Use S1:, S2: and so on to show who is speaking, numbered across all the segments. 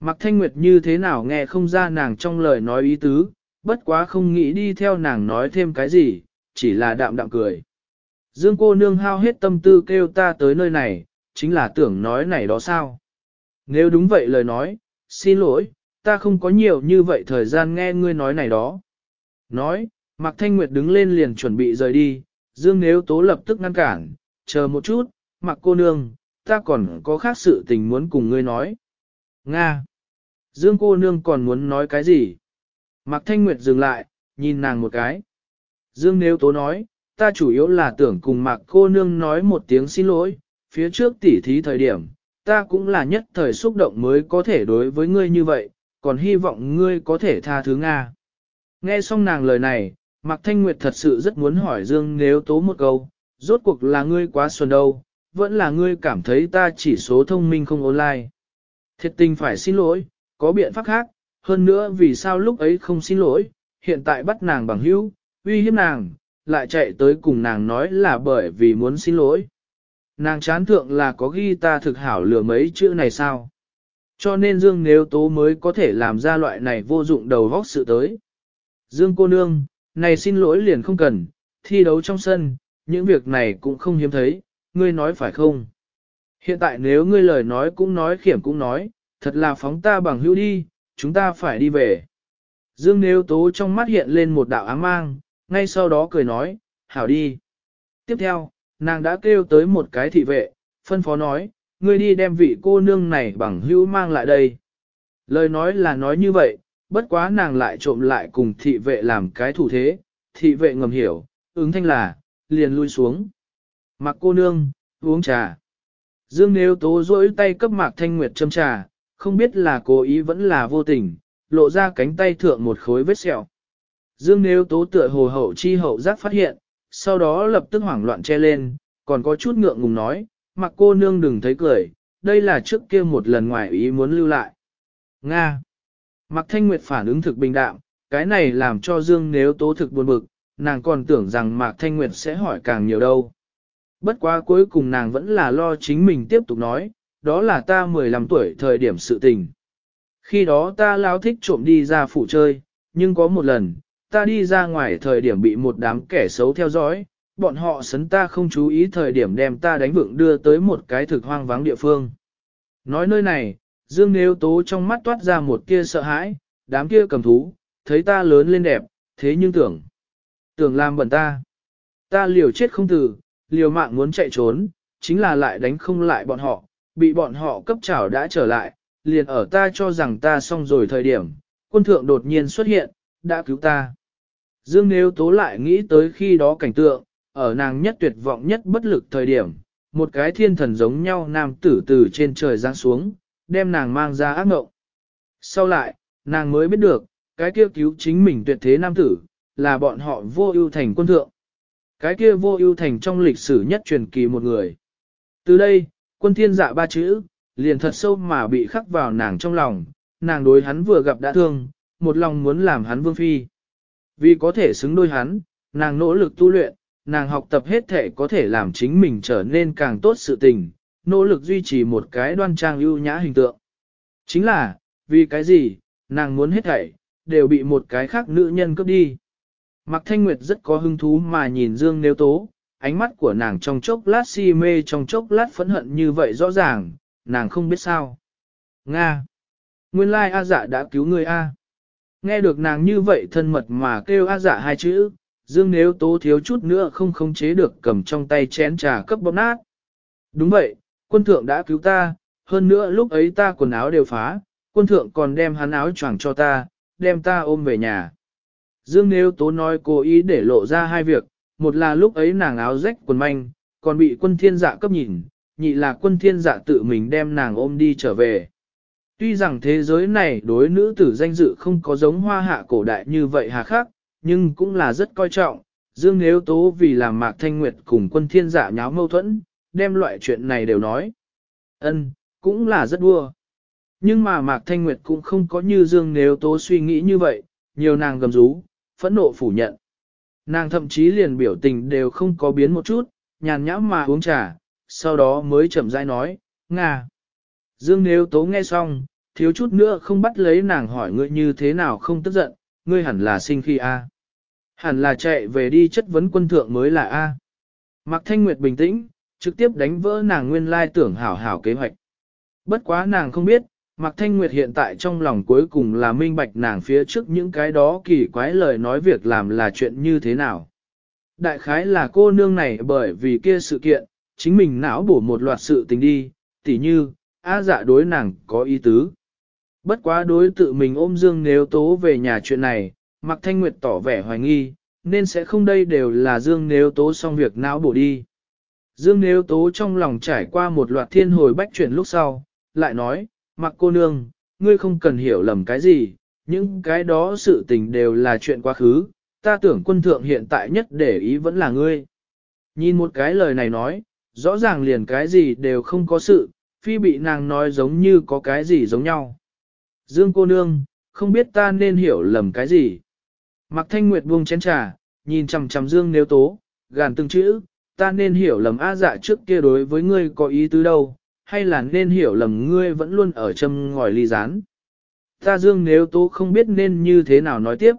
S1: Mạc Thanh Nguyệt như thế nào nghe không ra nàng trong lời nói ý tứ, bất quá không nghĩ đi theo nàng nói thêm cái gì, chỉ là đạm đạm cười. Dương cô nương hao hết tâm tư kêu ta tới nơi này, chính là tưởng nói này đó sao. Nếu đúng vậy lời nói, xin lỗi, ta không có nhiều như vậy thời gian nghe ngươi nói này đó. Nói, Mạc Thanh Nguyệt đứng lên liền chuẩn bị rời đi, Dương Nếu Tố lập tức ngăn cản, chờ một chút, Mạc cô nương, ta còn có khác sự tình muốn cùng ngươi nói. Nga! Dương cô nương còn muốn nói cái gì? Mạc Thanh Nguyệt dừng lại, nhìn nàng một cái. Dương Nếu Tố nói, ta chủ yếu là tưởng cùng Mạc cô nương nói một tiếng xin lỗi, phía trước tỉ thí thời điểm, ta cũng là nhất thời xúc động mới có thể đối với ngươi như vậy, còn hy vọng ngươi có thể tha thứ Nga. Nghe xong nàng lời này, Mạc Thanh Nguyệt thật sự rất muốn hỏi Dương nếu tố một câu, rốt cuộc là ngươi quá xuân đâu, vẫn là ngươi cảm thấy ta chỉ số thông minh không online. Thiệt tình phải xin lỗi, có biện pháp khác, hơn nữa vì sao lúc ấy không xin lỗi, hiện tại bắt nàng bằng hữu, uy hiếp nàng, lại chạy tới cùng nàng nói là bởi vì muốn xin lỗi. Nàng chán thượng là có ghi ta thực hảo lừa mấy chữ này sao? Cho nên Dương nếu tố mới có thể làm ra loại này vô dụng đầu vóc sự tới. Dương cô nương, này xin lỗi liền không cần, thi đấu trong sân, những việc này cũng không hiếm thấy, ngươi nói phải không? Hiện tại nếu ngươi lời nói cũng nói khiểm cũng nói, thật là phóng ta bằng hữu đi, chúng ta phải đi về. Dương nếu tố trong mắt hiện lên một đạo ám mang, ngay sau đó cười nói, hảo đi. Tiếp theo, nàng đã kêu tới một cái thị vệ, phân phó nói, ngươi đi đem vị cô nương này bằng hữu mang lại đây. Lời nói là nói như vậy, bất quá nàng lại trộm lại cùng thị vệ làm cái thủ thế, thị vệ ngầm hiểu, ứng thanh là, liền lui xuống. Mặc cô nương, uống trà. Dương Nếu Tố rỗi tay cấp Mạc Thanh Nguyệt châm trà, không biết là cố ý vẫn là vô tình, lộ ra cánh tay thượng một khối vết sẹo. Dương Nếu Tố tựa hồ hậu chi hậu giác phát hiện, sau đó lập tức hoảng loạn che lên, còn có chút ngượng ngùng nói, mặc cô nương đừng thấy cười, đây là trước kia một lần ngoài ý muốn lưu lại. Nga. Mặc thanh nguyệt phản ứng thực bình đạm, cái này làm cho Dương nếu tố thực buồn bực, nàng còn tưởng rằng Mạc Thanh Nguyệt sẽ hỏi càng nhiều đâu. Bất quá cuối cùng nàng vẫn là lo chính mình tiếp tục nói, đó là ta 15 tuổi thời điểm sự tình. Khi đó ta lao thích trộm đi ra phủ chơi, nhưng có một lần, ta đi ra ngoài thời điểm bị một đám kẻ xấu theo dõi, bọn họ sấn ta không chú ý thời điểm đem ta đánh vượng đưa tới một cái thực hoang vắng địa phương. Nói nơi này, Dương Nếu Tố trong mắt toát ra một kia sợ hãi, đám kia cầm thú, thấy ta lớn lên đẹp, thế nhưng tưởng, tưởng làm bẩn ta. Ta liều chết không từ, liều mạng muốn chạy trốn, chính là lại đánh không lại bọn họ, bị bọn họ cấp trảo đã trở lại, liền ở ta cho rằng ta xong rồi thời điểm, quân thượng đột nhiên xuất hiện, đã cứu ta. Dương Nếu Tố lại nghĩ tới khi đó cảnh tượng, ở nàng nhất tuyệt vọng nhất bất lực thời điểm, một cái thiên thần giống nhau nam tử từ trên trời giáng xuống, đem nàng mang ra ác ngộng. Sau lại, nàng mới biết được, cái kia cứu chính mình tuyệt thế nam tử, là bọn họ vô ưu thành quân thượng. Cái kia vô ưu thành trong lịch sử nhất truyền kỳ một người. Từ đây, quân thiên dạ ba chữ, liền thật sâu mà bị khắc vào nàng trong lòng, nàng đối hắn vừa gặp đã thương, một lòng muốn làm hắn vương phi. Vì có thể xứng đôi hắn, nàng nỗ lực tu luyện, nàng học tập hết thể có thể làm chính mình trở nên càng tốt sự tình, nỗ lực duy trì một cái đoan trang ưu nhã hình tượng. Chính là, vì cái gì, nàng muốn hết thảy, đều bị một cái khác nữ nhân cướp đi. Mạc Thanh Nguyệt rất có hứng thú mà nhìn Dương Nếu Tố, ánh mắt của nàng trong chốc lát si mê trong chốc lát phẫn hận như vậy rõ ràng, nàng không biết sao. Nga! Nguyên lai A dạ đã cứu người A. Nghe được nàng như vậy thân mật mà kêu A dạ hai chữ, Dương Nếu Tố thiếu chút nữa không khống chế được cầm trong tay chén trà cấp bóp nát. Đúng vậy, quân thượng đã cứu ta, hơn nữa lúc ấy ta quần áo đều phá, quân thượng còn đem hắn áo choàng cho ta, đem ta ôm về nhà. Dương Nếu Tố nói cố ý để lộ ra hai việc, một là lúc ấy nàng áo rách quần manh, còn bị quân thiên dạ cấp nhìn, nhị là quân thiên dạ tự mình đem nàng ôm đi trở về. Tuy rằng thế giới này đối nữ tử danh dự không có giống hoa hạ cổ đại như vậy hà khắc, nhưng cũng là rất coi trọng. Dương Nếu Tố vì làm Mạc Thanh Nguyệt cùng quân thiên dạ nháo mâu thuẫn, đem loại chuyện này đều nói. Ân, cũng là rất đua. Nhưng mà Mạc Thanh Nguyệt cũng không có như Dương Nếu Tố suy nghĩ như vậy, nhiều nàng gầm rú, phẫn nộ phủ nhận. Nàng thậm chí liền biểu tình đều không có biến một chút, nhàn nhã mà uống trà, sau đó mới chậm rãi nói, Nga. Dương Nếu Tố nghe xong, thiếu chút nữa không bắt lấy nàng hỏi ngươi như thế nào không tức giận, ngươi hẳn là sinh khi A. Hẳn là chạy về đi chất vấn quân thượng mới là A. Mạc Thanh Nguyệt bình tĩnh, trực tiếp đánh vỡ nàng nguyên lai tưởng hảo hảo kế hoạch. Bất quá nàng không biết, Mạc Thanh Nguyệt hiện tại trong lòng cuối cùng là minh bạch nàng phía trước những cái đó kỳ quái lời nói việc làm là chuyện như thế nào. Đại khái là cô nương này bởi vì kia sự kiện, chính mình não bổ một loạt sự tình đi, tỉ như, á dạ đối nàng có ý tứ. Bất quá đối tự mình ôm Dương nếu tố về nhà chuyện này, Mạc Thanh Nguyệt tỏ vẻ hoài nghi, nên sẽ không đây đều là Dương nếu tố xong việc não bổ đi. Dương nếu tố trong lòng trải qua một loạt thiên hồi bách chuyển lúc sau, lại nói, mặc cô nương, ngươi không cần hiểu lầm cái gì, những cái đó sự tình đều là chuyện quá khứ, ta tưởng quân thượng hiện tại nhất để ý vẫn là ngươi. Nhìn một cái lời này nói, rõ ràng liền cái gì đều không có sự, phi bị nàng nói giống như có cái gì giống nhau. Dương cô nương, không biết ta nên hiểu lầm cái gì. mặc Thanh Nguyệt buông chén trà, nhìn chằm chằm Dương nếu tố, gàn từng chữ, ta nên hiểu lầm A dạ trước kia đối với ngươi có ý tứ đâu, hay là nên hiểu lầm ngươi vẫn luôn ở châm ngòi ly rán. Ta Dương nếu tố không biết nên như thế nào nói tiếp.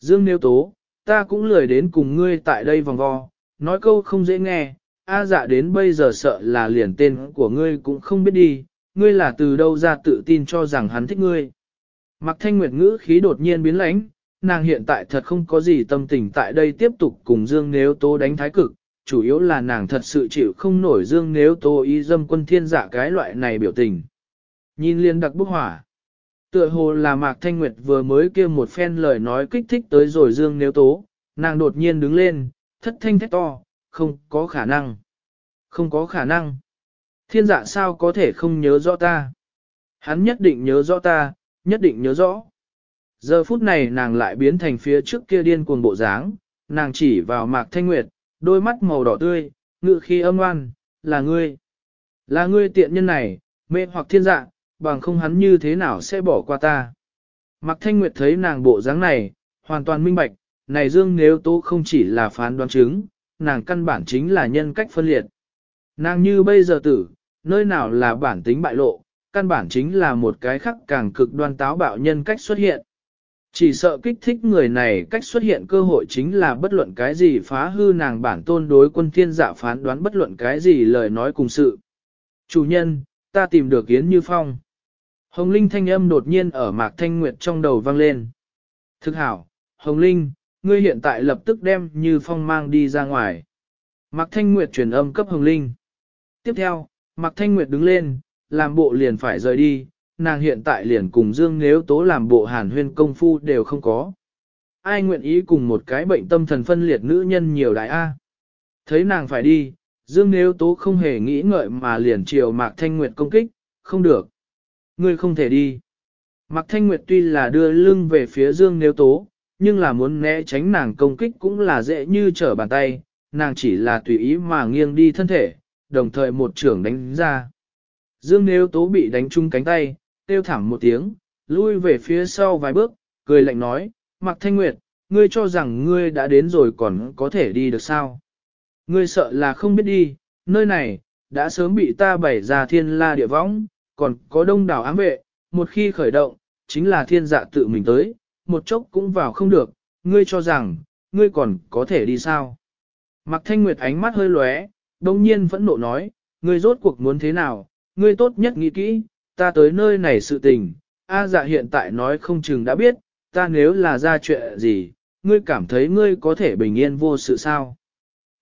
S1: Dương nếu tố, ta cũng lười đến cùng ngươi tại đây vòng vo, nói câu không dễ nghe, A dạ đến bây giờ sợ là liền tên của ngươi cũng không biết đi, ngươi là từ đâu ra tự tin cho rằng hắn thích ngươi. Mặc thanh nguyệt ngữ khí đột nhiên biến lãnh, nàng hiện tại thật không có gì tâm tình tại đây tiếp tục cùng Dương Nếu Tố đánh thái cực, chủ yếu là nàng thật sự chịu không nổi Dương Nếu Tố ý dâm quân thiên giả cái loại này biểu tình. Nhìn liên đặc bức hỏa. Tựa hồ là Mạc Thanh Nguyệt vừa mới kia một phen lời nói kích thích tới rồi Dương Nếu Tố, nàng đột nhiên đứng lên, thất thanh thét to, không có khả năng. Không có khả năng. Thiên dạ sao có thể không nhớ rõ ta? Hắn nhất định nhớ rõ ta, nhất định nhớ rõ. Giờ phút này nàng lại biến thành phía trước kia điên cuồng bộ dáng, nàng chỉ vào mạc thanh nguyệt, đôi mắt màu đỏ tươi, ngự khi âm oan, là ngươi. Là ngươi tiện nhân này, mê hoặc thiên dạ, bằng không hắn như thế nào sẽ bỏ qua ta. Mạc thanh nguyệt thấy nàng bộ dáng này, hoàn toàn minh bạch, này dương nếu tố không chỉ là phán đoán chứng, nàng căn bản chính là nhân cách phân liệt. Nàng như bây giờ tử, nơi nào là bản tính bại lộ, căn bản chính là một cái khắc càng cực đoan táo bạo nhân cách xuất hiện. Chỉ sợ kích thích người này cách xuất hiện cơ hội chính là bất luận cái gì phá hư nàng bản tôn đối quân thiên dạ phán đoán bất luận cái gì lời nói cùng sự. Chủ nhân, ta tìm được Yến Như Phong. Hồng Linh thanh âm đột nhiên ở Mạc Thanh Nguyệt trong đầu vang lên. Thực hảo, Hồng Linh, ngươi hiện tại lập tức đem Như Phong mang đi ra ngoài. Mạc Thanh Nguyệt truyền âm cấp Hồng Linh. Tiếp theo, Mạc Thanh Nguyệt đứng lên, làm bộ liền phải rời đi, nàng hiện tại liền cùng Dương Nếu Tố làm bộ hàn huyên công phu đều không có. Ai nguyện ý cùng một cái bệnh tâm thần phân liệt nữ nhân nhiều đại A. Thấy nàng phải đi, Dương Nếu Tố không hề nghĩ ngợi mà liền chiều Mạc Thanh Nguyệt công kích, không được. Ngươi không thể đi. Mạc Thanh Nguyệt tuy là đưa lưng về phía Dương Nếu Tố, nhưng là muốn né tránh nàng công kích cũng là dễ như trở bàn tay, nàng chỉ là tùy ý mà nghiêng đi thân thể, đồng thời một trưởng đánh ra. Dương Nếu Tố bị đánh trúng cánh tay, kêu thảm một tiếng, lui về phía sau vài bước, cười lạnh nói, Mạc Thanh Nguyệt, ngươi cho rằng ngươi đã đến rồi còn có thể đi được sao? Ngươi sợ là không biết đi, nơi này, đã sớm bị ta bày ra thiên la địa võng, còn có đông đảo ám vệ, một khi khởi động, chính là thiên dạ tự mình tới, một chốc cũng vào không được, ngươi cho rằng, ngươi còn có thể đi sao? Mạc Thanh Nguyệt ánh mắt hơi lóe, đồng nhiên vẫn nộ nói, ngươi rốt cuộc muốn thế nào, ngươi tốt nhất nghĩ kỹ, ta tới nơi này sự tình, A dạ hiện tại nói không chừng đã biết, ta nếu là ra chuyện gì, ngươi cảm thấy ngươi có thể bình yên vô sự sao.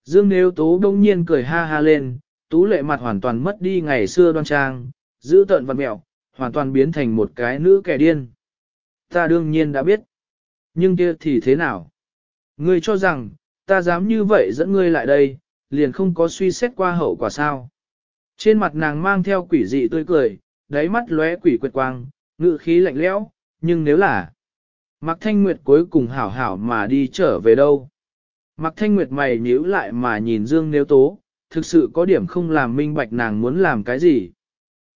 S1: Dương nếu tố đông nhiên cười ha ha lên, tú lệ mặt hoàn toàn mất đi ngày xưa đoan trang, giữ tợn vật mẹo, hoàn toàn biến thành một cái nữ kẻ điên. Ta đương nhiên đã biết. Nhưng kia thì thế nào? Ngươi cho rằng, ta dám như vậy dẫn ngươi lại đây, liền không có suy xét qua hậu quả sao. Trên mặt nàng mang theo quỷ dị tươi cười, đáy mắt lóe quỷ quyệt quang, ngự khí lạnh lẽo, nhưng nếu là Mạc Thanh Nguyệt cuối cùng hảo hảo mà đi trở về đâu. Mạc Thanh Nguyệt mày nhíu lại mà nhìn Dương Nếu Tố, thực sự có điểm không làm minh bạch nàng muốn làm cái gì.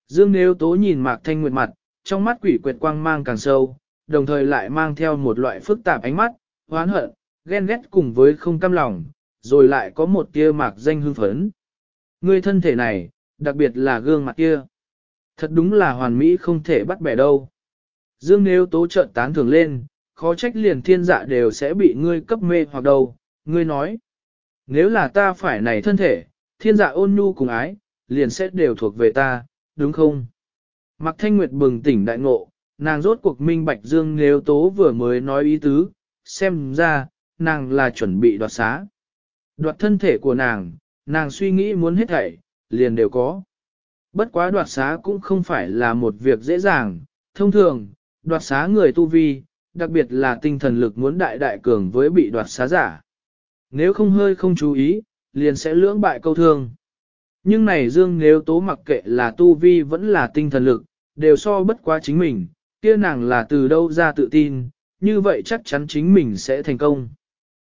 S1: Dương Nếu Tố nhìn Mạc Thanh Nguyệt mặt, trong mắt quỷ quyệt quang mang càng sâu, đồng thời lại mang theo một loại phức tạp ánh mắt, hoán hận, ghen ghét cùng với không cam lòng, rồi lại có một tia mạc danh hưng phấn. Người thân thể này, đặc biệt là gương mặt kia. Thật đúng là hoàn mỹ không thể bắt bẻ đâu. Dương nếu tố trợn tán thường lên, khó trách liền thiên dạ đều sẽ bị ngươi cấp mê hoặc đầu, ngươi nói. Nếu là ta phải này thân thể, thiên dạ ôn nhu cùng ái, liền sẽ đều thuộc về ta, đúng không? Mặc thanh nguyệt bừng tỉnh đại ngộ, nàng rốt cuộc minh bạch dương nếu tố vừa mới nói ý tứ, xem ra, nàng là chuẩn bị đoạt xá. Đoạt thân thể của nàng, nàng suy nghĩ muốn hết thảy, liền đều có. Bất quá đoạt xá cũng không phải là một việc dễ dàng, thông thường, đoạt xá người tu vi, đặc biệt là tinh thần lực muốn đại đại cường với bị đoạt xá giả. Nếu không hơi không chú ý, liền sẽ lưỡng bại câu thương. Nhưng này Dương nếu tố mặc kệ là tu vi vẫn là tinh thần lực, đều so bất quá chính mình, kia nàng là từ đâu ra tự tin, như vậy chắc chắn chính mình sẽ thành công.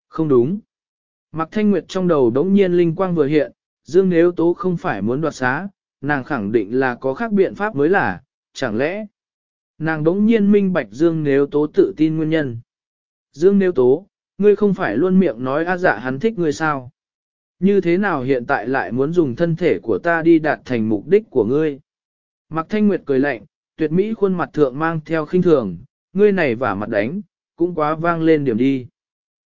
S1: Không đúng. Mặc thanh nguyệt trong đầu đống nhiên linh quang vừa hiện, Dương nếu tố không phải muốn đoạt xá, nàng khẳng định là có khác biện pháp mới là, chẳng lẽ nàng đống nhiên minh bạch Dương nếu tố tự tin nguyên nhân. Dương nếu tố, ngươi không phải luôn miệng nói á dạ hắn thích ngươi sao? Như thế nào hiện tại lại muốn dùng thân thể của ta đi đạt thành mục đích của ngươi? Mạc Thanh Nguyệt cười lạnh, tuyệt mỹ khuôn mặt thượng mang theo khinh thường, ngươi này vả mặt đánh, cũng quá vang lên điểm đi.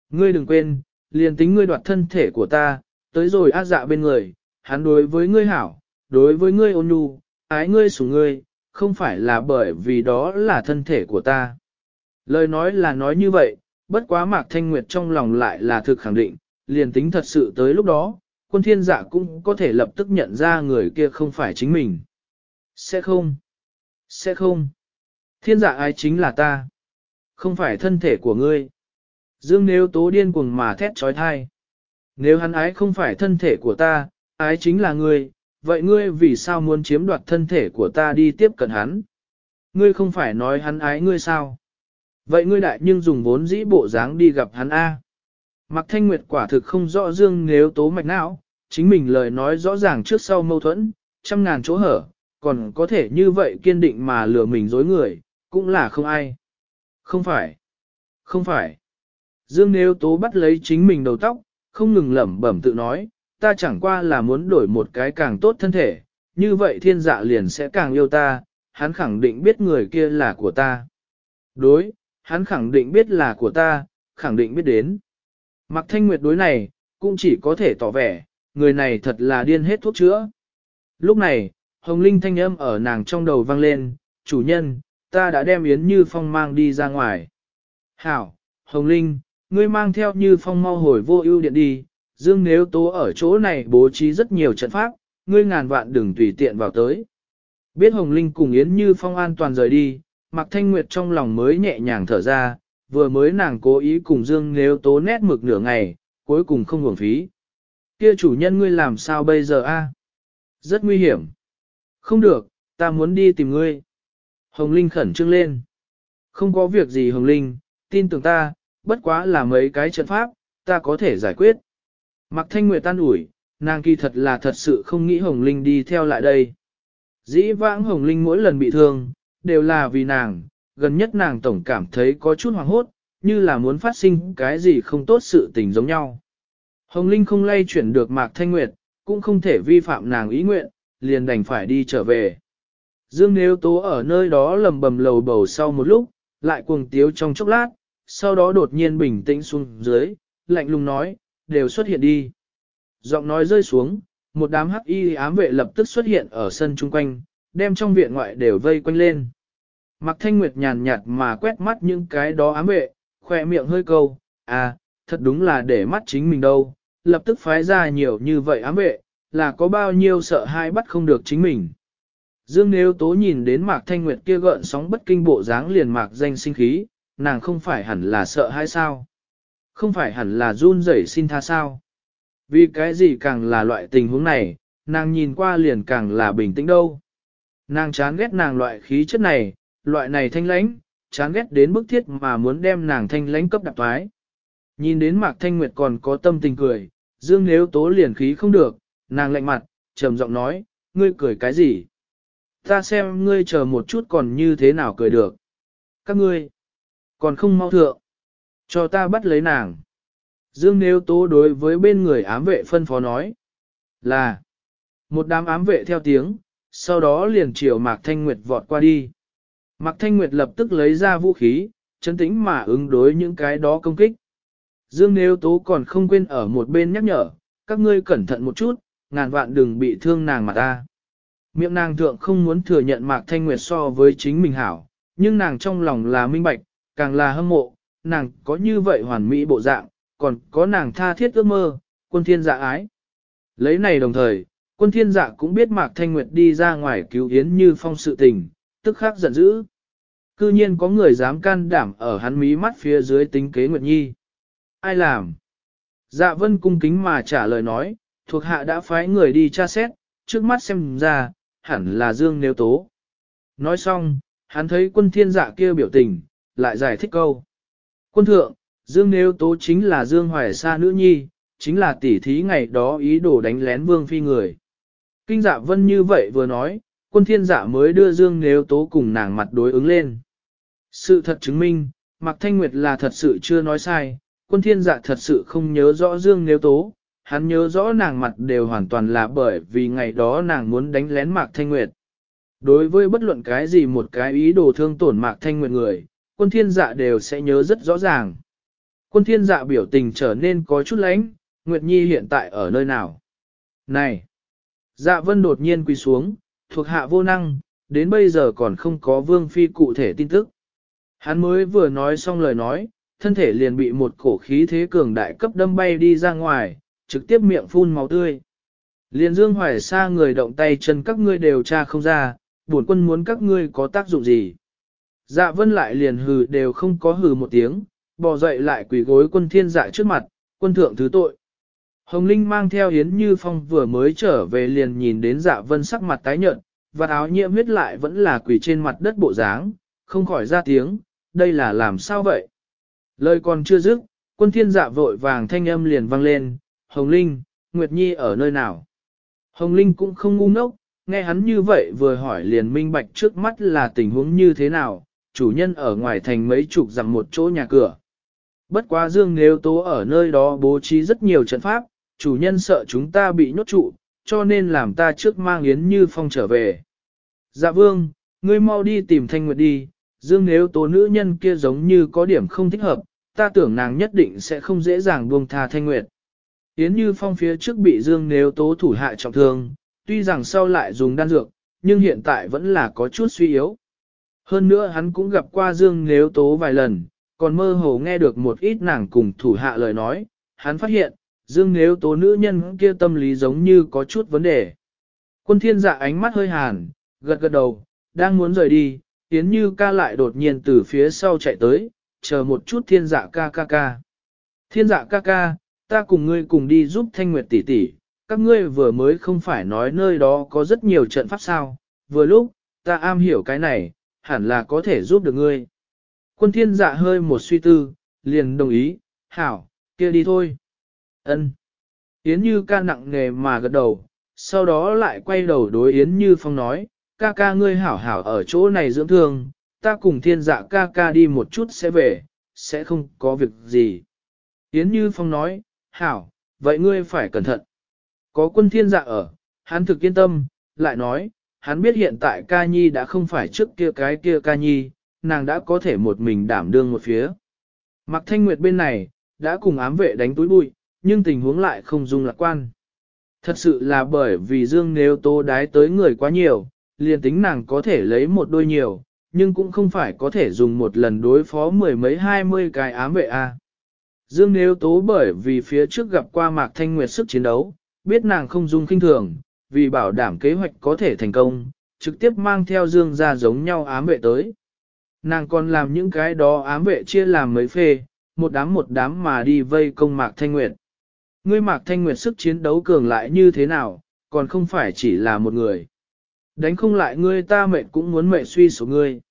S1: Ngươi đừng quên, liền tính ngươi đoạt thân thể của ta, tới rồi á dạ bên người, hắn đối với ngươi hảo, đối với ngươi ôn nhu, ái ngươi sủng ngươi, không phải là bởi vì đó là thân thể của ta. Lời nói là nói như vậy, bất quá Mạc Thanh Nguyệt trong lòng lại là thực khẳng định, liền tính thật sự tới lúc đó, quân thiên dạ cũng có thể lập tức nhận ra người kia không phải chính mình. Sẽ không. Sẽ không. Thiên dạ ai chính là ta. Không phải thân thể của ngươi. Dương nếu tố điên cuồng mà thét trói thai. Nếu hắn ái không phải thân thể của ta, ái chính là ngươi, vậy ngươi vì sao muốn chiếm đoạt thân thể của ta đi tiếp cận hắn? Ngươi không phải nói hắn ái ngươi sao? Vậy ngươi đại nhưng dùng vốn dĩ bộ dáng đi gặp hắn A. Mặc thanh nguyệt quả thực không rõ dương nếu tố mạch não, chính mình lời nói rõ ràng trước sau mâu thuẫn, trăm ngàn chỗ hở, còn có thể như vậy kiên định mà lừa mình dối người, cũng là không ai. Không phải. Không phải. Dương nếu tố bắt lấy chính mình đầu tóc, không ngừng lẩm bẩm tự nói, ta chẳng qua là muốn đổi một cái càng tốt thân thể, như vậy thiên dạ liền sẽ càng yêu ta, hắn khẳng định biết người kia là của ta. Đối, hắn khẳng định biết là của ta, khẳng định biết đến. Mặc thanh nguyệt đối này, cũng chỉ có thể tỏ vẻ, người này thật là điên hết thuốc chữa. Lúc này, Hồng Linh thanh âm ở nàng trong đầu vang lên, chủ nhân, ta đã đem Yến Như Phong mang đi ra ngoài. Hảo, Hồng Linh, ngươi mang theo Như Phong mau hồi vô ưu điện đi, dương nếu tố ở chỗ này bố trí rất nhiều trận pháp, ngươi ngàn vạn đừng tùy tiện vào tới. Biết Hồng Linh cùng Yến Như Phong an toàn rời đi, Mạc Thanh Nguyệt trong lòng mới nhẹ nhàng thở ra, vừa mới nàng cố ý cùng Dương nếu tố nét mực nửa ngày, cuối cùng không hưởng phí. Kia chủ nhân ngươi làm sao bây giờ a? Rất nguy hiểm. Không được, ta muốn đi tìm ngươi. Hồng Linh khẩn trương lên. Không có việc gì Hồng Linh, tin tưởng ta, bất quá là mấy cái trận pháp, ta có thể giải quyết. Mạc Thanh Nguyệt tan ủi, nàng kỳ thật là thật sự không nghĩ Hồng Linh đi theo lại đây. Dĩ vãng Hồng Linh mỗi lần bị thương, đều là vì nàng, gần nhất nàng tổng cảm thấy có chút hoảng hốt, như là muốn phát sinh cái gì không tốt sự tình giống nhau. Hồng Linh không lay chuyển được Mạc Thanh Nguyệt, cũng không thể vi phạm nàng ý nguyện, liền đành phải đi trở về. Dương Nếu Tố ở nơi đó lầm bầm lầu bầu sau một lúc, lại cuồng tiếu trong chốc lát, sau đó đột nhiên bình tĩnh xuống dưới, lạnh lùng nói, đều xuất hiện đi. Giọng nói rơi xuống, một đám hắc y ám vệ lập tức xuất hiện ở sân chung quanh, đem trong viện ngoại đều vây quanh lên. Mạc Thanh Nguyệt nhàn nhạt mà quét mắt những cái đó ám vệ, khỏe miệng hơi câu, à, thật đúng là để mắt chính mình đâu, lập tức phái ra nhiều như vậy ám vệ, là có bao nhiêu sợ hai bắt không được chính mình. Dương nếu tố nhìn đến Mạc Thanh Nguyệt kia gợn sóng bất kinh bộ dáng liền mạc danh sinh khí, nàng không phải hẳn là sợ hay sao? Không phải hẳn là run rẩy xin tha sao? Vì cái gì càng là loại tình huống này, nàng nhìn qua liền càng là bình tĩnh đâu. Nàng chán ghét nàng loại khí chất này, loại này thanh lãnh, chán ghét đến bức thiết mà muốn đem nàng thanh lãnh cấp đạp thoái. Nhìn đến Mạc Thanh Nguyệt còn có tâm tình cười, Dương Nếu Tố liền khí không được, nàng lạnh mặt, trầm giọng nói, ngươi cười cái gì? Ta xem ngươi chờ một chút còn như thế nào cười được. Các ngươi, còn không mau thượng. Cho ta bắt lấy nàng. Dương Nếu Tố đối với bên người ám vệ phân phó nói, là, một đám ám vệ theo tiếng, sau đó liền chiều Mạc Thanh Nguyệt vọt qua đi. Mạc Thanh Nguyệt lập tức lấy ra vũ khí, chấn tĩnh mà ứng đối những cái đó công kích. Dương Nếu Tố còn không quên ở một bên nhắc nhở, các ngươi cẩn thận một chút, ngàn vạn đừng bị thương nàng mà ta. Miệng nàng thượng không muốn thừa nhận Mạc Thanh Nguyệt so với chính mình hảo, nhưng nàng trong lòng là minh bạch, càng là hâm mộ, nàng có như vậy hoàn mỹ bộ dạng, còn có nàng tha thiết ước mơ, quân thiên dạ ái. Lấy này đồng thời, quân thiên dạ cũng biết Mạc Thanh Nguyệt đi ra ngoài cứu Yến Như Phong sự tình, tức khắc giận dữ. Cư nhiên có người dám can đảm ở hắn mí mắt phía dưới tính kế Nguyệt Nhi. Ai làm? Dạ vân cung kính mà trả lời nói, thuộc hạ đã phái người đi tra xét, trước mắt xem ra, hẳn là Dương Nếu Tố. Nói xong, hắn thấy quân thiên dạ kia biểu tình, lại giải thích câu. Quân thượng, Dương Nếu Tố chính là Dương Hoài Sa nữ nhi, chính là tỷ thí ngày đó ý đồ đánh lén vương phi người. Kinh dạ vân như vậy vừa nói, quân thiên dạ mới đưa Dương Nếu Tố cùng nàng mặt đối ứng lên. Sự thật chứng minh, Mạc Thanh Nguyệt là thật sự chưa nói sai, quân thiên dạ thật sự không nhớ rõ Dương Nếu Tố, hắn nhớ rõ nàng mặt đều hoàn toàn là bởi vì ngày đó nàng muốn đánh lén Mạc Thanh Nguyệt. Đối với bất luận cái gì một cái ý đồ thương tổn Mạc Thanh Nguyệt người, quân thiên dạ đều sẽ nhớ rất rõ ràng. Quân thiên dạ biểu tình trở nên có chút lãnh, Nguyệt Nhi hiện tại ở nơi nào? Này! Dạ vân đột nhiên quỳ xuống, thuộc hạ vô năng, đến bây giờ còn không có vương phi cụ thể tin tức. Hắn mới vừa nói xong lời nói, thân thể liền bị một cổ khí thế cường đại cấp đâm bay đi ra ngoài, trực tiếp miệng phun máu tươi. Liên dương hoài xa người động tay chân các ngươi đều tra không ra, bổn quân muốn các ngươi có tác dụng gì. Dạ vân lại liền hừ đều không có hừ một tiếng, bò dậy lại quỳ gối quân thiên dạ trước mặt, quân thượng thứ tội. Hồng Linh mang theo Yến Như Phong vừa mới trở về liền nhìn đến dạ vân sắc mặt tái nhợt, và áo nhiễm huyết lại vẫn là quỳ trên mặt đất bộ dáng, không khỏi ra tiếng, đây là làm sao vậy? Lời còn chưa dứt, quân thiên dạ vội vàng thanh âm liền vang lên, Hồng Linh, Nguyệt Nhi ở nơi nào? Hồng Linh cũng không ngu ngốc, nghe hắn như vậy vừa hỏi liền minh bạch trước mắt là tình huống như thế nào, chủ nhân ở ngoài thành mấy chục dặm một chỗ nhà cửa. Bất quá dương nếu tố ở nơi đó bố trí rất nhiều trận pháp, chủ nhân sợ chúng ta bị nhốt trụ, cho nên làm ta trước mang Yến Như Phong trở về. Dạ vương, ngươi mau đi tìm Thanh Nguyệt đi, dương nếu tố nữ nhân kia giống như có điểm không thích hợp, ta tưởng nàng nhất định sẽ không dễ dàng buông tha Thanh Nguyệt. Yến Như Phong phía trước bị dương nếu tố thủ hạ trọng thương, tuy rằng sau lại dùng đan dược, nhưng hiện tại vẫn là có chút suy yếu. Hơn nữa hắn cũng gặp qua dương nếu tố vài lần, còn mơ hồ nghe được một ít nàng cùng thủ hạ lời nói, hắn phát hiện, dương nếu tố nữ nhân kia tâm lý giống như có chút vấn đề. Quân thiên dạ ánh mắt hơi hàn, gật gật đầu, đang muốn rời đi, Yến Như ca lại đột nhiên từ phía sau chạy tới, chờ một chút thiên dạ ca ca ca. Thiên dạ ca ca, ta cùng ngươi cùng đi giúp thanh nguyệt tỷ tỷ, các ngươi vừa mới không phải nói nơi đó có rất nhiều trận pháp sao, vừa lúc, ta am hiểu cái này, hẳn là có thể giúp được ngươi. Quân thiên dạ hơi một suy tư, liền đồng ý, hảo, kia đi thôi. Ân. Yến Như ca nặng nề mà gật đầu, sau đó lại quay đầu đối Yến Như Phong nói, ca ca ngươi hảo hảo ở chỗ này dưỡng thương, ta cùng thiên dạ ca ca đi một chút sẽ về, sẽ không có việc gì. Yến Như Phong nói, hảo, vậy ngươi phải cẩn thận. Có quân thiên dạ ở, hắn thực yên tâm, lại nói, hắn biết hiện tại ca nhi đã không phải trước kia cái kia ca nhi, nàng đã có thể một mình đảm đương một phía. Mặc thanh nguyệt bên này, đã cùng ám vệ đánh túi bụi, nhưng tình huống lại không dung lạc quan. Thật sự là bởi vì Dương nếu tố đái tới người quá nhiều, liền tính nàng có thể lấy một đôi nhiều, nhưng cũng không phải có thể dùng một lần đối phó mười mấy hai mươi cái ám vệ a. Dương nếu tố bởi vì phía trước gặp qua Mạc Thanh Nguyệt sức chiến đấu, biết nàng không dung kinh thường, vì bảo đảm kế hoạch có thể thành công, trực tiếp mang theo Dương ra giống nhau ám vệ tới. Nàng còn làm những cái đó ám vệ chia làm mấy phê, một đám một đám mà đi vây công Mạc Thanh Nguyệt. Ngươi Mạc Thanh Nguyệt sức chiến đấu cường lại như thế nào, còn không phải chỉ là một người. Đánh không lại ngươi ta mệnh cũng muốn mệnh suy số ngươi.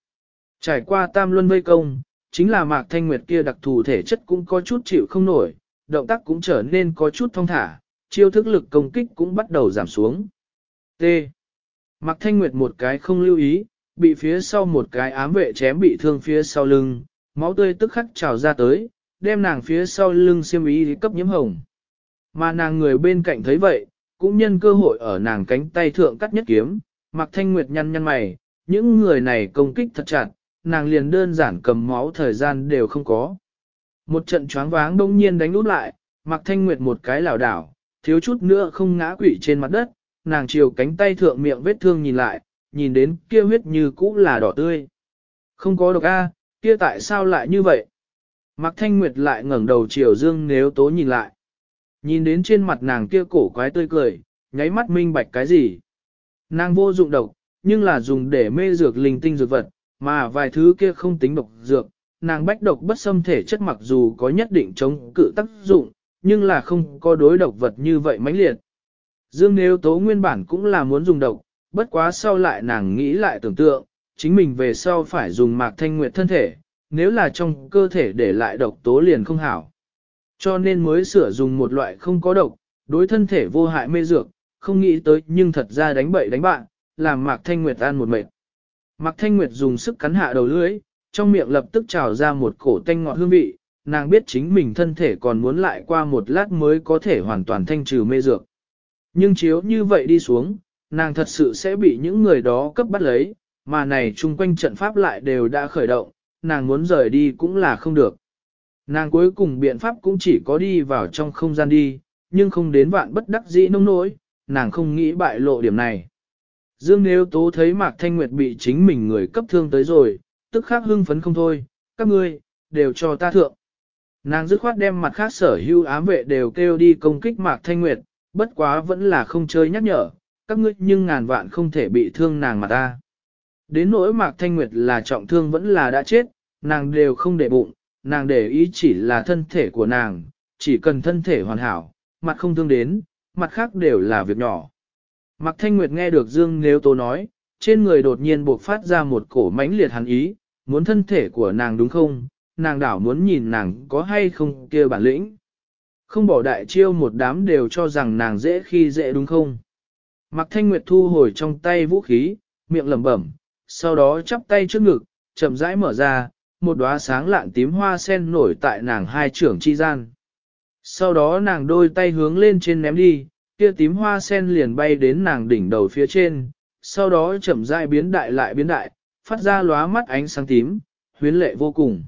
S1: Trải qua tam luân vây công, chính là Mạc Thanh Nguyệt kia đặc thù thể chất cũng có chút chịu không nổi, động tác cũng trở nên có chút thong thả, chiêu thức lực công kích cũng bắt đầu giảm xuống. T. Mạc Thanh Nguyệt một cái không lưu ý, bị phía sau một cái ám vệ chém bị thương phía sau lưng, máu tươi tức khắc trào ra tới, đem nàng phía sau lưng xiêm ý cấp nhiễm hồng. Mà nàng người bên cạnh thấy vậy, cũng nhân cơ hội ở nàng cánh tay thượng cắt nhất kiếm, Mạc Thanh Nguyệt nhăn nhăn mày, những người này công kích thật chặt, nàng liền đơn giản cầm máu thời gian đều không có. Một trận choáng váng đông nhiên đánh út lại, Mạc Thanh Nguyệt một cái lảo đảo, thiếu chút nữa không ngã quỵ trên mặt đất, nàng chiều cánh tay thượng miệng vết thương nhìn lại, nhìn đến kia huyết như cũ là đỏ tươi. Không có độc A, kia tại sao lại như vậy? Mạc Thanh Nguyệt lại ngẩng đầu chiều Dương Nếu Tố nhìn lại. Nhìn đến trên mặt nàng kia cổ quái tươi cười, nháy mắt minh bạch cái gì? Nàng vô dụng độc, nhưng là dùng để mê dược linh tinh dược vật, mà vài thứ kia không tính độc dược. Nàng bách độc bất xâm thể chất mặc dù có nhất định chống cự tác dụng, nhưng là không có đối độc vật như vậy mãnh liệt. Dương Nếu Tố nguyên bản cũng là muốn dùng độc, bất quá sau lại nàng nghĩ lại tưởng tượng, chính mình về sau phải dùng mạc thanh nguyệt thân thể, nếu là trong cơ thể để lại độc tố liền không hảo. Cho nên mới sửa dùng một loại không có độc, đối thân thể vô hại mê dược, không nghĩ tới nhưng thật ra đánh bậy đánh bạn, làm mạc thanh nguyệt ăn một mệt. Mạc thanh nguyệt dùng sức cắn hạ đầu lưới, trong miệng lập tức trào ra một cổ tanh ngọt hương vị, nàng biết chính mình thân thể còn muốn lại qua một lát mới có thể hoàn toàn thanh trừ mê dược. Nhưng chiếu như vậy đi xuống, nàng thật sự sẽ bị những người đó cấp bắt lấy, mà này chung quanh trận pháp lại đều đã khởi động, nàng muốn rời đi cũng là không được. Nàng cuối cùng biện pháp cũng chỉ có đi vào trong không gian đi, nhưng không đến vạn bất đắc dĩ nông nỗi, nàng không nghĩ bại lộ điểm này. Dương nếu tố thấy Mạc Thanh Nguyệt bị chính mình người cấp thương tới rồi, tức khắc hưng phấn không thôi, các ngươi, đều cho ta thượng. Nàng dứt khoát đem mặt khác sở hưu ám vệ đều kêu đi công kích Mạc Thanh Nguyệt, bất quá vẫn là không chơi nhắc nhở, các ngươi nhưng ngàn vạn không thể bị thương nàng mà ta. Đến nỗi Mạc Thanh Nguyệt là trọng thương vẫn là đã chết, nàng đều không để bụng, nàng để ý chỉ là thân thể của nàng, chỉ cần thân thể hoàn hảo, mặt không thương đến, mặt khác đều là việc nhỏ. Mạc Thanh Nguyệt nghe được Dương Nếu Tố nói, trên người đột nhiên buộc phát ra một cổ mãnh liệt hắn ý, muốn thân thể của nàng đúng không, nàng đảo muốn nhìn nàng có hay không kia bản lĩnh. Không bỏ đại chiêu một đám đều cho rằng nàng dễ khi dễ đúng không. Mạc Thanh Nguyệt thu hồi trong tay vũ khí, miệng lẩm bẩm, sau đó chắp tay trước ngực, chậm rãi mở ra, một đóa sáng lạn tím hoa sen nổi tại nàng hai trưởng chi gian. Sau đó nàng đôi tay hướng lên trên ném đi, kia tím hoa sen liền bay đến nàng đỉnh đầu phía trên, sau đó chậm rãi biến đại lại biến đại, phát ra lóa mắt ánh sáng tím, huyến lệ vô cùng.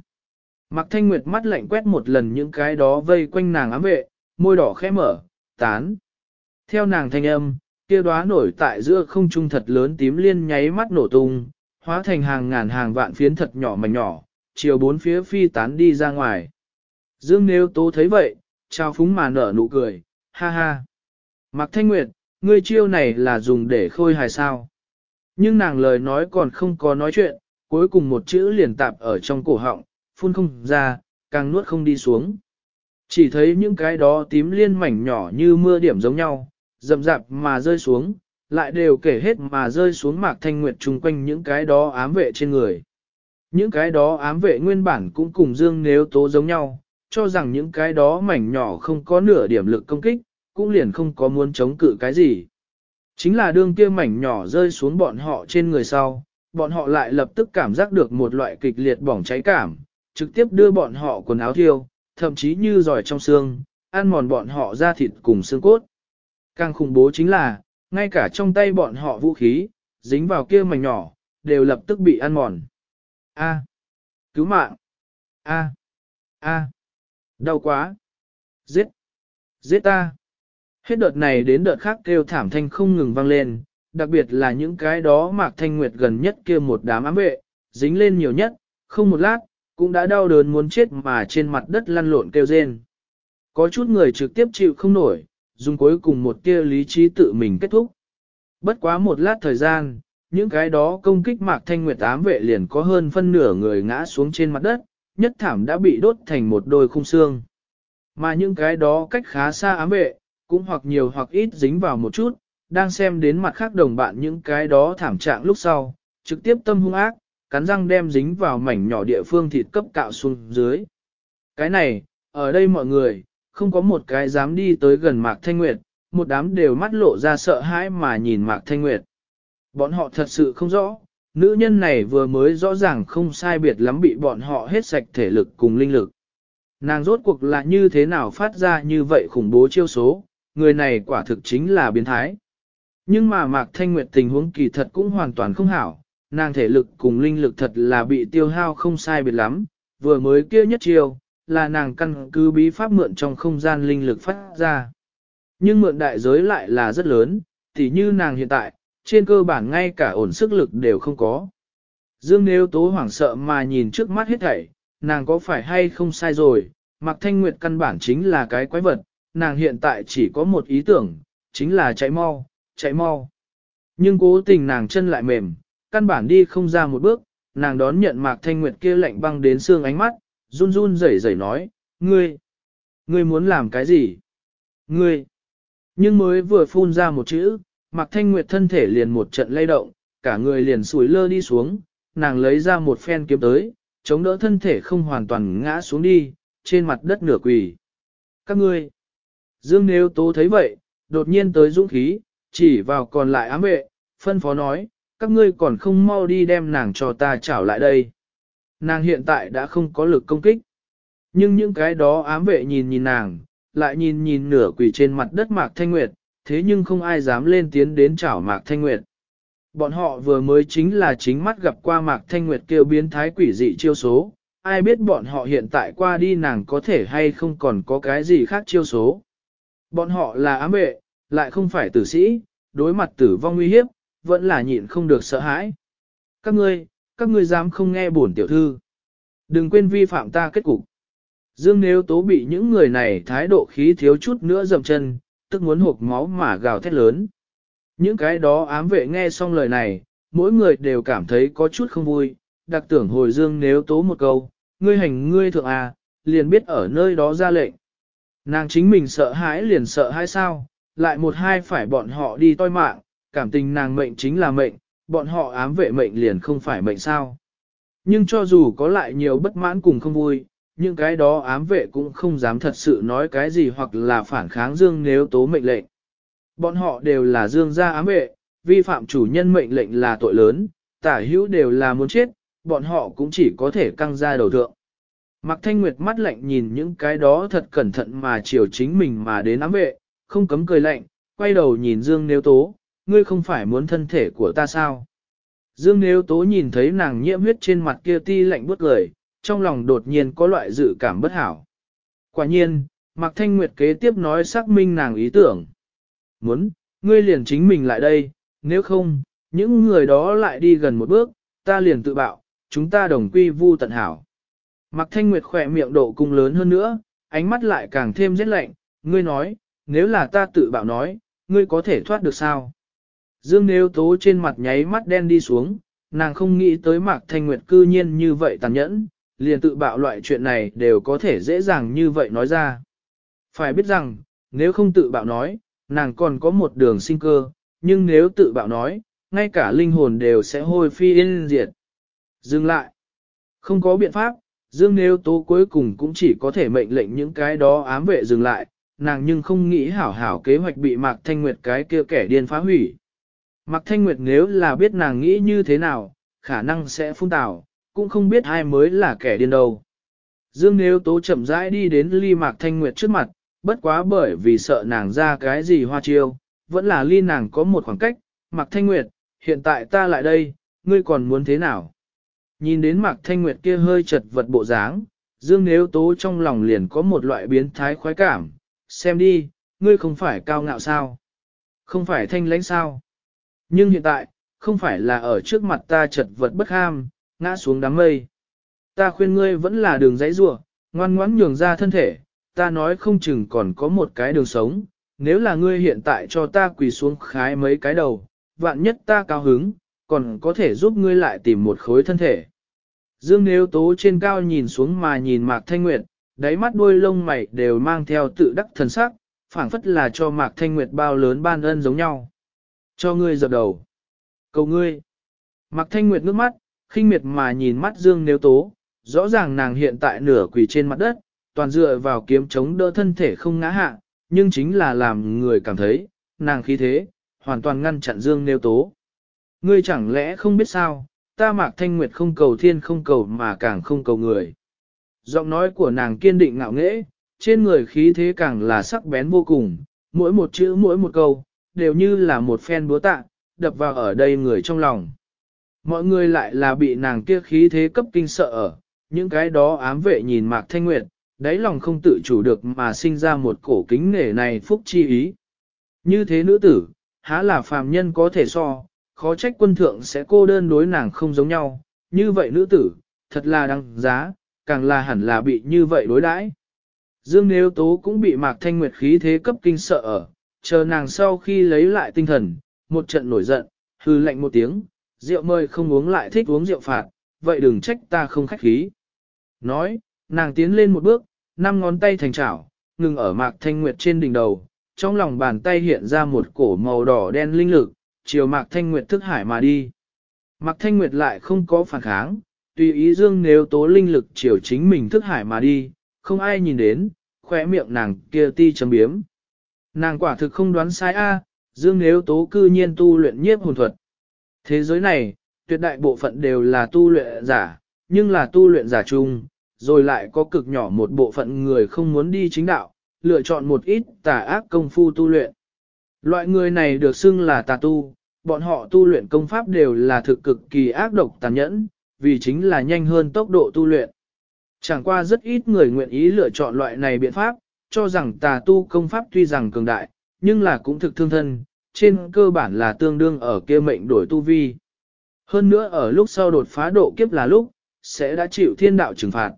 S1: Mạc Thanh Nguyệt mắt lạnh quét một lần những cái đó vây quanh nàng ám vệ, môi đỏ khẽ mở, tán. Theo nàng thanh âm, kia đóa nổi tại giữa không trung thật lớn tím liên nháy mắt nổ tung, hóa thành hàng ngàn hàng vạn phiến thật nhỏ mảnh nhỏ, chiều bốn phía phi tán đi ra ngoài. Dương Nêu Tố thấy vậy, trao phúng mà nở nụ cười, ha ha. Mạc Thanh Nguyệt, ngươi chiêu này là dùng để khôi hài sao. Nhưng nàng lời nói còn không có nói chuyện, cuối cùng một chữ liền tạp ở trong cổ họng, phun không ra, càng nuốt không đi xuống. Chỉ thấy những cái đó tím liên mảnh nhỏ như mưa điểm giống nhau, rậm rạp mà rơi xuống, lại đều kể hết mà rơi xuống mạc thanh nguyệt chung quanh những cái đó ám vệ trên người. Những cái đó ám vệ nguyên bản cũng cùng dương nếu tố giống nhau, cho rằng những cái đó mảnh nhỏ không có nửa điểm lực công kích, cũng liền không có muốn chống cự cái gì. Chính là đương kia mảnh nhỏ rơi xuống bọn họ trên người sau, bọn họ lại lập tức cảm giác được một loại kịch liệt bỏng cháy cảm, trực tiếp đưa bọn họ quần áo thiêu, thậm chí như giỏi trong xương, ăn mòn bọn họ ra thịt cùng xương cốt. Càng khủng bố chính là, ngay cả trong tay bọn họ vũ khí, dính vào kia mảnh nhỏ, đều lập tức bị ăn mòn. A. Cứu mạng. A. A. Đau quá. Giết. Giết ta. Hết đợt này đến đợt khác kêu thảm thanh không ngừng vang lên, đặc biệt là những cái đó mạc thanh nguyệt gần nhất kia một đám ám vệ, dính lên nhiều nhất, không một lát, cũng đã đau đớn muốn chết mà trên mặt đất lăn lộn kêu rên. Có chút người trực tiếp chịu không nổi, dùng cuối cùng một tia lý trí tự mình kết thúc. Bất quá một lát thời gian, những cái đó công kích mạc thanh nguyệt ám vệ liền có hơn phân nửa người ngã xuống trên mặt đất, nhất thảm đã bị đốt thành một đôi khung xương. Mà những cái đó cách khá xa ám vệ, cũng hoặc nhiều hoặc ít dính vào một chút, đang xem đến mặt khác đồng bạn những cái đó thảm trạng lúc sau, trực tiếp tâm hung ác, cắn răng đem dính vào mảnh nhỏ địa phương thịt cấp cạo xuống dưới. Cái này, ở đây mọi người, không có một cái dám đi tới gần Mạc Thanh Nguyệt, một đám đều mắt lộ ra sợ hãi mà nhìn Mạc Thanh Nguyệt. Bọn họ thật sự không rõ, nữ nhân này vừa mới rõ ràng không sai biệt lắm bị bọn họ hết sạch thể lực cùng linh lực. Nàng rốt cuộc là như thế nào phát ra như vậy khủng bố chiêu số, người này quả thực chính là biến thái. Nhưng mà Mạc Thanh Nguyệt tình huống kỳ thật cũng hoàn toàn không hảo, nàng thể lực cùng linh lực thật là bị tiêu hao không sai biệt lắm, vừa mới kia nhất chiều, là nàng căn cứ bí pháp mượn trong không gian linh lực phát ra. Nhưng mượn đại giới lại là rất lớn, tỉ như nàng hiện tại, trên cơ bản ngay cả ổn sức lực đều không có. Dương nếu tố hoảng sợ mà nhìn trước mắt hết thảy, nàng có phải hay không sai rồi, Mạc Thanh Nguyệt căn bản chính là cái quái vật, nàng hiện tại chỉ có một ý tưởng, chính là chạy mau, chạy mau. Nhưng cố tình nàng chân lại mềm, căn bản đi không ra một bước, nàng đón nhận Mạc Thanh Nguyệt kia lạnh băng đến xương ánh mắt, run run rẩy rẩy nói, ngươi, ngươi muốn làm cái gì? Ngươi, nhưng mới vừa phun ra một chữ, Mạc Thanh Nguyệt thân thể liền một trận lay động, cả người liền sủi lơ đi xuống, nàng lấy ra một phen kiếm tới, chống đỡ thân thể không hoàn toàn ngã xuống đi, trên mặt đất nửa quỳ. Các ngươi, Dương Nếu Tố thấy vậy, đột nhiên tới dũng khí, chỉ vào còn lại ám vệ, phân phó nói, các ngươi còn không mau đi đem nàng cho ta trảo lại đây. Nàng hiện tại đã không có lực công kích. Nhưng những cái đó ám vệ nhìn nhìn nàng, lại nhìn nhìn nửa quỷ trên mặt đất Mạc Thanh Nguyệt, thế nhưng không ai dám lên tiến đến chảo Mạc Thanh Nguyệt. Bọn họ vừa mới chính là chính mắt gặp qua Mạc Thanh Nguyệt kêu biến thái quỷ dị chiêu số, ai biết bọn họ hiện tại qua đi nàng có thể hay không còn có cái gì khác chiêu số. Bọn họ là ám vệ, lại không phải tử sĩ, đối mặt tử vong nguy hiếp, vẫn là nhịn không được sợ hãi. Các ngươi, các ngươi dám không nghe bổn tiểu thư. Đừng quên vi phạm ta kết cục. Dương nếu tố bị những người này thái độ khí thiếu chút nữa dầm chân, tức muốn hộp máu mà gào thét lớn. Những cái đó ám vệ nghe xong lời này, mỗi người đều cảm thấy có chút không vui, đặc tưởng hồi dương nếu tố một câu, ngươi hành ngươi thượng à, liền biết ở nơi đó ra lệnh. Nàng chính mình sợ hãi liền sợ hãi sao, lại một hai phải bọn họ đi toi mạng, cảm tình nàng mệnh chính là mệnh, bọn họ ám vệ mệnh liền không phải mệnh sao. Nhưng cho dù có lại nhiều bất mãn cùng không vui, những cái đó ám vệ cũng không dám thật sự nói cái gì hoặc là phản kháng Dương nếu tố mệnh lệnh. Bọn họ đều là Dương gia ám vệ, vi phạm chủ nhân mệnh lệnh là tội lớn, tả hữu đều là muốn chết, bọn họ cũng chỉ có thể căng ra đầu thượng. Mạc Thanh Nguyệt mắt lạnh nhìn những cái đó thật cẩn thận mà chiều chính mình mà đến ám vệ, không cấm cười lạnh, quay đầu nhìn Dương Nếu Tố, ngươi không phải muốn thân thể của ta sao? Dương Nếu Tố nhìn thấy nàng nhiễm huyết trên mặt kia ti lạnh bước lời, trong lòng đột nhiên có loại dự cảm bất hảo. Quả nhiên, Mạc Thanh Nguyệt kế tiếp nói xác minh nàng ý tưởng. Muốn, ngươi liền chính mình lại đây, nếu không, những người đó lại đi gần một bước, ta liền tự bạo, chúng ta đồng quy vu tận hảo. Mạc Thanh Nguyệt khỏe miệng độ cung lớn hơn nữa, ánh mắt lại càng thêm rét lạnh, ngươi nói, nếu là ta tự bạo nói, ngươi có thể thoát được sao? Dương Nếu Tố trên mặt nháy mắt đen đi xuống, nàng không nghĩ tới Mạc Thanh Nguyệt cư nhiên như vậy tàn nhẫn, liền tự bạo loại chuyện này đều có thể dễ dàng như vậy nói ra. Phải biết rằng, nếu không tự bạo nói, nàng còn có một đường sinh cơ, nhưng nếu tự bạo nói, ngay cả linh hồn đều sẽ hôi phi yên diệt. Dừng lại. Không có biện pháp, Dương Nếu Tố cuối cùng cũng chỉ có thể mệnh lệnh những cái đó ám vệ dừng lại, nàng nhưng không nghĩ hảo hảo kế hoạch bị Mạc Thanh Nguyệt cái kia kẻ điên phá hủy. Mạc Thanh Nguyệt nếu là biết nàng nghĩ như thế nào, khả năng sẽ phun tào, cũng không biết ai mới là kẻ điên đâu. Dương Nếu Tố chậm rãi đi đến ly Mạc Thanh Nguyệt trước mặt, bất quá bởi vì sợ nàng ra cái gì hoa chiêu, vẫn là ly nàng có một khoảng cách, Mạc Thanh Nguyệt, hiện tại ta lại đây, ngươi còn muốn thế nào? Nhìn đến Mạc Thanh Nguyệt kia hơi chật vật bộ dáng, Dương Nếu Tố trong lòng liền có một loại biến thái khoái cảm, xem đi, ngươi không phải cao ngạo sao? Không phải thanh lãnh sao? Nhưng hiện tại, không phải là ở trước mặt ta chật vật bất ham, ngã xuống đám mây. Ta khuyên ngươi vẫn là đường dãy rủa, ngoan ngoãn nhường ra thân thể, ta nói không chừng còn có một cái đường sống, nếu là ngươi hiện tại cho ta quỳ xuống khái mấy cái đầu, vạn nhất ta cao hứng, còn có thể giúp ngươi lại tìm một khối thân thể. Dương Nếu Tố trên cao nhìn xuống mà nhìn Mạc Thanh Nguyệt, đáy mắt đuôi lông mày đều mang theo tự đắc thần sắc, phảng phất là cho Mạc Thanh Nguyệt bao lớn ban ân giống nhau. Cho ngươi dập đầu. Cầu ngươi. Mạc Thanh Nguyệt ngước mắt, khinh miệt mà nhìn mắt Dương Nếu Tố, rõ ràng nàng hiện tại nửa quỳ trên mặt đất, toàn dựa vào kiếm chống đỡ thân thể không ngã hạ, nhưng chính là làm người cảm thấy, nàng khí thế, hoàn toàn ngăn chặn Dương Nếu Tố. Ngươi chẳng lẽ không biết sao, ta Mạc Thanh Nguyệt không cầu thiên không cầu mà càng không cầu người. Giọng nói của nàng kiên định ngạo nghễ, trên người khí thế càng là sắc bén vô cùng, mỗi một chữ mỗi một câu, đều như là một phen búa tạ, đập vào ở đây người trong lòng. Mọi người lại là bị nàng kia khí thế cấp kinh sợ ở, những cái đó ám vệ nhìn Mạc Thanh Nguyệt, đáy lòng không tự chủ được mà sinh ra một cổ kính nể này phúc chi ý. Như thế nữ tử, há là phàm nhân có thể so, khó trách quân thượng sẽ cô đơn đối nàng không giống nhau, như vậy nữ tử, thật là đăng giá, càng là hẳn là bị như vậy đối đãi. Dương Nếu Tố cũng bị Mạc Thanh Nguyệt khí thế cấp kinh sợ ở, chờ nàng sau khi lấy lại tinh thần, một trận nổi giận, hư lạnh một tiếng, rượu mời không uống lại thích uống rượu phạt, vậy đừng trách ta không khách khí. Nói, nàng tiến lên một bước, năm ngón tay thành chảo, ngừng ở Mạc Thanh Nguyệt trên đỉnh đầu, trong lòng bàn tay hiện ra một cổ màu đỏ đen linh lực, chiều Mạc Thanh Nguyệt thức hải mà đi. Mạc Thanh Nguyệt lại không có phản kháng, tùy ý dương nếu tố linh lực chiều chính mình thức hải mà đi, không ai nhìn đến, khỏe miệng nàng kia ti chấm biếm. Nàng quả thực không đoán sai a, dương nếu tố cư nhiên tu luyện nhiếp hồn thuật. Thế giới này, tuyệt đại bộ phận đều là tu luyện giả, nhưng là tu luyện giả chung, rồi lại có cực nhỏ một bộ phận người không muốn đi chính đạo, lựa chọn một ít tà ác công phu tu luyện. Loại người này được xưng là tà tu, bọn họ tu luyện công pháp đều là thực cực kỳ ác độc tàn nhẫn, vì chính là nhanh hơn tốc độ tu luyện. Chẳng qua rất ít người nguyện ý lựa chọn loại này biện pháp, cho rằng tà tu công pháp tuy rằng cường đại, nhưng là cũng thực thương thân, trên cơ bản là tương đương ở kia mệnh đổi tu vi. Hơn nữa ở lúc sau đột phá độ kiếp là lúc, sẽ đã chịu thiên đạo trừng phạt.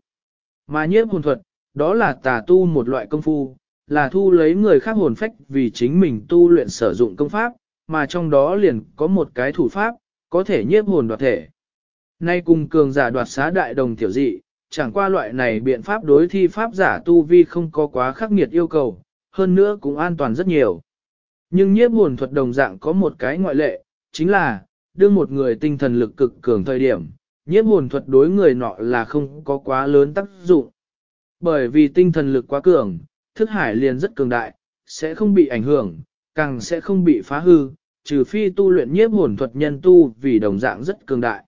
S1: Mà nhiếp hồn thuật, đó là tà tu một loại công phu, là thu lấy người khác hồn phách vì chính mình tu luyện sử dụng công pháp, mà trong đó liền có một cái thủ pháp, có thể nhiếp hồn đoạt thể. Nay cùng cường giả đoạt xá đại đồng tiểu dị, chẳng qua loại này biện pháp đối thi pháp giả tu vi không có quá khắc nghiệt yêu cầu, hơn nữa cũng an toàn rất nhiều. Nhưng nhiếp hồn thuật đồng dạng có một cái ngoại lệ, chính là, đưa một người tinh thần lực cực cường thời điểm, nhiếp hồn thuật đối người nọ là không có quá lớn tác dụng. Bởi vì tinh thần lực quá cường, thức hải liền rất cường đại, sẽ không bị ảnh hưởng, càng sẽ không bị phá hư, trừ phi tu luyện nhiếp hồn thuật nhân tu vì đồng dạng rất cường đại.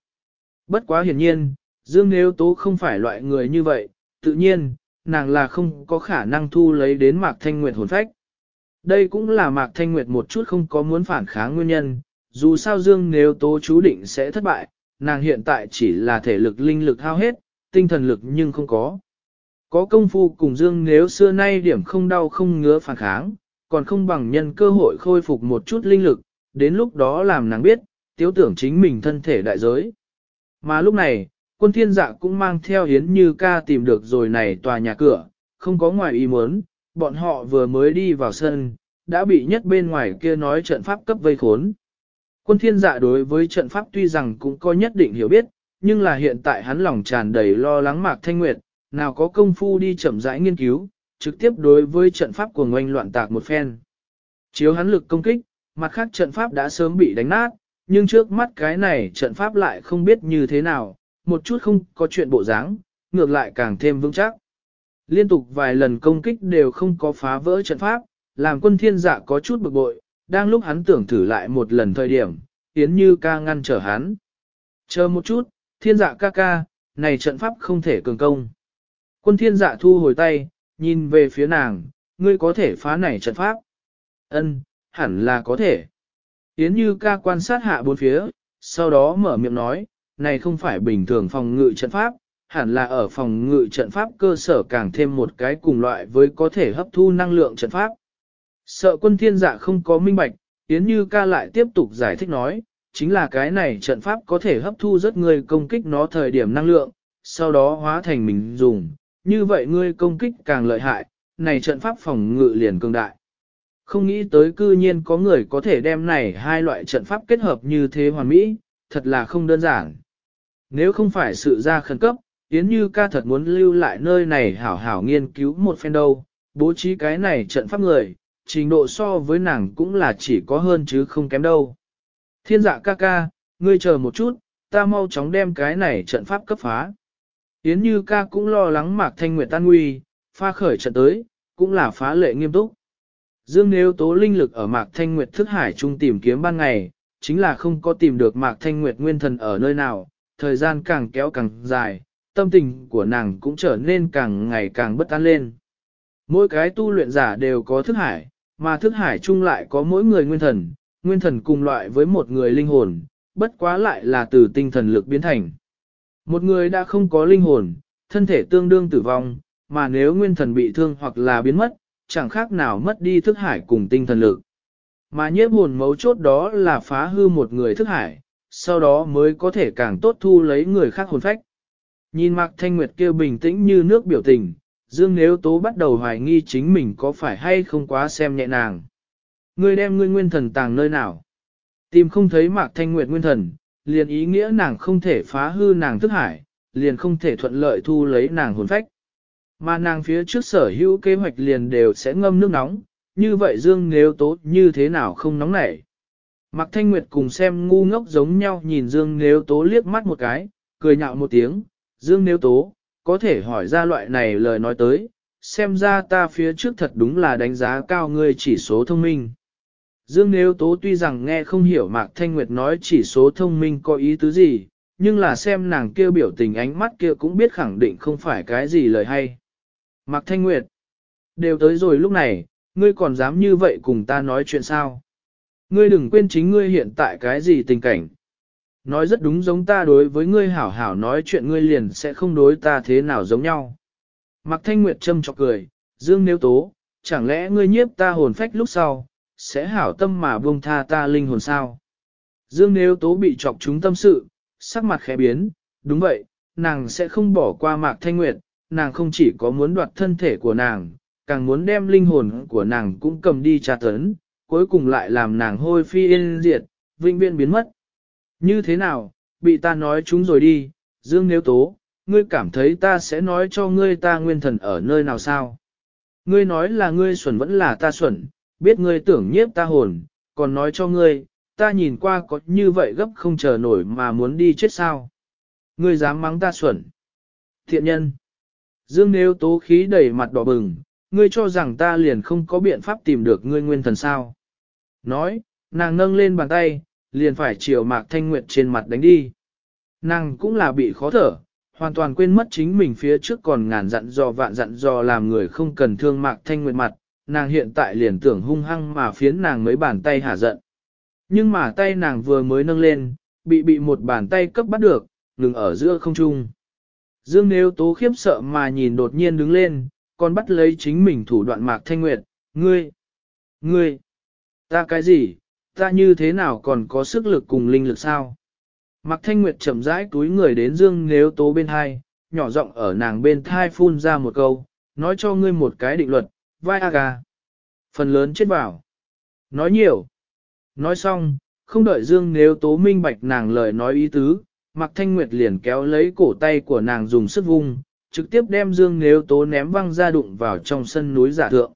S1: Bất quá hiển nhiên, Dương Nếu Tố không phải loại người như vậy, tự nhiên, nàng là không có khả năng thu lấy đến Mạc Thanh Nguyệt hồn phách. Đây cũng là Mạc Thanh Nguyệt một chút không có muốn phản kháng nguyên nhân, dù sao Dương Nếu Tố chú định sẽ thất bại, nàng hiện tại chỉ là thể lực linh lực hao hết, tinh thần lực nhưng không có. Có công phu cùng Dương nếu xưa nay điểm không đau không ngứa phản kháng, còn không bằng nhân cơ hội khôi phục một chút linh lực, đến lúc đó làm nàng biết, tiếu tưởng chính mình thân thể đại giới. Mà lúc này, quân thiên dạ cũng mang theo hiến như ca tìm được rồi này tòa nhà cửa, không có ngoài ý muốn, bọn họ vừa mới đi vào sân, đã bị nhất bên ngoài kia nói trận pháp cấp vây khốn. Quân thiên dạ đối với trận pháp tuy rằng cũng có nhất định hiểu biết, nhưng là hiện tại hắn lòng tràn đầy lo lắng Mạc Thanh Nguyệt, nào có công phu đi chậm rãi nghiên cứu, trực tiếp đối với trận pháp của ngoanh loạn tạc một phen. Chiếu hắn lực công kích, mặt khác trận pháp đã sớm bị đánh nát, nhưng trước mắt cái này trận pháp lại không biết như thế nào, một chút không có chuyện bộ dáng, ngược lại càng thêm vững chắc. Liên tục vài lần công kích đều không có phá vỡ trận pháp, làm quân thiên dạ có chút bực bội, đang lúc hắn tưởng thử lại một lần thời điểm, Yến Như ca ngăn trở hắn. Chờ một chút, thiên dạ ca ca, này trận pháp không thể cường công. Quân thiên dạ thu hồi tay, nhìn về phía nàng, ngươi có thể phá này trận pháp. Ân, hẳn là có thể. Yến Như ca quan sát hạ bốn phía, sau đó mở miệng nói, này không phải bình thường phòng ngự trận pháp, hẳn là ở phòng ngự trận pháp cơ sở càng thêm một cái cùng loại với có thể hấp thu năng lượng trận pháp. Sợ quân thiên dạ không có minh bạch, Yến Như ca lại tiếp tục giải thích nói, chính là cái này trận pháp có thể hấp thu rất người công kích nó thời điểm năng lượng, sau đó hóa thành mình dùng, như vậy ngươi công kích càng lợi hại, này trận pháp phòng ngự liền cường đại. Không nghĩ tới cư nhiên có người có thể đem này hai loại trận pháp kết hợp như thế hoàn mỹ, thật là không đơn giản. Nếu không phải sự ra khẩn cấp, Yến Như ca thật muốn lưu lại nơi này hảo hảo nghiên cứu một phen đâu, bố trí cái này trận pháp người, trình độ so với nàng cũng là chỉ có hơn chứ không kém đâu. Thiên dạ ca ca, ngươi chờ một chút, ta mau chóng đem cái này trận pháp cấp phá. Yến Như ca cũng lo lắng Mạc Thanh Nguyệt tan nguy, pha khởi trận tới, cũng là phá lệ nghiêm túc. Dương nếu tố linh lực ở Mạc Thanh Nguyệt thức hải trung tìm kiếm ban ngày, chính là không có tìm được Mạc Thanh Nguyệt nguyên thần ở nơi nào, thời gian càng kéo càng dài, tâm tình của nàng cũng trở nên càng ngày càng bất an lên. Mỗi cái tu luyện giả đều có thức hải, mà thức hải chung lại có mỗi người nguyên thần, nguyên thần cùng loại với một người linh hồn, bất quá lại là từ tinh thần lực biến thành. Một người đã không có linh hồn, thân thể tương đương tử vong, mà nếu nguyên thần bị thương hoặc là biến mất, chẳng khác nào mất đi thức hải cùng tinh thần lực. Mà nhiếp hồn mấu chốt đó là phá hư một người thức hải, sau đó mới có thể càng tốt thu lấy người khác hồn phách. Nhìn Mạc Thanh Nguyệt kêu bình tĩnh như nước biểu tình, Dương Nếu Tố bắt đầu hoài nghi chính mình có phải hay không quá xem nhẹ nàng. Ngươi đem ngươi nguyên thần tàng nơi nào? Tìm không thấy Mạc Thanh Nguyệt nguyên thần, liền ý nghĩa nàng không thể phá hư nàng thức hải, liền không thể thuận lợi thu lấy nàng hồn phách. Mà nàng phía trước sở hữu kế hoạch liền đều sẽ ngâm nước nóng, như vậy Dương Nếu Tố như thế nào không nóng nảy. Mạc Thanh Nguyệt cùng xem ngu ngốc giống nhau nhìn Dương Nếu Tố liếc mắt một cái, cười nhạo một tiếng, Dương Nếu Tố, có thể hỏi ra loại này lời nói tới, xem ra ta phía trước thật đúng là đánh giá cao ngươi chỉ số thông minh. Dương Nếu Tố tuy rằng nghe không hiểu Mạc Thanh Nguyệt nói chỉ số thông minh có ý tứ gì, nhưng là xem nàng kêu biểu tình ánh mắt kia cũng biết khẳng định không phải cái gì lời hay. Mạc Thanh Nguyệt, đều tới rồi lúc này, ngươi còn dám như vậy cùng ta nói chuyện sao? Ngươi đừng quên chính ngươi hiện tại cái gì tình cảnh. Nói rất đúng giống ta đối với ngươi hảo hảo nói chuyện ngươi liền sẽ không đối ta thế nào giống nhau. Mạc Thanh Nguyệt châm chọc cười, Dương Nếu Tố, chẳng lẽ ngươi nhiếp ta hồn phách lúc sau, sẽ hảo tâm mà buông tha ta linh hồn sao? Dương Nếu Tố bị chọc chúng tâm sự, sắc mặt khẽ biến, đúng vậy, nàng sẽ không bỏ qua Mạc Thanh Nguyệt, nàng không chỉ có muốn đoạt thân thể của nàng, càng muốn đem linh hồn của nàng cũng cầm đi tra tấn, cuối cùng lại làm nàng hôi phi yên diệt, vinh viên biến mất. Như thế nào, bị ta nói chúng rồi đi, Dương Nếu Tố, ngươi cảm thấy ta sẽ nói cho ngươi ta nguyên thần ở nơi nào sao? Ngươi nói là ngươi xuẩn vẫn là ta xuẩn, biết ngươi tưởng nhiếp ta hồn, còn nói cho ngươi, ta nhìn qua có như vậy gấp không chờ nổi mà muốn đi chết sao? Ngươi dám mắng ta xuẩn. Thiện nhân. Dương Nếu Tố khí đầy mặt đỏ bừng, ngươi cho rằng ta liền không có biện pháp tìm được ngươi nguyên thần sao. Nói, nàng nâng lên bàn tay, liền phải chiều Mạc Thanh Nguyệt trên mặt đánh đi. Nàng cũng là bị khó thở, hoàn toàn quên mất chính mình phía trước còn ngàn dặn dò vạn dặn dò làm người không cần thương Mạc Thanh Nguyệt mặt, nàng hiện tại liền tưởng hung hăng mà phiến nàng mấy bàn tay hả giận. Nhưng mà tay nàng vừa mới nâng lên, bị bị một bàn tay cấp bắt được, ngừng ở giữa không trung. Dương Nếu Tố khiếp sợ mà nhìn đột nhiên đứng lên, còn bắt lấy chính mình thủ đoạn Mạc Thanh Nguyệt, ngươi, ngươi, ta cái gì, ta như thế nào còn có sức lực cùng linh lực sao? Mạc Thanh Nguyệt chậm rãi túi người đến Dương Nếu Tố bên hai, nhỏ giọng ở nàng bên thai phun ra một câu, nói cho ngươi một cái định luật, vai aga. Phần lớn chết bảo. Nói nhiều. Nói xong, không đợi Dương Nếu Tố minh bạch nàng lời nói ý tứ, Mạc Thanh Nguyệt liền kéo lấy cổ tay của nàng dùng sức vung, trực tiếp đem Dương Nếu Tố ném văng ra đụng vào trong sân núi giả thượng.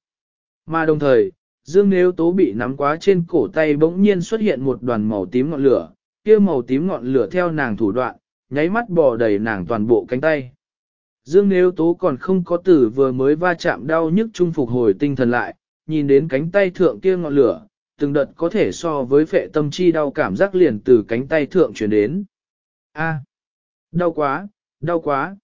S1: Mà đồng thời, Dương Nếu Tố bị nắm quá trên cổ tay bỗng nhiên xuất hiện một đoàn màu tím ngọn lửa, kia màu tím ngọn lửa theo nàng thủ đoạn, nháy mắt bò đầy nàng toàn bộ cánh tay. Dương Nếu Tố còn không có tử vừa mới va chạm đau nhức trung phục hồi tinh thần lại, nhìn đến cánh tay thượng kia ngọn lửa, từng đợt có thể so với phệ tâm chi đau cảm giác liền từ cánh tay thượng chuyển đến. A, đau quá, đau quá.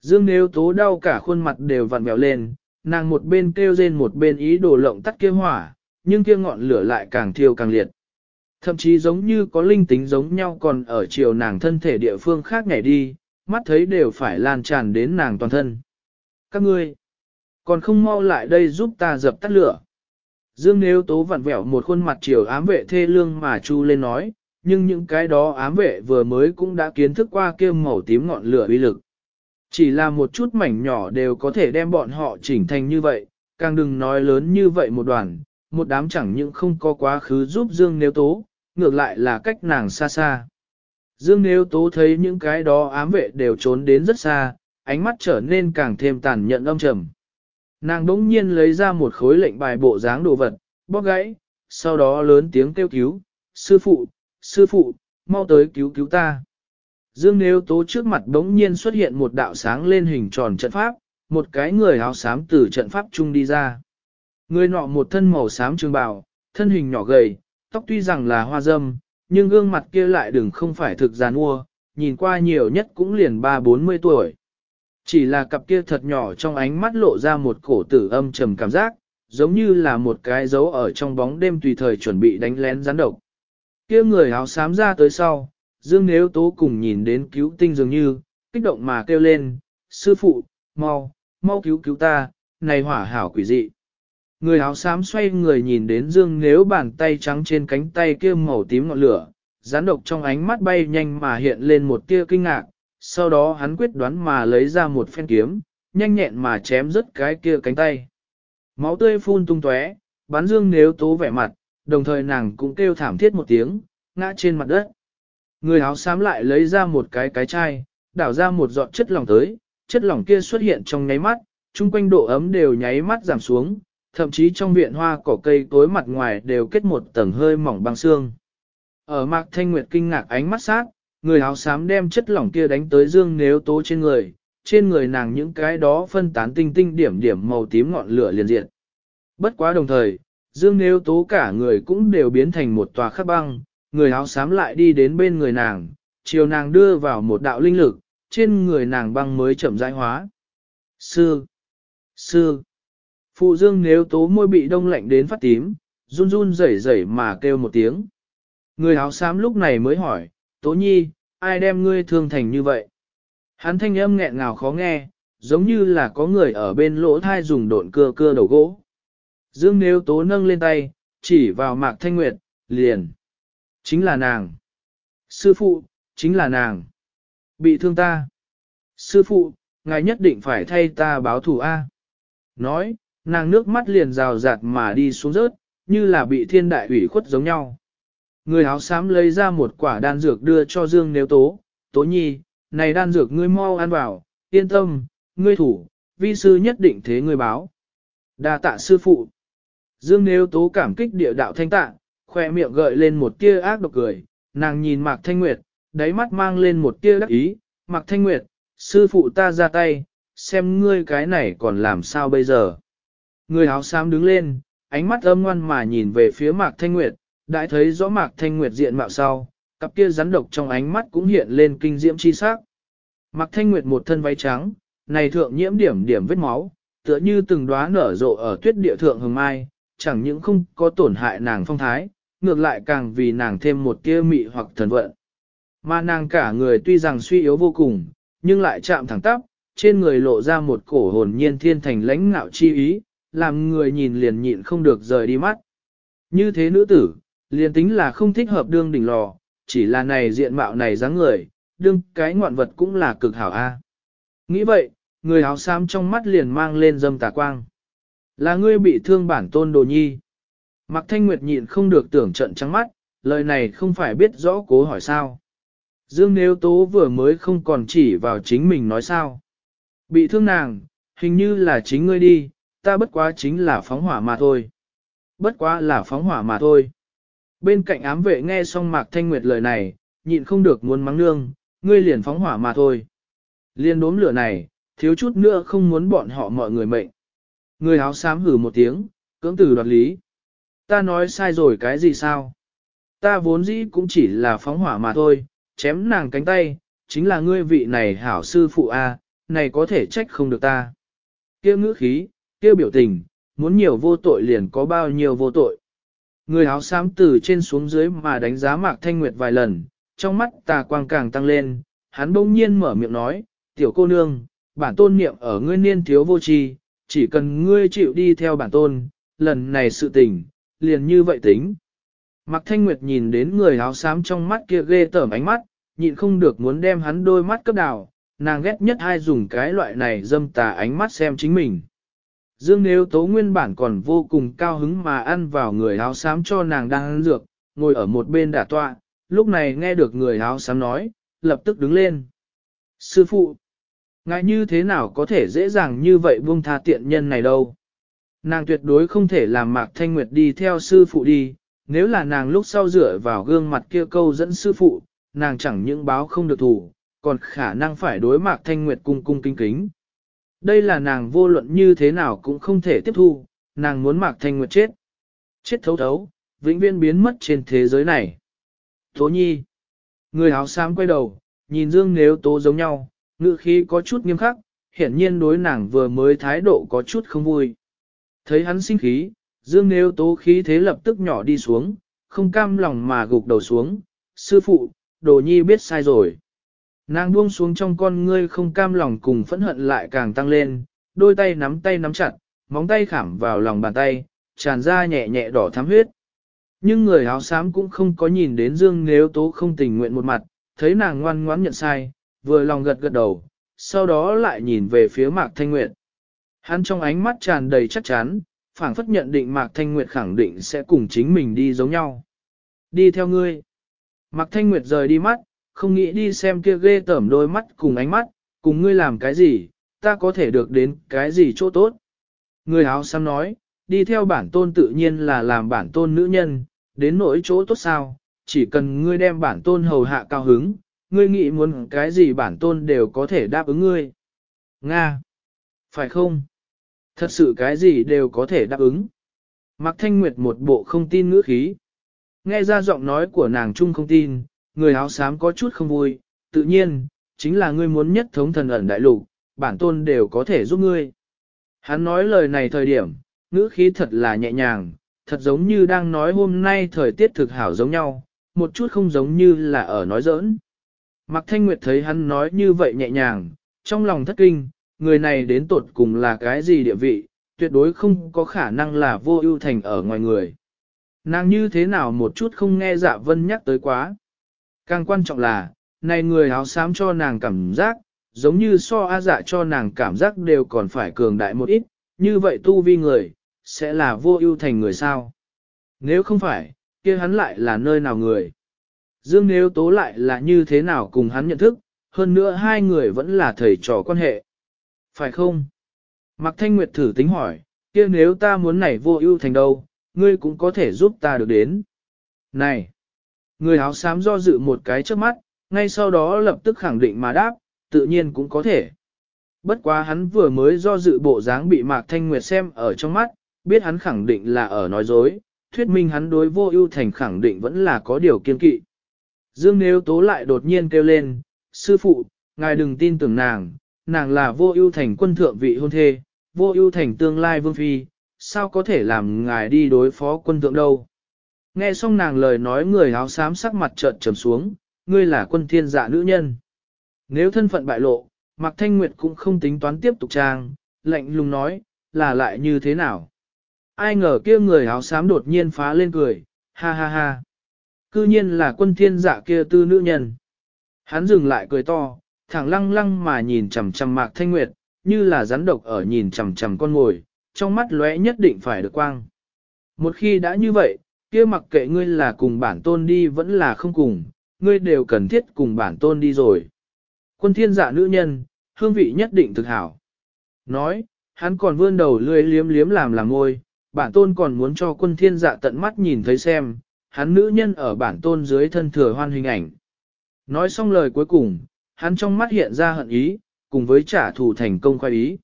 S1: Dương Nếu Tố đau cả khuôn mặt đều vặn vẹo lên, nàng một bên kêu rên một bên ý đồ lộng tắt kia hỏa, nhưng kia ngọn lửa lại càng thiêu càng liệt. Thậm chí giống như có linh tính giống nhau còn ở chiều nàng thân thể địa phương khác nhảy đi, mắt thấy đều phải lan tràn đến nàng toàn thân. Các ngươi, còn không mau lại đây giúp ta dập tắt lửa. Dương Nếu Tố vặn vẹo một khuôn mặt chiều ám vệ thê lương mà chu lên nói, nhưng những cái đó ám vệ vừa mới cũng đã kiến thức qua kia màu tím ngọn lửa uy lực. Chỉ là một chút mảnh nhỏ đều có thể đem bọn họ chỉnh thành như vậy, càng đừng nói lớn như vậy một đoàn, một đám chẳng những không có quá khứ giúp Dương Nếu Tố, ngược lại là cách nàng xa xa. Dương Nếu Tố thấy những cái đó ám vệ đều trốn đến rất xa, ánh mắt trở nên càng thêm tàn nhẫn âm trầm. Nàng đống nhiên lấy ra một khối lệnh bài bộ dáng đồ vật, bóp gãy, sau đó lớn tiếng kêu cứu, sư phụ, sư phụ, mau tới cứu cứu ta. Dương Nếu Tố trước mặt đống nhiên xuất hiện một đạo sáng lên hình tròn trận pháp, một cái người áo xám từ trận pháp trung đi ra. Người nọ một thân màu xám trường bào, thân hình nhỏ gầy, tóc tuy rằng là hoa dâm, nhưng gương mặt kia lại đừng không phải thực giàn ua, nhìn qua nhiều nhất cũng liền ba bốn mươi tuổi. Chỉ là cặp kia thật nhỏ trong ánh mắt lộ ra một cổ tử âm trầm cảm giác, giống như là một cái dấu ở trong bóng đêm tùy thời chuẩn bị đánh lén gián độc. kia người áo xám ra tới sau, Dương Nếu Tố cùng nhìn đến cứu tinh dường như, kích động mà kêu lên, sư phụ, mau, mau cứu cứu ta, này hỏa hảo quỷ dị. Người áo xám xoay người nhìn đến Dương Nếu bàn tay trắng trên cánh tay kia màu tím ngọn lửa, rán độc trong ánh mắt bay nhanh mà hiện lên một tia kinh ngạc, sau đó hắn quyết đoán mà lấy ra một phen kiếm, nhanh nhẹn mà chém rứt cái kia cánh tay. Máu tươi phun tung tóe, bắn Dương Nếu tố vẻ mặt, đồng thời nàng cũng kêu thảm thiết một tiếng, ngã trên mặt đất. Người áo xám lại lấy ra một cái cái chai, đảo ra một giọt chất lỏng tới, chất lỏng kia xuất hiện trong nháy mắt, chung quanh độ ấm đều nháy mắt giảm xuống, thậm chí trong viện hoa cỏ cây tối mặt ngoài đều kết một tầng hơi mỏng băng xương. Ở Mạc Thanh Nguyệt kinh ngạc ánh mắt sát, người áo xám đem chất lỏng kia đánh tới dương nếu tố trên người, trên người nàng những cái đó phân tán tinh tinh điểm điểm màu tím ngọn lửa liền diện. Bất quá đồng thời, dương nếu tố cả người cũng đều biến thành một tòa khắc băng, người áo xám lại đi đến bên người nàng, chiều nàng đưa vào một đạo linh lực, trên người nàng băng mới chậm rãi hóa. Sư! Sư! Phụ dương nếu tố môi bị đông lạnh đến phát tím, run run rẩy rẩy mà kêu một tiếng. Người áo xám lúc này mới hỏi, tố nhi, ai đem ngươi thương thành như vậy? Hắn thanh âm nghẹn ngào khó nghe, giống như là có người ở bên lỗ thai dùng độn cưa cưa đầu gỗ. Dương nếu tố nâng lên tay, chỉ vào mạc thanh nguyệt, liền. Chính là nàng. Sư phụ, chính là nàng. Bị thương ta. Sư phụ, ngài nhất định phải thay ta báo thù A. Nói, nàng nước mắt liền rào rạt mà đi xuống rớt, như là bị thiên đại ủy khuất giống nhau. Người áo xám lấy ra một quả đan dược đưa cho Dương Nếu Tố, Tố Nhi, này đan dược ngươi mau ăn vào, yên tâm, ngươi thủ, vi sư nhất định thế ngươi báo. đa tạ sư phụ. Dương Nếu Tố cảm kích địa đạo thanh tạ, khoe miệng gợi lên một tia ác độc cười, nàng nhìn Mạc Thanh Nguyệt, đáy mắt mang lên một tia đắc ý, Mạc Thanh Nguyệt, sư phụ ta ra tay, xem ngươi cái này còn làm sao bây giờ. Người áo xám đứng lên, ánh mắt âm ngoan mà nhìn về phía Mạc Thanh Nguyệt, đã thấy rõ Mạc Thanh Nguyệt diện mạo sau, cặp kia rắn độc trong ánh mắt cũng hiện lên kinh diễm chi sắc. Mạc Thanh Nguyệt một thân váy trắng, này thượng nhiễm điểm điểm vết máu, tựa như từng đóa nở rộ ở tuyết địa thượng hừng mai, chẳng những không có tổn hại nàng phong thái, ngược lại càng vì nàng thêm một tia mị hoặc thần vận. Mà nàng cả người tuy rằng suy yếu vô cùng, nhưng lại chạm thẳng tắp, trên người lộ ra một cổ hồn nhiên thiên thành lãnh ngạo chi ý, làm người nhìn liền nhịn không được rời đi mắt. Như thế nữ tử, liền tính là không thích hợp đương đỉnh lò, chỉ là này diện mạo này dáng người, đương cái ngoạn vật cũng là cực hảo a. Nghĩ vậy, người áo xám trong mắt liền mang lên dâm tà quang. Là ngươi bị thương bản tôn đồ nhi. Mạc Thanh Nguyệt nhịn không được tưởng trận trắng mắt, lời này không phải biết rõ cố hỏi sao. Dương Nếu Tố vừa mới không còn chỉ vào chính mình nói sao. Bị thương nàng, hình như là chính ngươi đi, ta bất quá chính là phóng hỏa mà thôi. Bất quá là phóng hỏa mà thôi. Bên cạnh ám vệ nghe xong Mạc Thanh Nguyệt lời này, nhịn không được muốn mắng nương, ngươi liền phóng hỏa mà thôi. Liên đốm lửa này, thiếu chút nữa không muốn bọn họ mọi người mệnh. Người áo xám hử một tiếng, cưỡng từ đoạt lý. Ta nói sai rồi cái gì sao? Ta vốn dĩ cũng chỉ là phóng hỏa mà thôi, chém nàng cánh tay, chính là ngươi vị này hảo sư phụ A, này có thể trách không được ta. kia ngữ khí, kia biểu tình, muốn nhiều vô tội liền có bao nhiêu vô tội. Người áo xám từ trên xuống dưới mà đánh giá Mạc Thanh Nguyệt vài lần, trong mắt tà quang càng tăng lên, hắn bỗng nhiên mở miệng nói, tiểu cô nương, bản tôn niệm ở ngươi niên thiếu vô tri, chỉ cần ngươi chịu đi theo bản tôn, lần này sự tình, liền như vậy tính. Mạc Thanh Nguyệt nhìn đến người áo xám trong mắt kia ghê tởm ánh mắt, nhịn không được muốn đem hắn đôi mắt cấp đào, nàng ghét nhất ai dùng cái loại này dâm tà ánh mắt xem chính mình. Dương Nếu Tố nguyên bản còn vô cùng cao hứng mà ăn vào người áo xám cho nàng đang ăn dược, ngồi ở một bên đả tọa, lúc này nghe được người áo xám nói, lập tức đứng lên. Sư phụ, ngại như thế nào có thể dễ dàng như vậy buông tha tiện nhân này đâu. Nàng tuyệt đối không thể làm Mạc Thanh Nguyệt đi theo sư phụ đi, nếu là nàng lúc sau dựa vào gương mặt kia câu dẫn sư phụ, nàng chẳng những báo không được thủ, còn khả năng phải đối Mạc Thanh Nguyệt cung cung kính kính. Đây là nàng vô luận như thế nào cũng không thể tiếp thu, nàng muốn Mạc Thanh Nguyệt chết. Chết thấu thấu, vĩnh viễn biến mất trên thế giới này. Tố nhi. Người áo xám quay đầu, nhìn Dương nếu tố giống nhau, ngữ khí có chút nghiêm khắc, hiển nhiên đối nàng vừa mới thái độ có chút không vui. Thấy hắn sinh khí, Dương Nếu Tố khí thế lập tức nhỏ đi xuống, không cam lòng mà gục đầu xuống, sư phụ, đồ nhi biết sai rồi. Nàng buông xuống trong con ngươi không cam lòng cùng phẫn hận lại càng tăng lên, đôi tay nắm tay nắm chặt, móng tay khảm vào lòng bàn tay, tràn ra nhẹ nhẹ đỏ thắm huyết. Nhưng người áo xám cũng không có nhìn đến Dương Nếu Tố không tình nguyện một mặt, thấy nàng ngoan ngoãn nhận sai, vừa lòng gật gật đầu, sau đó lại nhìn về phía Mạc Thanh Nguyệt. Hắn trong ánh mắt tràn đầy chắc chắn, phảng phất nhận định Mạc Thanh Nguyệt khẳng định sẽ cùng chính mình đi giống nhau. Đi theo ngươi. Mạc Thanh Nguyệt rời đi mắt, không nghĩ đi xem kia ghê tởm đôi mắt cùng ánh mắt, cùng ngươi làm cái gì, ta có thể được đến cái gì chỗ tốt. Người áo xăm nói, đi theo bản tôn tự nhiên là làm bản tôn nữ nhân, đến nỗi chỗ tốt sao, chỉ cần ngươi đem bản tôn hầu hạ cao hứng, ngươi nghĩ muốn cái gì bản tôn đều có thể đáp ứng ngươi. Nga! Phải không? Thật sự cái gì đều có thể đáp ứng. Mạc Thanh Nguyệt một bộ không tin ngữ khí. Nghe ra giọng nói của nàng trung không tin, người áo xám có chút không vui, tự nhiên, chính là ngươi muốn nhất thống thần ẩn đại lục, bản tôn đều có thể giúp ngươi. Hắn nói lời này thời điểm, ngữ khí thật là nhẹ nhàng, thật giống như đang nói hôm nay thời tiết thực hảo giống nhau, một chút không giống như là ở nói giỡn. Mạc Thanh Nguyệt thấy hắn nói như vậy nhẹ nhàng, trong lòng thất kinh, người này đến tột cùng là cái gì địa vị, tuyệt đối không có khả năng là vô ưu thành ở ngoài người. Nàng như thế nào một chút không nghe dạ vân nhắc tới quá. Càng quan trọng là, này người áo xám cho nàng cảm giác, giống như so a dạ cho nàng cảm giác đều còn phải cường đại một ít, như vậy tu vi người, sẽ là vô ưu thành người sao. Nếu không phải, kia hắn lại là nơi nào người. Dương Nếu Tố lại là như thế nào cùng hắn nhận thức, hơn nữa hai người vẫn là thầy trò quan hệ. Phải không? Mạc Thanh Nguyệt thử tính hỏi, kia nếu ta muốn nảy vô ưu thành đâu, ngươi cũng có thể giúp ta được đến. Này! Người áo xám do dự một cái trước mắt, ngay sau đó lập tức khẳng định mà đáp, tự nhiên cũng có thể. Bất quá hắn vừa mới do dự bộ dáng bị Mạc Thanh Nguyệt xem ở trong mắt, biết hắn khẳng định là ở nói dối, thuyết minh hắn đối vô ưu thành khẳng định vẫn là có điều kiên kỵ. Dương Nếu Tố lại đột nhiên kêu lên, sư phụ, ngài đừng tin tưởng nàng, nàng là vô ưu thành quân thượng vị hôn thê, vô ưu thành tương lai vương phi, sao có thể làm ngài đi đối phó quân thượng đâu. Nghe xong nàng lời nói người áo xám sắc mặt trợn trầm xuống, ngươi là quân thiên dạ nữ nhân. Nếu thân phận bại lộ, Mạc Thanh Nguyệt cũng không tính toán tiếp tục trang, lạnh lùng nói, là lại như thế nào. Ai ngờ kia người áo xám đột nhiên phá lên cười, ha ha ha. Cư nhiên là quân thiên dạ kia tư nữ nhân. Hắn dừng lại cười to, thẳng lăng lăng mà nhìn chằm chằm Mạc Thanh Nguyệt, như là rắn độc ở nhìn chằm chằm con ngồi, trong mắt lóe nhất định phải được quang. Một khi đã như vậy, kia mặc kệ ngươi là cùng bản tôn đi vẫn là không cùng, ngươi đều cần thiết cùng bản tôn đi rồi. Quân thiên dạ nữ nhân, hương vị nhất định thực hảo. Nói, hắn còn vươn đầu lươi liếm liếm làm làm ngôi, bản tôn còn muốn cho quân thiên dạ tận mắt nhìn thấy xem, hắn nữ nhân ở bản tôn dưới thân thừa hoan hình ảnh. Nói xong lời cuối cùng, hắn trong mắt hiện ra hận ý, cùng với trả thù thành công khoai ý.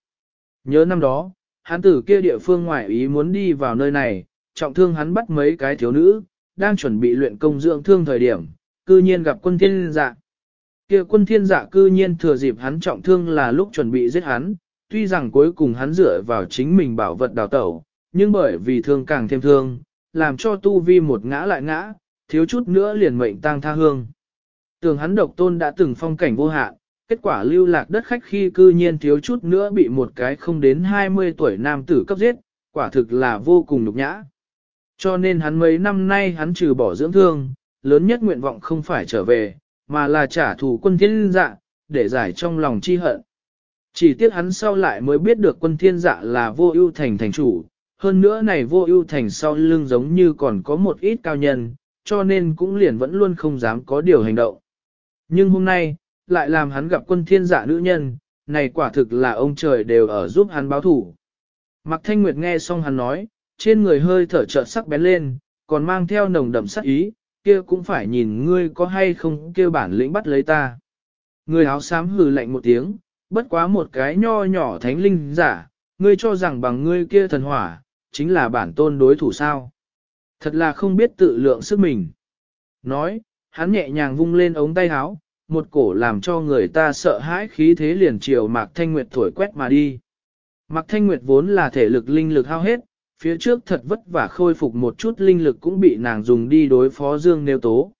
S1: Nhớ năm đó, hắn từ kia địa phương ngoại ý muốn đi vào nơi này, trọng thương hắn bắt mấy cái thiếu nữ, đang chuẩn bị luyện công dưỡng thương thời điểm, cư nhiên gặp quân thiên dạ. Kia quân thiên dạ cư nhiên thừa dịp hắn trọng thương là lúc chuẩn bị giết hắn, tuy rằng cuối cùng hắn dựa vào chính mình bảo vật đào tẩu, nhưng bởi vì thương càng thêm thương, làm cho tu vi một ngã lại ngã, thiếu chút nữa liền mệnh tang tha hương. Tưởng hắn độc tôn đã từng phong cảnh vô hạn, kết quả lưu lạc đất khách khi cư nhiên thiếu chút nữa bị một cái không đến 20 tuổi nam tử cấp giết, quả thực là vô cùng nhục nhã. Cho nên hắn mấy năm nay hắn trừ bỏ dưỡng thương, lớn nhất nguyện vọng không phải trở về, mà là trả thù quân thiên dạ, để giải trong lòng chi hận. Chỉ tiếc hắn sau lại mới biết được quân thiên dạ là vô ưu thành thành chủ, hơn nữa này vô ưu thành sau lưng giống như còn có một ít cao nhân, cho nên cũng liền vẫn luôn không dám có điều hành động. Nhưng hôm nay, lại làm hắn gặp quân thiên giả nữ nhân, này quả thực là ông trời đều ở giúp hắn báo thủ. Mạc Thanh Nguyệt nghe xong hắn nói, trên người hơi thở chợt sắc bén lên, còn mang theo nồng đậm sắc ý, kia cũng phải nhìn ngươi có hay không kêu bản lĩnh bắt lấy ta. Người áo xám hừ lạnh một tiếng, bất quá một cái nho nhỏ thánh linh giả, ngươi cho rằng bằng ngươi kia thần hỏa, chính là bản tôn đối thủ sao. Thật là không biết tự lượng sức mình. Nói, hắn nhẹ nhàng vung lên ống tay áo, một cổ làm cho người ta sợ hãi khí thế liền chiều Mạc Thanh Nguyệt thổi quét mà đi. Mạc Thanh Nguyệt vốn là thể lực linh lực hao hết, Phía trước thật vất vả khôi phục một chút linh lực cũng bị nàng dùng đi đối phó Dương Nêu Tố.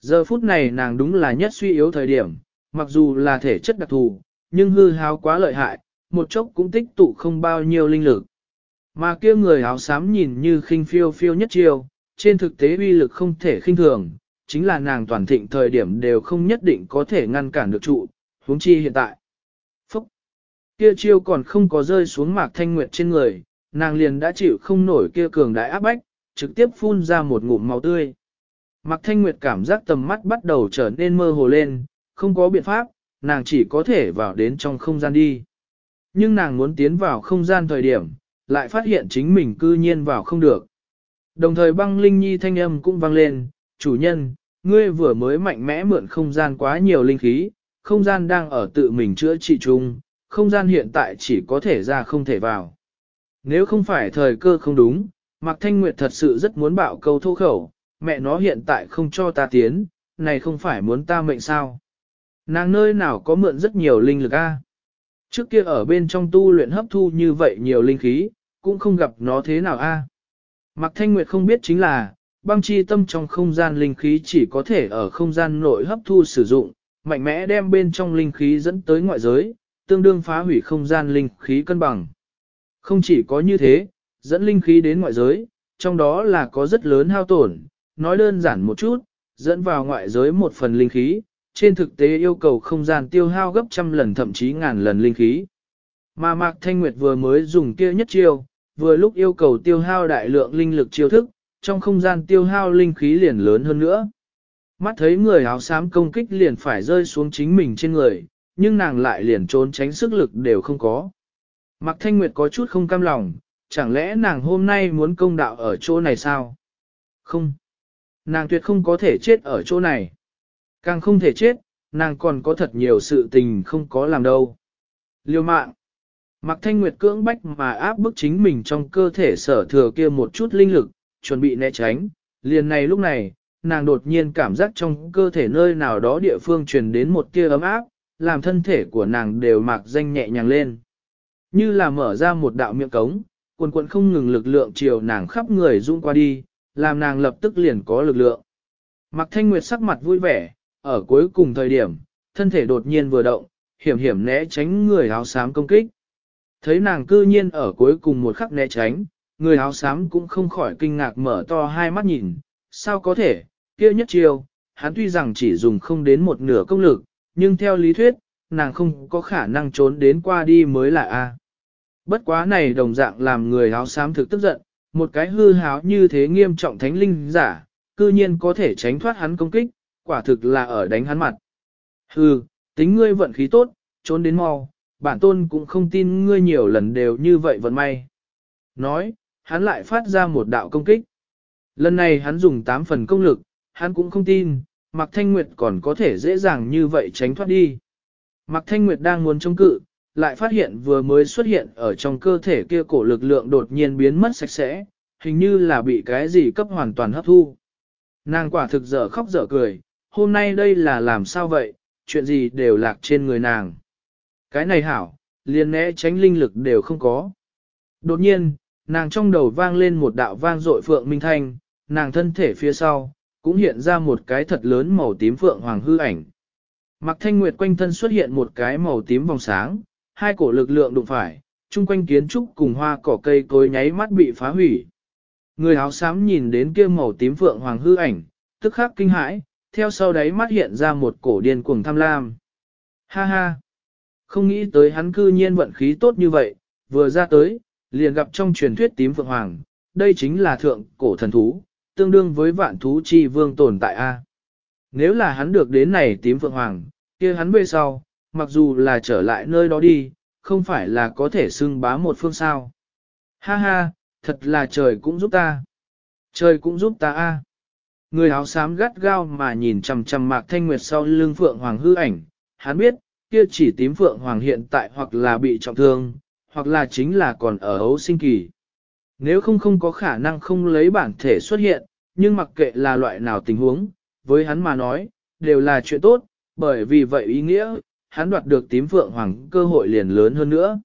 S1: Giờ phút này nàng đúng là nhất suy yếu thời điểm, mặc dù là thể chất đặc thù, nhưng hư hao quá lợi hại, một chốc cũng tích tụ không bao nhiêu linh lực. Mà kia người áo xám nhìn như khinh phiêu phiêu nhất chiêu, trên thực tế uy lực không thể khinh thường, chính là nàng toàn thịnh thời điểm đều không nhất định có thể ngăn cản được trụ, huống chi hiện tại. Phúc! Kia chiêu còn không có rơi xuống mạc thanh nguyệt trên người, nàng liền đã chịu không nổi kia cường đại áp bách, trực tiếp phun ra một ngụm máu tươi. Mạc thanh nguyệt cảm giác tầm mắt bắt đầu trở nên mơ hồ lên, không có biện pháp, nàng chỉ có thể vào đến trong không gian đi. Nhưng nàng muốn tiến vào không gian thời điểm, lại phát hiện chính mình cư nhiên vào không được. Đồng thời băng linh nhi thanh âm cũng vang lên, chủ nhân, ngươi vừa mới mạnh mẽ mượn không gian quá nhiều linh khí, không gian đang ở tự mình chữa trị chung, không gian hiện tại chỉ có thể ra không thể vào. Nếu không phải thời cơ không đúng, Mạc Thanh Nguyệt thật sự rất muốn bạo câu thô khẩu, mẹ nó hiện tại không cho ta tiến, này không phải muốn ta mệnh sao. Nàng nơi nào có mượn rất nhiều linh lực a? Trước kia ở bên trong tu luyện hấp thu như vậy nhiều linh khí, cũng không gặp nó thế nào a. Mạc Thanh Nguyệt không biết chính là, băng chi tâm trong không gian linh khí chỉ có thể ở không gian nội hấp thu sử dụng, mạnh mẽ đem bên trong linh khí dẫn tới ngoại giới, tương đương phá hủy không gian linh khí cân bằng. Không chỉ có như thế, dẫn linh khí đến ngoại giới, trong đó là có rất lớn hao tổn, nói đơn giản một chút, dẫn vào ngoại giới một phần linh khí, trên thực tế yêu cầu không gian tiêu hao gấp trăm lần thậm chí ngàn lần linh khí. Mà Mạc Thanh Nguyệt vừa mới dùng kia nhất chiêu, vừa lúc yêu cầu tiêu hao đại lượng linh lực chiêu thức, trong không gian tiêu hao linh khí liền lớn hơn nữa. Mắt thấy người áo xám công kích liền phải rơi xuống chính mình trên người, nhưng nàng lại liền trốn tránh sức lực đều không có. Mạc Thanh Nguyệt có chút không cam lòng, chẳng lẽ nàng hôm nay muốn công đạo ở chỗ này sao? Không. Nàng tuyệt không có thể chết ở chỗ này. Càng không thể chết, nàng còn có thật nhiều sự tình không có làm đâu. Liêu mạng. Mạc Thanh Nguyệt cưỡng bách mà áp bức chính mình trong cơ thể sở thừa kia một chút linh lực, chuẩn bị né tránh. Liền này lúc này, nàng đột nhiên cảm giác trong cơ thể nơi nào đó địa phương truyền đến một tia ấm áp, làm thân thể của nàng đều mạc danh nhẹ nhàng lên. Như là mở ra một đạo miệng cống, quần quần không ngừng lực lượng chiều nàng khắp người rung qua đi, làm nàng lập tức liền có lực lượng. Mạc Thanh Nguyệt sắc mặt vui vẻ, ở cuối cùng thời điểm, thân thể đột nhiên vừa động, hiểm hiểm né tránh người áo xám công kích. Thấy nàng cư nhiên ở cuối cùng một khắc né tránh, người áo xám cũng không khỏi kinh ngạc mở to hai mắt nhìn, sao có thể, kia nhất chiêu, hắn tuy rằng chỉ dùng không đến một nửa công lực, nhưng theo lý thuyết, nàng không có khả năng trốn đến qua đi mới là A. Bất quá này đồng dạng làm người áo xám thực tức giận, một cái hư háo như thế nghiêm trọng thánh linh giả, cư nhiên có thể tránh thoát hắn công kích, quả thực là ở đánh hắn mặt. Hư, tính ngươi vận khí tốt, trốn đến mau, bản tôn cũng không tin ngươi nhiều lần đều như vậy vận may. Nói, hắn lại phát ra một đạo công kích. Lần này hắn dùng 8 phần công lực, hắn cũng không tin, Mạc Thanh Nguyệt còn có thể dễ dàng như vậy tránh thoát đi. Mạc Thanh Nguyệt đang muốn chống cự, lại phát hiện vừa mới xuất hiện ở trong cơ thể kia cổ lực lượng đột nhiên biến mất sạch sẽ, hình như là bị cái gì cấp hoàn toàn hấp thu. Nàng quả thực dở khóc dở cười, hôm nay đây là làm sao vậy, chuyện gì đều lạc trên người nàng. Cái này hảo, liền né tránh linh lực đều không có. Đột nhiên, nàng trong đầu vang lên một đạo vang dội phượng minh thanh, nàng thân thể phía sau, cũng hiện ra một cái thật lớn màu tím phượng hoàng hư ảnh. Mặc thanh nguyệt quanh thân xuất hiện một cái màu tím vòng sáng, hai cổ lực lượng đụng phải, chung quanh kiến trúc cùng hoa cỏ cây cối nháy mắt bị phá hủy. Người áo xám nhìn đến kia màu tím phượng hoàng hư ảnh, tức khắc kinh hãi, theo sau đấy mắt hiện ra một cổ điên cuồng tham lam. Ha ha! Không nghĩ tới hắn cư nhiên vận khí tốt như vậy, vừa ra tới, liền gặp trong truyền thuyết tím phượng hoàng, đây chính là thượng cổ thần thú, tương đương với vạn thú chi vương tồn tại A. Nếu là hắn được đến này tím phượng hoàng, kia hắn về sau, mặc dù là trở lại nơi đó đi, không phải là có thể xưng bá một phương sao. Ha ha, thật là trời cũng giúp ta. Trời cũng giúp ta a. Người áo xám gắt gao mà nhìn chằm chằm mạc thanh nguyệt sau lưng phượng hoàng hư ảnh, hắn biết, kia chỉ tím phượng hoàng hiện tại hoặc là bị trọng thương, hoặc là chính là còn ở ấu sinh kỳ. Nếu không không có khả năng không lấy bản thể xuất hiện, nhưng mặc kệ là loại nào tình huống, với hắn mà nói, đều là chuyện tốt, bởi vì vậy ý nghĩa, hắn đoạt được tím phượng hoàng cơ hội liền lớn hơn nữa.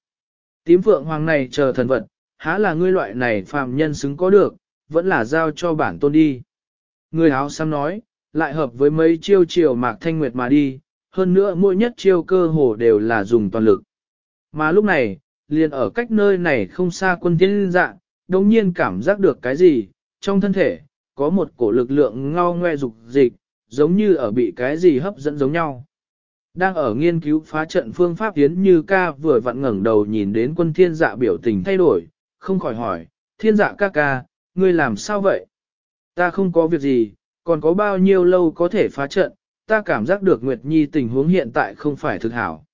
S1: Tím phượng hoàng này chờ thần vật, há là ngươi loại này phàm nhân xứng có được, vẫn là giao cho bản tôn đi. Người áo xăm nói, lại hợp với mấy chiêu chiều mạc thanh nguyệt mà đi, hơn nữa mỗi nhất chiêu cơ hồ đều là dùng toàn lực. Mà lúc này, liền ở cách nơi này không xa quân thiên dạ, đồng nhiên cảm giác được cái gì, trong thân thể, có một cổ lực lượng ngao ngoe dục dịch, giống như ở bị cái gì hấp dẫn giống nhau. Đang ở nghiên cứu phá trận phương pháp tiến như ca vừa vặn ngẩng đầu nhìn đến quân thiên dạ biểu tình thay đổi, không khỏi hỏi, thiên dạ ca ca, ngươi làm sao vậy? Ta không có việc gì, còn có bao nhiêu lâu có thể phá trận, ta cảm giác được Nguyệt Nhi tình huống hiện tại không phải thực hảo.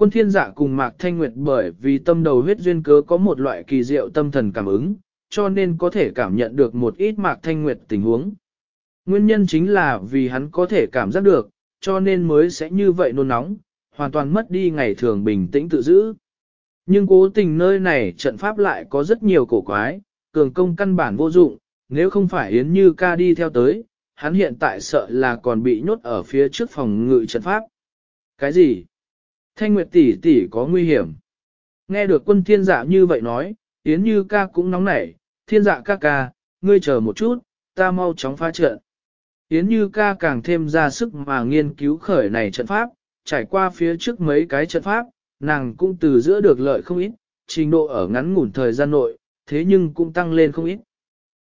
S1: Quân thiên dạ cùng Mạc Thanh Nguyệt bởi vì tâm đầu huyết duyên cớ có một loại kỳ diệu tâm thần cảm ứng, cho nên có thể cảm nhận được một ít Mạc Thanh Nguyệt tình huống. Nguyên nhân chính là vì hắn có thể cảm giác được, cho nên mới sẽ như vậy nôn nóng, hoàn toàn mất đi ngày thường bình tĩnh tự giữ. Nhưng cố tình nơi này trận pháp lại có rất nhiều cổ quái, cường công căn bản vô dụng, nếu không phải Yến Như ca đi theo tới, hắn hiện tại sợ là còn bị nhốt ở phía trước phòng ngự trận pháp. Cái gì? Thanh Nguyệt tỷ tỷ có nguy hiểm. Nghe được quân thiên dạ như vậy nói, Yến Như ca cũng nóng nảy, thiên dạ ca ca, ngươi chờ một chút, ta mau chóng phá trận. Yến Như ca càng thêm ra sức mà nghiên cứu khởi này trận pháp, trải qua phía trước mấy cái trận pháp, nàng cũng từ giữa được lợi không ít, trình độ ở ngắn ngủn thời gian nội, thế nhưng cũng tăng lên không ít.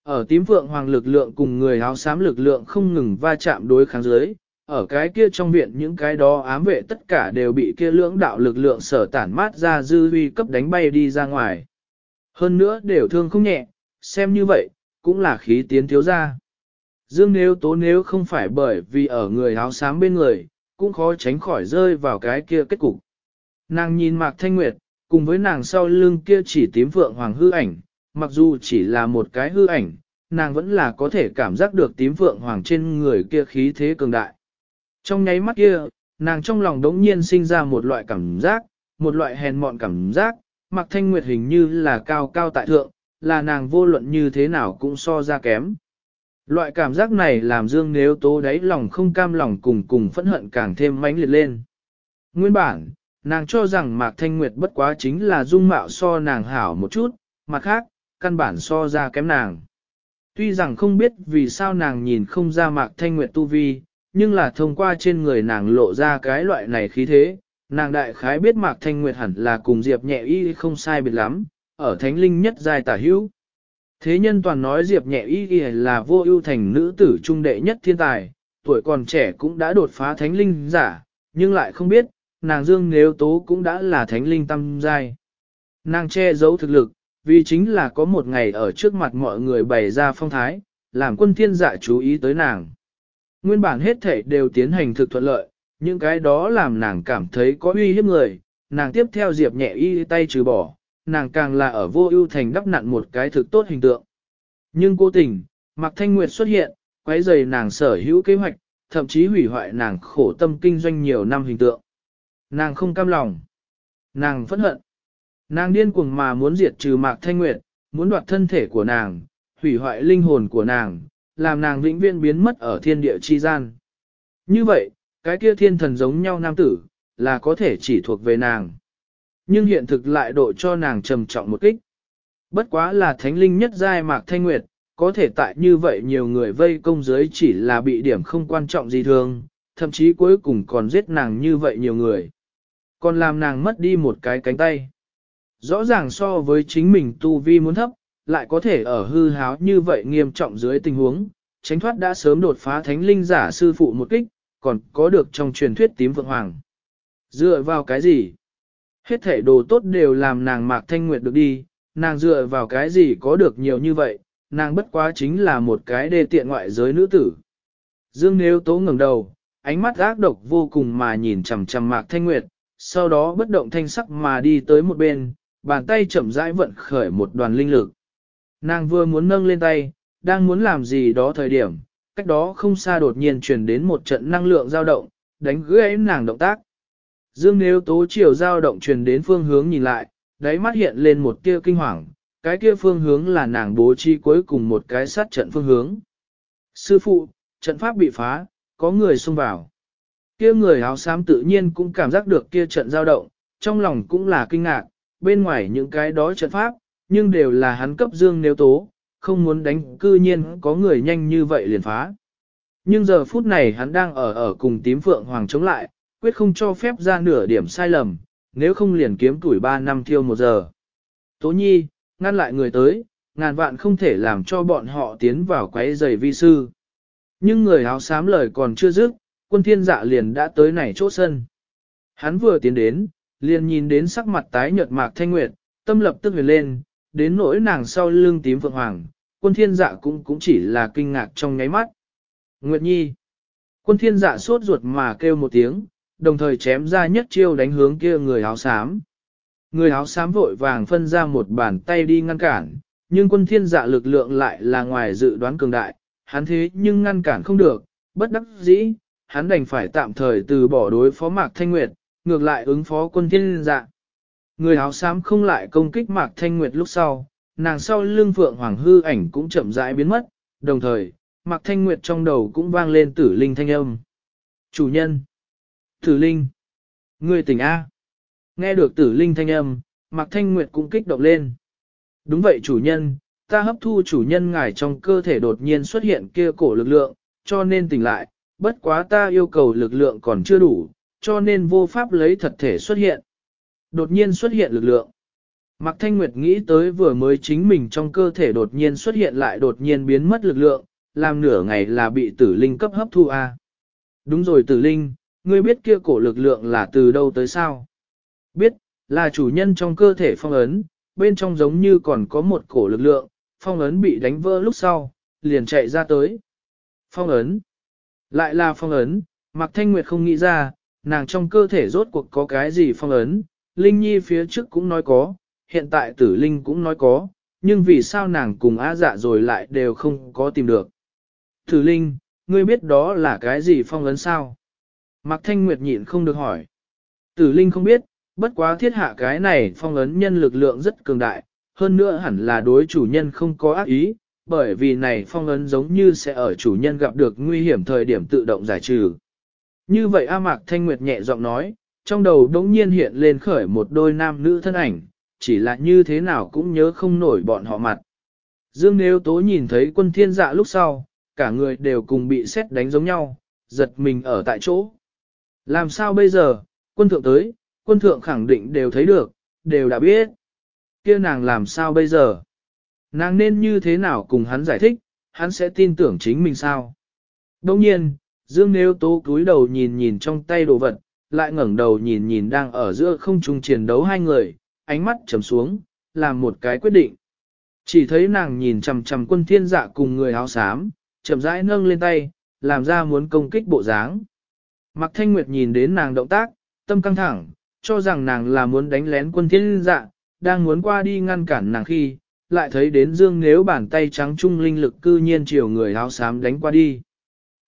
S1: Ở tím vượng hoàng lực lượng cùng người áo xám lực lượng không ngừng va chạm đối kháng dưới, ở cái kia trong viện những cái đó ám vệ tất cả đều bị kia lưỡng đạo lực lượng sở tản mát ra dư huy cấp đánh bay đi ra ngoài. Hơn nữa đều thương không nhẹ, xem như vậy, cũng là khí tiến thiếu ra. Dương nếu tố nếu không phải bởi vì ở người áo xám bên người, cũng khó tránh khỏi rơi vào cái kia kết cục. Nàng nhìn Mạc Thanh Nguyệt, cùng với nàng sau lưng kia chỉ tím vượng hoàng hư ảnh, mặc dù chỉ là một cái hư ảnh, nàng vẫn là có thể cảm giác được tím vượng hoàng trên người kia khí thế cường đại. Trong nháy mắt kia, nàng trong lòng đống nhiên sinh ra một loại cảm giác, một loại hèn mọn cảm giác, Mặc Thanh Nguyệt hình như là cao cao tại thượng, là nàng vô luận như thế nào cũng so ra kém. Loại cảm giác này làm Dương Nếu Tố đáy lòng không cam lòng cùng cùng phẫn hận càng thêm mãnh liệt lên. Nguyên bản, nàng cho rằng Mạc Thanh Nguyệt bất quá chính là dung mạo so nàng hảo một chút, mặt khác, căn bản so ra kém nàng. Tuy rằng không biết vì sao nàng nhìn không ra Mạc Thanh Nguyệt tu vi, nhưng là thông qua trên người nàng lộ ra cái loại này khí thế, nàng đại khái biết Mạc Thanh Nguyệt hẳn là cùng Diệp nhẹ y không sai biệt lắm, ở thánh linh nhất giai tả hữu. Thế nhân toàn nói Diệp nhẹ y là vô ưu thành nữ tử trung đệ nhất thiên tài, tuổi còn trẻ cũng đã đột phá thánh linh giả, nhưng lại không biết, nàng dương nếu tố cũng đã là thánh linh tâm giai. Nàng che giấu thực lực, vì chính là có một ngày ở trước mặt mọi người bày ra phong thái, làm quân thiên giả chú ý tới nàng. Nguyên bản hết thể đều tiến hành thực thuận lợi, những cái đó làm nàng cảm thấy có uy hiếp người, nàng tiếp theo diệp nhẹ y tay trừ bỏ, nàng càng là ở vô ưu thành đắp nặn một cái thực tốt hình tượng. Nhưng cố tình, Mạc Thanh Nguyệt xuất hiện, quấy rầy nàng sở hữu kế hoạch, thậm chí hủy hoại nàng khổ tâm kinh doanh nhiều năm hình tượng. Nàng không cam lòng. Nàng phẫn hận. Nàng điên cuồng mà muốn diệt trừ Mạc Thanh Nguyệt, muốn đoạt thân thể của nàng, hủy hoại linh hồn của nàng, làm nàng vĩnh viễn biến mất ở thiên địa chi gian. Như vậy, cái kia thiên thần giống nhau nam tử, là có thể chỉ thuộc về nàng. Nhưng hiện thực lại độ cho nàng trầm trọng một kích. Bất quá là thánh linh nhất giai Mạc Thanh Nguyệt, có thể tại như vậy nhiều người vây công giới chỉ là bị điểm không quan trọng gì thường, thậm chí cuối cùng còn giết nàng như vậy nhiều người. Còn làm nàng mất đi một cái cánh tay. Rõ ràng so với chính mình tu vi muốn thấp, lại có thể ở hư háo như vậy nghiêm trọng dưới tình huống, tránh thoát đã sớm đột phá thánh linh giả sư phụ một kích, còn có được trong truyền thuyết tím vượng hoàng. Dựa vào cái gì? Hết thể đồ tốt đều làm nàng mạc thanh nguyệt được đi, nàng dựa vào cái gì có được nhiều như vậy, nàng bất quá chính là một cái đề tiện ngoại giới nữ tử. Dương Nếu Tố ngẩng đầu, ánh mắt ác độc vô cùng mà nhìn chằm chằm Mạc Thanh Nguyệt, sau đó bất động thanh sắc mà đi tới một bên, bàn tay chậm rãi vận khởi một đoàn linh lực. Nàng vừa muốn nâng lên tay, đang muốn làm gì đó thời điểm, cách đó không xa đột nhiên truyền đến một trận năng lượng dao động, đánh gãy nàng động tác. Dương nếu tố chiều dao động truyền đến phương hướng nhìn lại, đáy mắt hiện lên một tia kinh hoàng, cái kia phương hướng là nàng bố trí cuối cùng một cái sát trận phương hướng. Sư phụ, trận pháp bị phá, có người xông vào. Kia người áo xám tự nhiên cũng cảm giác được kia trận dao động, trong lòng cũng là kinh ngạc, bên ngoài những cái đó trận pháp, nhưng đều là hắn cấp dương nếu tố, không muốn đánh cư nhiên có người nhanh như vậy liền phá. Nhưng giờ phút này hắn đang ở ở cùng tím phượng hoàng chống lại, quyết không cho phép ra nửa điểm sai lầm, nếu không liền kiếm tuổi 3 năm thiêu một giờ. Tố nhi, ngăn lại người tới, ngàn vạn không thể làm cho bọn họ tiến vào quấy giày vi sư. Nhưng người áo xám lời còn chưa dứt, quân thiên dạ liền đã tới này chỗ sân. Hắn vừa tiến đến, liền nhìn đến sắc mặt tái nhợt mạc thanh nguyệt, tâm lập tức huyền lên, đến nỗi nàng sau lưng tím phượng hoàng, quân thiên dạ cũng cũng chỉ là kinh ngạc trong nháy mắt. Nguyệt Nhi. Quân thiên dạ sốt ruột mà kêu một tiếng, đồng thời chém ra nhất chiêu đánh hướng kia người áo xám. Người áo xám vội vàng phân ra một bàn tay đi ngăn cản, nhưng quân thiên dạ lực lượng lại là ngoài dự đoán cường đại, hắn thế nhưng ngăn cản không được, bất đắc dĩ, hắn đành phải tạm thời từ bỏ đối phó Mạc Thanh Nguyệt, ngược lại ứng phó quân thiên dạ. Người áo xám không lại công kích Mạc Thanh Nguyệt lúc sau, nàng sau lưng phượng hoàng hư ảnh cũng chậm rãi biến mất, đồng thời, Mạc Thanh Nguyệt trong đầu cũng vang lên tử linh thanh âm. Chủ nhân! Tử linh! Người tỉnh A! Nghe được tử linh thanh âm, Mạc Thanh Nguyệt cũng kích động lên. Đúng vậy chủ nhân, ta hấp thu chủ nhân ngài trong cơ thể đột nhiên xuất hiện kia cổ lực lượng, cho nên tỉnh lại, bất quá ta yêu cầu lực lượng còn chưa đủ, cho nên vô pháp lấy thật thể xuất hiện. Đột nhiên xuất hiện lực lượng. Mạc Thanh Nguyệt nghĩ tới vừa mới chính mình trong cơ thể đột nhiên xuất hiện lại đột nhiên biến mất lực lượng, làm nửa ngày là bị tử linh cấp hấp thu a. Đúng rồi tử linh, ngươi biết kia cổ lực lượng là từ đâu tới sao? Biết, là chủ nhân trong cơ thể phong ấn, bên trong giống như còn có một cổ lực lượng, phong ấn bị đánh vỡ lúc sau, liền chạy ra tới. Phong ấn. Lại là phong ấn, Mạc Thanh Nguyệt không nghĩ ra, nàng trong cơ thể rốt cuộc có cái gì phong ấn, Linh Nhi phía trước cũng nói có, hiện tại tử Linh cũng nói có, nhưng vì sao nàng cùng á dạ rồi lại đều không có tìm được. Tử Linh, ngươi biết đó là cái gì phong ấn sao? Mạc Thanh Nguyệt nhịn không được hỏi. Tử Linh không biết, bất quá thiết hạ cái này phong ấn nhân lực lượng rất cường đại, hơn nữa hẳn là đối chủ nhân không có ác ý, bởi vì này phong ấn giống như sẽ ở chủ nhân gặp được nguy hiểm thời điểm tự động giải trừ. Như vậy A Mạc Thanh Nguyệt nhẹ giọng nói, trong đầu đống nhiên hiện lên khởi một đôi nam nữ thân ảnh, chỉ là như thế nào cũng nhớ không nổi bọn họ mặt. Dương Nếu Tố nhìn thấy quân thiên dạ lúc sau, cả người đều cùng bị xét đánh giống nhau, giật mình ở tại chỗ. Làm sao bây giờ, quân thượng tới, quân thượng khẳng định đều thấy được, đều đã biết. kia nàng làm sao bây giờ? Nàng nên như thế nào cùng hắn giải thích, hắn sẽ tin tưởng chính mình sao? Đồng nhiên, Dương Nếu Tố cúi đầu nhìn nhìn trong tay đồ vật, lại ngẩng đầu nhìn nhìn đang ở giữa không trung chiến đấu hai người, ánh mắt trầm xuống, làm một cái quyết định. Chỉ thấy nàng nhìn chằm chằm quân thiên dạ cùng người áo xám, chậm rãi nâng lên tay, làm ra muốn công kích bộ dáng. Mạc Thanh Nguyệt nhìn đến nàng động tác, tâm căng thẳng, cho rằng nàng là muốn đánh lén quân thiên dạ, đang muốn qua đi ngăn cản nàng khi, lại thấy đến dương nếu bàn tay trắng trung linh lực cư nhiên chiều người áo xám đánh qua đi.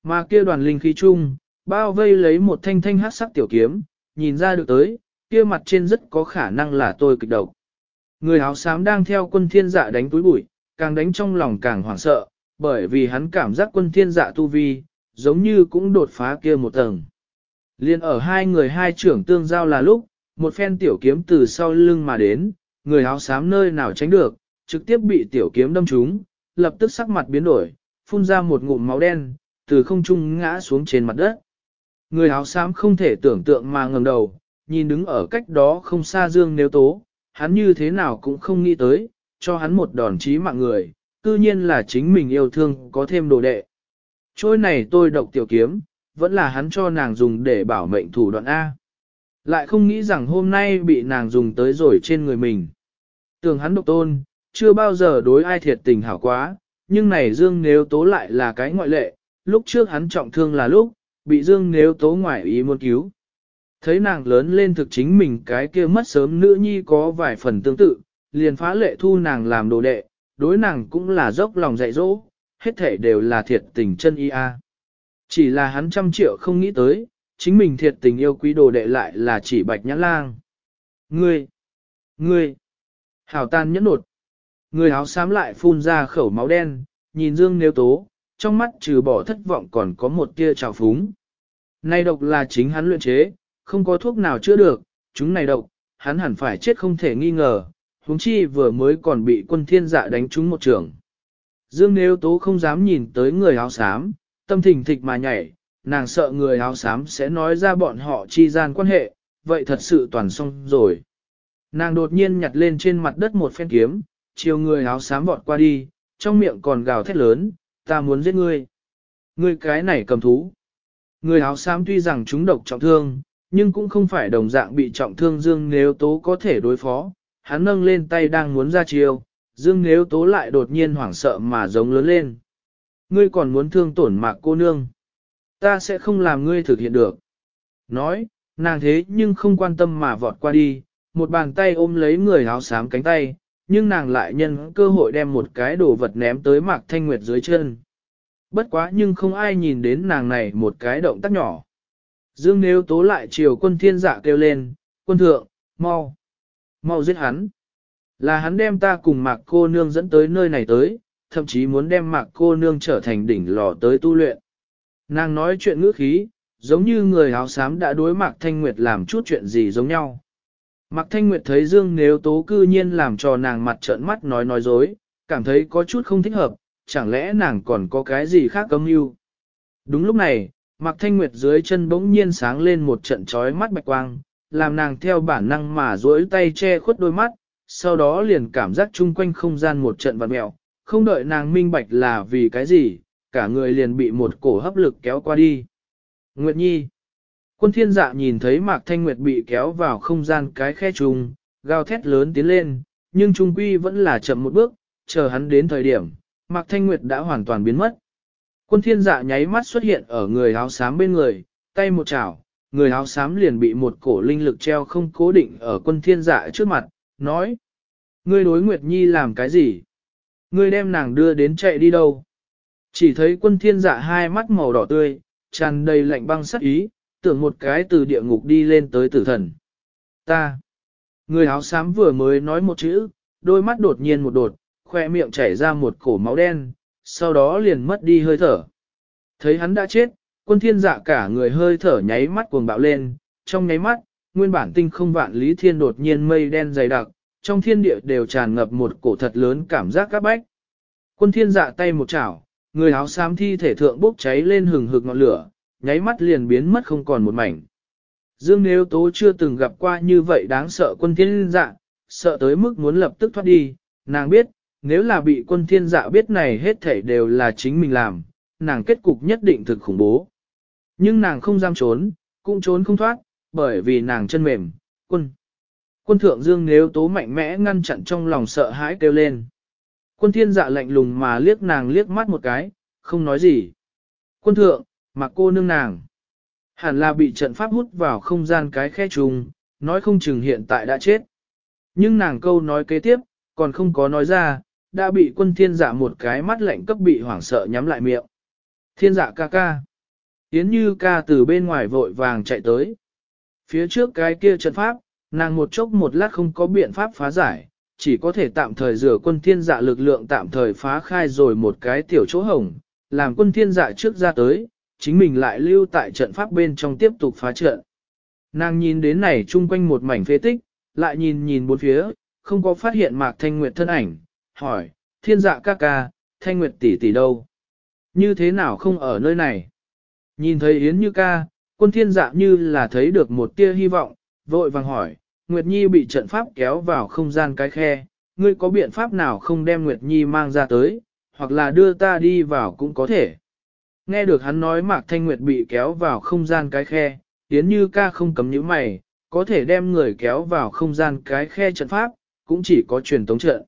S1: Mà kia đoàn linh khí chung, bao vây lấy một thanh thanh hát sắc tiểu kiếm, nhìn ra được tới, kia mặt trên rất có khả năng là tôi kịch độc. Người áo xám đang theo quân thiên dạ đánh túi bụi, càng đánh trong lòng càng hoảng sợ, bởi vì hắn cảm giác quân thiên dạ tu vi, giống như cũng đột phá kia một tầng. Liên ở hai người hai trưởng tương giao là lúc, một phen tiểu kiếm từ sau lưng mà đến, người áo xám nơi nào tránh được, trực tiếp bị tiểu kiếm đâm trúng, lập tức sắc mặt biến đổi, phun ra một ngụm máu đen, từ không trung ngã xuống trên mặt đất. Người áo xám không thể tưởng tượng mà ngẩng đầu, nhìn đứng ở cách đó không xa Dương Nếu Tố, hắn như thế nào cũng không nghĩ tới, cho hắn một đòn chí mạng người, cư nhiên là chính mình yêu thương có thêm đồ đệ. Trôi này tôi độc tiểu kiếm, vẫn là hắn cho nàng dùng để bảo mệnh thủ đoạn A. Lại không nghĩ rằng hôm nay bị nàng dùng tới rồi trên người mình. Tưởng hắn độc tôn, chưa bao giờ đối ai thiệt tình hảo quá, nhưng này Dương Nếu Tố lại là cái ngoại lệ, lúc trước hắn trọng thương là lúc, bị Dương Nếu Tố ngoại ý muốn cứu. Thấy nàng lớn lên thực chính mình cái kia mất sớm nữ nhi có vài phần tương tự, liền phá lệ thu nàng làm đồ đệ, đối nàng cũng là dốc lòng dạy dỗ, hết thể đều là thiệt tình chân y a. Chỉ là hắn trăm triệu không nghĩ tới, chính mình thiệt tình yêu quý đồ đệ lại là chỉ bạch nhã lang. Ngươi! Ngươi! Hảo tan nhẫn nột! Người áo xám lại phun ra khẩu máu đen, nhìn Dương Nếu Tố, trong mắt trừ bỏ thất vọng còn có một tia trào phúng. Này độc là chính hắn luyện chế, không có thuốc nào chữa được, chúng này độc, hắn hẳn phải chết không thể nghi ngờ, huống chi vừa mới còn bị quân thiên dạ đánh trúng một trường. Dương Nếu Tố không dám nhìn tới người áo xám, tâm thình thịch mà nhảy, nàng sợ người áo xám sẽ nói ra bọn họ chi gian quan hệ, vậy thật sự toàn xong rồi. Nàng đột nhiên nhặt lên trên mặt đất một phen kiếm, chiều người áo xám vọt qua đi, trong miệng còn gào thét lớn, ta muốn giết ngươi. Ngươi cái này cầm thú. Người áo xám tuy rằng chúng độc trọng thương, nhưng cũng không phải đồng dạng bị trọng thương Dương Nếu Tố có thể đối phó. Hắn nâng lên tay đang muốn ra chiêu, Dương Nếu Tố lại đột nhiên hoảng sợ mà giống lớn lên. Ngươi còn muốn thương tổn mạc cô nương. Ta sẽ không làm ngươi thực hiện được. Nói, nàng thế nhưng không quan tâm mà vọt qua đi, một bàn tay ôm lấy người áo xám cánh tay, nhưng nàng lại nhân cơ hội đem một cái đồ vật ném tới mạc thanh nguyệt dưới chân. Bất quá nhưng không ai nhìn đến nàng này một cái động tác nhỏ. Dương nếu tố lại chiều quân thiên dạ kêu lên, quân thượng, mau, mau giết hắn. Là hắn đem ta cùng mạc cô nương dẫn tới nơi này tới, thậm chí muốn đem mạc cô nương trở thành đỉnh lò tới tu luyện. Nàng nói chuyện ngữ khí, giống như người áo xám đã đối mạc thanh nguyệt làm chút chuyện gì giống nhau. Mạc thanh nguyệt thấy Dương nếu tố cư nhiên làm cho nàng mặt trợn mắt nói nói dối, cảm thấy có chút không thích hợp, chẳng lẽ nàng còn có cái gì khác cấm mưu. Đúng lúc này, Mạc Thanh Nguyệt dưới chân bỗng nhiên sáng lên một trận trói mắt bạch quang, làm nàng theo bản năng mà duỗi tay che khuất đôi mắt, sau đó liền cảm giác chung quanh không gian một trận vặn mẹo, không đợi nàng minh bạch là vì cái gì, cả người liền bị một cổ hấp lực kéo qua đi. Nguyệt Nhi Quân thiên dạ nhìn thấy Mạc Thanh Nguyệt bị kéo vào không gian cái khe trùng, gào thét lớn tiến lên, nhưng trung quy vẫn là chậm một bước, chờ hắn đến thời điểm, Mạc Thanh Nguyệt đã hoàn toàn biến mất. Quân thiên dạ nháy mắt xuất hiện ở người áo xám bên người, tay một chảo, người áo xám liền bị một cổ linh lực treo không cố định ở quân thiên dạ trước mặt, nói. Ngươi đối Nguyệt Nhi làm cái gì? Ngươi đem nàng đưa đến chạy đi đâu? Chỉ thấy quân thiên dạ hai mắt màu đỏ tươi, tràn đầy lạnh băng sắc ý, tưởng một cái từ địa ngục đi lên tới tử thần. Ta. Người áo xám vừa mới nói một chữ, đôi mắt đột nhiên một đột, khoe miệng chảy ra một cổ máu đen, sau đó liền mất đi hơi thở. Thấy hắn đã chết, quân thiên dạ cả người hơi thở nháy mắt cuồng bạo lên, trong nháy mắt, nguyên bản tinh không vạn lý thiên đột nhiên mây đen dày đặc, trong thiên địa đều tràn ngập một cổ thật lớn cảm giác các bách. Quân thiên dạ tay một chảo, người áo xám thi thể thượng bốc cháy lên hừng hực ngọn lửa, nháy mắt liền biến mất không còn một mảnh. Dương Nếu Tố chưa từng gặp qua như vậy đáng sợ quân thiên dạ, sợ tới mức muốn lập tức thoát đi, nàng biết, nếu là bị quân thiên dạ biết này hết thảy đều là chính mình làm, nàng kết cục nhất định thực khủng bố. Nhưng nàng không dám trốn, cũng trốn không thoát, bởi vì nàng chân mềm, quân. Quân thượng dương nếu tố mạnh mẽ ngăn chặn trong lòng sợ hãi kêu lên. Quân thiên dạ lạnh lùng mà liếc nàng liếc mắt một cái, không nói gì. Quân thượng, mặc cô nương nàng. Hẳn là bị trận pháp hút vào không gian cái khe trùng, nói không chừng hiện tại đã chết. Nhưng nàng câu nói kế tiếp, còn không có nói ra, đã bị quân thiên dạ một cái mắt lạnh cấp bị hoảng sợ nhắm lại miệng. Thiên dạ ca ca. Yến như ca từ bên ngoài vội vàng chạy tới. Phía trước cái kia trận pháp, nàng một chốc một lát không có biện pháp phá giải, chỉ có thể tạm thời rửa quân thiên dạ lực lượng tạm thời phá khai rồi một cái tiểu chỗ hồng, làm quân thiên dạ trước ra tới, chính mình lại lưu tại trận pháp bên trong tiếp tục phá trận. Nàng nhìn đến này chung quanh một mảnh phế tích, lại nhìn nhìn bốn phía, không có phát hiện mạc thanh nguyệt thân ảnh, hỏi, thiên dạ ca ca, thanh nguyệt tỷ tỷ đâu? Như thế nào không ở nơi này? Nhìn thấy Yến Như ca, quân thiên dạ như là thấy được một tia hy vọng, vội vàng hỏi, Nguyệt Nhi bị trận pháp kéo vào không gian cái khe, ngươi có biện pháp nào không đem Nguyệt Nhi mang ra tới, hoặc là đưa ta đi vào cũng có thể. Nghe được hắn nói Mạc Thanh Nguyệt bị kéo vào không gian cái khe, Yến Như ca không cấm nhíu mày, có thể đem người kéo vào không gian cái khe trận pháp, cũng chỉ có truyền tống trận.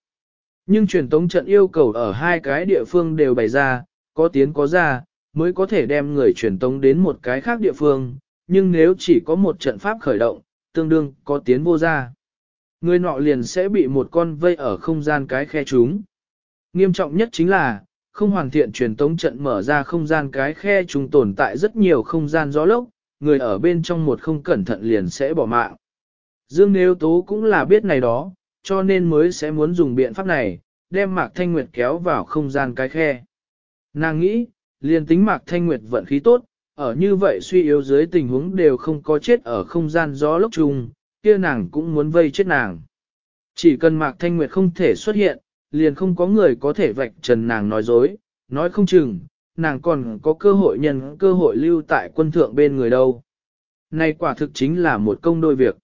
S1: Nhưng truyền tống trận yêu cầu ở hai cái địa phương đều bày ra, có tiến có ra, mới có thể đem người truyền tống đến một cái khác địa phương, nhưng nếu chỉ có một trận pháp khởi động, tương đương có tiến vô ra. Người nọ liền sẽ bị một con vây ở không gian cái khe chúng. Nghiêm trọng nhất chính là, không hoàn thiện truyền tống trận mở ra không gian cái khe chúng tồn tại rất nhiều không gian gió lốc, người ở bên trong một không cẩn thận liền sẽ bỏ mạng. Dương Nếu Tố cũng là biết này đó, cho nên mới sẽ muốn dùng biện pháp này, đem Mạc Thanh Nguyệt kéo vào không gian cái khe. Nàng nghĩ, liền tính Mạc Thanh Nguyệt vận khí tốt, ở như vậy suy yếu dưới tình huống đều không có chết ở không gian gió lốc chung, kia nàng cũng muốn vây chết nàng. Chỉ cần Mạc Thanh Nguyệt không thể xuất hiện, liền không có người có thể vạch trần nàng nói dối, nói không chừng, nàng còn có cơ hội nhân cơ hội lưu tại quân thượng bên người đâu. Này quả thực chính là một công đôi việc.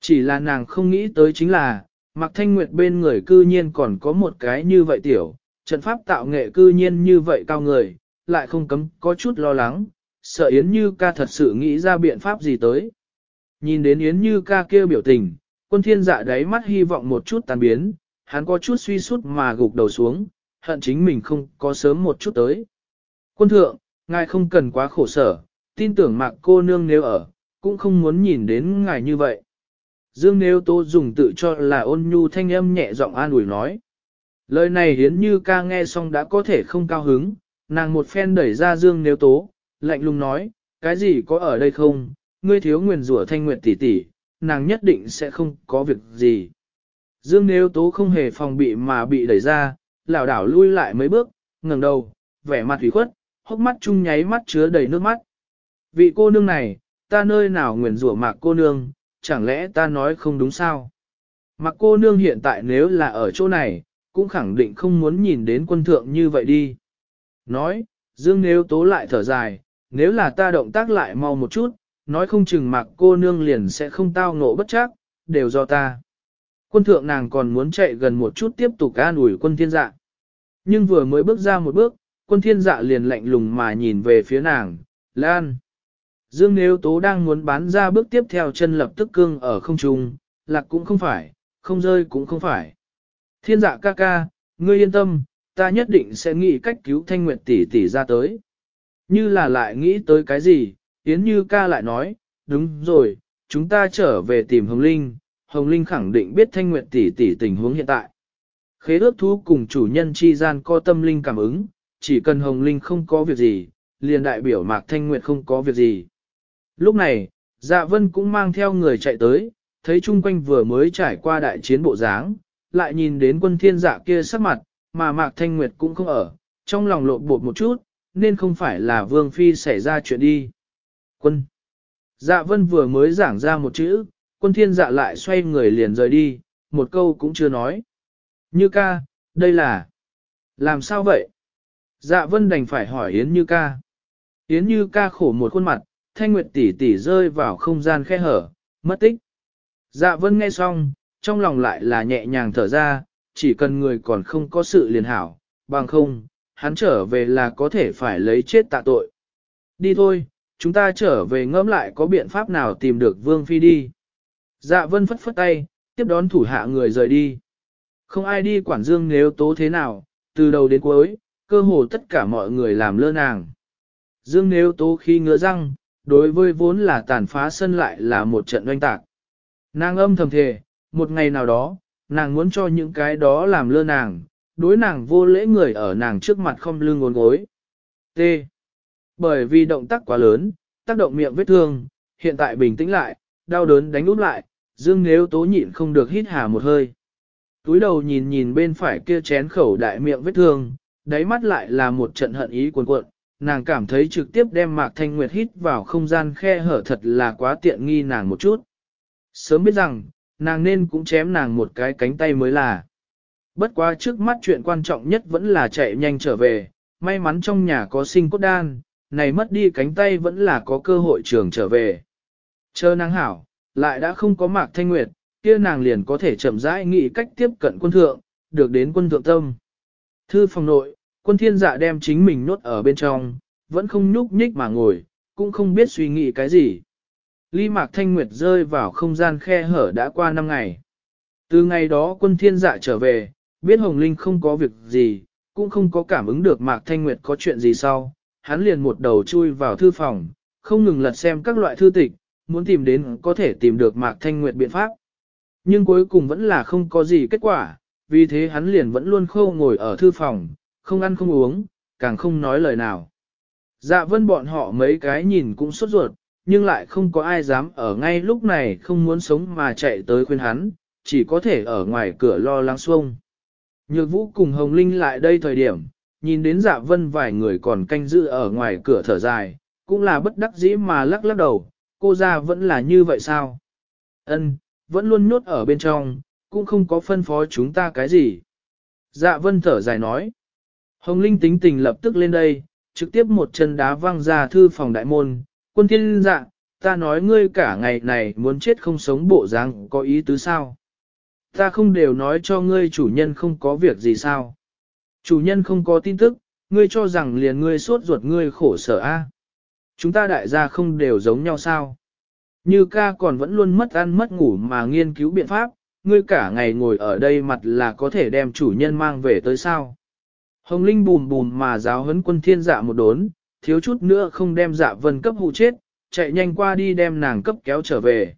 S1: Chỉ là nàng không nghĩ tới chính là, Mạc Thanh Nguyệt bên người cư nhiên còn có một cái như vậy tiểu, trận pháp tạo nghệ cư nhiên như vậy cao người, lại không cấm có chút lo lắng, sợ Yến Như ca thật sự nghĩ ra biện pháp gì tới. Nhìn đến Yến Như ca kêu biểu tình, quân thiên dạ đáy mắt hy vọng một chút tan biến, hắn có chút suy sút mà gục đầu xuống, hận chính mình không có sớm một chút tới. Quân thượng, ngài không cần quá khổ sở, tin tưởng mạc cô nương nếu ở, cũng không muốn nhìn đến ngài như vậy. Dương Nếu Tố dùng tự cho là ôn nhu thanh âm nhẹ giọng an ủi nói. Lời này hiến như ca nghe xong đã có thể không cao hứng, nàng một phen đẩy ra Dương Nếu Tố, lạnh lùng nói, cái gì có ở đây không, ngươi thiếu nguyền rủa thanh nguyện tỷ tỷ, nàng nhất định sẽ không có việc gì. Dương Nếu Tố không hề phòng bị mà bị đẩy ra, lảo đảo lui lại mấy bước, ngẩng đầu, vẻ mặt thủy khuất, hốc mắt chung nháy mắt chứa đầy nước mắt. Vị cô nương này, ta nơi nào nguyền rủa mạc cô nương, chẳng lẽ ta nói không đúng sao? Mạc cô nương hiện tại nếu là ở chỗ này, cũng khẳng định không muốn nhìn đến quân thượng như vậy đi. Nói, Dương nếu tố lại thở dài, nếu là ta động tác lại mau một chút, nói không chừng mạc cô nương liền sẽ không tao ngộ bất chắc, đều do ta. Quân thượng nàng còn muốn chạy gần một chút tiếp tục an ủi quân thiên dạ. Nhưng vừa mới bước ra một bước, quân thiên dạ liền lạnh lùng mà nhìn về phía nàng, Lan. Dương Nếu Tố đang muốn bán ra bước tiếp theo chân lập tức cương ở không trung, lạc cũng không phải, không rơi cũng không phải. Thiên dạ ca ca, ngươi yên tâm, ta nhất định sẽ nghĩ cách cứu thanh nguyệt tỷ tỷ ra tới. Như là lại nghĩ tới cái gì, Yến Như ca lại nói, đúng rồi, chúng ta trở về tìm Hồng Linh, Hồng Linh khẳng định biết thanh nguyệt tỷ tỷ tình huống hiện tại. Khế ước thú cùng chủ nhân chi gian co tâm linh cảm ứng, chỉ cần Hồng Linh không có việc gì, liền đại biểu Mạc Thanh Nguyệt không có việc gì. Lúc này, dạ vân cũng mang theo người chạy tới, thấy chung quanh vừa mới trải qua đại chiến bộ dáng, lại nhìn đến quân thiên dạ kia sắc mặt, mà Mạc Thanh Nguyệt cũng không ở, trong lòng lộn bột một chút, nên không phải là Vương Phi xảy ra chuyện đi. Quân. Dạ vân vừa mới giảng ra một chữ, quân thiên dạ lại xoay người liền rời đi, một câu cũng chưa nói. Như ca, đây là... Làm sao vậy? Dạ vân đành phải hỏi Yến Như ca. Yến Như ca khổ một khuôn mặt, thanh nguyệt tỷ tỷ rơi vào không gian khe hở, mất tích. Dạ vân nghe xong, trong lòng lại là nhẹ nhàng thở ra, chỉ cần người còn không có sự liền hảo, bằng không, hắn trở về là có thể phải lấy chết tạ tội. Đi thôi, chúng ta trở về ngẫm lại có biện pháp nào tìm được Vương Phi đi. Dạ vân phất phất tay, tiếp đón thủ hạ người rời đi. Không ai đi quản dương nếu tố thế nào, từ đầu đến cuối, cơ hồ tất cả mọi người làm lơ nàng. Dương nếu tố khi ngựa răng, đối với vốn là tàn phá sân lại là một trận oanh tạc. Nàng âm thầm thề, một ngày nào đó, nàng muốn cho những cái đó làm lơ nàng, đối nàng vô lễ người ở nàng trước mặt không lưng ngốn gối. T. Bởi vì động tác quá lớn, tác động miệng vết thương, hiện tại bình tĩnh lại, đau đớn đánh úp lại, dương nếu tố nhịn không được hít hà một hơi. Túi đầu nhìn nhìn bên phải kia chén khẩu đại miệng vết thương, đáy mắt lại là một trận hận ý cuồn cuộn, nàng cảm thấy trực tiếp đem Mạc Thanh Nguyệt hít vào không gian khe hở thật là quá tiện nghi nàng một chút. Sớm biết rằng, nàng nên cũng chém nàng một cái cánh tay mới là. Bất quá trước mắt chuyện quan trọng nhất vẫn là chạy nhanh trở về, may mắn trong nhà có sinh cốt đan, này mất đi cánh tay vẫn là có cơ hội trường trở về. Chờ nàng hảo, lại đã không có Mạc Thanh Nguyệt, kia nàng liền có thể chậm rãi nghĩ cách tiếp cận quân thượng, được đến quân thượng tâm. Thư phòng nội, quân thiên dạ đem chính mình nốt ở bên trong, vẫn không nhúc nhích mà ngồi, cũng không biết suy nghĩ cái gì. Ly Mạc Thanh Nguyệt rơi vào không gian khe hở đã qua 5 ngày. Từ ngày đó quân thiên dạ trở về, biết Hồng Linh không có việc gì, cũng không có cảm ứng được Mạc Thanh Nguyệt có chuyện gì sau, hắn liền một đầu chui vào thư phòng, không ngừng lật xem các loại thư tịch, muốn tìm đến có thể tìm được Mạc Thanh Nguyệt biện pháp. Nhưng cuối cùng vẫn là không có gì kết quả, vì thế hắn liền vẫn luôn khô ngồi ở thư phòng, không ăn không uống, càng không nói lời nào. Dạ vân bọn họ mấy cái nhìn cũng sốt ruột, nhưng lại không có ai dám ở ngay lúc này không muốn sống mà chạy tới khuyên hắn, chỉ có thể ở ngoài cửa lo lắng xuông. Nhược vũ cùng Hồng Linh lại đây thời điểm, nhìn đến dạ vân vài người còn canh giữ ở ngoài cửa thở dài, cũng là bất đắc dĩ mà lắc lắc đầu, cô ra vẫn là như vậy sao? Ân, vẫn luôn nhốt ở bên trong, cũng không có phân phó chúng ta cái gì. Dạ vân thở dài nói. Hồng Linh tính tình lập tức lên đây, trực tiếp một chân đá văng ra thư phòng đại môn, quân thiên dạ, ta nói ngươi cả ngày này muốn chết không sống bộ dáng có ý tứ sao. Ta không đều nói cho ngươi chủ nhân không có việc gì sao. Chủ nhân không có tin tức, ngươi cho rằng liền ngươi sốt ruột ngươi khổ sở a. Chúng ta đại gia không đều giống nhau sao. Như ca còn vẫn luôn mất ăn mất ngủ mà nghiên cứu biện pháp, ngươi cả ngày ngồi ở đây mặt là có thể đem chủ nhân mang về tới sao. Hồng Linh bùm bùm mà giáo huấn quân thiên dạ một đốn, thiếu chút nữa không đem dạ vân cấp hụ chết, chạy nhanh qua đi đem nàng cấp kéo trở về.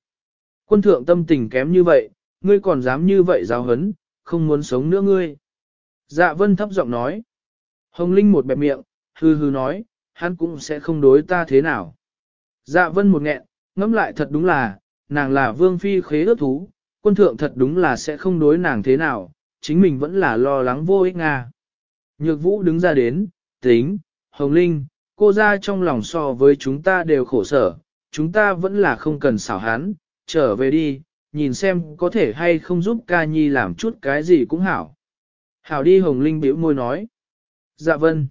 S1: Quân thượng tâm tình kém như vậy, ngươi còn dám như vậy giáo huấn, không muốn sống nữa ngươi. Dạ vân thấp giọng nói. Hồng Linh một bẹp miệng, hư hư nói, hắn cũng sẽ không đối ta thế nào. Dạ vân một nghẹn, ngẫm lại thật đúng là, nàng là vương phi khế ước thú, quân thượng thật đúng là sẽ không đối nàng thế nào, chính mình vẫn là lo lắng vô ích nga. Nhược vũ đứng ra đến, tính, Hồng Linh, cô ra trong lòng so với chúng ta đều khổ sở, chúng ta vẫn là không cần xảo hắn, trở về đi, nhìn xem có thể hay không giúp ca nhi làm chút cái gì cũng hảo. Hảo đi Hồng Linh biểu môi nói. Dạ vân.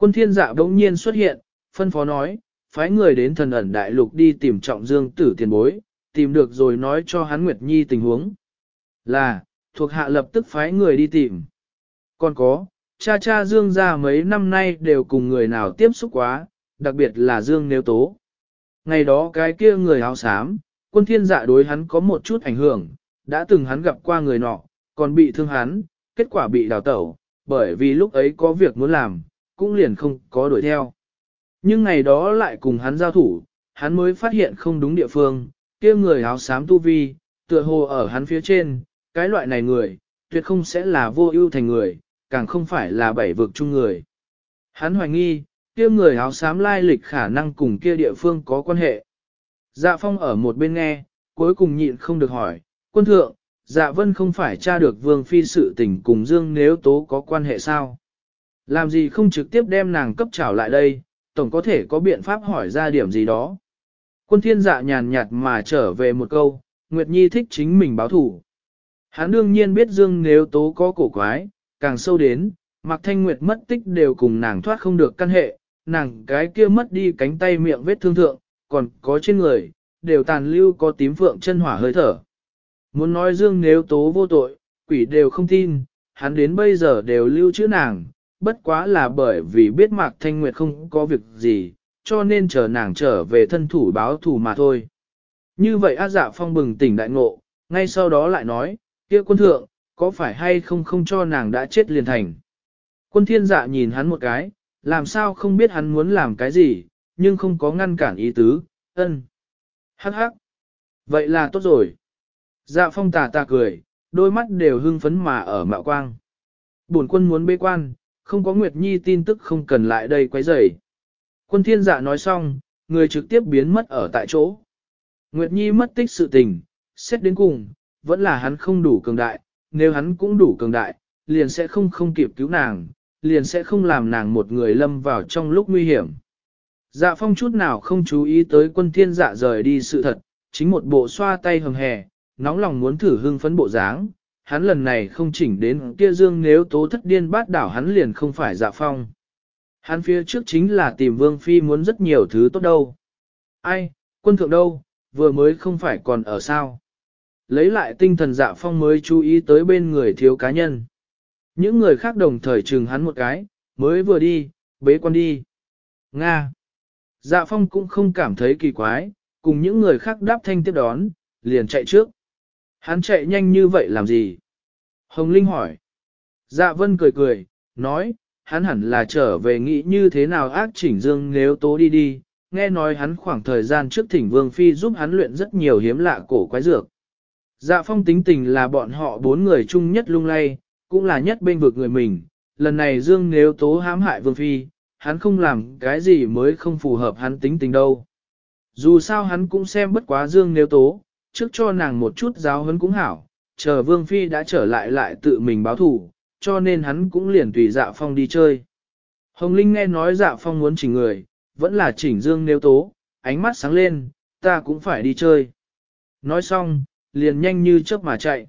S1: Quân thiên dạ bỗng nhiên xuất hiện, phân phó nói, phái người đến thần ẩn đại lục đi tìm trọng dương tử tiền bối, tìm được rồi nói cho hắn Nguyệt Nhi tình huống. Là, thuộc hạ lập tức phái người đi tìm. Còn có, cha cha Dương ra mấy năm nay đều cùng người nào tiếp xúc quá, đặc biệt là Dương Nếu Tố. Ngày đó cái kia người áo xám, quân thiên dạ đối hắn có một chút ảnh hưởng, đã từng hắn gặp qua người nọ, còn bị thương hắn, kết quả bị đào tẩu, bởi vì lúc ấy có việc muốn làm, cũng liền không có đuổi theo. Nhưng ngày đó lại cùng hắn giao thủ, hắn mới phát hiện không đúng địa phương, kia người áo xám tu vi, tựa hồ ở hắn phía trên, cái loại này người, tuyệt không sẽ là vô ưu thành người, càng không phải là bảy vực chung người. Hắn hoài nghi, kia người áo xám lai lịch khả năng cùng kia địa phương có quan hệ. Dạ phong ở một bên nghe, cuối cùng nhịn không được hỏi, quân thượng, dạ vân không phải tra được vương phi sự tình cùng dương nếu tố có quan hệ sao? Làm gì không trực tiếp đem nàng cấp trảo lại đây, tổng có thể có biện pháp hỏi ra điểm gì đó. Quân thiên dạ nhàn nhạt mà trở về một câu, Nguyệt Nhi thích chính mình báo thủ. Hắn đương nhiên biết Dương nếu tố có cổ quái, càng sâu đến, Mạc Thanh Nguyệt mất tích đều cùng nàng thoát không được căn hệ, nàng cái kia mất đi cánh tay miệng vết thương thượng, còn có trên người, đều tàn lưu có tím phượng chân hỏa hơi thở. Muốn nói Dương nếu tố vô tội, quỷ đều không tin, hắn đến bây giờ đều lưu chữ nàng, bất quá là bởi vì biết Mạc Thanh Nguyệt không có việc gì, cho nên chờ nàng trở về thân thủ báo thù mà thôi. Như vậy A dạ phong bừng tỉnh đại ngộ, ngay sau đó lại nói, kia quân thượng, có phải hay không không cho nàng đã chết liền thành. Quân thiên dạ nhìn hắn một cái, làm sao không biết hắn muốn làm cái gì, nhưng không có ngăn cản ý tứ, ân. Hắc hắc. Vậy là tốt rồi. Dạ phong tà tà cười, đôi mắt đều hưng phấn mà ở mạo quang. Bổn quân muốn bế quan, không có Nguyệt Nhi tin tức không cần lại đây quấy rầy. Quân thiên dạ nói xong, người trực tiếp biến mất ở tại chỗ. Nguyệt Nhi mất tích sự tình, xét đến cùng, vẫn là hắn không đủ cường đại, nếu hắn cũng đủ cường đại, liền sẽ không không kịp cứu nàng, liền sẽ không làm nàng một người lâm vào trong lúc nguy hiểm. Dạ phong chút nào không chú ý tới quân thiên dạ rời đi sự thật, chính một bộ xoa tay hầm hè, nóng lòng muốn thử hưng phấn bộ dáng, hắn lần này không chỉnh đến kia dương nếu tố thất điên bát đảo hắn liền không phải dạ phong. Hắn phía trước chính là tìm vương phi muốn rất nhiều thứ tốt đâu. Ai, quân thượng đâu, vừa mới không phải còn ở sao. Lấy lại tinh thần dạ phong mới chú ý tới bên người thiếu cá nhân. Những người khác đồng thời chừng hắn một cái, mới vừa đi, bế quan đi. Nga. Dạ phong cũng không cảm thấy kỳ quái, cùng những người khác đáp thanh tiếp đón, liền chạy trước. Hắn chạy nhanh như vậy làm gì? Hồng Linh hỏi. Dạ vân cười cười, nói, hắn hẳn là trở về nghĩ như thế nào ác chỉnh dương nếu tố đi đi, nghe nói hắn khoảng thời gian trước thỉnh Vương Phi giúp hắn luyện rất nhiều hiếm lạ cổ quái dược. Dạ phong tính tình là bọn họ bốn người chung nhất lung lay, cũng là nhất bên vực người mình, lần này Dương nếu tố hãm hại Vương Phi, hắn không làm cái gì mới không phù hợp hắn tính tình đâu. Dù sao hắn cũng xem bất quá Dương nếu tố, trước cho nàng một chút giáo huấn cũng hảo, chờ Vương Phi đã trở lại lại tự mình báo thủ, cho nên hắn cũng liền tùy dạ phong đi chơi. Hồng Linh nghe nói dạ phong muốn chỉnh người, vẫn là chỉnh dương nếu tố, ánh mắt sáng lên, ta cũng phải đi chơi. Nói xong, liền nhanh như chớp mà chạy.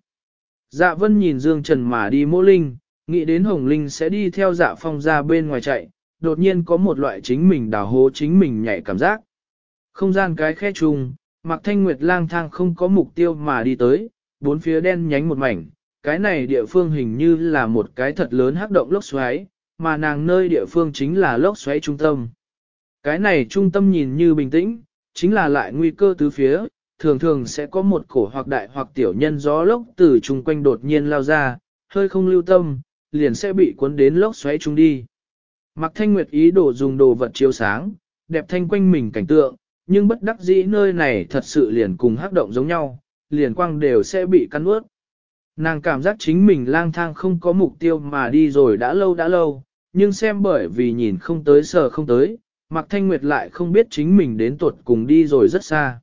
S1: Dạ vân nhìn Dương Trần mà đi mô linh, nghĩ đến Hồng Linh sẽ đi theo dạ phong ra bên ngoài chạy, đột nhiên có một loại chính mình đào hố chính mình nhảy cảm giác. Không gian cái khe trùng, Mạc Thanh Nguyệt lang thang không có mục tiêu mà đi tới, bốn phía đen nhánh một mảnh, cái này địa phương hình như là một cái thật lớn hắc động lốc xoáy, mà nàng nơi địa phương chính là lốc xoáy trung tâm. Cái này trung tâm nhìn như bình tĩnh, chính là lại nguy cơ tứ phía, thường thường sẽ có một cổ hoặc đại hoặc tiểu nhân gió lốc từ chung quanh đột nhiên lao ra, hơi không lưu tâm, liền sẽ bị cuốn đến lốc xoáy trung đi. Mạc Thanh Nguyệt ý đồ dùng đồ vật chiếu sáng, đẹp thanh quanh mình cảnh tượng, nhưng bất đắc dĩ nơi này thật sự liền cùng hắc động giống nhau, liền quang đều sẽ bị cắn ướt. Nàng cảm giác chính mình lang thang không có mục tiêu mà đi rồi đã lâu đã lâu, nhưng xem bởi vì nhìn không tới sờ không tới, Mạc Thanh Nguyệt lại không biết chính mình đến tuột cùng đi rồi rất xa.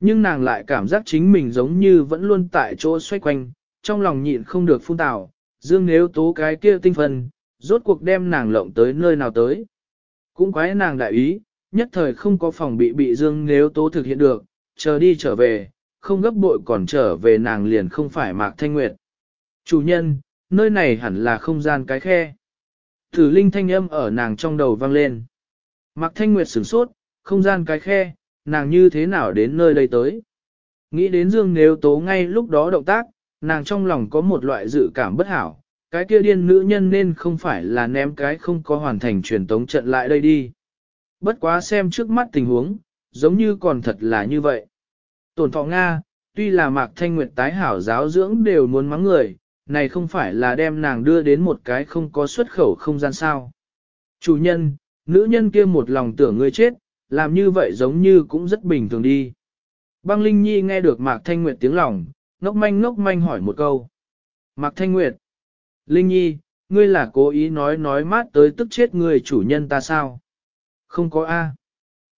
S1: Nhưng nàng lại cảm giác chính mình giống như vẫn luôn tại chỗ xoay quanh, trong lòng nhịn không được phun tào, dương nếu tố cái kia tinh phần, rốt cuộc đem nàng lộng tới nơi nào tới. Cũng quái nàng đại ý, nhất thời không có phòng bị bị dương nếu tố thực hiện được, chờ đi trở về, không gấp bội còn trở về nàng liền không phải Mạc Thanh Nguyệt. Chủ nhân, nơi này hẳn là không gian cái khe. Thử linh thanh âm ở nàng trong đầu vang lên. Mạc Thanh Nguyệt sửng sốt, không gian cái khe, nàng như thế nào đến nơi đây tới. Nghĩ đến Dương Nếu Tố ngay lúc đó động tác, nàng trong lòng có một loại dự cảm bất hảo, cái kia điên nữ nhân nên không phải là ném cái không có hoàn thành truyền tống trận lại đây đi. Bất quá xem trước mắt tình huống, giống như còn thật là như vậy. Tổn thọ Nga, tuy là Mạc Thanh Nguyệt tái hảo giáo dưỡng đều muốn mắng người, này không phải là đem nàng đưa đến một cái không có xuất khẩu không gian sao. Chủ nhân, nữ nhân kia một lòng tưởng ngươi chết, làm như vậy giống như cũng rất bình thường đi. Băng Linh Nhi nghe được Mạc Thanh Nguyệt tiếng lòng, ngốc manh ngốc manh hỏi một câu. Mạc Thanh Nguyệt, Linh Nhi, ngươi là cố ý nói nói mát tới tức chết người chủ nhân ta sao? Không có A.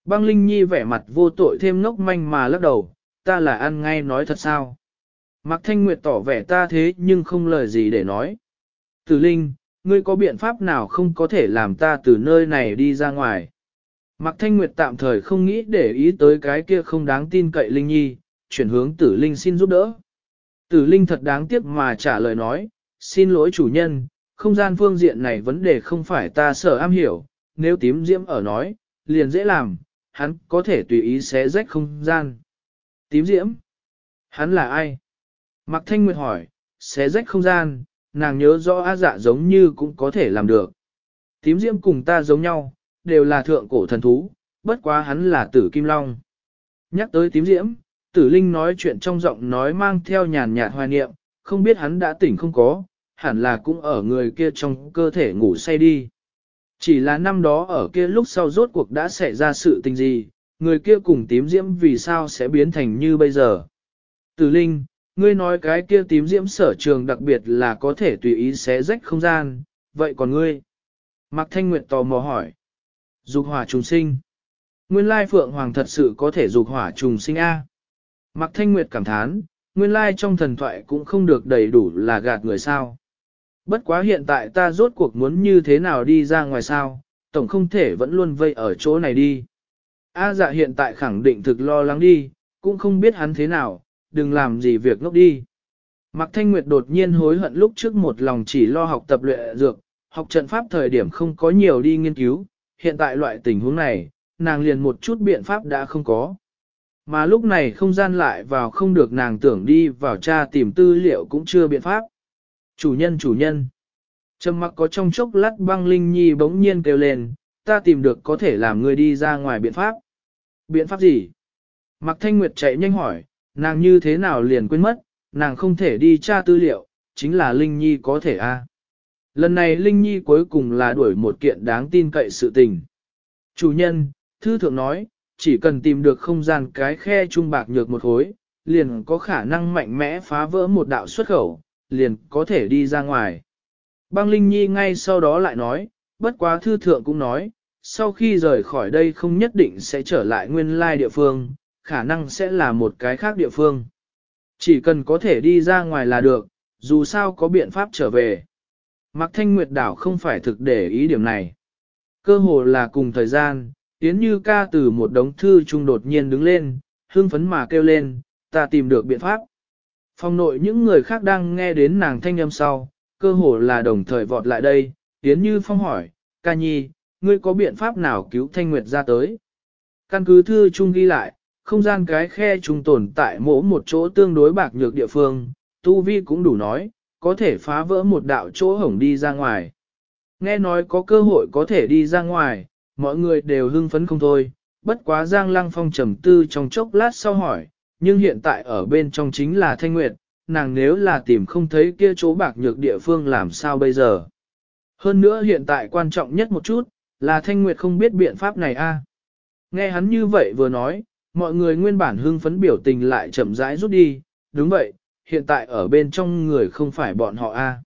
S1: Băng Linh Nhi vẻ mặt vô tội thêm ngốc manh mà lắc đầu, ta là ăn ngay nói thật sao? Mạc Thanh Nguyệt tỏ vẻ ta thế nhưng không lời gì để nói. Tử Linh, ngươi có biện pháp nào không có thể làm ta từ nơi này đi ra ngoài? Mạc Thanh Nguyệt tạm thời không nghĩ để ý tới cái kia không đáng tin cậy Linh Nhi, chuyển hướng Tử Linh xin giúp đỡ. Tử Linh thật đáng tiếc mà trả lời nói, xin lỗi chủ nhân, không gian phương diện này vấn đề không phải ta sở am hiểu, nếu tím diễm ở nói, liền dễ làm, hắn có thể tùy ý xé rách không gian. Tím diễm? Hắn là ai? Mạc Thanh Nguyệt hỏi, xé rách không gian, nàng nhớ rõ á dạ giống như cũng có thể làm được. Tím diễm cùng ta giống nhau, đều là thượng cổ thần thú, bất quá hắn là tử kim long. Nhắc tới tím diễm, tử linh nói chuyện trong giọng nói mang theo nhàn nhạt hoài niệm, không biết hắn đã tỉnh không có, hẳn là cũng ở người kia trong cơ thể ngủ say đi. Chỉ là năm đó ở kia lúc sau rốt cuộc đã xảy ra sự tình gì, người kia cùng tím diễm vì sao sẽ biến thành như bây giờ. Tử linh, ngươi nói cái kia tím diễm sở trường đặc biệt là có thể tùy ý xé rách không gian, vậy còn ngươi? Mạc Thanh Nguyệt tò mò hỏi. Dục hỏa trùng sinh. Nguyên lai Phượng Hoàng thật sự có thể dục hỏa trùng sinh A. Mạc Thanh Nguyệt cảm thán, nguyên lai trong thần thoại cũng không được đầy đủ là gạt người sao. Bất quá hiện tại ta rốt cuộc muốn như thế nào đi ra ngoài sao, tổng không thể vẫn luôn vây ở chỗ này đi. A dạ hiện tại khẳng định thực lo lắng đi, cũng không biết hắn thế nào, đừng làm gì việc ngốc đi. Mạc Thanh Nguyệt đột nhiên hối hận lúc trước một lòng chỉ lo học tập luyện dược, học trận pháp thời điểm không có nhiều đi nghiên cứu, hiện tại loại tình huống này, nàng liền một chút biện pháp đã không có. Mà lúc này không gian lại vào không được nàng tưởng đi vào tra tìm tư liệu cũng chưa biện pháp. Chủ nhân chủ nhân. Trầm mặc có trong chốc lát băng linh nhi bỗng nhiên kêu lên, ta tìm được có thể làm người đi ra ngoài biện pháp. Biện pháp gì? Mạc Thanh Nguyệt chạy nhanh hỏi, nàng như thế nào liền quên mất, nàng không thể đi tra tư liệu, chính là Linh Nhi có thể a. Lần này Linh Nhi cuối cùng là đuổi một kiện đáng tin cậy sự tình. Chủ nhân, thư thượng nói, chỉ cần tìm được không gian cái khe trung bạc nhược một khối, liền có khả năng mạnh mẽ phá vỡ một đạo xuất khẩu, liền có thể đi ra ngoài. Băng Linh Nhi ngay sau đó lại nói, bất quá thư thượng cũng nói, sau khi rời khỏi đây không nhất định sẽ trở lại nguyên lai địa phương, khả năng sẽ là một cái khác địa phương. Chỉ cần có thể đi ra ngoài là được, dù sao có biện pháp trở về. Mạc Thanh Nguyệt đảo không phải thực để ý điểm này. Cơ hồ là cùng thời gian, Yến Như ca từ một đống thư trung đột nhiên đứng lên, hưng phấn mà kêu lên, ta tìm được biện pháp. Phòng nội những người khác đang nghe đến nàng thanh âm sau, cơ hồ là đồng thời vọt lại đây, Yến Như Phong hỏi, ca nhi, ngươi có biện pháp nào cứu Thanh Nguyệt ra tới? Căn cứ thư chung ghi lại, không gian cái khe trùng tồn tại mỗi một chỗ tương đối bạc nhược địa phương, Tu Vi cũng đủ nói, có thể phá vỡ một đạo chỗ hổng đi ra ngoài. Nghe nói có cơ hội có thể đi ra ngoài, mọi người đều hưng phấn không thôi, bất quá Giang Lăng Phong trầm tư trong chốc lát sau hỏi, nhưng hiện tại ở bên trong chính là Thanh Nguyệt, nàng nếu là tìm không thấy kia chỗ bạc nhược địa phương làm sao bây giờ. Hơn nữa hiện tại quan trọng nhất một chút, là Thanh Nguyệt không biết biện pháp này a. Nghe hắn như vậy vừa nói, mọi người nguyên bản hưng phấn biểu tình lại chậm rãi rút đi, đúng vậy, hiện tại ở bên trong người không phải bọn họ a.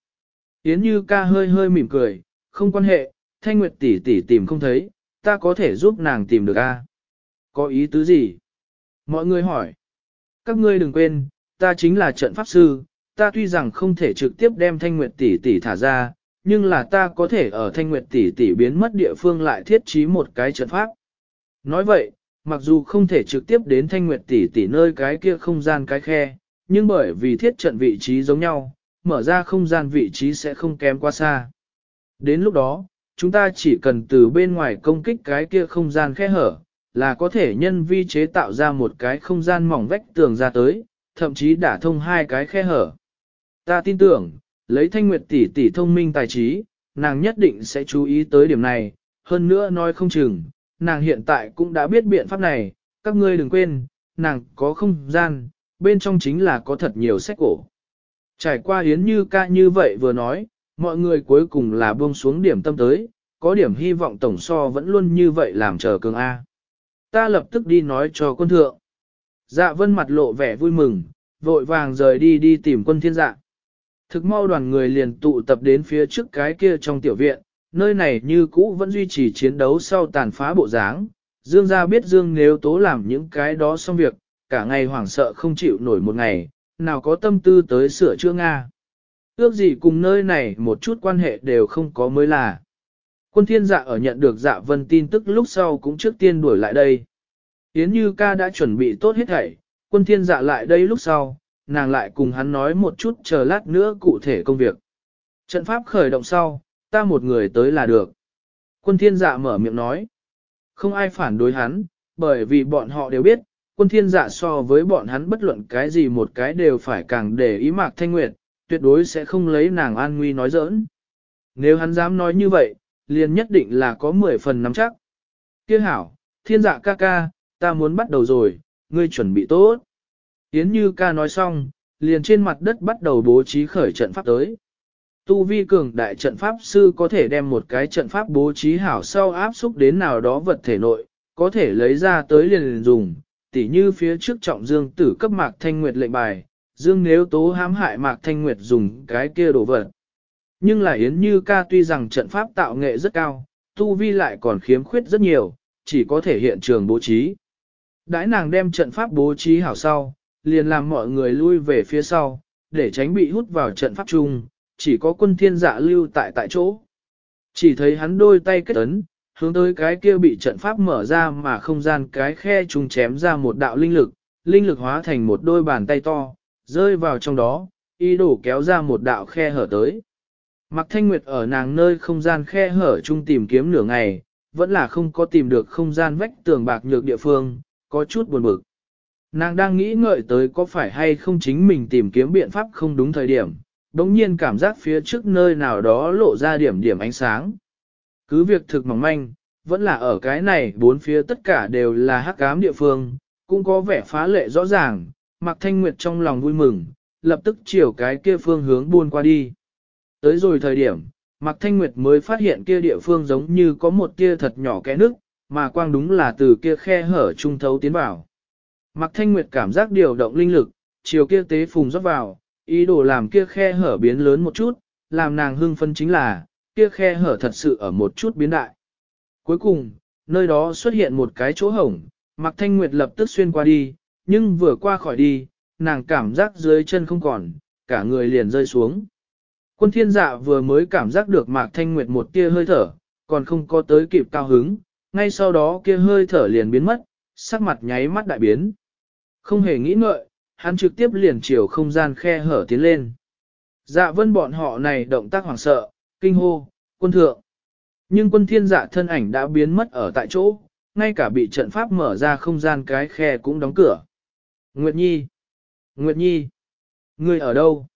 S1: Yến Như ca hơi hơi mỉm cười, không quan hệ, Thanh Nguyệt tỷ tỷ tìm không thấy, ta có thể giúp nàng tìm được a. Có ý tứ gì? Mọi người hỏi. Các ngươi đừng quên, ta chính là trận pháp sư, ta tuy rằng không thể trực tiếp đem Thanh Nguyệt tỷ tỷ thả ra, nhưng là ta có thể ở Thanh Nguyệt tỷ tỷ biến mất địa phương lại thiết trí một cái trận pháp. Nói vậy, mặc dù không thể trực tiếp đến Thanh Nguyệt tỷ tỷ nơi cái kia không gian cái khe, nhưng bởi vì thiết trận vị trí giống nhau, mở ra không gian vị trí sẽ không kém quá xa. Đến lúc đó, chúng ta chỉ cần từ bên ngoài công kích cái kia không gian khe hở, là có thể nhân vi chế tạo ra một cái không gian mỏng vách tường ra tới, thậm chí đả thông hai cái khe hở. Ta tin tưởng, lấy thanh nguyệt tỷ tỷ thông minh tài trí, nàng nhất định sẽ chú ý tới điểm này, hơn nữa nói không chừng, nàng hiện tại cũng đã biết biện pháp này, các ngươi đừng quên, nàng có không gian, bên trong chính là có thật nhiều sách cổ. Trải qua yến như ca như vậy vừa nói, mọi người cuối cùng là buông xuống điểm tâm tới, có điểm hy vọng tổng so vẫn luôn như vậy làm chờ cường A. Ta lập tức đi nói cho quân thượng. Dạ vân mặt lộ vẻ vui mừng, vội vàng rời đi đi tìm quân thiên dạ. Thực mau đoàn người liền tụ tập đến phía trước cái kia trong tiểu viện, nơi này như cũ vẫn duy trì chiến đấu sau tàn phá bộ dáng. Dương gia biết Dương nếu tố làm những cái đó xong việc, cả ngày hoảng sợ không chịu nổi một ngày, nào có tâm tư tới sửa chữa Nga. Ước gì cùng nơi này một chút quan hệ đều không có mới là. Quân thiên dạ ở nhận được dạ vân tin tức lúc sau cũng trước tiên đuổi lại đây. Yến Như ca đã chuẩn bị tốt hết thảy, quân thiên dạ lại đây lúc sau, nàng lại cùng hắn nói một chút chờ lát nữa cụ thể công việc. Trận pháp khởi động sau, ta một người tới là được. Quân thiên dạ mở miệng nói. Không ai phản đối hắn, bởi vì bọn họ đều biết, quân thiên dạ so với bọn hắn bất luận cái gì một cái đều phải càng để ý mạc thanh nguyệt, tuyệt đối sẽ không lấy nàng an nguy nói giỡn. Nếu hắn dám nói như vậy, liền nhất định là có 10 phần nắm chắc. Kia hảo, thiên dạ ca ca, ta muốn bắt đầu rồi, ngươi chuẩn bị tốt. Yến Như ca nói xong, liền trên mặt đất bắt đầu bố trí khởi trận pháp tới. Tu vi cường đại trận pháp sư có thể đem một cái trận pháp bố trí hảo sau áp xúc đến nào đó vật thể nội, có thể lấy ra tới liền, liền dùng, tỉ như phía trước trọng dương tử cấp mạc thanh nguyệt lệnh bài, dương nếu tố hãm hại mạc thanh nguyệt dùng cái kia đồ vật. Nhưng là Yến Như ca tuy rằng trận pháp tạo nghệ rất cao, tu vi lại còn khiếm khuyết rất nhiều, chỉ có thể hiện trường bố trí. Đãi nàng đem trận pháp bố trí hảo sau, liền làm mọi người lui về phía sau, để tránh bị hút vào trận pháp chung, chỉ có quân thiên dạ lưu tại tại chỗ. Chỉ thấy hắn đôi tay kết ấn, hướng tới cái kia bị trận pháp mở ra mà không gian cái khe trùng chém ra một đạo linh lực, linh lực hóa thành một đôi bàn tay to, rơi vào trong đó, ý đồ kéo ra một đạo khe hở tới. Mạc thanh nguyệt ở nàng nơi không gian khe hở chung tìm kiếm nửa ngày, vẫn là không có tìm được không gian vách tường bạc nhược địa phương, có chút buồn bực. Nàng đang nghĩ ngợi tới có phải hay không chính mình tìm kiếm biện pháp không đúng thời điểm, đống nhiên cảm giác phía trước nơi nào đó lộ ra điểm điểm ánh sáng. Cứ việc thực mỏng manh, vẫn là ở cái này bốn phía tất cả đều là hắc ám địa phương, cũng có vẻ phá lệ rõ ràng, Mạc Thanh Nguyệt trong lòng vui mừng, lập tức chiều cái kia phương hướng buôn qua đi. Tới rồi thời điểm, Mạc Thanh Nguyệt mới phát hiện kia địa phương giống như có một kia thật nhỏ kẽ nước, mà quang đúng là từ kia khe hở trung thấu tiến vào. Mạc Thanh Nguyệt cảm giác điều động linh lực, chiều kia tế phùng rót vào, ý đồ làm kia khe hở biến lớn một chút, làm nàng hưng phân chính là, kia khe hở thật sự ở một chút biến đại. Cuối cùng, nơi đó xuất hiện một cái chỗ hổng, Mạc Thanh Nguyệt lập tức xuyên qua đi, nhưng vừa qua khỏi đi, nàng cảm giác dưới chân không còn, cả người liền rơi xuống. Quân thiên dạ vừa mới cảm giác được Mạc Thanh Nguyệt một tia hơi thở, còn không có tới kịp cao hứng, ngay sau đó kia hơi thở liền biến mất, sắc mặt nháy mắt đại biến. Không hề nghĩ ngợi, hắn trực tiếp liền chiều không gian khe hở tiến lên. Dạ vân bọn họ này động tác hoảng sợ, kinh hô, quân thượng. Nhưng quân thiên dạ thân ảnh đã biến mất ở tại chỗ, ngay cả bị trận pháp mở ra không gian cái khe cũng đóng cửa. Nguyệt Nhi! Nguyệt Nhi! Ngươi ở đâu?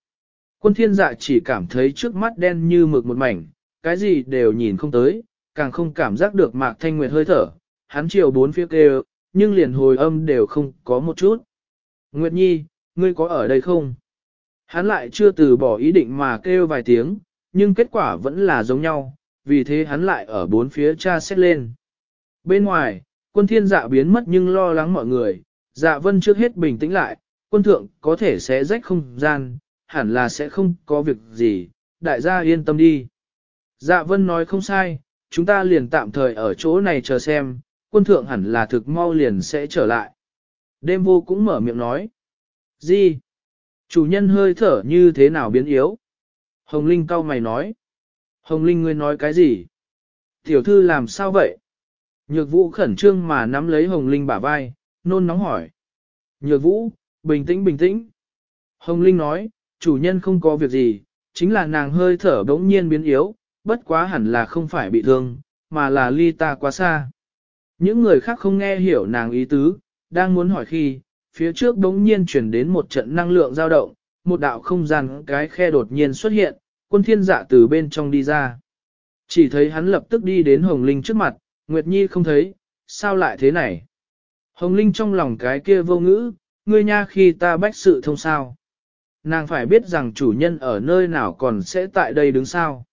S1: Quân thiên dạ chỉ cảm thấy trước mắt đen như mực một mảnh, cái gì đều nhìn không tới, càng không cảm giác được mạc thanh nguyệt hơi thở, hắn chiều bốn phía kêu, nhưng liền hồi âm đều không có một chút. Nguyệt Nhi, ngươi có ở đây không? Hắn lại chưa từ bỏ ý định mà kêu vài tiếng, nhưng kết quả vẫn là giống nhau, vì thế hắn lại ở bốn phía tra xét lên. Bên ngoài, quân thiên dạ biến mất nhưng lo lắng mọi người, dạ vân trước hết bình tĩnh lại, quân thượng có thể sẽ rách không gian, hẳn là sẽ không có việc gì, đại gia yên tâm đi. Dạ vân nói không sai, chúng ta liền tạm thời ở chỗ này chờ xem, quân thượng hẳn là thực mau liền sẽ trở lại. Đêm vô cũng mở miệng nói. Gì? Chủ nhân hơi thở như thế nào biến yếu? Hồng Linh cau mày nói. Hồng Linh ngươi nói cái gì? Tiểu thư làm sao vậy? Nhược vũ khẩn trương mà nắm lấy Hồng Linh bả vai, nôn nóng hỏi. Nhược vũ, bình tĩnh bình tĩnh. Hồng Linh nói, chủ nhân không có việc gì, chính là nàng hơi thở bỗng nhiên biến yếu, bất quá hẳn là không phải bị thương, mà là ly ta quá xa. Những người khác không nghe hiểu nàng ý tứ, đang muốn hỏi khi, phía trước bỗng nhiên chuyển đến một trận năng lượng dao động, một đạo không gian cái khe đột nhiên xuất hiện, quân thiên dạ từ bên trong đi ra. Chỉ thấy hắn lập tức đi đến Hồng Linh trước mặt, Nguyệt Nhi không thấy, sao lại thế này? Hồng Linh trong lòng cái kia vô ngữ, ngươi nha khi ta bách sự thông sao. Nàng phải biết rằng chủ nhân ở nơi nào còn sẽ tại đây đứng sao.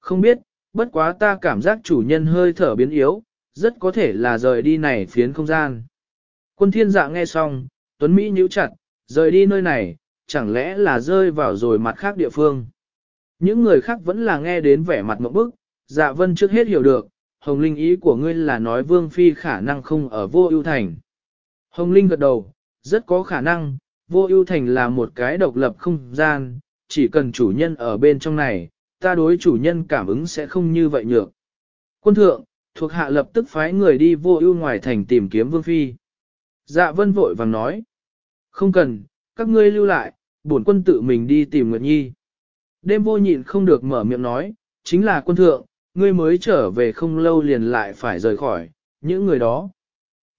S1: Không biết, bất quá ta cảm giác chủ nhân hơi thở biến yếu, rất có thể là rời đi này phiến không gian. Quân thiên dạ nghe xong, Tuấn Mỹ nhíu chặt, rời đi nơi này, chẳng lẽ là rơi vào rồi mặt khác địa phương. Những người khác vẫn là nghe đến vẻ mặt mộng bức, dạ vân trước hết hiểu được, Hồng Linh ý của ngươi là nói Vương Phi khả năng không ở vô ưu thành. Hồng Linh gật đầu, rất có khả năng, vô ưu thành là một cái độc lập không gian, chỉ cần chủ nhân ở bên trong này, ta đối chủ nhân cảm ứng sẽ không như vậy nhược. Quân thượng, thuộc hạ lập tức phái người đi vô ưu ngoài thành tìm kiếm Vương Phi. Dạ vân vội vàng nói. Không cần, các ngươi lưu lại, bổn quân tự mình đi tìm Nguyệt Nhi. Đêm vô nhịn không được mở miệng nói, chính là quân thượng, ngươi mới trở về không lâu liền lại phải rời khỏi, những người đó.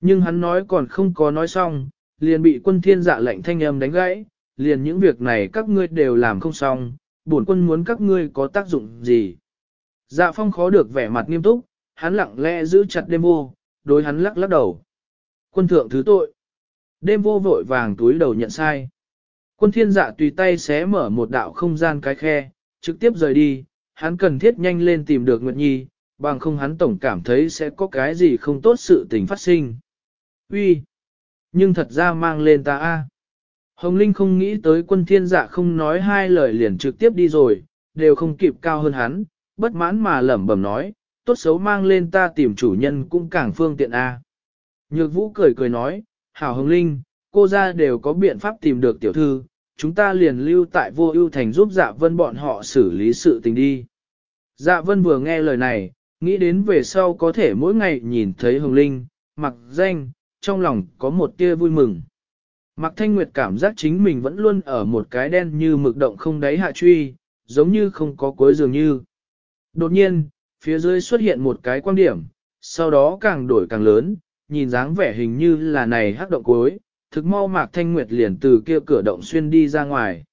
S1: Nhưng hắn nói còn không có nói xong, liền bị quân thiên dạ lệnh thanh âm đánh gãy, liền những việc này các ngươi đều làm không xong, bổn quân muốn các ngươi có tác dụng gì. Dạ phong khó được vẻ mặt nghiêm túc, hắn lặng lẽ giữ chặt đêm vô, đối hắn lắc lắc đầu. Quân thượng thứ tội. Đêm vô vội vàng túi đầu nhận sai. Quân thiên dạ tùy tay xé mở một đạo không gian cái khe, trực tiếp rời đi, hắn cần thiết nhanh lên tìm được Nguyệt Nhi, bằng không hắn tổng cảm thấy sẽ có cái gì không tốt sự tình phát sinh. Uy, nhưng thật ra mang lên ta a. Hồng Linh không nghĩ tới quân thiên dạ không nói hai lời liền trực tiếp đi rồi, đều không kịp cao hơn hắn, bất mãn mà lẩm bẩm nói, tốt xấu mang lên ta tìm chủ nhân cũng càng phương tiện a. Nhược vũ cười cười nói, hảo Hồng Linh, cô ra đều có biện pháp tìm được tiểu thư, chúng ta liền lưu tại vô ưu thành giúp dạ vân bọn họ xử lý sự tình đi. Dạ vân vừa nghe lời này, nghĩ đến về sau có thể mỗi ngày nhìn thấy Hồng Linh, mặc danh, trong lòng có một tia vui mừng. Mặc thanh nguyệt cảm giác chính mình vẫn luôn ở một cái đen như mực động không đáy hạ truy, giống như không có cuối dường như. Đột nhiên, phía dưới xuất hiện một cái quan điểm, sau đó càng đổi càng lớn, nhìn dáng vẻ hình như là này hắc động cuối, thực mau Mạc Thanh Nguyệt liền từ kia cửa động xuyên đi ra ngoài.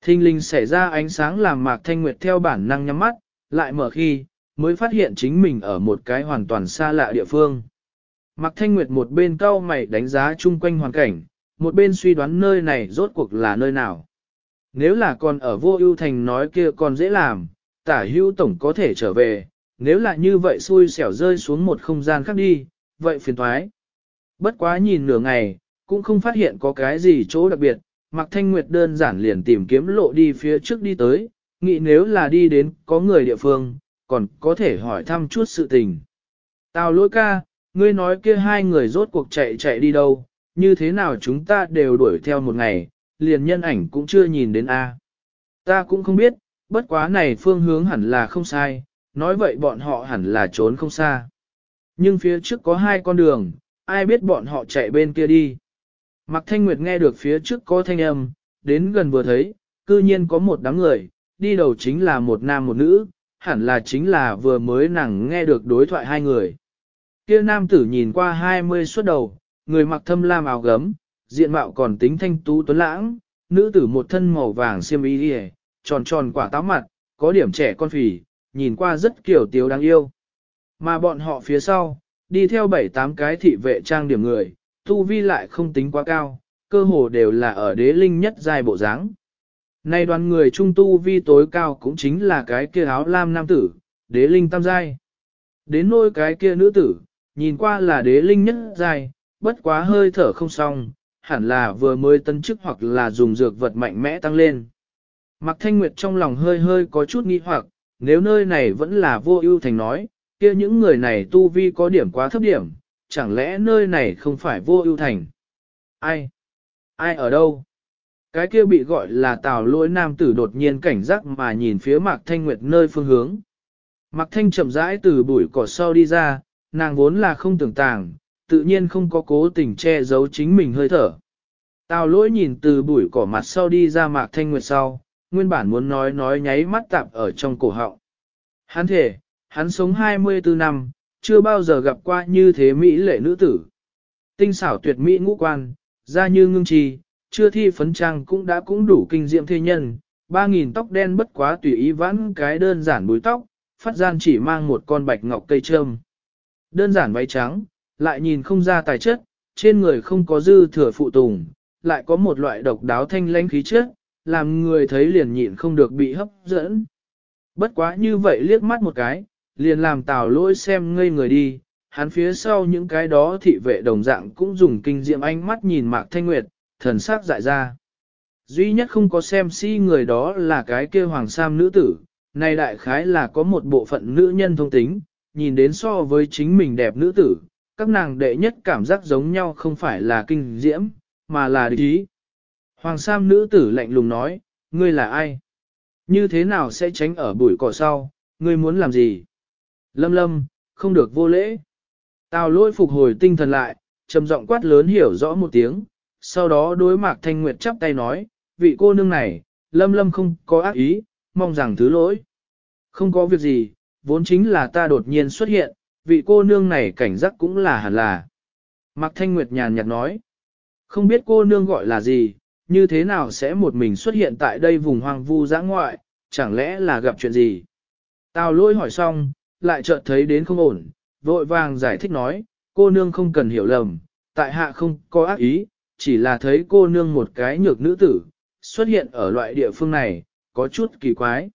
S1: Thinh linh xảy ra ánh sáng làm Mạc Thanh Nguyệt theo bản năng nhắm mắt, lại mở khi, mới phát hiện chính mình ở một cái hoàn toàn xa lạ địa phương. Mạc Thanh Nguyệt một bên cau mày đánh giá chung quanh hoàn cảnh, một bên suy đoán nơi này rốt cuộc là nơi nào. Nếu là còn ở vô ưu thành nói kia còn dễ làm, tả hưu tổng có thể trở về, nếu là như vậy xui xẻo rơi xuống một không gian khác đi, vậy phiền thoái. Bất quá nhìn nửa ngày, cũng không phát hiện có cái gì chỗ đặc biệt, Mạc Thanh Nguyệt đơn giản liền tìm kiếm lộ đi phía trước đi tới, nghĩ nếu là đi đến có người địa phương, còn có thể hỏi thăm chút sự tình. Tào lỗi ca, ngươi nói kia hai người rốt cuộc chạy chạy đi đâu, như thế nào chúng ta đều đuổi theo một ngày, liền nhân ảnh cũng chưa nhìn đến A. À. Ta cũng không biết, bất quá này phương hướng hẳn là không sai, nói vậy bọn họ hẳn là trốn không xa. Nhưng phía trước có hai con đường, ai biết bọn họ chạy bên kia đi. Mạc Thanh Nguyệt nghe được phía trước có thanh âm, đến gần vừa thấy, cư nhiên có một đám người, đi đầu chính là một nam một nữ, hẳn là chính là vừa mới nàng nghe được đối thoại hai người. Kia nam tử nhìn qua 20 suốt đầu, người mặc thâm lam áo gấm, diện mạo còn tính thanh tú tuấn lãng, nữ tử một thân màu vàng xiêm y hề, tròn tròn quả táo mặt, có điểm trẻ con phì, nhìn qua rất kiểu tiếu đáng yêu. Mà bọn họ phía sau, đi theo bảy tám cái thị vệ trang điểm người, tu vi lại không tính quá cao, cơ hồ đều là ở đế linh nhất giai bộ dáng. Nay đoàn người trung tu vi tối cao cũng chính là cái kia áo lam nam tử, đế linh tam giai. Đến nôi cái kia nữ tử, nhìn qua là đế linh nhất dài, bất quá hơi thở không xong, hẳn là vừa mới tân chức hoặc là dùng dược vật mạnh mẽ tăng lên. Mạc Thanh Nguyệt trong lòng hơi hơi có chút nghi hoặc, nếu nơi này vẫn là vô ưu thành nói, kia những người này tu vi có điểm quá thấp điểm, chẳng lẽ nơi này không phải vô ưu thành? Ai? Ai ở đâu? Cái kia bị gọi là tào lỗi nam tử đột nhiên cảnh giác mà nhìn phía Mạc Thanh Nguyệt nơi phương hướng. Mạc Thanh chậm rãi từ bụi cỏ sau đi ra, nàng vốn là không tưởng tàng, tự nhiên không có cố tình che giấu chính mình hơi thở. Tào lỗi nhìn từ bụi cỏ mặt sau đi ra Mạc Thanh Nguyệt sau, nguyên bản muốn nói nói nháy mắt tạp ở trong cổ họng. Hắn thể, hắn sống 24 năm, chưa bao giờ gặp qua như thế Mỹ lệ nữ tử. Tinh xảo tuyệt Mỹ ngũ quan, da như ngưng trì, chưa thi phấn trang cũng đã cũng đủ kinh diệm thế nhân, ba nghìn tóc đen bất quá tùy ý vãn cái đơn giản búi tóc, phát gian chỉ mang một con bạch ngọc cây trâm. Đơn giản váy trắng, lại nhìn không ra tài chất, trên người không có dư thừa phụ tùng, lại có một loại độc đáo thanh lãnh khí chất, làm người thấy liền nhịn không được bị hấp dẫn. Bất quá như vậy liếc mắt một cái, liền làm tào lỗi xem ngây người đi, hắn phía sau những cái đó thị vệ đồng dạng cũng dùng kinh diệm ánh mắt nhìn Mạc Thanh Nguyệt, thần sắc dại ra. Duy nhất không có xem si người đó là cái kia hoàng sam nữ tử, này đại khái là có một bộ phận nữ nhân thông tính, nhìn đến so với chính mình đẹp nữ tử, các nàng đệ nhất cảm giác giống nhau không phải là kinh diễm, mà là địch ý. Hoàng sam nữ tử lạnh lùng nói, ngươi là ai? Như thế nào sẽ tránh ở bụi cỏ sau, ngươi muốn làm gì? Lâm lâm, không được vô lễ. Tào lôi phục hồi tinh thần lại, trầm giọng quát lớn hiểu rõ một tiếng, sau đó đối mạc thanh nguyệt chắp tay nói, vị cô nương này, lâm lâm không có ác ý, mong rằng thứ lỗi. Không có việc gì, vốn chính là ta đột nhiên xuất hiện, vị cô nương này cảnh giác cũng là hẳn là. Mạc thanh nguyệt nhàn nhạt nói, không biết cô nương gọi là gì, như thế nào sẽ một mình xuất hiện tại đây vùng hoang vu giã ngoại, chẳng lẽ là gặp chuyện gì? Tào lôi hỏi xong, lại chợt thấy đến không ổn, vội vàng giải thích nói, cô nương không cần hiểu lầm, tại hạ không có ác ý, chỉ là thấy cô nương một cái nhược nữ tử, xuất hiện ở loại địa phương này, có chút kỳ quái.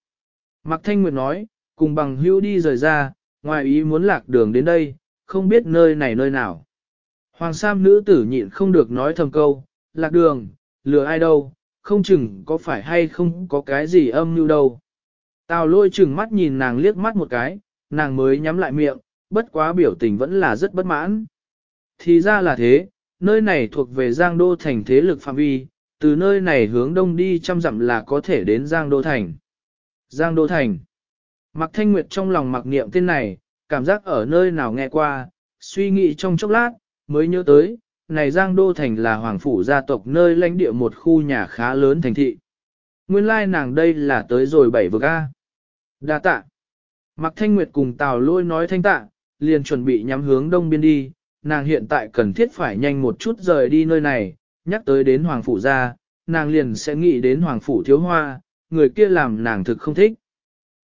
S1: Mạc Thanh Nguyệt nói, cùng bằng hữu đi rời ra, ngoài ý muốn lạc đường đến đây, không biết nơi này nơi nào. Hoàng Sam nữ tử nhịn không được nói thầm câu, lạc đường, lừa ai đâu, không chừng có phải hay không có cái gì âm mưu đâu. Tào lôi chừng mắt nhìn nàng liếc mắt một cái, nàng mới nhắm lại miệng, bất quá biểu tình vẫn là rất bất mãn. Thì ra là thế, nơi này thuộc về Giang Đô Thành thế lực phạm vi, từ nơi này hướng đông đi trăm dặm là có thể đến Giang Đô Thành. Giang Đô Thành. Mạc thanh nguyệt trong lòng mặc niệm tên này, cảm giác ở nơi nào nghe qua, suy nghĩ trong chốc lát, mới nhớ tới, này Giang Đô Thành là hoàng phủ gia tộc nơi lãnh địa một khu nhà khá lớn thành thị. Nguyên lai nàng đây là tới rồi bảy vực A. Đa tạ. Mạc Thanh Nguyệt cùng Tào Lôi nói thanh tạ, liền chuẩn bị nhắm hướng đông biên đi, nàng hiện tại cần thiết phải nhanh một chút rời đi nơi này, nhắc tới đến Hoàng Phủ gia, nàng liền sẽ nghĩ đến Hoàng Phủ thiếu hoa, người kia làm nàng thực không thích.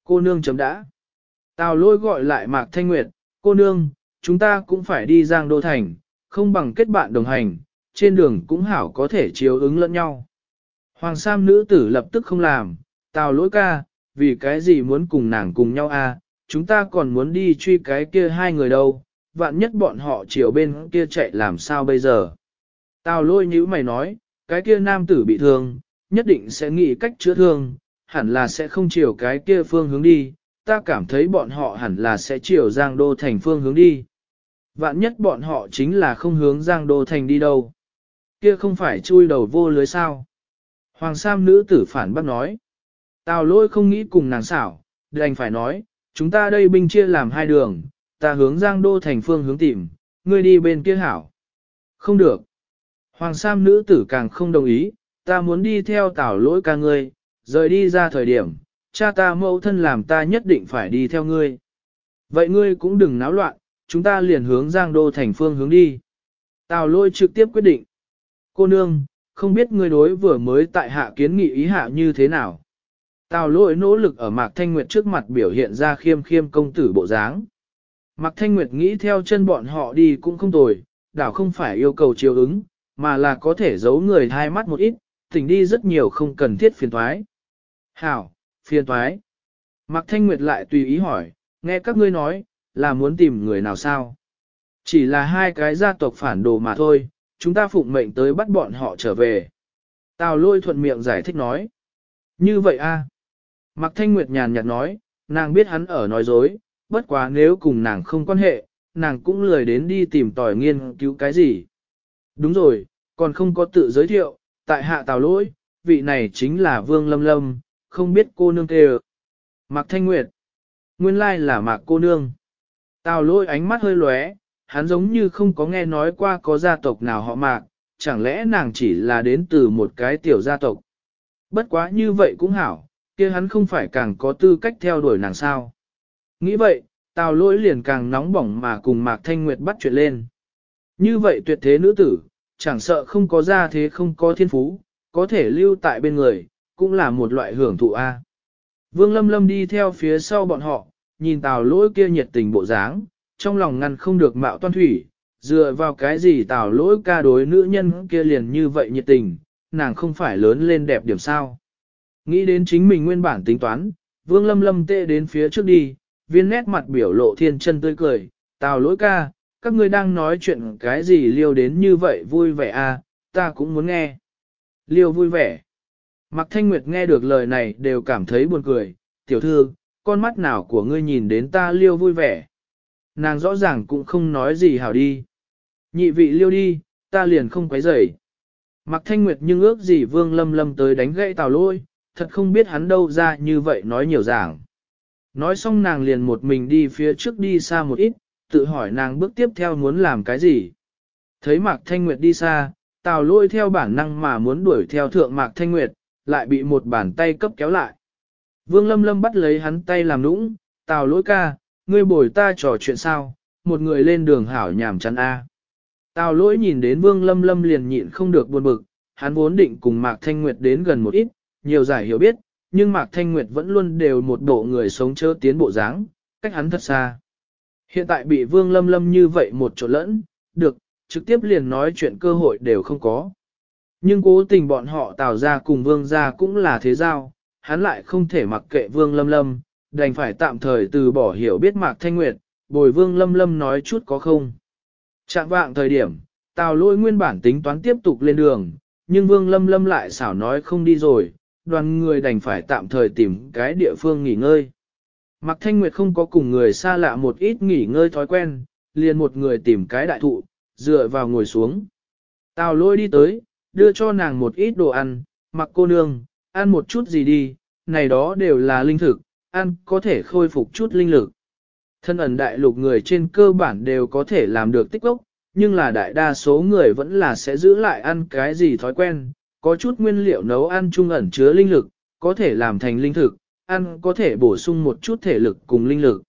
S1: Cô nương chấm đã. Tào lôi gọi lại Mạc Thanh Nguyệt, cô nương, chúng ta cũng phải đi Giang Đô Thành, không bằng kết bạn đồng hành, trên đường cũng hảo có thể chiếu ứng lẫn nhau. Hoàng Sam nữ tử lập tức không làm, tào lỗi ca, vì cái gì muốn cùng nàng cùng nhau? À? chúng ta còn muốn đi truy cái kia hai người đâu, vạn nhất bọn họ chiều bên kia chạy làm sao bây giờ. Tào lôi như mày nói, cái kia nam tử bị thương, nhất định sẽ nghĩ cách chữa thương, hẳn là sẽ không chiều cái kia phương hướng đi, ta cảm thấy bọn họ hẳn là sẽ chiều Giang Đô Thành phương hướng đi. Vạn nhất bọn họ chính là không hướng Giang Đô Thành đi đâu. Kia không phải chui đầu vô lưới sao. Hoàng Sam nữ tử phản bác nói. Tào lôi không nghĩ cùng nàng xảo, đành phải nói, chúng ta đây binh chia làm hai đường, ta hướng Giang Đô thành phương hướng tìm, ngươi đi bên kia hảo. Không được. Hoàng Sam nữ tử càng không đồng ý, ta muốn đi theo tảo lỗi ca ngươi, rời đi ra thời điểm, cha ta mẫu thân làm ta nhất định phải đi theo ngươi. Vậy ngươi cũng đừng náo loạn, chúng ta liền hướng Giang Đô thành phương hướng đi. Tào lôi trực tiếp quyết định. Cô nương, không biết ngươi đối vừa mới tại hạ kiến nghị ý hạ như thế nào. Tào lôi nỗ lực ở Mạc Thanh Nguyệt trước mặt biểu hiện ra khiêm khiêm công tử bộ dáng. Mạc Thanh Nguyệt nghĩ theo chân bọn họ đi cũng không tồi, đảo không phải yêu cầu chiều ứng, mà là có thể giấu người hai mắt một ít, tỉnh đi rất nhiều không cần thiết phiền thoái. Hảo, phiền thoái. Mạc Thanh Nguyệt lại tùy ý hỏi, nghe các ngươi nói, là muốn tìm người nào sao? Chỉ là hai cái gia tộc phản đồ mà thôi, chúng ta phụng mệnh tới bắt bọn họ trở về. Tào lôi thuận miệng giải thích nói. Như vậy a? Mạc Thanh Nguyệt nhàn nhạt nói, nàng biết hắn ở nói dối, bất quá nếu cùng nàng không quan hệ, nàng cũng lười đến đi tìm tòi nghiên cứu cái gì. Đúng rồi, còn không có tự giới thiệu, tại hạ tào lỗi, vị này chính là Vương Lâm Lâm, không biết cô nương kêu. Mạc Thanh Nguyệt. Nguyên lai là Mạc cô nương. Tào lỗi ánh mắt hơi lóe, hắn giống như không có nghe nói qua có gia tộc nào họ Mạc, chẳng lẽ nàng chỉ là đến từ một cái tiểu gia tộc. Bất quá như vậy cũng hảo, kia hắn không phải càng có tư cách theo đuổi nàng sao. Nghĩ vậy, tào lỗi liền càng nóng bỏng mà cùng Mạc Thanh Nguyệt bắt chuyện lên. Như vậy tuyệt thế nữ tử, chẳng sợ không có gia thế không có thiên phú, có thể lưu tại bên người, cũng là một loại hưởng thụ A. Vương Lâm Lâm đi theo phía sau bọn họ, nhìn tào lỗi kia nhiệt tình bộ dáng, trong lòng ngăn không được mạo toan thủy, dựa vào cái gì tào lỗi ca đối nữ nhân kia liền như vậy nhiệt tình, nàng không phải lớn lên đẹp điểm sao. Nghĩ đến chính mình nguyên bản tính toán, Vương Lâm Lâm tê đến phía trước đi, viên nét mặt biểu lộ thiên chân tươi cười, tào lỗi ca, các ngươi đang nói chuyện cái gì liêu đến như vậy vui vẻ à, ta cũng muốn nghe. Liêu vui vẻ. Mạc Thanh Nguyệt nghe được lời này đều cảm thấy buồn cười, tiểu thư, con mắt nào của ngươi nhìn đến ta liêu vui vẻ. Nàng rõ ràng cũng không nói gì hảo đi. Nhị vị liêu đi, ta liền không quấy rầy. Mạc Thanh Nguyệt nhưng ước gì Vương Lâm Lâm tới đánh gãy tào lôi, thật không biết hắn đâu ra như vậy nói nhiều giảng. Nói xong nàng liền một mình đi phía trước đi xa một ít, tự hỏi nàng bước tiếp theo muốn làm cái gì. Thấy Mạc Thanh Nguyệt đi xa, Tào lôi theo bản năng mà muốn đuổi theo thượng Mạc Thanh Nguyệt, lại bị một bàn tay cấp kéo lại. Vương Lâm Lâm bắt lấy hắn tay làm nũng, Tào lỗi ca, ngươi bồi ta trò chuyện sao, một người lên đường hảo nhảm chắn a. Tào lỗi nhìn đến Vương Lâm Lâm liền nhịn không được buồn bực, hắn vốn định cùng Mạc Thanh Nguyệt đến gần một ít, nhiều giải hiểu biết, nhưng Mạc Thanh Nguyệt vẫn luôn đều một bộ người sống chớ tiến bộ dáng, cách hắn thật xa. Hiện tại bị Vương Lâm Lâm như vậy một chỗ lẫn, được, trực tiếp liền nói chuyện cơ hội đều không có. Nhưng cố tình bọn họ tạo ra cùng Vương gia cũng là thế giao, hắn lại không thể mặc kệ Vương Lâm Lâm, đành phải tạm thời từ bỏ hiểu biết Mạc Thanh Nguyệt, bồi Vương Lâm Lâm nói chút có không. chạm vạng thời điểm, Tào lôi nguyên bản tính toán tiếp tục lên đường, nhưng Vương Lâm Lâm lại xảo nói không đi rồi, đoàn người đành phải tạm thời tìm cái địa phương nghỉ ngơi. Mạc Thanh Nguyệt không có cùng người xa lạ một ít nghỉ ngơi thói quen, liền một người tìm cái đại thụ, dựa vào ngồi xuống. Tào lôi đi tới, đưa cho nàng một ít đồ ăn, mặc cô nương, ăn một chút gì đi, này đó đều là linh thực, ăn có thể khôi phục chút linh lực. Thân ẩn đại lục người trên cơ bản đều có thể làm được tích lốc, nhưng là đại đa số người vẫn là sẽ giữ lại ăn cái gì thói quen, có chút nguyên liệu nấu ăn trung ẩn chứa linh lực, có thể làm thành linh thực, ăn có thể bổ sung một chút thể lực cùng linh lực.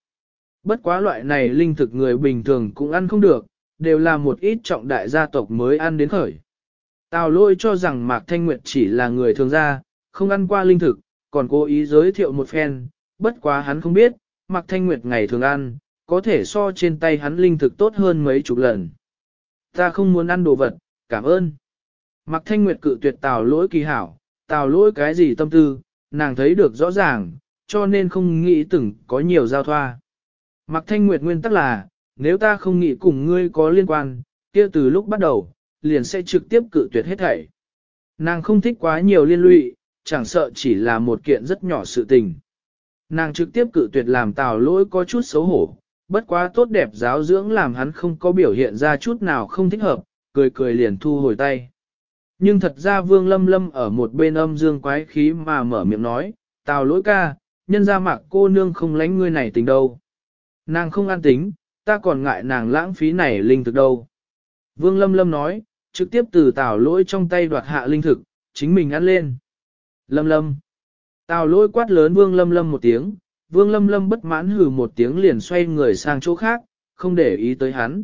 S1: Bất quá loại này linh thực người bình thường cũng ăn không được, đều là một ít trọng đại gia tộc mới ăn đến khởi. Tào lôi cho rằng Mạc Thanh Nguyệt chỉ là người thường gia, không ăn qua linh thực, còn cố ý giới thiệu một phen, bất quá hắn không biết, Mạc Thanh Nguyệt ngày thường ăn, có thể so trên tay hắn linh thực tốt hơn mấy chục lần. Ta không muốn ăn đồ vật, cảm ơn. Mạc Thanh Nguyệt cự tuyệt tào lỗi kỳ hảo, tào lỗi cái gì tâm tư, nàng thấy được rõ ràng, cho nên không nghĩ từng có nhiều giao thoa. Mạc Thanh Nguyệt nguyên tắc là, nếu ta không nghĩ cùng ngươi có liên quan, kia từ lúc bắt đầu, liền sẽ trực tiếp cự tuyệt hết thảy. Nàng không thích quá nhiều liên lụy, chẳng sợ chỉ là một kiện rất nhỏ sự tình. Nàng trực tiếp cự tuyệt làm tào lỗi có chút xấu hổ, bất quá tốt đẹp giáo dưỡng làm hắn không có biểu hiện ra chút nào không thích hợp, cười cười liền thu hồi tay. Nhưng thật ra vương lâm lâm ở một bên âm dương quái khí mà mở miệng nói, tào lỗi ca, nhân ra mạc cô nương không lánh ngươi này tình đâu. Nàng không an tính, ta còn ngại nàng lãng phí này linh thực đâu. Vương lâm lâm nói, trực tiếp từ tào lỗi trong tay đoạt hạ linh thực, chính mình ăn lên. Lâm lâm. Tào lỗi quát lớn vương lâm lâm một tiếng, vương lâm lâm bất mãn hừ một tiếng liền xoay người sang chỗ khác, không để ý tới hắn.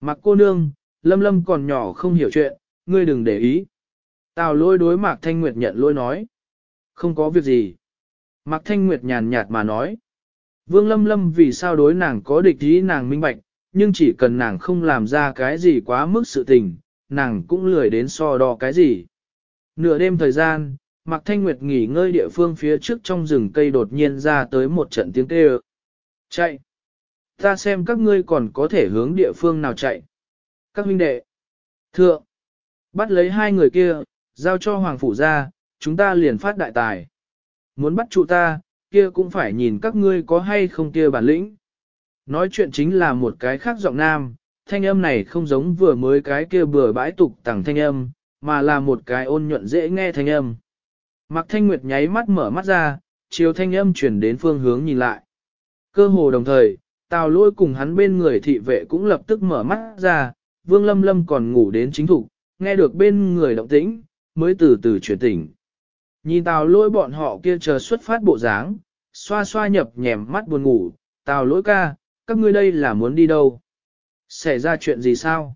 S1: Mặc cô nương, lâm lâm còn nhỏ không hiểu chuyện, ngươi đừng để ý. Tào lỗi đối Mạc Thanh Nguyệt nhận lỗi nói. Không có việc gì. Mạc Thanh Nguyệt nhàn nhạt mà nói. Vương lâm lâm vì sao đối nàng có địch ý nàng minh bạch, nhưng chỉ cần nàng không làm ra cái gì quá mức sự tình, nàng cũng lười đến so đo cái gì. Nửa đêm thời gian, Mạc Thanh Nguyệt nghỉ ngơi địa phương phía trước trong rừng cây đột nhiên ra tới một trận tiếng kêu. Chạy! Ta xem các ngươi còn có thể hướng địa phương nào chạy. Các huynh đệ! Thượng! Bắt lấy hai người kia, giao cho Hoàng Phủ ra, chúng ta liền phát đại tài. Muốn bắt trụ ta, kia cũng phải nhìn các ngươi có hay không kia bản lĩnh. Nói chuyện chính là một cái khác giọng nam, thanh âm này không giống vừa mới cái kia bừa bãi tục tẳng thanh âm, mà là một cái ôn nhuận dễ nghe thanh âm. Mạc Thanh Nguyệt nháy mắt mở mắt ra, chiều thanh âm chuyển đến phương hướng nhìn lại. Cơ hồ đồng thời, Tào lôi cùng hắn bên người thị vệ cũng lập tức mở mắt ra, Vương Lâm Lâm còn ngủ đến chính thủ, nghe được bên người động tĩnh, mới từ từ chuyển tỉnh. Nhìn Tào lôi bọn họ kia chờ xuất phát bộ dáng, xoa xoa nhập nhèm mắt buồn ngủ, Tào lỗi ca, các ngươi đây là muốn đi đâu? Xảy ra chuyện gì sao?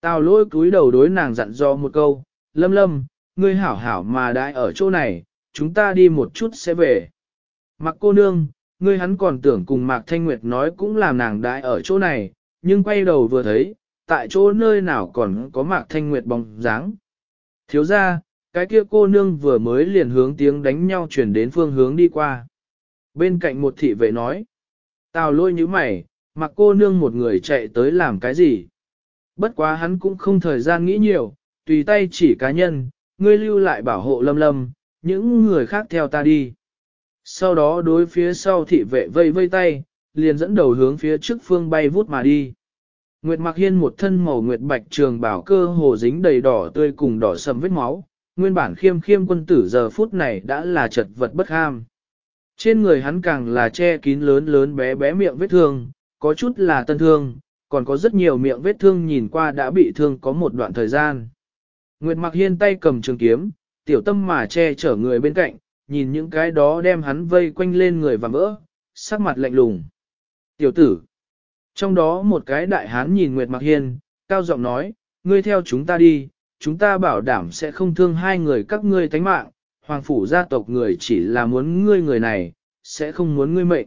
S1: Tào lỗi cúi đầu đối nàng dặn dò một câu, lâm lâm, ngươi hảo hảo mà đại ở chỗ này, chúng ta đi một chút sẽ về. Mặc cô nương, ngươi hắn còn tưởng cùng Mạc Thanh Nguyệt nói cũng làm nàng đãi ở chỗ này, nhưng quay đầu vừa thấy, tại chỗ nơi nào còn có Mạc Thanh Nguyệt bóng dáng. Thiếu ra, cái kia cô nương vừa mới liền hướng tiếng đánh nhau chuyển đến phương hướng đi qua. Bên cạnh một thị vệ nói, Tào lôi như mày, mặc cô nương một người chạy tới làm cái gì. Bất quá hắn cũng không thời gian nghĩ nhiều, tùy tay chỉ cá nhân, ngươi lưu lại bảo hộ lâm lâm, những người khác theo ta đi. Sau đó đối phía sau thị vệ vây vây tay, liền dẫn đầu hướng phía trước phương bay vút mà đi. Nguyệt Mặc Hiên một thân màu nguyệt bạch trường bảo cơ hồ dính đầy đỏ tươi cùng đỏ sầm vết máu, nguyên bản khiêm khiêm quân tử giờ phút này đã là chật vật bất ham. Trên người hắn càng là che kín lớn lớn bé bé miệng vết thương, có chút là tân thương, còn có rất nhiều miệng vết thương nhìn qua đã bị thương có một đoạn thời gian. Nguyệt Mặc Hiên tay cầm trường kiếm, tiểu tâm mà che chở người bên cạnh, nhìn những cái đó đem hắn vây quanh lên người và vỡ, sắc mặt lạnh lùng. Tiểu tử, trong đó một cái đại hán nhìn Nguyệt Mặc Hiên, cao giọng nói, ngươi theo chúng ta đi, chúng ta bảo đảm sẽ không thương hai người các ngươi tánh mạng, hoàng phủ gia tộc người chỉ là muốn ngươi người này, sẽ không muốn ngươi mệnh.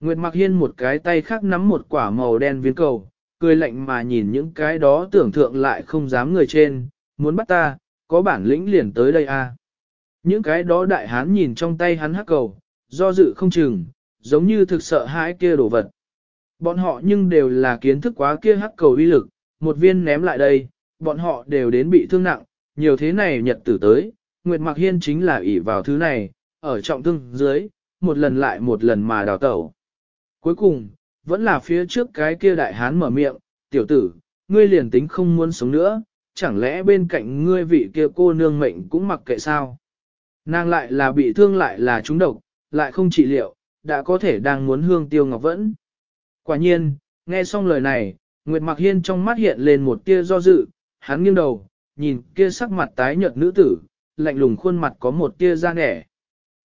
S1: Nguyệt Mặc Hiên một cái tay khác nắm một quả màu đen viên cầu, cười lạnh mà nhìn những cái đó tưởng thượng lại không dám người trên, muốn bắt ta, có bản lĩnh liền tới đây a. À. Những cái đó đại hán nhìn trong tay hắn hắc cầu, do dự không chừng, giống như thực sợ hãi kia đồ vật. Bọn họ nhưng đều là kiến thức quá kia hắc cầu uy lực, một viên ném lại đây, bọn họ đều đến bị thương nặng, nhiều thế này nhật tử tới, Nguyệt Mặc Hiên chính là ỷ vào thứ này, ở trọng thương dưới, một lần lại một lần mà đào tẩu. Cuối cùng, vẫn là phía trước cái kia đại hán mở miệng, tiểu tử, ngươi liền tính không muốn sống nữa, chẳng lẽ bên cạnh ngươi vị kia cô nương mệnh cũng mặc kệ sao? Nàng lại là bị thương lại là trúng độc, lại không trị liệu, đã có thể đang muốn hương tiêu ngọc vẫn. Quả nhiên, nghe xong lời này, Nguyệt Mạc Hiên trong mắt hiện lên một tia do dự, hắn nghiêng đầu, nhìn kia sắc mặt tái nhợt nữ tử, lạnh lùng khuôn mặt có một tia da nẻ.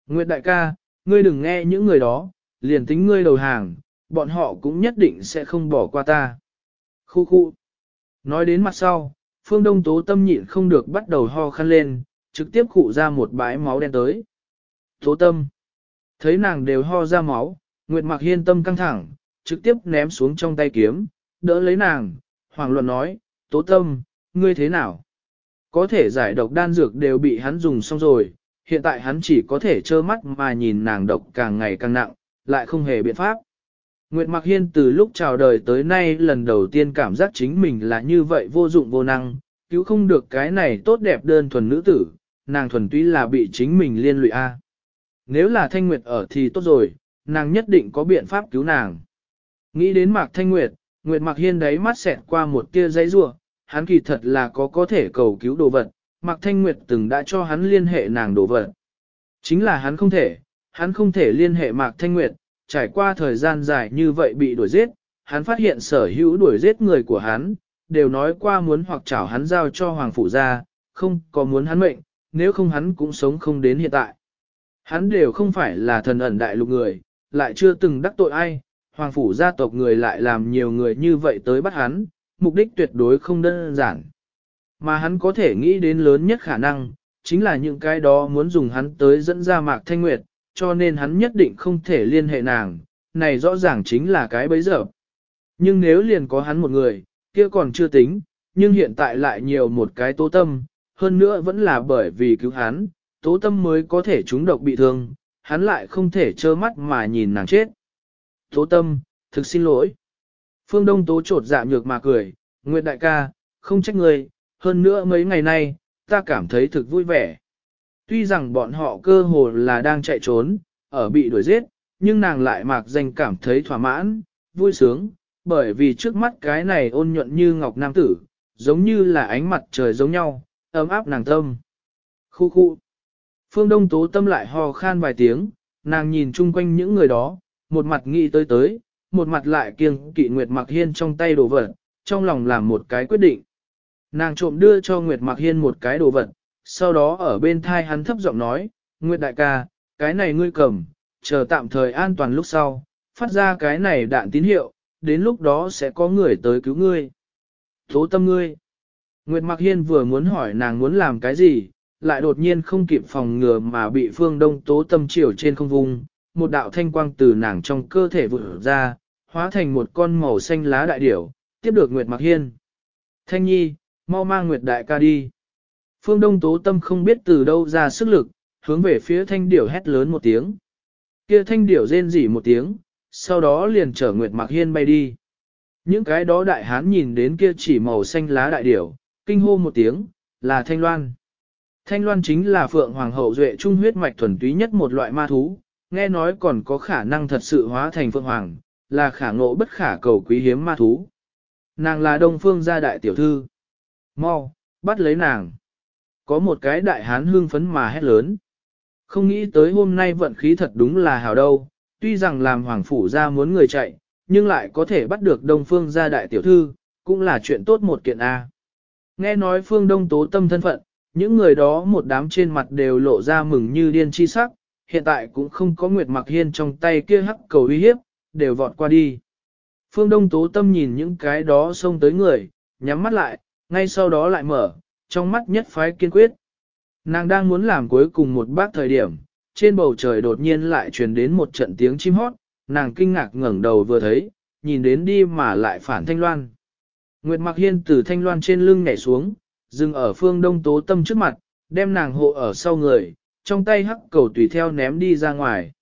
S1: Nguyệt đại ca, ngươi đừng nghe những người đó, liền tính ngươi đầu hàng, bọn họ cũng nhất định sẽ không bỏ qua ta. Khu khu. Nói đến mặt sau, phương đông tố tâm nhịn không được bắt đầu ho khăn lên, trực tiếp khụ ra một bãi máu đen tới. Tố tâm. Thấy nàng đều ho ra máu, Nguyệt Mạc Hiên tâm căng thẳng, trực tiếp ném xuống trong tay kiếm, đỡ lấy nàng, hoàng luận nói, tố tâm, ngươi thế nào? Có thể giải độc đan dược đều bị hắn dùng xong rồi, hiện tại hắn chỉ có thể trơ mắt mà nhìn nàng độc càng ngày càng nặng, lại không hề biện pháp. Nguyệt Mạc Hiên từ lúc chào đời tới nay lần đầu tiên cảm giác chính mình là như vậy vô dụng vô năng, cứu không được cái này tốt đẹp đơn thuần nữ tử, nàng thuần túy là bị chính mình liên lụy A. Nếu là Thanh Nguyệt ở thì tốt rồi, nàng nhất định có biện pháp cứu nàng. Nghĩ đến Mạc Thanh Nguyệt, Nguyệt Mạc Hiên đấy mắt xẹt qua một tia giấy rua, hắn kỳ thật là có có thể cầu cứu đồ vật, Mạc Thanh Nguyệt từng đã cho hắn liên hệ nàng đồ vật. Chính là hắn không thể, hắn không thể liên hệ Mạc Thanh Nguyệt, trải qua thời gian dài như vậy bị đuổi giết, hắn phát hiện sở hữu đuổi giết người của hắn, đều nói qua muốn hoặc chảo hắn giao cho hoàng phủ ra, không có muốn hắn mệnh, nếu không hắn cũng sống không đến hiện tại. Hắn đều không phải là thần ẩn đại lục người, lại chưa từng đắc tội ai, hoàng phủ gia tộc người lại làm nhiều người như vậy tới bắt hắn, mục đích tuyệt đối không đơn giản. Mà hắn có thể nghĩ đến lớn nhất khả năng, chính là những cái đó muốn dùng hắn tới dẫn ra mạc thanh nguyệt, cho nên hắn nhất định không thể liên hệ nàng, này rõ ràng chính là cái bấy giờ. Nhưng nếu liền có hắn một người, kia còn chưa tính, nhưng hiện tại lại nhiều một cái tố tâm, hơn nữa vẫn là bởi vì cứu hắn, tố tâm mới có thể trúng độc bị thương, hắn lại không thể trơ mắt mà nhìn nàng chết. Tố tâm, thực xin lỗi. Phương Đông tố trột dạ nhược mà cười, Nguyệt đại ca, không trách người, hơn nữa mấy ngày nay, ta cảm thấy thực vui vẻ. Tuy rằng bọn họ cơ hồ là đang chạy trốn, ở bị đuổi giết, nhưng nàng lại mạc danh cảm thấy thỏa mãn, vui sướng, bởi vì trước mắt cái này ôn nhuận như ngọc nam tử, giống như là ánh mặt trời giống nhau, ấm áp nàng tâm. Khu khu. Phương Đông Tố Tâm lại ho khan vài tiếng, nàng nhìn chung quanh những người đó, một mặt nghĩ tới tới, một mặt lại kiêng kỵ Nguyệt Mạc Hiên trong tay đồ vật, trong lòng làm một cái quyết định. Nàng trộm đưa cho Nguyệt Mạc Hiên một cái đồ vật, sau đó ở bên thai hắn thấp giọng nói, Nguyệt đại ca, cái này ngươi cầm, chờ tạm thời an toàn lúc sau, phát ra cái này đạn tín hiệu, đến lúc đó sẽ có người tới cứu ngươi. Tố tâm ngươi. Nguyệt Mạc Hiên vừa muốn hỏi nàng muốn làm cái gì, lại đột nhiên không kịp phòng ngừa mà bị phương đông tố tâm chiều trên không vùng, một đạo thanh quang từ nàng trong cơ thể vụt ra, hóa thành một con màu xanh lá đại điểu, tiếp được Nguyệt Mạc Hiên. Thanh nhi, mau mang Nguyệt đại ca đi. Phương Đông Tố Tâm không biết từ đâu ra sức lực, hướng về phía thanh điểu hét lớn một tiếng. Kia thanh điểu rên rỉ một tiếng, sau đó liền chở Nguyệt Mạc Hiên bay đi. Những cái đó đại hán nhìn đến kia chỉ màu xanh lá đại điểu, kinh hô một tiếng, là thanh loan. Thanh loan chính là phượng hoàng hậu duệ trung huyết mạch thuần túy nhất một loại ma thú, nghe nói còn có khả năng thật sự hóa thành phượng hoàng, là khả ngộ bất khả cầu quý hiếm ma thú. Nàng là đông phương gia đại tiểu thư. Mau, bắt lấy nàng. Có một cái đại hán hương phấn mà hét lớn. Không nghĩ tới hôm nay vận khí thật đúng là hào đâu, tuy rằng làm hoàng phủ ra muốn người chạy, nhưng lại có thể bắt được đông phương gia đại tiểu thư, cũng là chuyện tốt một kiện A. Nghe nói phương đông tố tâm thân phận, những người đó một đám trên mặt đều lộ ra mừng như điên chi sắc, hiện tại cũng không có Nguyệt Mặc Hiên trong tay kia hắc cầu uy hiếp, đều vọt qua đi. Phương Đông Tố Tâm nhìn những cái đó xông tới người, nhắm mắt lại, ngay sau đó lại mở, trong mắt nhất phái kiên quyết. Nàng đang muốn làm cuối cùng một bác thời điểm, trên bầu trời đột nhiên lại truyền đến một trận tiếng chim hót, nàng kinh ngạc ngẩng đầu vừa thấy, nhìn đến đi mà lại phản thanh loan. Nguyệt Mặc Hiên từ thanh loan trên lưng nhảy xuống, dừng ở phương đông tố tâm trước mặt, đem nàng hộ ở sau người, trong tay hắc cầu tùy theo ném đi ra ngoài.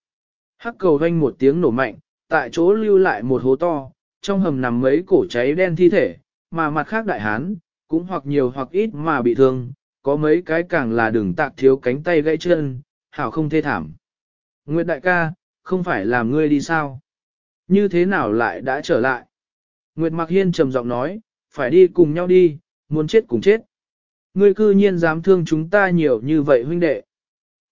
S1: Hắc cầu vanh một tiếng nổ mạnh, tại chỗ lưu lại một hố to, trong hầm nằm mấy cổ cháy đen thi thể, mà mặt khác đại hán, cũng hoặc nhiều hoặc ít mà bị thương, có mấy cái càng là đừng tạc thiếu cánh tay gãy chân, hảo không thê thảm. Nguyệt đại ca, không phải làm ngươi đi sao? Như thế nào lại đã trở lại? Nguyệt Mạc Hiên trầm giọng nói, phải đi cùng nhau đi, muốn chết cùng chết. Ngươi cư nhiên dám thương chúng ta nhiều như vậy huynh đệ.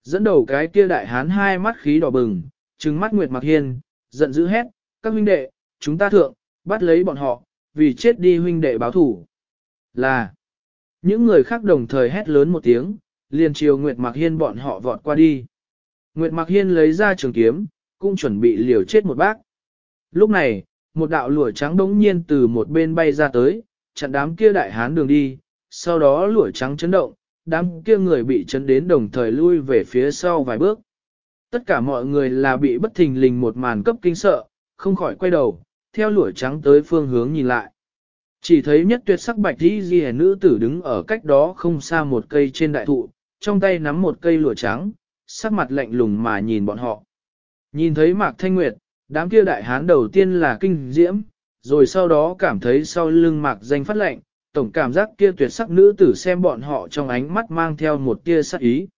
S1: Dẫn đầu cái kia đại hán hai mắt khí đỏ bừng, trừng mắt Nguyệt Mạc Hiên, giận dữ hét, các huynh đệ, chúng ta thượng, bắt lấy bọn họ, vì chết đi huynh đệ báo thủ. Là, những người khác đồng thời hét lớn một tiếng, liền chiều Nguyệt Mạc Hiên bọn họ vọt qua đi. Nguyệt Mạc Hiên lấy ra trường kiếm, cũng chuẩn bị liều chết một bác. Lúc này, một đạo lụa trắng bỗng nhiên từ một bên bay ra tới, chặn đám kia đại hán đường đi, sau đó lụa trắng chấn động, đám kia người bị chấn đến đồng thời lui về phía sau vài bước. Tất cả mọi người là bị bất thình lình một màn cấp kinh sợ, không khỏi quay đầu, theo lụa trắng tới phương hướng nhìn lại. Chỉ thấy nhất tuyệt sắc bạch đi ghi nữ tử đứng ở cách đó không xa một cây trên đại thụ, trong tay nắm một cây lụa trắng, sắc mặt lạnh lùng mà nhìn bọn họ. Nhìn thấy Mạc Thanh Nguyệt, đám kia đại hán đầu tiên là kinh diễm, rồi sau đó cảm thấy sau lưng Mạc danh phát lạnh, tổng cảm giác kia tuyệt sắc nữ tử xem bọn họ trong ánh mắt mang theo một tia sắc ý.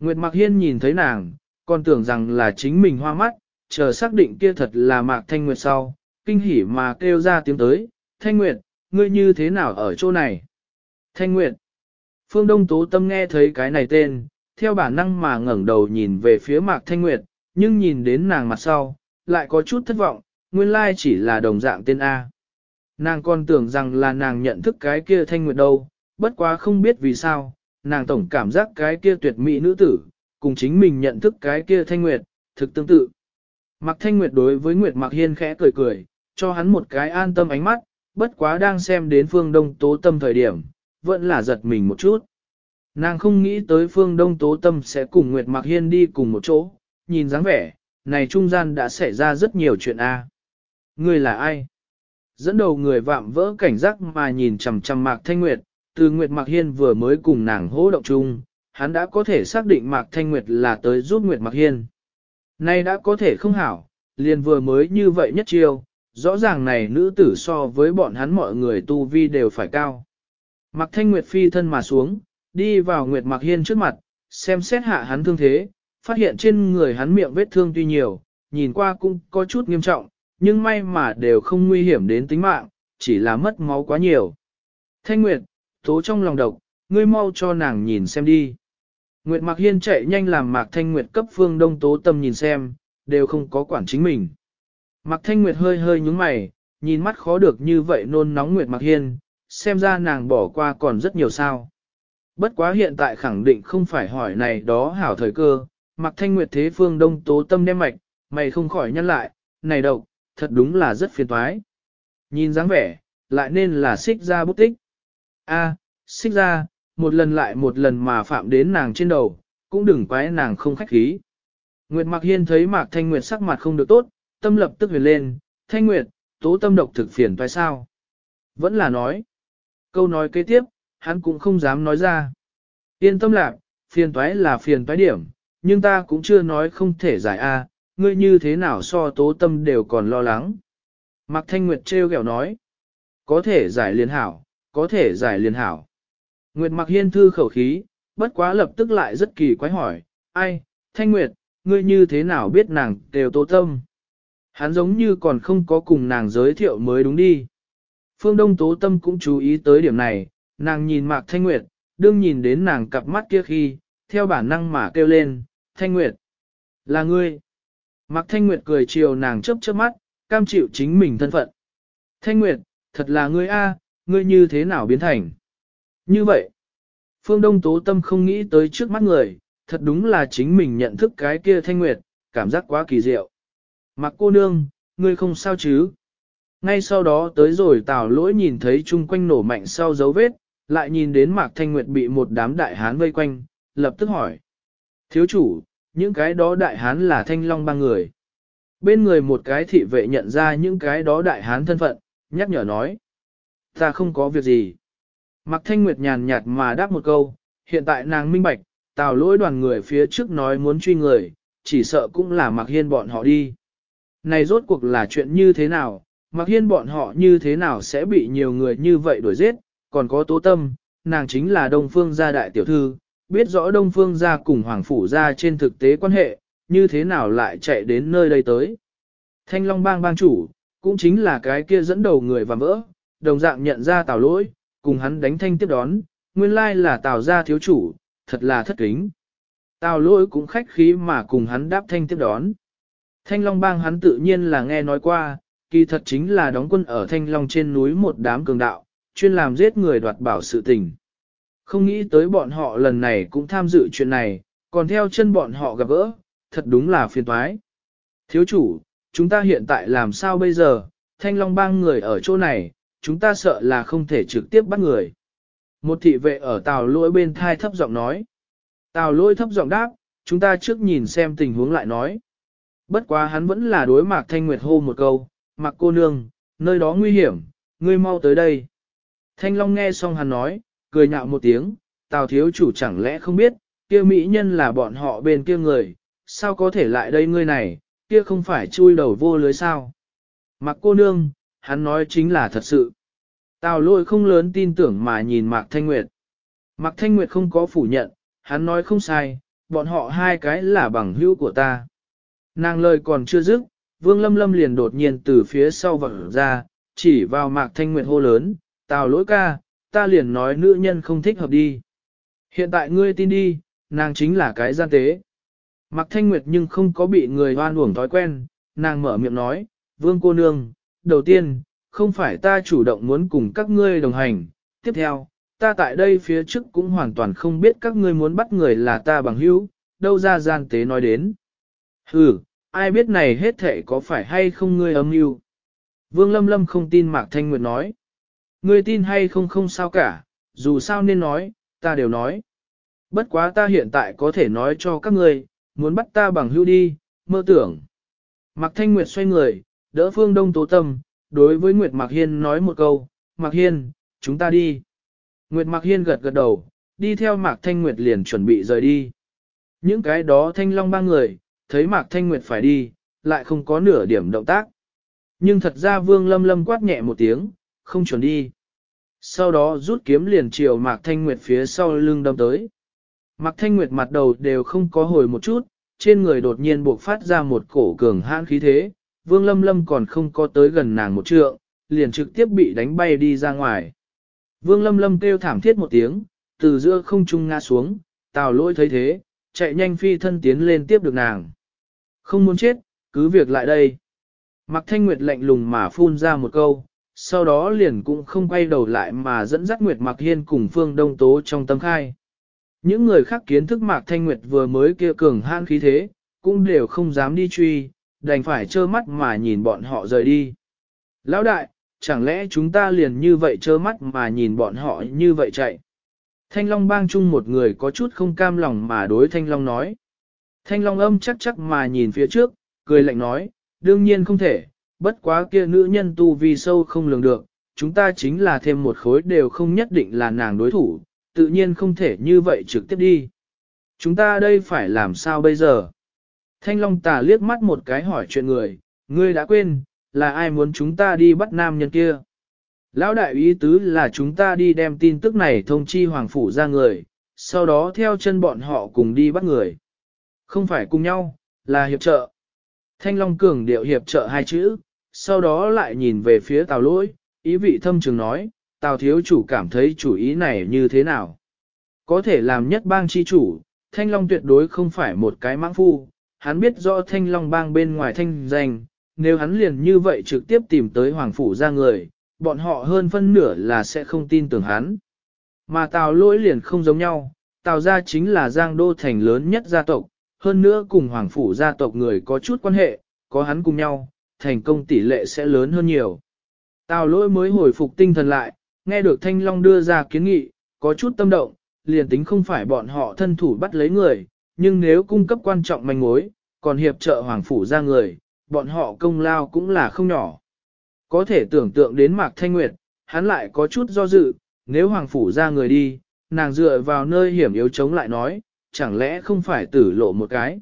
S1: Nguyệt Mạc Hiên nhìn thấy nàng, còn tưởng rằng là chính mình hoa mắt, chờ xác định kia thật là Mạc Thanh Nguyệt sau, kinh hỉ mà kêu ra tiếng tới, Thanh Nguyệt, ngươi như thế nào ở chỗ này? Thanh Nguyệt. Phương Đông Tố Tâm nghe thấy cái này tên, theo bản năng mà ngẩng đầu nhìn về phía Mạc Thanh Nguyệt, nhưng nhìn đến nàng mặt sau, lại có chút thất vọng, nguyên lai chỉ là đồng dạng tên A. Nàng còn tưởng rằng là nàng nhận thức cái kia thanh nguyệt đâu, bất quá không biết vì sao, nàng tổng cảm giác cái kia tuyệt mỹ nữ tử, cùng chính mình nhận thức cái kia thanh nguyệt, thực tương tự. Mạc thanh nguyệt đối với Nguyệt Mạc Hiên khẽ cười cười, cho hắn một cái an tâm ánh mắt, bất quá đang xem đến phương đông tố tâm thời điểm, vẫn là giật mình một chút. Nàng không nghĩ tới phương đông tố tâm sẽ cùng Nguyệt Mạc Hiên đi cùng một chỗ, nhìn dáng vẻ, này trung gian đã xảy ra rất nhiều chuyện a. Người là ai? Dẫn đầu người vạm vỡ cảnh giác mà nhìn chằm chằm Mạc Thanh Nguyệt, từ Nguyệt Mạc Hiên vừa mới cùng nàng hỗ động chung, hắn đã có thể xác định Mạc Thanh Nguyệt là tới giúp Nguyệt Mạc Hiên. Nay đã có thể không hảo, liền vừa mới như vậy nhất chiêu, rõ ràng này nữ tử so với bọn hắn mọi người tu vi đều phải cao. Mặc Thanh Nguyệt phi thân mà xuống, đi vào Nguyệt Mặc Hiên trước mặt, xem xét hạ hắn thương thế, phát hiện trên người hắn miệng vết thương tuy nhiều, nhìn qua cũng có chút nghiêm trọng, nhưng may mà đều không nguy hiểm đến tính mạng, chỉ là mất máu quá nhiều. Thanh Nguyệt, tố trong lòng độc, ngươi mau cho nàng nhìn xem đi. Nguyệt Mạc Hiên chạy nhanh làm Mạc Thanh Nguyệt cấp phương đông tố tâm nhìn xem, đều không có quản chính mình. Mạc Thanh Nguyệt hơi hơi nhúng mày, nhìn mắt khó được như vậy nôn nóng Nguyệt Mạc Hiên, xem ra nàng bỏ qua còn rất nhiều sao. Bất quá hiện tại khẳng định không phải hỏi này đó hảo thời cơ, Mạc Thanh Nguyệt thế phương đông tố tâm đem mạch, mày không khỏi nhăn lại, này độc, thật đúng là rất phiền toái. Nhìn dáng vẻ, lại nên là xích ra bút tích. A, xích ra, một lần lại một lần mà phạm đến nàng trên đầu, cũng đừng quái nàng không khách khí. Nguyệt Mạc Hiên thấy Mạc Thanh Nguyệt sắc mặt không được tốt, tâm lập tức huyền lên, Thanh Nguyệt, tố tâm độc thực phiền toái sao? Vẫn là nói. Câu nói kế tiếp, hắn cũng không dám nói ra. Yên tâm lạc, phiền toái là phiền toái điểm, nhưng ta cũng chưa nói không thể giải a, ngươi như thế nào so tố tâm đều còn lo lắng. Mạc Thanh Nguyệt trêu ghẹo nói, có thể giải liền hảo, có thể giải liền hảo. Nguyệt Mạc Hiên thư khẩu khí, bất quá lập tức lại rất kỳ quái hỏi, ai, Thanh Nguyệt, ngươi như thế nào biết nàng đều tố tâm? Hắn giống như còn không có cùng nàng giới thiệu mới đúng đi. Phương Đông tố tâm cũng chú ý tới điểm này, nàng nhìn Mạc Thanh Nguyệt, đương nhìn đến nàng cặp mắt kia khi, theo bản năng mà kêu lên, Thanh Nguyệt, là ngươi. Mạc Thanh Nguyệt cười chiều nàng chớp chớp mắt, cam chịu chính mình thân phận. Thanh Nguyệt, thật là ngươi a, ngươi như thế nào biến thành? Như vậy, Phương Đông Tố Tâm không nghĩ tới trước mắt người, thật đúng là chính mình nhận thức cái kia Thanh Nguyệt, cảm giác quá kỳ diệu. Mạc cô nương, ngươi không sao chứ? Ngay sau đó tới rồi Tào lỗi nhìn thấy chung quanh nổ mạnh sau dấu vết, lại nhìn đến Mạc Thanh Nguyệt bị một đám đại hán vây quanh, lập tức hỏi. Thiếu chủ, những cái đó đại hán là thanh long ba người. Bên người một cái thị vệ nhận ra những cái đó đại hán thân phận, nhắc nhở nói. Ta không có việc gì. Mạc Thanh Nguyệt nhàn nhạt mà đáp một câu, hiện tại nàng minh bạch, tào lỗi đoàn người phía trước nói muốn truy người, chỉ sợ cũng là Mạc Hiên bọn họ đi. Này rốt cuộc là chuyện như thế nào, Mặc Hiên bọn họ như thế nào sẽ bị nhiều người như vậy đuổi giết, còn có tố tâm, nàng chính là Đông Phương gia đại tiểu thư, biết rõ Đông Phương gia cùng Hoàng Phủ gia trên thực tế quan hệ, như thế nào lại chạy đến nơi đây tới. Thanh Long bang bang chủ, cũng chính là cái kia dẫn đầu người và vỡ, đồng dạng nhận ra tào lỗi, cùng hắn đánh thanh tiếp đón, nguyên lai là tào gia thiếu chủ, thật là thất kính. Tào lỗi cũng khách khí mà cùng hắn đáp thanh tiếp đón. Thanh Long bang hắn tự nhiên là nghe nói qua, kỳ thật chính là đóng quân ở Thanh Long trên núi một đám cường đạo, chuyên làm giết người đoạt bảo sự tình. Không nghĩ tới bọn họ lần này cũng tham dự chuyện này, còn theo chân bọn họ gặp gỡ, thật đúng là phiền toái. Thiếu chủ, chúng ta hiện tại làm sao bây giờ, thanh long bang người ở chỗ này, chúng ta sợ là không thể trực tiếp bắt người. Một thị vệ ở tàu lỗi bên thai thấp giọng nói. Tàu lỗi thấp giọng đáp, chúng ta trước nhìn xem tình huống lại nói. Bất quá hắn vẫn là đối mạc thanh nguyệt hô một câu, mạc cô nương, nơi đó nguy hiểm, ngươi mau tới đây. Thanh Long nghe xong hắn nói, cười nhạo một tiếng, Tào thiếu chủ chẳng lẽ không biết, kia mỹ nhân là bọn họ bên kia người, sao có thể lại đây ngươi này, kia không phải chui đầu vô lưới sao. Mặc cô nương, hắn nói chính là thật sự. Tào lôi không lớn tin tưởng mà nhìn Mạc Thanh Nguyệt. Mạc Thanh Nguyệt không có phủ nhận, hắn nói không sai, bọn họ hai cái là bằng hữu của ta. Nàng lời còn chưa dứt, Vương Lâm Lâm liền đột nhiên từ phía sau vỡ ra, chỉ vào Mạc Thanh Nguyệt hô lớn, Tào lỗi ca, ta liền nói nữ nhân không thích hợp đi. Hiện tại ngươi tin đi, nàng chính là cái gian tế. Mạc Thanh Nguyệt nhưng không có bị người hoan uổng thói quen, nàng mở miệng nói, vương cô nương, đầu tiên, không phải ta chủ động muốn cùng các ngươi đồng hành. Tiếp theo, ta tại đây phía trước cũng hoàn toàn không biết các ngươi muốn bắt người là ta bằng hữu, đâu ra gian tế nói đến. Ừ, ai biết này hết thệ có phải hay không ngươi âm mưu? Vương Lâm Lâm không tin Mạc Thanh Nguyệt nói. Ngươi tin hay không không sao cả, dù sao nên nói, ta đều nói. Bất quá ta hiện tại có thể nói cho các ngươi, muốn bắt ta bằng hữu đi, mơ tưởng. Mạc Thanh Nguyệt xoay người, đỡ Phương Đông Tố Tâm, đối với Nguyệt Mạc Hiên nói một câu, Mạc Hiên, chúng ta đi. Nguyệt Mạc Hiên gật gật đầu, đi theo Mạc Thanh Nguyệt liền chuẩn bị rời đi. Những cái đó thanh long ba người, thấy Mạc Thanh Nguyệt phải đi, lại không có nửa điểm động tác. Nhưng thật ra Vương Lâm Lâm quát nhẹ một tiếng, không chuẩn đi. Sau đó rút kiếm liền chiều Mạc Thanh Nguyệt phía sau lưng đâm tới. Mạc Thanh Nguyệt mặt đầu đều không có hồi một chút, trên người đột nhiên buộc phát ra một cổ cường hãn khí thế, Vương Lâm Lâm còn không có tới gần nàng một trượng, liền trực tiếp bị đánh bay đi ra ngoài. Vương Lâm Lâm kêu thảm thiết một tiếng, từ giữa không trung ngã xuống, tào lỗi thấy thế, chạy nhanh phi thân tiến lên tiếp được nàng. Không muốn chết, cứ việc lại đây. Mạc Thanh Nguyệt lạnh lùng mà phun ra một câu, sau đó liền cũng không quay đầu lại mà dẫn dắt Nguyệt Mạc Hiên cùng Phương Đông Tố trong tâm khai. Những người khác kiến thức Mạc Thanh Nguyệt vừa mới kia cường hãn khí thế, cũng đều không dám đi truy, đành phải trơ mắt mà nhìn bọn họ rời đi. Lão đại, chẳng lẽ chúng ta liền như vậy trơ mắt mà nhìn bọn họ như vậy chạy? Thanh Long bang chung một người có chút không cam lòng mà đối Thanh Long nói. Thanh Long âm chắc chắc mà nhìn phía trước, cười lạnh nói, đương nhiên không thể, bất quá kia nữ nhân tu vi sâu không lường được, chúng ta chính là thêm một khối đều không nhất định là nàng đối thủ, tự nhiên không thể như vậy trực tiếp đi. Chúng ta đây phải làm sao bây giờ? Thanh Long tà liếc mắt một cái hỏi chuyện người, ngươi đã quên, là ai muốn chúng ta đi bắt nam nhân kia? Lão đại ý tứ là chúng ta đi đem tin tức này thông chi hoàng phủ ra người, sau đó theo chân bọn họ cùng đi bắt người. Không phải cùng nhau, là hiệp trợ. Thanh Long cường điệu hiệp trợ hai chữ, sau đó lại nhìn về phía Tào lỗi, ý vị thâm trường nói, Tào thiếu chủ cảm thấy chủ ý này như thế nào? Có thể làm nhất bang chi chủ, Thanh Long tuyệt đối không phải một cái mãng phu, hắn biết rõ Thanh Long bang bên ngoài thanh danh, nếu hắn liền như vậy trực tiếp tìm tới Hoàng Phủ ra người, bọn họ hơn phân nửa là sẽ không tin tưởng hắn. Mà Tào lỗi liền không giống nhau, Tào gia chính là giang đô thành lớn nhất gia tộc, hơn nữa cùng Hoàng Phủ gia tộc người có chút quan hệ, có hắn cùng nhau, thành công tỷ lệ sẽ lớn hơn nhiều. Tào lỗi mới hồi phục tinh thần lại, nghe được Thanh Long đưa ra kiến nghị, có chút tâm động, liền tính không phải bọn họ thân thủ bắt lấy người, nhưng nếu cung cấp quan trọng manh mối, còn hiệp trợ Hoàng Phủ ra người, bọn họ công lao cũng là không nhỏ. Có thể tưởng tượng đến Mạc Thanh Nguyệt, hắn lại có chút do dự, nếu Hoàng Phủ ra người đi, nàng dựa vào nơi hiểm yếu chống lại nói, chẳng lẽ không phải tử lộ một cái.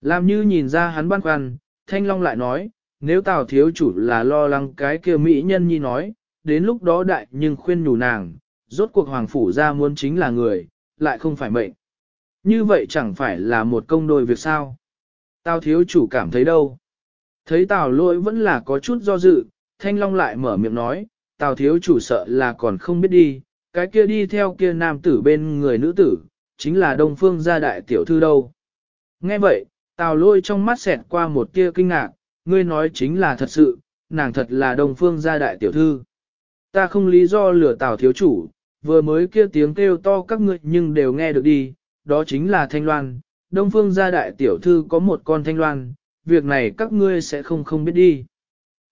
S1: Làm như nhìn ra hắn băn khoăn, Thanh Long lại nói, nếu Tào thiếu chủ là lo lắng cái kia mỹ nhân nhi nói, đến lúc đó đại nhưng khuyên nhủ nàng, rốt cuộc Hoàng Phủ ra muốn chính là người, lại không phải mệnh. Như vậy chẳng phải là một công đôi việc sao. Tào thiếu chủ cảm thấy đâu. Thấy Tào lỗi vẫn là có chút do dự, Thanh Long lại mở miệng nói, Tào thiếu chủ sợ là còn không biết đi, cái kia đi theo kia nam tử bên người nữ tử, chính là Đông Phương gia đại tiểu thư đâu. Nghe vậy, Tào lôi trong mắt xẹt qua một tia kinh ngạc, ngươi nói chính là thật sự, nàng thật là Đông Phương gia đại tiểu thư. Ta không lý do lừa Tào thiếu chủ, vừa mới kia tiếng kêu to các ngươi nhưng đều nghe được đi, đó chính là Thanh Loan, Đông Phương gia đại tiểu thư có một con Thanh Loan, việc này các ngươi sẽ không không biết đi.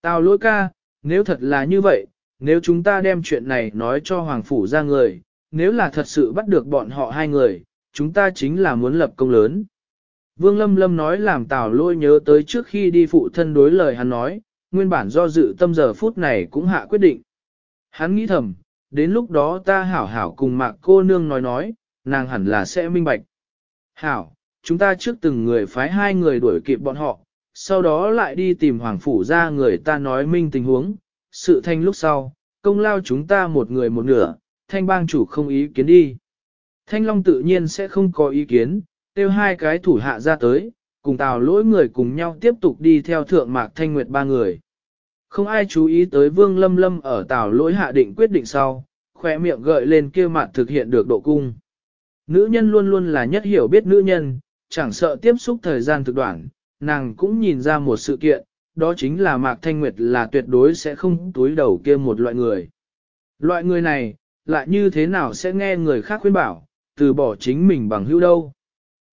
S1: Tào lỗi ca, nếu thật là như vậy, nếu chúng ta đem chuyện này nói cho Hoàng Phủ ra người, nếu là thật sự bắt được bọn họ hai người, chúng ta chính là muốn lập công lớn. Vương Lâm Lâm nói làm Tào lôi nhớ tới trước khi đi phụ thân đối lời hắn nói, nguyên bản do dự tâm giờ phút này cũng hạ quyết định. Hắn nghĩ thầm, đến lúc đó ta hảo hảo cùng mạc cô nương nói nói, nàng hẳn là sẽ minh bạch. Hảo, chúng ta trước từng người phái hai người đuổi kịp bọn họ, sau đó lại đi tìm hoàng phủ ra người ta nói minh tình huống, sự thanh lúc sau, công lao chúng ta một người một nửa, thanh bang chủ không ý kiến đi. Thanh Long tự nhiên sẽ không có ý kiến, tiêu hai cái thủ hạ ra tới, cùng tào lỗi người cùng nhau tiếp tục đi theo thượng mạc thanh nguyệt ba người. Không ai chú ý tới vương lâm lâm ở tào lỗi hạ định quyết định sau, khỏe miệng gợi lên kia mặt thực hiện được độ cung. Nữ nhân luôn luôn là nhất hiểu biết nữ nhân, chẳng sợ tiếp xúc thời gian thực đoạn, nàng cũng nhìn ra một sự kiện, đó chính là Mạc Thanh Nguyệt là tuyệt đối sẽ không túi đầu kia một loại người. Loại người này, lại như thế nào sẽ nghe người khác khuyên bảo, từ bỏ chính mình bằng hữu đâu.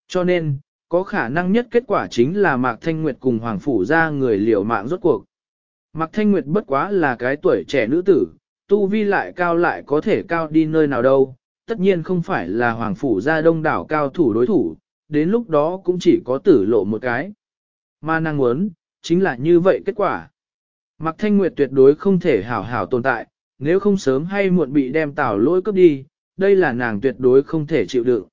S1: Cho nên, có khả năng nhất kết quả chính là Mạc Thanh Nguyệt cùng Hoàng Phủ ra người liều mạng rốt cuộc. Mạc Thanh Nguyệt bất quá là cái tuổi trẻ nữ tử, tu vi lại cao lại có thể cao đi nơi nào đâu, tất nhiên không phải là Hoàng Phủ ra đông đảo cao thủ đối thủ, đến lúc đó cũng chỉ có tử lộ một cái. Mà năng muốn, chính là như vậy kết quả. Mạc Thanh Nguyệt tuyệt đối không thể hảo hảo tồn tại, nếu không sớm hay muộn bị đem tảo lỗi cướp đi, đây là nàng tuyệt đối không thể chịu đựng.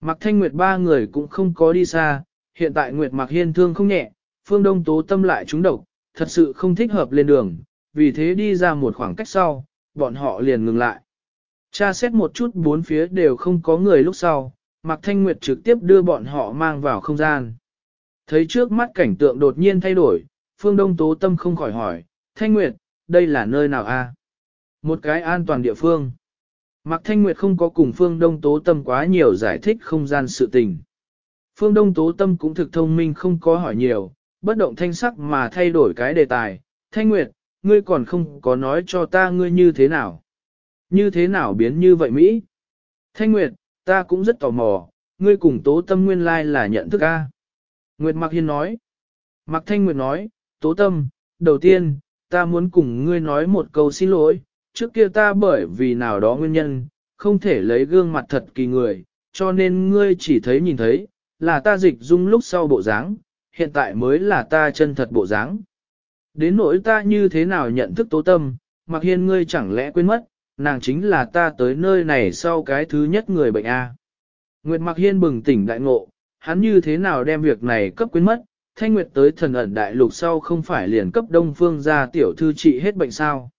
S1: Mặc Thanh Nguyệt ba người cũng không có đi xa, hiện tại Nguyệt Mặc Hiên thương không nhẹ, phương đông tố tâm lại trúng độc, thật sự không thích hợp lên đường, vì thế đi ra một khoảng cách sau, bọn họ liền ngừng lại. Cha xét một chút bốn phía đều không có người lúc sau, Mạc Thanh Nguyệt trực tiếp đưa bọn họ mang vào không gian. Thấy trước mắt cảnh tượng đột nhiên thay đổi, phương đông tố tâm không khỏi hỏi, Thanh Nguyệt, đây là nơi nào a? Một cái an toàn địa phương. Mạc Thanh Nguyệt không có cùng Phương Đông Tố Tâm quá nhiều giải thích không gian sự tình. Phương Đông Tố Tâm cũng thực thông minh không có hỏi nhiều, bất động thanh sắc mà thay đổi cái đề tài. Thanh Nguyệt, ngươi còn không có nói cho ta ngươi như thế nào. Như thế nào biến như vậy Mỹ? Thanh Nguyệt, ta cũng rất tò mò, ngươi cùng Tố Tâm nguyên lai là nhận thức A. Nguyệt Mạc Hiên nói. Mạc Thanh Nguyệt nói, Tố Tâm, đầu tiên, ta muốn cùng ngươi nói một câu xin lỗi, trước kia ta bởi vì nào đó nguyên nhân, không thể lấy gương mặt thật kỳ người, cho nên ngươi chỉ thấy nhìn thấy, là ta dịch dung lúc sau bộ dáng, hiện tại mới là ta chân thật bộ dáng. Đến nỗi ta như thế nào nhận thức tố tâm, mặc hiên ngươi chẳng lẽ quên mất, nàng chính là ta tới nơi này sau cái thứ nhất người bệnh A. Nguyệt Mặc Hiên bừng tỉnh đại ngộ, hắn như thế nào đem việc này cấp quên mất, thanh nguyệt tới thần ẩn đại lục sau không phải liền cấp đông phương ra tiểu thư trị hết bệnh sao.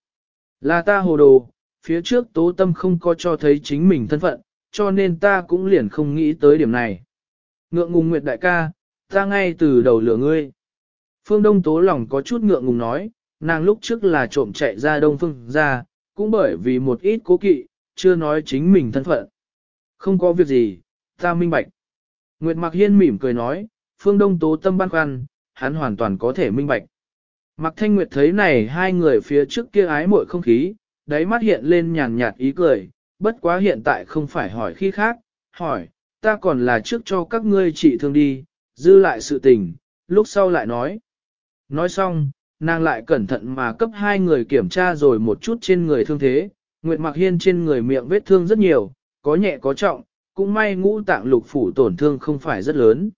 S1: Là ta hồ đồ, phía trước tố tâm không có cho thấy chính mình thân phận, cho nên ta cũng liền không nghĩ tới điểm này. Ngượng ngùng Nguyệt đại ca, ta ngay từ đầu lửa ngươi. Phương Đông tố lòng có chút ngượng ngùng nói, nàng lúc trước là trộm chạy ra Đông Phương ra, cũng bởi vì một ít cố kỵ, chưa nói chính mình thân phận. Không có việc gì, ta minh bạch. Nguyệt Mạc Hiên mỉm cười nói, Phương Đông tố tâm băn khoăn, hắn hoàn toàn có thể minh bạch. Mạc Thanh Nguyệt thấy này hai người phía trước kia ái muội không khí, đáy mắt hiện lên nhàn nhạt ý cười, bất quá hiện tại không phải hỏi khi khác, hỏi, ta còn là trước cho các ngươi trị thương đi, dư lại sự tình, lúc sau lại nói. Nói xong, nàng lại cẩn thận mà cấp hai người kiểm tra rồi một chút trên người thương thế, Nguyệt Mạc Hiên trên người miệng vết thương rất nhiều, có nhẹ có trọng, cũng may ngũ tạng lục phủ tổn thương không phải rất lớn.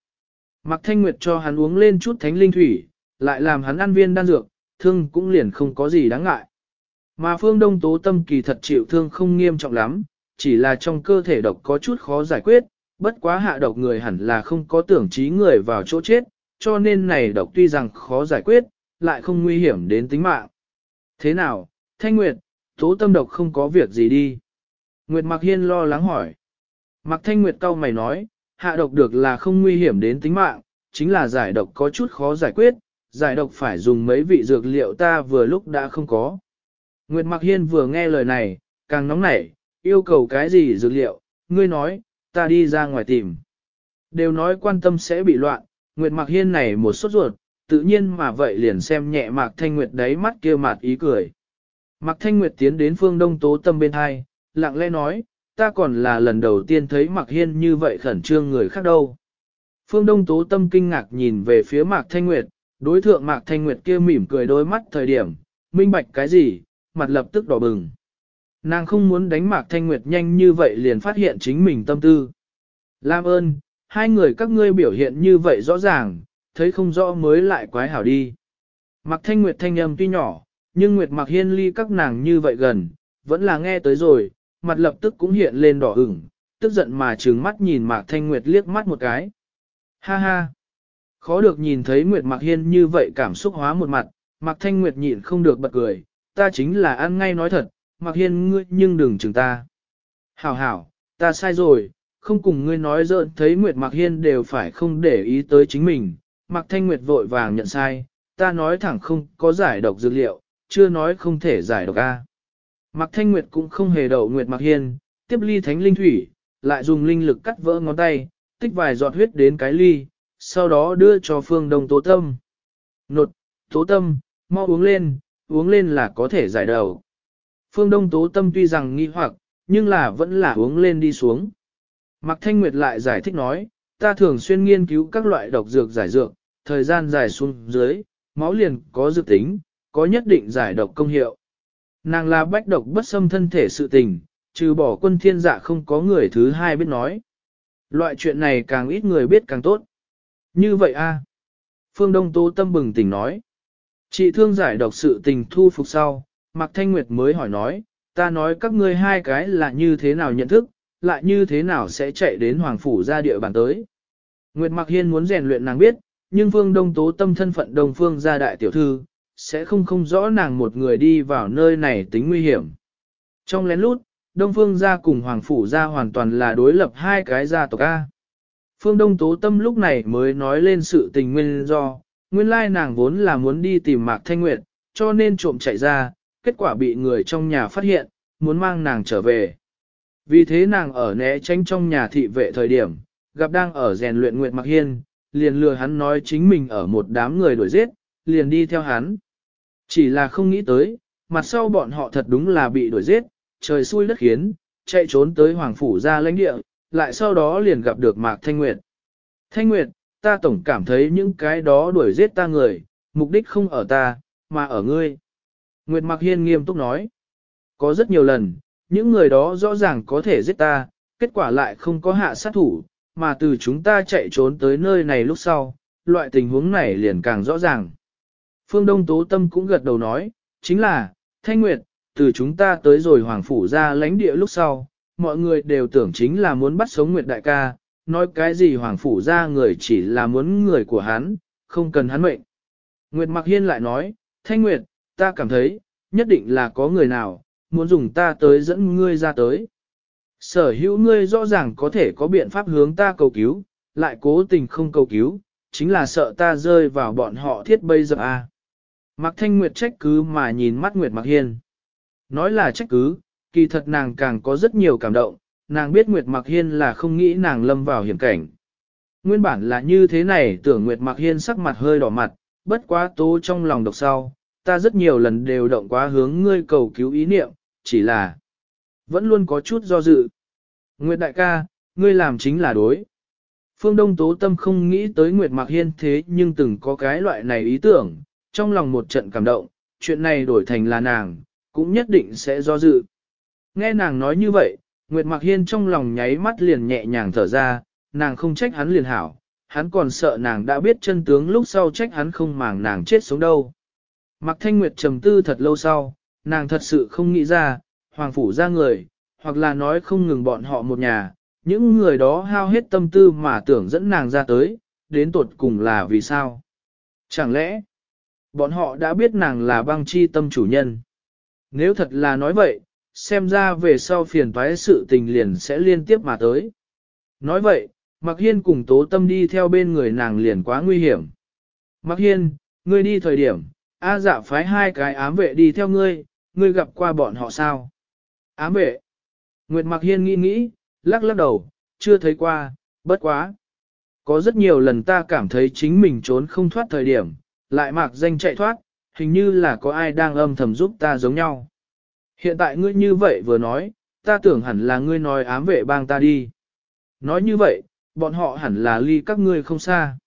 S1: Mạc Thanh Nguyệt cho hắn uống lên chút thánh linh thủy, lại làm hắn ăn viên đan dược, thương cũng liền không có gì đáng ngại. Mà phương đông tố tâm kỳ thật chịu thương không nghiêm trọng lắm, chỉ là trong cơ thể độc có chút khó giải quyết, bất quá hạ độc người hẳn là không có tưởng trí người vào chỗ chết, cho nên này độc tuy rằng khó giải quyết, lại không nguy hiểm đến tính mạng. Thế nào, Thanh Nguyệt, tố tâm độc không có việc gì đi. Nguyệt Mạc Hiên lo lắng hỏi. Mạc Thanh Nguyệt cau mày nói, hạ độc được là không nguy hiểm đến tính mạng, chính là giải độc có chút khó giải quyết, giải độc phải dùng mấy vị dược liệu ta vừa lúc đã không có. Nguyệt Mạc Hiên vừa nghe lời này, càng nóng nảy, yêu cầu cái gì dược liệu, ngươi nói, ta đi ra ngoài tìm. Đều nói quan tâm sẽ bị loạn, Nguyệt Mạc Hiên này một sốt ruột, tự nhiên mà vậy liền xem nhẹ Mạc Thanh Nguyệt đáy mắt kia mạt ý cười. Mạc Thanh Nguyệt tiến đến phương đông tố tâm bên hai, lặng lẽ nói, ta còn là lần đầu tiên thấy Mạc Hiên như vậy khẩn trương người khác đâu. Phương Đông Tố Tâm kinh ngạc nhìn về phía Mạc Thanh Nguyệt, Đối thượng Mạc Thanh Nguyệt kia mỉm cười đôi mắt thời điểm, minh bạch cái gì, mặt lập tức đỏ bừng. Nàng không muốn đánh Mạc Thanh Nguyệt nhanh như vậy liền phát hiện chính mình tâm tư. Lam ơn, hai người các ngươi biểu hiện như vậy rõ ràng, thấy không rõ mới lại quái hảo đi. Mạc Thanh Nguyệt thanh âm tuy nhỏ, nhưng Nguyệt Mạc Hiên ly các nàng như vậy gần, vẫn là nghe tới rồi, mặt lập tức cũng hiện lên đỏ ửng, tức giận mà trừng mắt nhìn Mạc Thanh Nguyệt liếc mắt một cái. Ha ha! Khó được nhìn thấy Nguyệt Mạc Hiên như vậy cảm xúc hóa một mặt, Mạc Thanh Nguyệt nhịn không được bật cười, ta chính là ăn ngay nói thật, Mạc Hiên ngươi nhưng đừng chừng ta. Hảo hảo, ta sai rồi, không cùng ngươi nói dỡn thấy Nguyệt Mạc Hiên đều phải không để ý tới chính mình. Mạc Thanh Nguyệt vội vàng nhận sai, ta nói thẳng không có giải độc dược liệu, chưa nói không thể giải độc A. Mạc Thanh Nguyệt cũng không hề đậu Nguyệt Mạc Hiên, tiếp ly thánh linh thủy, lại dùng linh lực cắt vỡ ngón tay, tích vài giọt huyết đến cái ly, sau đó đưa cho phương đông tố tâm. Nột, tố tâm, mau uống lên, uống lên là có thể giải đầu. Phương Đông tố tâm tuy rằng nghi hoặc, nhưng là vẫn là uống lên đi xuống. Mạc Thanh Nguyệt lại giải thích nói, ta thường xuyên nghiên cứu các loại độc dược giải dược, thời gian dài xuống dưới, máu liền có dược tính, có nhất định giải độc công hiệu. Nàng là bách độc bất xâm thân thể sự tình, trừ bỏ quân thiên dạ không có người thứ hai biết nói. Loại chuyện này càng ít người biết càng tốt. Như vậy a Phương Đông Tố Tâm bừng tỉnh nói. Chị thương giải độc sự tình thu phục sau, Mạc Thanh Nguyệt mới hỏi nói, ta nói các ngươi hai cái là như thế nào nhận thức, lại như thế nào sẽ chạy đến Hoàng Phủ ra địa bàn tới. Nguyệt Mạc Hiên muốn rèn luyện nàng biết, nhưng Phương Đông Tố Tâm thân phận Đông Phương gia đại tiểu thư, sẽ không không rõ nàng một người đi vào nơi này tính nguy hiểm. Trong lén lút, Đông Phương gia cùng Hoàng Phủ gia hoàn toàn là đối lập hai cái gia tộc A. Phương Đông Tố Tâm lúc này mới nói lên sự tình nguyên do, nguyên lai nàng vốn là muốn đi tìm Mạc Thanh Nguyệt, cho nên trộm chạy ra, kết quả bị người trong nhà phát hiện, muốn mang nàng trở về. Vì thế nàng ở né tránh trong nhà thị vệ thời điểm, gặp đang ở rèn luyện Nguyệt Mạc Hiên, liền lừa hắn nói chính mình ở một đám người đuổi giết, liền đi theo hắn. Chỉ là không nghĩ tới, mặt sau bọn họ thật đúng là bị đuổi giết, trời xui đất khiến, chạy trốn tới Hoàng Phủ ra lãnh địa, lại sau đó liền gặp được Mạc Thanh Nguyệt. Thanh Nguyệt, ta tổng cảm thấy những cái đó đuổi giết ta người, mục đích không ở ta, mà ở ngươi. Nguyệt Mạc Hiên nghiêm túc nói, có rất nhiều lần, những người đó rõ ràng có thể giết ta, kết quả lại không có hạ sát thủ, mà từ chúng ta chạy trốn tới nơi này lúc sau, loại tình huống này liền càng rõ ràng. Phương Đông Tố Tâm cũng gật đầu nói, chính là, Thanh Nguyệt, từ chúng ta tới rồi Hoàng Phủ ra lãnh địa lúc sau, mọi người đều tưởng chính là muốn bắt sống Nguyệt Đại ca, nói cái gì Hoàng Phủ ra người chỉ là muốn người của hắn, không cần hắn mệnh. Nguyệt Mặc Hiên lại nói, Thanh Nguyệt, ta cảm thấy, nhất định là có người nào, muốn dùng ta tới dẫn ngươi ra tới. Sở hữu ngươi rõ ràng có thể có biện pháp hướng ta cầu cứu, lại cố tình không cầu cứu, chính là sợ ta rơi vào bọn họ thiết bây giờ à. Mạc Thanh Nguyệt trách cứ mà nhìn mắt Nguyệt Mạc Hiên. Nói là trách cứ, kỳ thật nàng càng có rất nhiều cảm động, nàng biết Nguyệt Mạc Hiên là không nghĩ nàng lâm vào hiểm cảnh. Nguyên bản là như thế này tưởng Nguyệt Mạc Hiên sắc mặt hơi đỏ mặt, bất quá tố trong lòng độc sau, ta rất nhiều lần đều động quá hướng ngươi cầu cứu ý niệm, chỉ là vẫn luôn có chút do dự. Nguyệt đại ca, ngươi làm chính là đối. Phương Đông Tố Tâm không nghĩ tới Nguyệt Mạc Hiên thế nhưng từng có cái loại này ý tưởng, trong lòng một trận cảm động, chuyện này đổi thành là nàng, cũng nhất định sẽ do dự. Nghe nàng nói như vậy, Nguyệt Mạc Hiên trong lòng nháy mắt liền nhẹ nhàng thở ra, nàng không trách hắn liền hảo, hắn còn sợ nàng đã biết chân tướng lúc sau trách hắn không màng nàng chết sống đâu. Mạc Thanh Nguyệt trầm tư thật lâu sau, nàng thật sự không nghĩ ra, Hoàng Phủ ra người, hoặc là nói không ngừng bọn họ một nhà, những người đó hao hết tâm tư mà tưởng dẫn nàng ra tới, đến tột cùng là vì sao? Chẳng lẽ, bọn họ đã biết nàng là băng chi tâm chủ nhân? Nếu thật là nói vậy, xem ra về sau phiền toái sự tình liền sẽ liên tiếp mà tới. Nói vậy, Mạc Hiên cùng tố tâm đi theo bên người nàng liền quá nguy hiểm. Mạc Hiên, ngươi đi thời điểm, A dạ phái hai cái ám vệ đi theo ngươi, ngươi gặp qua bọn họ sao? Ám vệ. Nguyệt Mạc Hiên nghĩ nghĩ, lắc lắc đầu, chưa thấy qua, bất quá. Có rất nhiều lần ta cảm thấy chính mình trốn không thoát thời điểm, lại mạc danh chạy thoát, hình như là có ai đang âm thầm giúp ta giống nhau. Hiện tại ngươi như vậy vừa nói, ta tưởng hẳn là ngươi nói ám vệ bang ta đi. Nói như vậy, bọn họ hẳn là ly các ngươi không xa.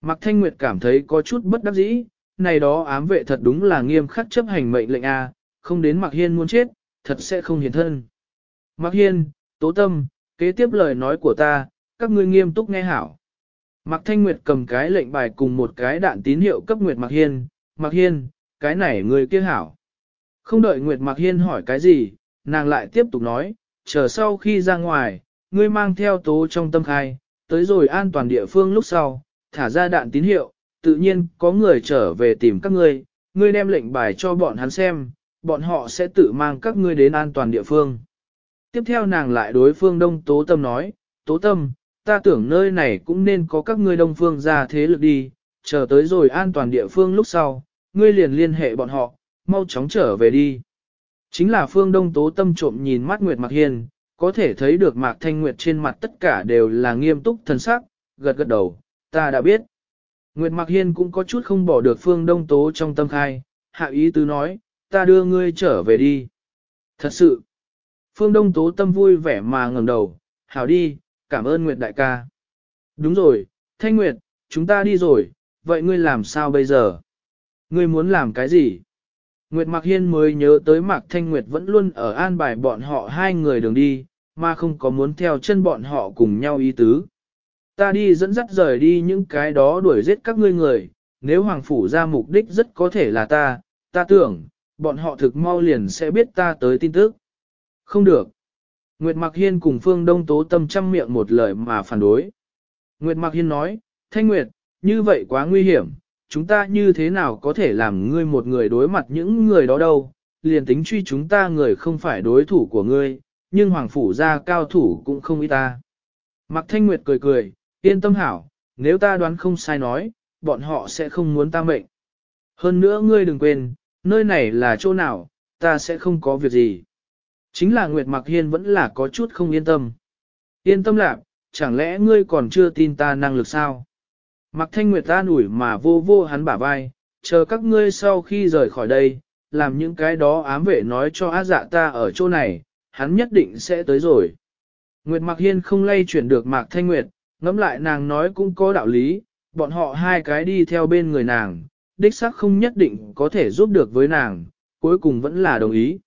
S1: Mạc Thanh Nguyệt cảm thấy có chút bất đắc dĩ, này đó ám vệ thật đúng là nghiêm khắc chấp hành mệnh lệnh A, không đến Mạc Hiên muốn chết, thật sẽ không hiền thân. Mạc Hiên, Tố Tâm, kế tiếp lời nói của ta, các ngươi nghiêm túc nghe hảo. Mạc Thanh Nguyệt cầm cái lệnh bài cùng một cái đạn tín hiệu cấp Nguyệt Mạc Hiên, Mạc Hiên, cái này người kia hảo. Không đợi Nguyệt Mạc Hiên hỏi cái gì, nàng lại tiếp tục nói, chờ sau khi ra ngoài, ngươi mang theo tố trong tâm khai, tới rồi an toàn địa phương lúc sau, thả ra đạn tín hiệu, tự nhiên có người trở về tìm các ngươi, ngươi đem lệnh bài cho bọn hắn xem, bọn họ sẽ tự mang các ngươi đến an toàn địa phương. Tiếp theo nàng lại đối phương Đông Tố Tâm nói, Tố Tâm, ta tưởng nơi này cũng nên có các ngươi Đông Phương ra thế lực đi, chờ tới rồi an toàn địa phương lúc sau, ngươi liền liên hệ bọn họ, mau chóng trở về đi. Chính là phương Đông Tố Tâm trộm nhìn mắt Nguyệt Mạc Hiên, có thể thấy được Mạc Thanh Nguyệt trên mặt tất cả đều là nghiêm túc thần sắc, gật gật đầu, ta đã biết. Nguyệt Mạc Hiên cũng có chút không bỏ được phương đông tố trong tâm khai, hạ ý tứ nói, ta đưa ngươi trở về đi. Thật sự, phương đông tố tâm vui vẻ mà ngẩng đầu, hảo đi, cảm ơn Nguyệt đại ca. Đúng rồi, Thanh Nguyệt, chúng ta đi rồi, vậy ngươi làm sao bây giờ? Ngươi muốn làm cái gì? Nguyệt Mạc Hiên mới nhớ tới Mạc Thanh Nguyệt vẫn luôn ở an bài bọn họ hai người đường đi, mà không có muốn theo chân bọn họ cùng nhau ý tứ. Ta đi dẫn dắt rời đi những cái đó đuổi giết các ngươi người, nếu Hoàng Phủ ra mục đích rất có thể là ta, ta tưởng, bọn họ thực mau liền sẽ biết ta tới tin tức. Không được. Nguyệt Mạc Hiên cùng Phương Đông Tố Tâm trăm miệng một lời mà phản đối. Nguyệt Mạc Hiên nói, Thanh Nguyệt, như vậy quá nguy hiểm, chúng ta như thế nào có thể làm ngươi một người đối mặt những người đó đâu, liền tính truy chúng ta người không phải đối thủ của ngươi, nhưng Hoàng Phủ gia cao thủ cũng không ý ta. Mạc Thanh Nguyệt cười cười, yên tâm hảo, nếu ta đoán không sai nói, bọn họ sẽ không muốn ta mệnh. Hơn nữa ngươi đừng quên, nơi này là chỗ nào, ta sẽ không có việc gì. Chính là Nguyệt Mạc Hiên vẫn là có chút không yên tâm. Yên tâm lạc, chẳng lẽ ngươi còn chưa tin ta năng lực sao? Mạc Thanh Nguyệt ta ủi mà vô vô hắn bả vai, chờ các ngươi sau khi rời khỏi đây, làm những cái đó ám vệ nói cho á dạ ta ở chỗ này, hắn nhất định sẽ tới rồi. Nguyệt Mạc Hiên không lay chuyển được Mạc Thanh Nguyệt, ngẫm lại nàng nói cũng có đạo lý, bọn họ hai cái đi theo bên người nàng, đích xác không nhất định có thể giúp được với nàng, cuối cùng vẫn là đồng ý.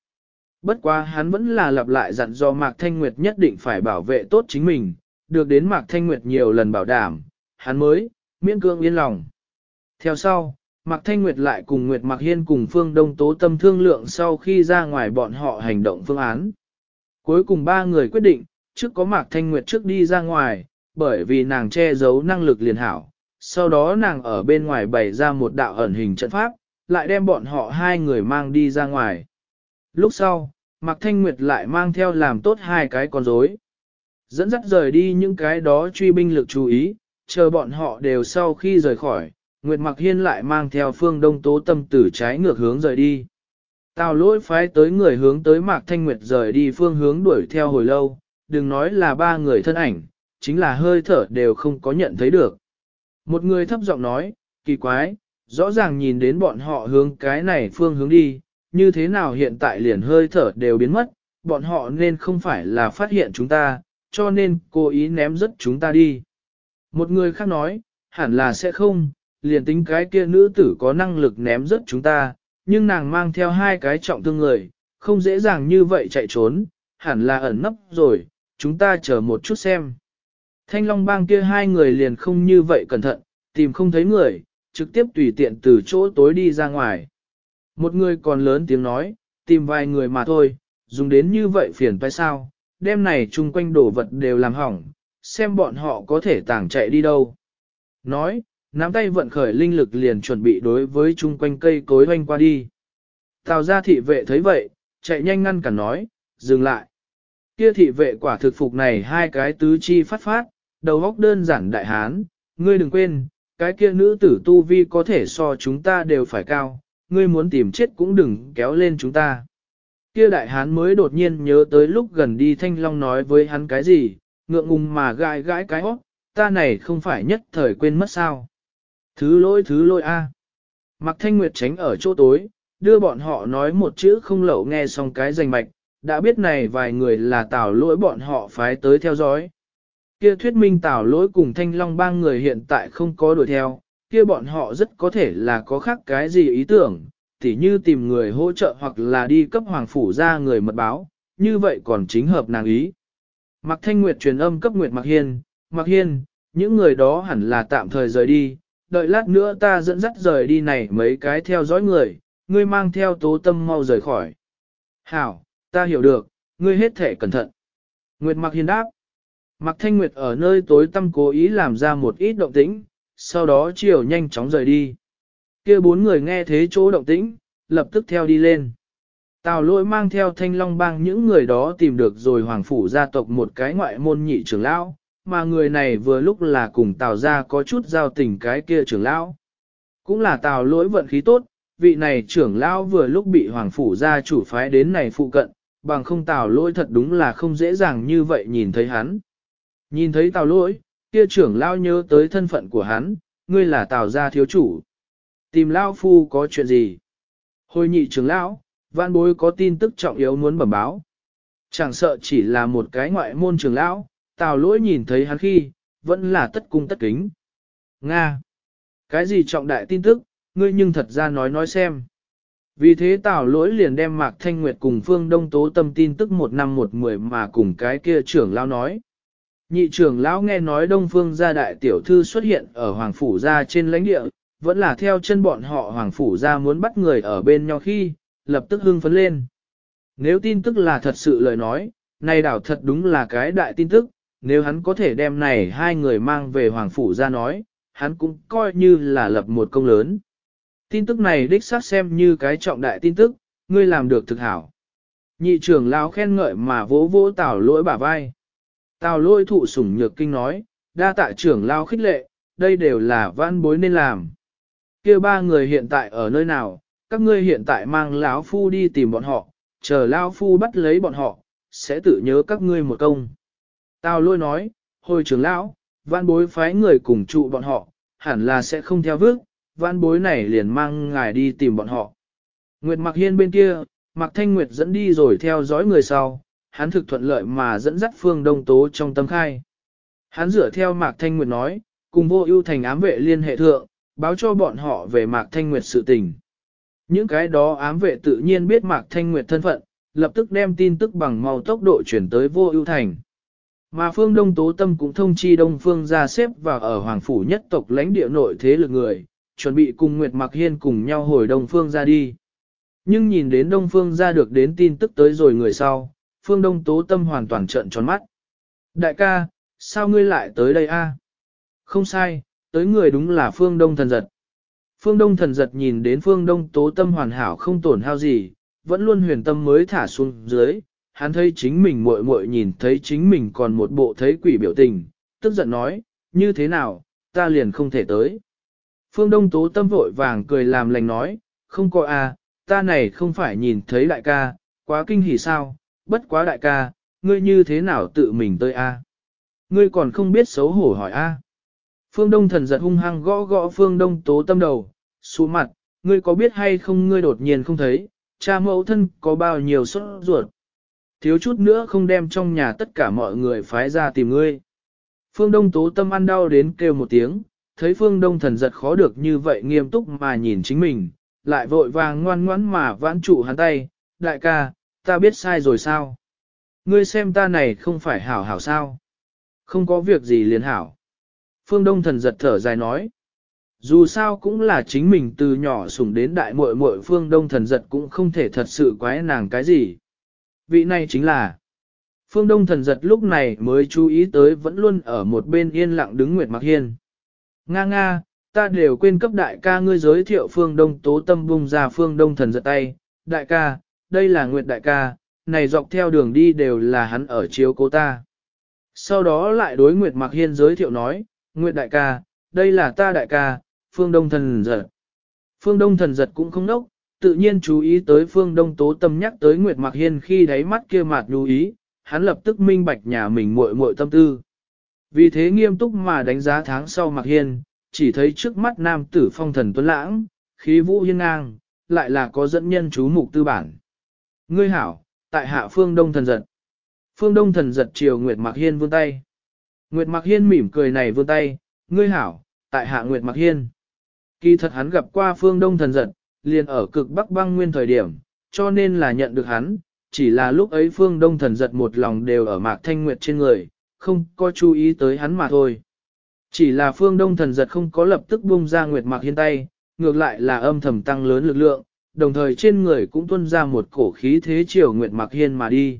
S1: Bất quá hắn vẫn là lặp lại dặn do Mạc Thanh Nguyệt nhất định phải bảo vệ tốt chính mình, được đến Mạc Thanh Nguyệt nhiều lần bảo đảm, hắn mới, miễn cương yên lòng. Theo sau, Mạc Thanh Nguyệt lại cùng Nguyệt Mạc Hiên cùng Phương Đông Tố Tâm thương lượng sau khi ra ngoài bọn họ hành động phương án. Cuối cùng ba người quyết định, trước có Mạc Thanh Nguyệt trước đi ra ngoài, bởi vì nàng che giấu năng lực liền hảo. Sau đó nàng ở bên ngoài bày ra một đạo ẩn hình trận pháp, lại đem bọn họ hai người mang đi ra ngoài. Lúc sau, Mạc Thanh Nguyệt lại mang theo làm tốt hai cái con rối, Dẫn dắt rời đi những cái đó truy binh lực chú ý, chờ bọn họ đều sau khi rời khỏi, Nguyệt Mặc Hiên lại mang theo phương đông tố tâm tử trái ngược hướng rời đi. Tào lỗi phái tới người hướng tới Mạc Thanh Nguyệt rời đi phương hướng đuổi theo hồi lâu, đừng nói là ba người thân ảnh, chính là hơi thở đều không có nhận thấy được. Một người thấp giọng nói, kỳ quái, rõ ràng nhìn đến bọn họ hướng cái này phương hướng đi, như thế nào hiện tại liền hơi thở đều biến mất, bọn họ nên không phải là phát hiện chúng ta, cho nên cố ý ném rất chúng ta đi. Một người khác nói, hẳn là sẽ không, liền tính cái kia nữ tử có năng lực ném rớt chúng ta, nhưng nàng mang theo hai cái trọng thương người, không dễ dàng như vậy chạy trốn, hẳn là ẩn nấp rồi, chúng ta chờ một chút xem. Thanh Long bang kia hai người liền không như vậy cẩn thận, tìm không thấy người, trực tiếp tùy tiện từ chỗ tối đi ra ngoài. Một người còn lớn tiếng nói, tìm vài người mà thôi, dùng đến như vậy phiền phải sao, đêm này chung quanh đổ vật đều làm hỏng, xem bọn họ có thể tàng chạy đi đâu. Nói, nắm tay vận khởi linh lực liền chuẩn bị đối với chung quanh cây cối hoanh qua đi. Tào gia thị vệ thấy vậy, chạy nhanh ngăn cản nói, dừng lại. Kia thị vệ quả thực phục này hai cái tứ chi phát phát, đầu góc đơn giản đại hán, ngươi đừng quên, cái kia nữ tử tu vi có thể so chúng ta đều phải cao, ngươi muốn tìm chết cũng đừng kéo lên chúng ta. Kia đại hán mới đột nhiên nhớ tới lúc gần đi thanh long nói với hắn cái gì, ngượng ngùng mà gãi gãi cái hót, ta này không phải nhất thời quên mất sao. Thứ lỗi thứ lỗi a. À. Mặc thanh nguyệt tránh ở chỗ tối, đưa bọn họ nói một chữ không lậu nghe xong cái danh mạch, đã biết này vài người là tảo lỗi bọn họ phái tới theo dõi. Kia thuyết minh tảo lỗi cùng thanh long ba người hiện tại không có đuổi theo, kia bọn họ rất có thể là có khác cái gì ý tưởng, tỉ như tìm người hỗ trợ hoặc là đi cấp hoàng phủ ra người mật báo, như vậy còn chính hợp nàng ý. Mạc Thanh Nguyệt truyền âm cấp Nguyệt Mạc Hiên, Mạc Hiên, những người đó hẳn là tạm thời rời đi, đợi lát nữa ta dẫn dắt rời đi này mấy cái theo dõi người, ngươi mang theo tố tâm mau rời khỏi. Hảo, ta hiểu được, ngươi hết thể cẩn thận. Nguyệt Mạc Hiên đáp. Mạc Thanh Nguyệt ở nơi tối tâm cố ý làm ra một ít động tĩnh, sau đó chiều nhanh chóng rời đi. kia bốn người nghe thế chỗ động tĩnh, lập tức theo đi lên. Tào lỗi mang theo thanh long bang những người đó tìm được rồi hoàng phủ gia tộc một cái ngoại môn nhị trưởng lão, mà người này vừa lúc là cùng tào gia có chút giao tình cái kia trưởng lão. Cũng là tào lỗi vận khí tốt, vị này trưởng lão vừa lúc bị hoàng phủ gia chủ phái đến này phụ cận, bằng không tào lỗi thật đúng là không dễ dàng như vậy nhìn thấy hắn. Nhìn thấy tào lỗi, kia trưởng lão nhớ tới thân phận của hắn, ngươi là tào gia thiếu chủ. Tìm lão Phu có chuyện gì? Hồi nhị trưởng lão, văn bối có tin tức trọng yếu muốn bẩm báo. Chẳng sợ chỉ là một cái ngoại môn trưởng lão, tào lỗi nhìn thấy hắn khi, vẫn là tất cung tất kính. Nga! Cái gì trọng đại tin tức, ngươi nhưng thật ra nói nói xem. Vì thế tào lỗi liền đem Mạc Thanh Nguyệt cùng Phương Đông Tố Tâm tin tức một năm một mười mà cùng cái kia trưởng lão nói. Nhị trưởng lão nghe nói Đông Phương gia đại tiểu thư xuất hiện ở Hoàng Phủ gia trên lãnh địa, vẫn là theo chân bọn họ Hoàng Phủ gia muốn bắt người ở bên nhau khi, lập tức hưng phấn lên. Nếu tin tức là thật sự lời nói, này đảo thật đúng là cái đại tin tức, nếu hắn có thể đem này hai người mang về Hoàng Phủ ra nói, hắn cũng coi như là lập một công lớn. Tin tức này đích xác xem như cái trọng đại tin tức, ngươi làm được thực hảo. Nhị trưởng lão khen ngợi mà vỗ vỗ tào lỗi bả vai. Tào lỗi thụ sủng nhược kinh nói, đa tạ trưởng lão khích lệ, đây đều là văn bối nên làm. kia ba người hiện tại ở nơi nào, các ngươi hiện tại mang lão phu đi tìm bọn họ, chờ lão phu bắt lấy bọn họ, sẽ tự nhớ các ngươi một công. Tào lôi nói, hồi trưởng lão, văn bối phái người cùng trụ bọn họ, hẳn là sẽ không theo vước, văn bối này liền mang ngài đi tìm bọn họ. Nguyệt Mặc Hiên bên kia, Mặc Thanh Nguyệt dẫn đi rồi theo dõi người sau, hắn thực thuận lợi mà dẫn dắt Phương Đông Tố trong tâm khai. Hắn dựa theo Mạc Thanh Nguyệt nói, cùng vô ưu thành ám vệ liên hệ thượng, báo cho bọn họ về Mạc Thanh Nguyệt sự tình. Những cái đó ám vệ tự nhiên biết Mạc Thanh Nguyệt thân phận, lập tức đem tin tức bằng mau tốc độ chuyển tới vô ưu thành. Mà phương Đông Tố Tâm cũng thông chi Đông Phương ra xếp vào ở Hoàng Phủ nhất tộc lãnh địa nội thế lực người, chuẩn bị cùng Nguyệt Mạc Hiên cùng nhau hồi Đông Phương ra đi. Nhưng nhìn đến Đông Phương ra được đến tin tức tới rồi người sau, Phương Đông Tố Tâm hoàn toàn trợn tròn mắt. Đại ca, sao ngươi lại tới đây a? Không sai, tới người đúng là Phương Đông thần giật. Phương Đông thần giật nhìn đến Phương Đông Tố Tâm hoàn hảo không tổn hao gì, vẫn luôn huyền tâm mới thả xuống dưới, hắn thấy chính mình muội muội nhìn thấy chính mình còn một bộ thấy quỷ biểu tình, tức giận nói, như thế nào, ta liền không thể tới. Phương Đông Tố Tâm vội vàng cười làm lành nói, không có a, ta này không phải nhìn thấy đại ca, quá kinh hỉ sao, bất quá đại ca, ngươi như thế nào tự mình tới a? Ngươi còn không biết xấu hổ hỏi a? Phương Đông thần giật hung hăng gõ gõ Phương Đông Tố Tâm đầu, xuống mặt, ngươi có biết hay không ngươi đột nhiên không thấy, cha mẫu thân có bao nhiêu sốt ruột. Thiếu chút nữa không đem trong nhà tất cả mọi người phái ra tìm ngươi. Phương Đông tố tâm ăn đau đến kêu một tiếng, thấy Phương Đông thần giật khó được như vậy nghiêm túc mà nhìn chính mình, lại vội vàng ngoan ngoãn mà vãn trụ hắn tay, đại ca, ta biết sai rồi sao? Ngươi xem ta này không phải hảo hảo sao? Không có việc gì liền hảo. Phương Đông thần giật thở dài nói. Dù sao cũng là chính mình từ nhỏ sủng đến đại muội muội Phương Đông thần giật cũng không thể thật sự quái nàng cái gì vị này chính là Phương Đông thần giật lúc này mới chú ý tới vẫn luôn ở một bên yên lặng đứng Nguyệt Mạc Hiên. Nga nga, ta đều quên cấp đại ca ngươi giới thiệu Phương Đông tố tâm bung ra Phương Đông thần giật tay. Đại ca, đây là Nguyệt đại ca, này dọc theo đường đi đều là hắn ở chiếu cố ta. Sau đó lại đối Nguyệt Mạc Hiên giới thiệu nói, Nguyệt đại ca, đây là ta đại ca, Phương Đông thần giật. Phương Đông thần giật cũng không nốc, tự nhiên chú ý tới phương đông tố tâm nhắc tới Nguyệt Mạc Hiên khi đáy mắt kia mạt lưu ý, hắn lập tức minh bạch nhà mình muội muội tâm tư. Vì thế nghiêm túc mà đánh giá tháng sau Mạc Hiên, chỉ thấy trước mắt nam tử phong thần tuấn lãng, khí vũ hiên ngang, lại là có dẫn nhân chú mục tư bản. Ngươi hảo, tại hạ phương đông thần giật. Phương đông thần giật chiều Nguyệt Mạc Hiên vươn tay. Nguyệt Mạc Hiên mỉm cười này vươn tay, ngươi hảo, tại hạ Nguyệt Mạc Hiên. Kỳ thật hắn gặp qua phương đông thần giật, liền ở cực bắc băng nguyên thời điểm, cho nên là nhận được hắn, chỉ là lúc ấy phương đông thần giật một lòng đều ở mạc thanh nguyệt trên người, không có chú ý tới hắn mà thôi. Chỉ là phương đông thần giật không có lập tức bung ra nguyệt mạc hiên tay, ngược lại là âm thầm tăng lớn lực lượng, đồng thời trên người cũng tuôn ra một cổ khí thế chiều nguyệt mạc hiên mà đi.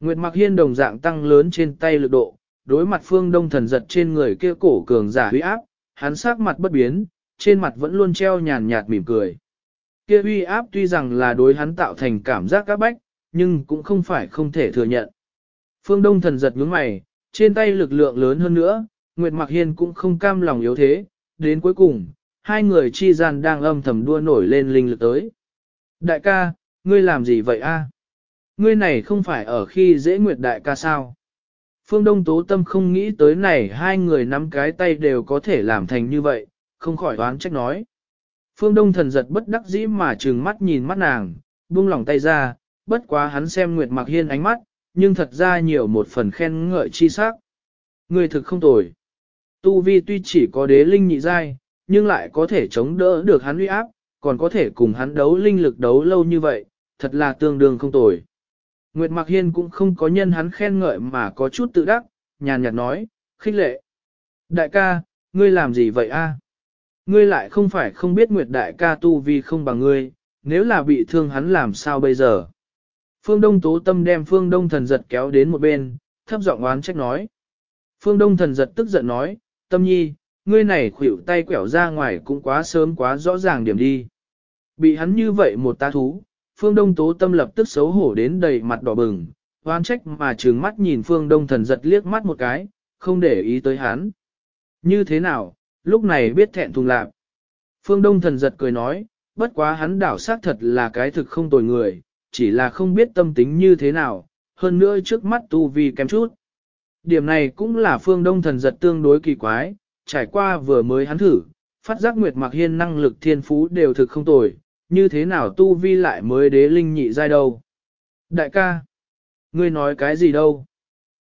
S1: Nguyệt mạc hiên đồng dạng tăng lớn trên tay lực độ, đối mặt phương đông thần giật trên người kia cổ cường giả huy áp, hắn sắc mặt bất biến, trên mặt vẫn luôn treo nhàn nhạt mỉm cười. Kia Huy áp tuy rằng là đối hắn tạo thành cảm giác các bách, nhưng cũng không phải không thể thừa nhận. Phương Đông thần giật nhướng mày, trên tay lực lượng lớn hơn nữa, Nguyệt Mạc Hiên cũng không cam lòng yếu thế, đến cuối cùng, hai người chi gian đang âm thầm đua nổi lên linh lực tới. Đại ca, ngươi làm gì vậy a? Ngươi này không phải ở khi dễ Nguyệt đại ca sao? Phương Đông Tố Tâm không nghĩ tới này hai người nắm cái tay đều có thể làm thành như vậy, không khỏi đoán trách nói. Phương Đông thần giật bất đắc dĩ mà trừng mắt nhìn mắt nàng, buông lòng tay ra, bất quá hắn xem Nguyệt Mạc Hiên ánh mắt, nhưng thật ra nhiều một phần khen ngợi chi sắc. Người thực không tồi. Tu Vi tuy chỉ có đế linh nhị giai, nhưng lại có thể chống đỡ được hắn uy áp, còn có thể cùng hắn đấu linh lực đấu lâu như vậy, thật là tương đương không tồi. Nguyệt Mạc Hiên cũng không có nhân hắn khen ngợi mà có chút tự đắc, nhàn nhạt nói, khích lệ. Đại ca, ngươi làm gì vậy a? Ngươi lại không phải không biết Nguyệt đại ca tu vi không bằng ngươi, nếu là bị thương hắn làm sao bây giờ? Phương Đông Tố Tâm đem Phương Đông Thần Giật kéo đến một bên, thấp giọng oán trách nói. Phương Đông Thần Giật tức giận nói, Tâm Nhi, ngươi này khuỷu tay quẻo ra ngoài cũng quá sớm quá rõ ràng điểm đi. Bị hắn như vậy một ta thú, Phương Đông Tố Tâm lập tức xấu hổ đến đầy mặt đỏ bừng, oan trách mà trừng mắt nhìn Phương Đông Thần Giật liếc mắt một cái, không để ý tới hắn. Như thế nào, lúc này biết thẹn thùng lạc. Phương Đông Thần Giật cười nói, bất quá hắn đảo xác thật là cái thực không tồi người, chỉ là không biết tâm tính như thế nào, hơn nữa trước mắt tu vi kém chút. Điểm này cũng là phương đông thần giật tương đối kỳ quái, trải qua vừa mới hắn thử, phát giác Nguyệt Mạc Hiên năng lực thiên phú đều thực không tồi, như thế nào tu vi lại mới đế linh nhị giai đâu. Đại ca, ngươi nói cái gì đâu?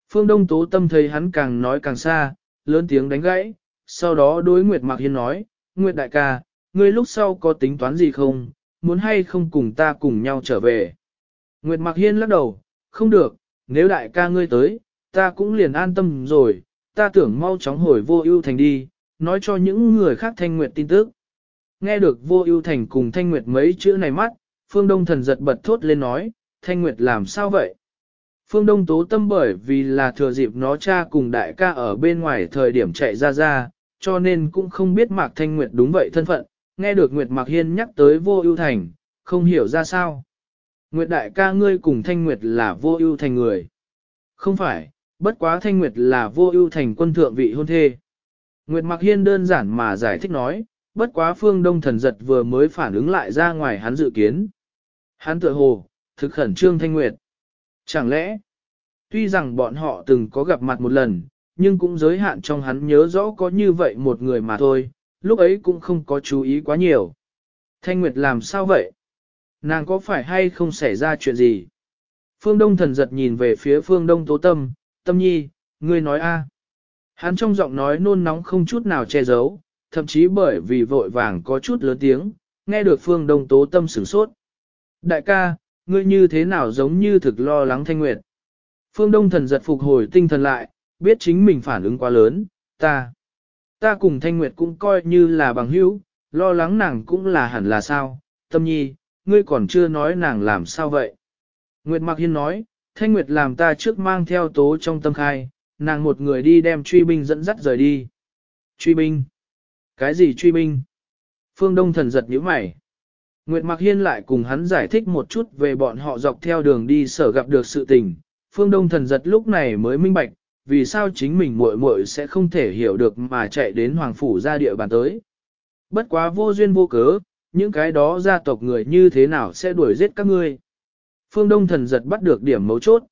S1: Phương Đông Tố Tâm thấy hắn càng nói càng xa, lớn tiếng đánh gãy, sau đó đối Nguyệt Mạc Hiên nói, Nguyệt đại ca, ngươi lúc sau có tính toán gì không, muốn hay không cùng ta cùng nhau trở về. Nguyệt Mạc Hiên lắc đầu, không được, nếu đại ca ngươi tới, ta cũng liền an tâm rồi, ta tưởng mau chóng hồi vô ưu thành đi, nói cho những người khác Thanh Nguyệt tin tức. Nghe được vô ưu thành cùng Thanh Nguyệt mấy chữ này mắt, Phương Đông thần giật bật thốt lên nói, Thanh Nguyệt làm sao vậy? Phương Đông tố tâm bởi vì là thừa dịp nó cha cùng đại ca ở bên ngoài thời điểm chạy ra ra, cho nên cũng không biết Mạc Thanh Nguyệt đúng vậy thân phận, nghe được Nguyệt Mạc Hiên nhắc tới vô ưu thành, không hiểu ra sao. Nguyệt đại ca ngươi cùng Thanh Nguyệt là vô ưu thành người. Không phải, bất quá Thanh Nguyệt là vô ưu thành quân thượng vị hôn thê. Nguyệt Mạc Hiên đơn giản mà giải thích nói, bất quá phương đông thần giật vừa mới phản ứng lại ra ngoài hắn dự kiến. Hắn tự hồ, thực khẩn trương Thanh Nguyệt. Chẳng lẽ, tuy rằng bọn họ từng có gặp mặt một lần, nhưng cũng giới hạn trong hắn nhớ rõ có như vậy một người mà thôi, lúc ấy cũng không có chú ý quá nhiều. Thanh Nguyệt làm sao vậy? Nàng có phải hay không xảy ra chuyện gì? Phương Đông thần giật nhìn về phía Phương Đông tố tâm, tâm nhi, ngươi nói a. Hắn trong giọng nói nôn nóng không chút nào che giấu, thậm chí bởi vì vội vàng có chút lớn tiếng, nghe được Phương Đông tố tâm sửng sốt. Đại ca, ngươi như thế nào giống như thực lo lắng Thanh Nguyệt? Phương Đông thần giật phục hồi tinh thần lại, biết chính mình phản ứng quá lớn, ta. Ta cùng Thanh Nguyệt cũng coi như là bằng hữu, lo lắng nàng cũng là hẳn là sao, tâm nhi, ngươi còn chưa nói nàng làm sao vậy. Nguyệt Mạc Hiên nói, Thanh Nguyệt làm ta trước mang theo tố trong tâm khai, nàng một người đi đem truy binh dẫn dắt rời đi. Truy binh? Cái gì truy binh? Phương Đông thần giật nhíu mày. Nguyệt Mạc Hiên lại cùng hắn giải thích một chút về bọn họ dọc theo đường đi sở gặp được sự tình. Phương Đông thần giật lúc này mới minh bạch, vì sao chính mình muội muội sẽ không thể hiểu được mà chạy đến hoàng phủ ra địa bàn tới. Bất quá vô duyên vô cớ, những cái đó gia tộc người như thế nào sẽ đuổi giết các ngươi. Phương Đông thần giật bắt được điểm mấu chốt.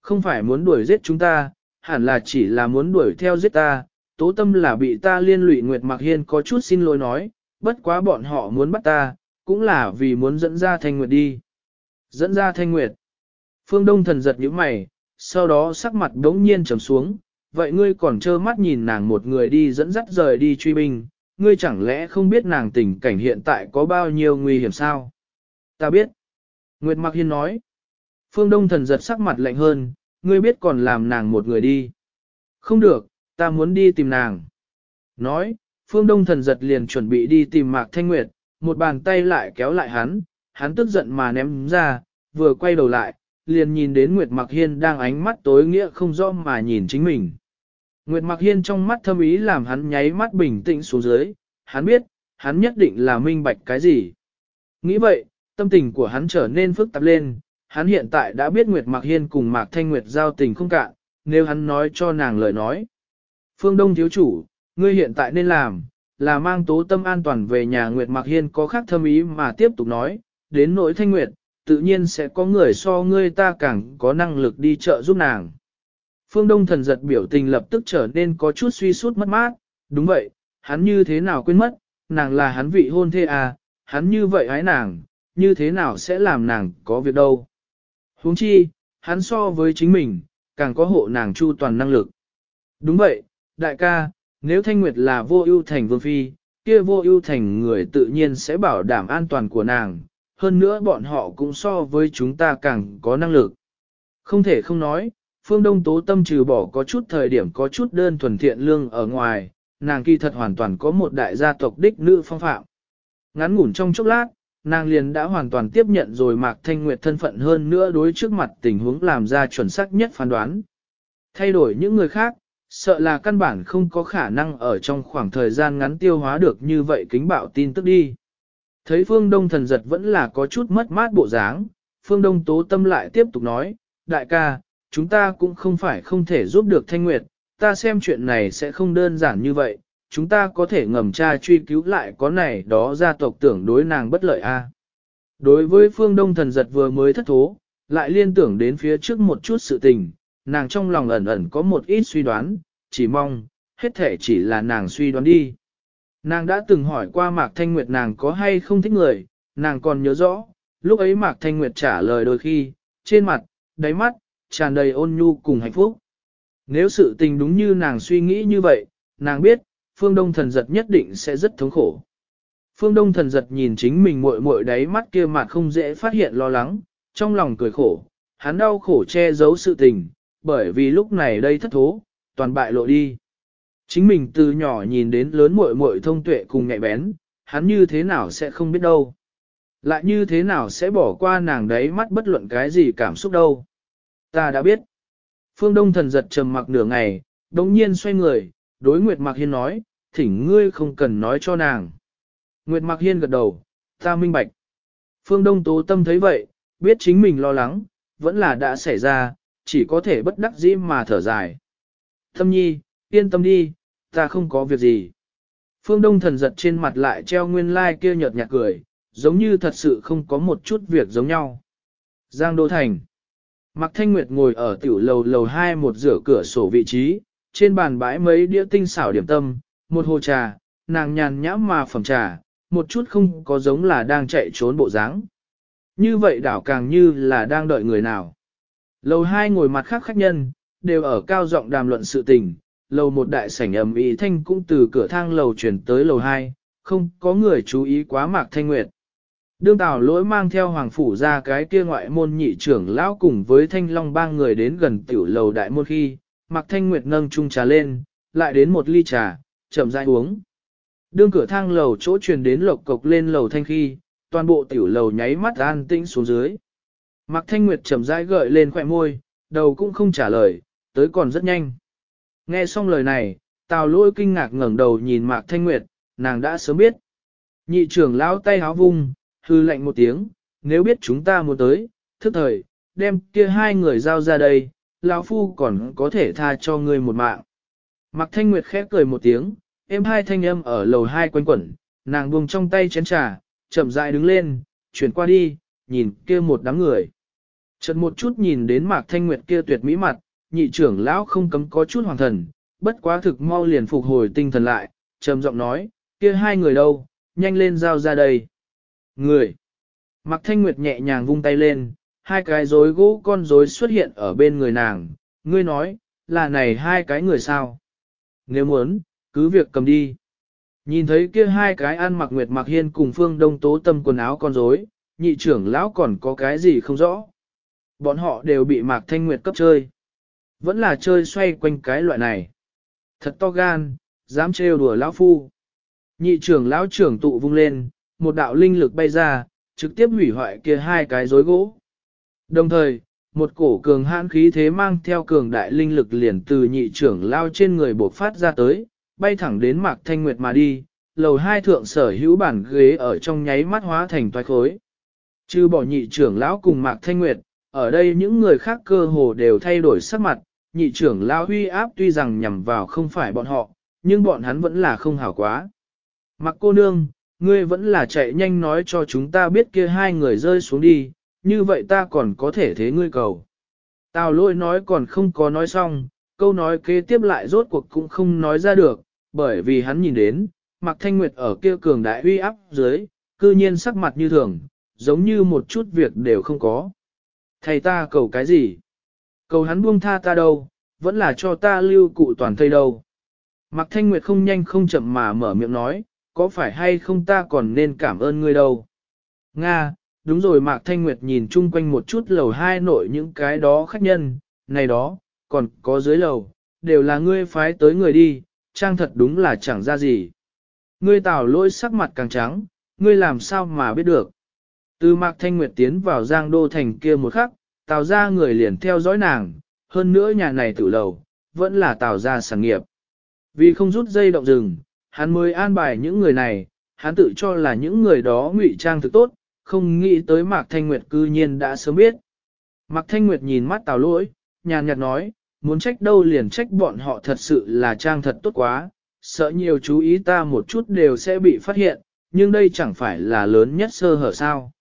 S1: Không phải muốn đuổi giết chúng ta, hẳn là chỉ là muốn đuổi theo giết ta, tố tâm là bị ta liên lụy Nguyệt Mạc Hiên có chút xin lỗi nói, bất quá bọn họ muốn bắt ta, cũng là vì muốn dẫn ra Thanh Nguyệt đi. Dẫn ra Thanh Nguyệt. Phương Đông thần giật những mày, sau đó sắc mặt đống nhiên trầm xuống, vậy ngươi còn trơ mắt nhìn nàng một người đi dẫn dắt rời đi truy binh, ngươi chẳng lẽ không biết nàng tình cảnh hiện tại có bao nhiêu nguy hiểm sao? Ta biết. Nguyệt Mạc Hiên nói. Phương Đông thần giật sắc mặt lạnh hơn, ngươi biết còn làm nàng một người đi. Không được, ta muốn đi tìm nàng. Nói, Phương Đông thần giật liền chuẩn bị đi tìm Mạc Thanh Nguyệt, một bàn tay lại kéo lại hắn, hắn tức giận mà ném ra, vừa quay đầu lại, liền nhìn đến Nguyệt Mạc Hiên đang ánh mắt tối nghĩa không rõ mà nhìn chính mình. Nguyệt Mạc Hiên trong mắt thâm ý làm hắn nháy mắt bình tĩnh xuống dưới, hắn biết, hắn nhất định là minh bạch cái gì. Nghĩ vậy, tâm tình của hắn trở nên phức tạp lên, hắn hiện tại đã biết Nguyệt Mạc Hiên cùng Mạc Thanh Nguyệt giao tình không cạn, nếu hắn nói cho nàng lời nói. Phương Đông thiếu chủ, ngươi hiện tại nên làm, là mang tố tâm an toàn về nhà Nguyệt Mạc Hiên có khác thâm ý mà tiếp tục nói, đến nỗi Thanh Nguyệt, tự nhiên sẽ có người so ngươi ta càng có năng lực đi chợ giúp nàng. Phương Đông thần giật biểu tình lập tức trở nên có chút suy sút mất mát, đúng vậy, hắn như thế nào quên mất, nàng là hắn vị hôn thê à, hắn như vậy hái nàng, như thế nào sẽ làm nàng có việc đâu. huống chi, hắn so với chính mình, càng có hộ nàng chu toàn năng lực. Đúng vậy, đại ca, nếu Thanh Nguyệt là vô ưu thành vương phi, kia vô ưu thành người tự nhiên sẽ bảo đảm an toàn của nàng, hơn nữa bọn họ cũng so với chúng ta càng có năng lực. Không thể không nói, phương đông tố tâm trừ bỏ có chút thời điểm có chút đơn thuần thiện lương ở ngoài, nàng kỳ thật hoàn toàn có một đại gia tộc đích nữ phong phạm. Ngắn ngủn trong chốc lát, nàng liền đã hoàn toàn tiếp nhận rồi Mạc Thanh Nguyệt thân phận hơn nữa đối trước mặt tình huống làm ra chuẩn xác nhất phán đoán. Thay đổi những người khác, sợ là căn bản không có khả năng ở trong khoảng thời gian ngắn tiêu hóa được như vậy kính bạo tin tức đi. Thấy phương đông thần giật vẫn là có chút mất mát bộ dáng, phương đông tố tâm lại tiếp tục nói, đại ca, chúng ta cũng không phải không thể giúp được thanh nguyệt, ta xem chuyện này sẽ không đơn giản như vậy, chúng ta có thể ngầm tra truy cứu lại có này đó gia tộc tưởng đối nàng bất lợi a. Đối với phương đông thần giật vừa mới thất thố, lại liên tưởng đến phía trước một chút sự tình, nàng trong lòng ẩn ẩn có một ít suy đoán, chỉ mong, hết thể chỉ là nàng suy đoán đi. Nàng đã từng hỏi qua Mạc Thanh Nguyệt nàng có hay không thích người, nàng còn nhớ rõ, lúc ấy Mạc Thanh Nguyệt trả lời đôi khi, trên mặt, đáy mắt, tràn đầy ôn nhu cùng hạnh phúc. Nếu sự tình đúng như nàng suy nghĩ như vậy, nàng biết, phương đông thần giật nhất định sẽ rất thống khổ. Phương đông thần giật nhìn chính mình muội muội đáy mắt kia mặt không dễ phát hiện lo lắng, trong lòng cười khổ, hắn đau khổ che giấu sự tình, bởi vì lúc này đây thất thố, toàn bại lộ đi. Chính mình từ nhỏ nhìn đến lớn muội muội thông tuệ cùng nhạy bén, hắn như thế nào sẽ không biết đâu. Lại như thế nào sẽ bỏ qua nàng đấy mắt bất luận cái gì cảm xúc đâu. Ta đã biết. Phương Đông thần giật trầm mặc nửa ngày, đồng nhiên xoay người, đối Nguyệt Mạc Hiên nói, thỉnh ngươi không cần nói cho nàng. Nguyệt Mạc Hiên gật đầu, ta minh bạch. Phương Đông tố tâm thấy vậy, biết chính mình lo lắng, vẫn là đã xảy ra, chỉ có thể bất đắc dĩ mà thở dài. Thâm nhi, yên tâm đi, ta không có việc gì. Phương Đông thần giật trên mặt lại treo nguyên lai like kia nhợt nhạt cười, giống như thật sự không có một chút việc giống nhau. Giang Đô Thành Mạc Thanh Nguyệt ngồi ở tiểu lầu lầu 2 một rửa cửa sổ vị trí, trên bàn bãi mấy đĩa tinh xảo điểm tâm, một hồ trà, nàng nhàn nhãm mà phẩm trà, một chút không có giống là đang chạy trốn bộ dáng. Như vậy đảo càng như là đang đợi người nào. Lầu hai ngồi mặt khác khách nhân, đều ở cao giọng đàm luận sự tình, lầu một đại sảnh ầm ĩ thanh cũng từ cửa thang lầu chuyển tới lầu hai không có người chú ý quá Mạc Thanh Nguyệt. Đương Tào lỗi mang theo Hoàng Phủ ra cái kia ngoại môn nhị trưởng lão cùng với thanh long ba người đến gần tiểu lầu đại môn khi, Mạc Thanh Nguyệt nâng chung trà lên, lại đến một ly trà, chậm rãi uống. Đương cửa thang lầu chỗ truyền đến lộc cộc lên lầu thanh khi, toàn bộ tiểu lầu nháy mắt an tĩnh xuống dưới. Mạc Thanh Nguyệt chậm rãi gợi lên khỏe môi, đầu cũng không trả lời, tới còn rất nhanh. Nghe xong lời này, Tào lỗi kinh ngạc ngẩng đầu nhìn Mạc Thanh Nguyệt, nàng đã sớm biết. Nhị trưởng lão tay háo vung, hư lạnh một tiếng, nếu biết chúng ta muốn tới, thức thời, đem kia hai người giao ra đây, lão phu còn có thể tha cho ngươi một mạng. Mạc Thanh Nguyệt khép cười một tiếng, êm hai thanh âm ở lầu hai quanh quẩn, nàng buông trong tay chén trà, chậm rãi đứng lên, chuyển qua đi, nhìn kia một đám người. Chợt một chút nhìn đến Mạc Thanh Nguyệt kia tuyệt mỹ mặt, nhị trưởng lão không cấm có chút hoàng thần, bất quá thực mau liền phục hồi tinh thần lại, trầm giọng nói, kia hai người đâu, nhanh lên giao ra đây. Người. Mạc Thanh Nguyệt nhẹ nhàng vung tay lên, hai cái rối gỗ con rối xuất hiện ở bên người nàng, ngươi nói, là này hai cái người sao? Nếu muốn, cứ việc cầm đi. Nhìn thấy kia hai cái ăn mặc Nguyệt Mạc Hiên cùng Phương Đông Tố Tâm quần áo con rối, nhị trưởng lão còn có cái gì không rõ. Bọn họ đều bị Mạc Thanh Nguyệt cấp chơi. Vẫn là chơi xoay quanh cái loại này. Thật to gan, dám trêu đùa lão phu. Nhị trưởng lão trưởng tụ vung lên, một đạo linh lực bay ra, trực tiếp hủy hoại kia hai cái rối gỗ. Đồng thời, một cổ cường hãn khí thế mang theo cường đại linh lực liền từ nhị trưởng lao trên người bộc phát ra tới, bay thẳng đến Mạc Thanh Nguyệt mà đi, lầu hai thượng sở hữu bản ghế ở trong nháy mắt hóa thành toái khối. Chứ bỏ nhị trưởng lão cùng Mạc Thanh Nguyệt, ở đây những người khác cơ hồ đều thay đổi sắc mặt, nhị trưởng lão huy áp tuy rằng nhằm vào không phải bọn họ, nhưng bọn hắn vẫn là không hảo quá. Mặc cô nương, ngươi vẫn là chạy nhanh nói cho chúng ta biết kia hai người rơi xuống đi, như vậy ta còn có thể thế ngươi cầu. Tào lôi nói còn không có nói xong, câu nói kế tiếp lại rốt cuộc cũng không nói ra được, bởi vì hắn nhìn đến, Mạc Thanh Nguyệt ở kia cường đại huy áp dưới, cư nhiên sắc mặt như thường, giống như một chút việc đều không có. Thầy ta cầu cái gì? Cầu hắn buông tha ta đâu, vẫn là cho ta lưu cụ toàn thây đâu. Mạc Thanh Nguyệt không nhanh không chậm mà mở miệng nói, có phải hay không ta còn nên cảm ơn ngươi đâu. Nga, đúng rồi Mạc Thanh Nguyệt nhìn chung quanh một chút lầu hai nội những cái đó khách nhân, này đó, còn có dưới lầu, đều là ngươi phái tới người đi, trang thật đúng là chẳng ra gì. Ngươi tào lỗi sắc mặt càng trắng, ngươi làm sao mà biết được. Từ Mạc Thanh Nguyệt tiến vào Giang Đô Thành kia một khắc, tào ra người liền theo dõi nàng, hơn nữa nhà này tự lầu, vẫn là tào ra sản nghiệp. Vì không rút dây động rừng, hắn mới an bài những người này, hắn tự cho là những người đó ngụy trang thực tốt, không nghĩ tới Mạc Thanh Nguyệt cư nhiên đã sớm biết. Mạc Thanh Nguyệt nhìn mắt tào lỗi, nhàn nhạt nói, muốn trách đâu liền trách bọn họ thật sự là trang thật tốt quá, sợ nhiều chú ý ta một chút đều sẽ bị phát hiện, nhưng đây chẳng phải là lớn nhất sơ hở sao.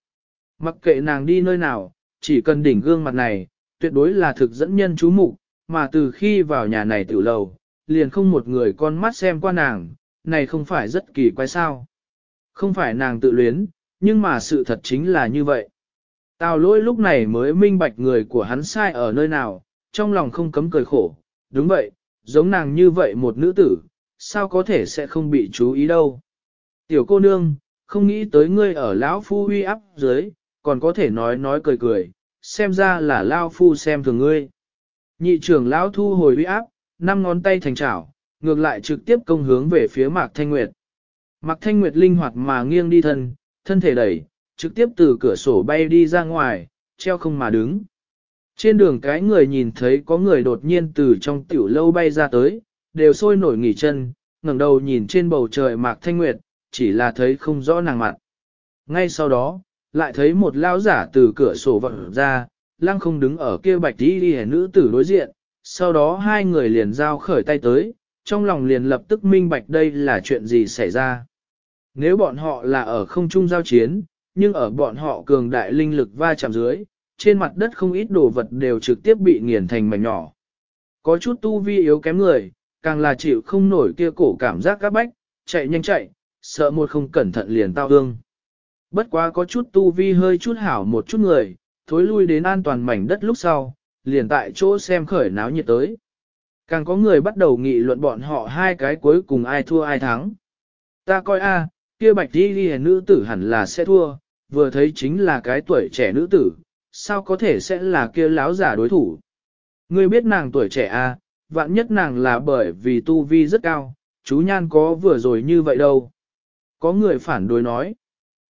S1: Mặc kệ nàng đi nơi nào, chỉ cần đỉnh gương mặt này, tuyệt đối là thực dẫn nhân chú mục, mà từ khi vào nhà này tiểu lầu, liền không một người con mắt xem qua nàng, này không phải rất kỳ quái sao. Không phải nàng tự luyến, nhưng mà sự thật chính là như vậy. Tào lỗi lúc này mới minh bạch người của hắn sai ở nơi nào, trong lòng không cấm cười khổ, đúng vậy, giống nàng như vậy một nữ tử, sao có thể sẽ không bị chú ý đâu. Tiểu cô nương, không nghĩ tới ngươi ở lão phu uy áp dưới, còn có thể nói nói cười cười, xem ra là lao phu xem thường ngươi. Nhị trưởng lão thu hồi uy áp, năm ngón tay thành chảo, ngược lại trực tiếp công hướng về phía Mạc Thanh Nguyệt. Mạc Thanh Nguyệt linh hoạt mà nghiêng đi thân, thân thể đẩy, trực tiếp từ cửa sổ bay đi ra ngoài, treo không mà đứng. Trên đường cái người nhìn thấy có người đột nhiên từ trong tiểu lâu bay ra tới, đều sôi nổi nghỉ chân, ngẩng đầu nhìn trên bầu trời Mạc Thanh Nguyệt, chỉ là thấy không rõ nàng mặt. Ngay sau đó, lại thấy một lão giả từ cửa sổ vọt ra, lăng không đứng ở kia bạch đi đi nữ tử đối diện, sau đó hai người liền giao khởi tay tới, trong lòng liền lập tức minh bạch đây là chuyện gì xảy ra. Nếu bọn họ là ở không trung giao chiến, nhưng ở bọn họ cường đại linh lực va chạm dưới, trên mặt đất không ít đồ vật đều trực tiếp bị nghiền thành mảnh nhỏ. Có chút tu vi yếu kém người, càng là chịu không nổi kia cổ cảm giác các bách, chạy nhanh chạy, sợ một không cẩn thận liền tao hương. Bất quá có chút tu vi hơi chút hảo một chút người, thối lui đến an toàn mảnh đất lúc sau, liền tại chỗ xem khởi náo nhiệt tới. Càng có người bắt đầu nghị luận bọn họ hai cái cuối cùng ai thua ai thắng. Ta coi a, kia bạch đi ghi nữ tử hẳn là sẽ thua, vừa thấy chính là cái tuổi trẻ nữ tử, sao có thể sẽ là kia láo giả đối thủ. Ngươi biết nàng tuổi trẻ a, vạn nhất nàng là bởi vì tu vi rất cao, chú nhan có vừa rồi như vậy đâu. Có người phản đối nói.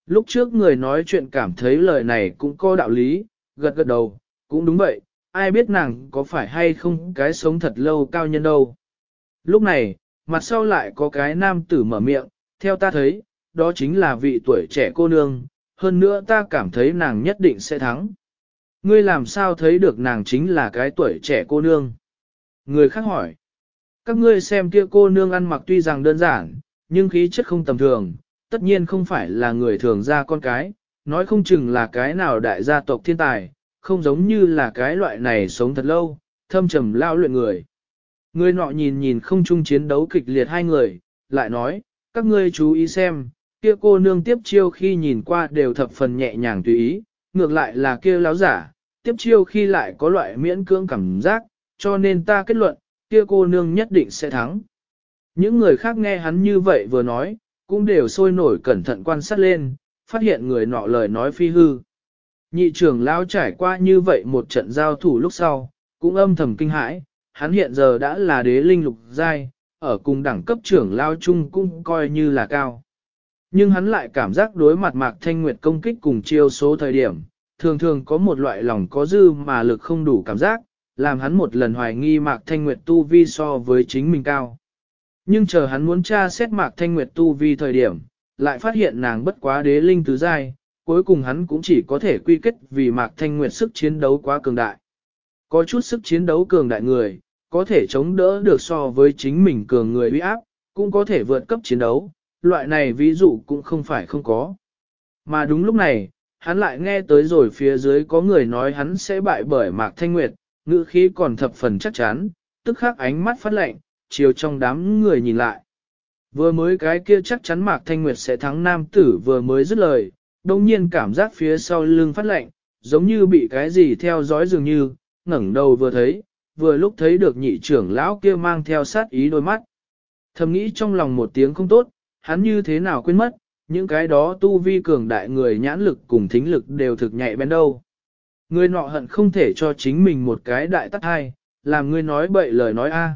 S1: Lúc trước người nói chuyện cảm thấy lời này cũng có đạo lý, gật gật đầu, cũng đúng vậy, ai biết nàng có phải hay không cái sống thật lâu cao nhân đâu. Lúc này, mặt sau lại có cái nam tử mở miệng, theo ta thấy, đó chính là vị tuổi trẻ cô nương, hơn nữa ta cảm thấy nàng nhất định sẽ thắng. Ngươi làm sao thấy được nàng chính là cái tuổi trẻ cô nương? Người khác hỏi. Các ngươi xem kia cô nương ăn mặc tuy rằng đơn giản, nhưng khí chất không tầm thường, tất nhiên không phải là người thường ra con cái, nói không chừng là cái nào đại gia tộc thiên tài, không giống như là cái loại này sống thật lâu, thâm trầm lao luyện người. Người nọ nhìn nhìn không chung chiến đấu kịch liệt hai người, lại nói, các ngươi chú ý xem, kia cô nương tiếp chiêu khi nhìn qua đều thập phần nhẹ nhàng tùy ý, ngược lại là kia láo giả, tiếp chiêu khi lại có loại miễn cưỡng cảm giác, cho nên ta kết luận, kia cô nương nhất định sẽ thắng. Những người khác nghe hắn như vậy vừa nói, cũng đều sôi nổi cẩn thận quan sát lên, phát hiện người nọ lời nói phi hư. Nhị trưởng lao trải qua như vậy một trận giao thủ lúc sau, cũng âm thầm kinh hãi, hắn hiện giờ đã là đế linh lục giai, ở cùng đẳng cấp trưởng lao chung cũng coi như là cao. Nhưng hắn lại cảm giác đối mặt Mạc Thanh Nguyệt công kích cùng chiêu số thời điểm, thường thường có một loại lòng có dư mà lực không đủ cảm giác, làm hắn một lần hoài nghi Mạc Thanh Nguyệt tu vi so với chính mình cao. Nhưng chờ hắn muốn tra xét Mạc Thanh Nguyệt tu vi thời điểm, lại phát hiện nàng bất quá đế linh tứ giai, cuối cùng hắn cũng chỉ có thể quy kết vì Mạc Thanh Nguyệt sức chiến đấu quá cường đại. Có chút sức chiến đấu cường đại người, có thể chống đỡ được so với chính mình cường người uy áp, cũng có thể vượt cấp chiến đấu, loại này ví dụ cũng không phải không có. Mà đúng lúc này, hắn lại nghe tới rồi phía dưới có người nói hắn sẽ bại bởi Mạc Thanh Nguyệt, ngữ khí còn thập phần chắc chắn, tức khắc ánh mắt phát lệnh, chiều trong đám người nhìn lại. Vừa mới cái kia chắc chắn Mạc Thanh Nguyệt sẽ thắng nam tử vừa mới dứt lời, đồng nhiên cảm giác phía sau lưng phát lạnh, giống như bị cái gì theo dõi dường như, ngẩng đầu vừa thấy, vừa lúc thấy được nhị trưởng lão kia mang theo sát ý đôi mắt. Thầm nghĩ trong lòng một tiếng không tốt, hắn như thế nào quên mất, những cái đó tu vi cường đại người nhãn lực cùng thính lực đều thực nhạy bén đâu. Người nọ hận không thể cho chính mình một cái đại tắc hai, làm người nói bậy lời nói a.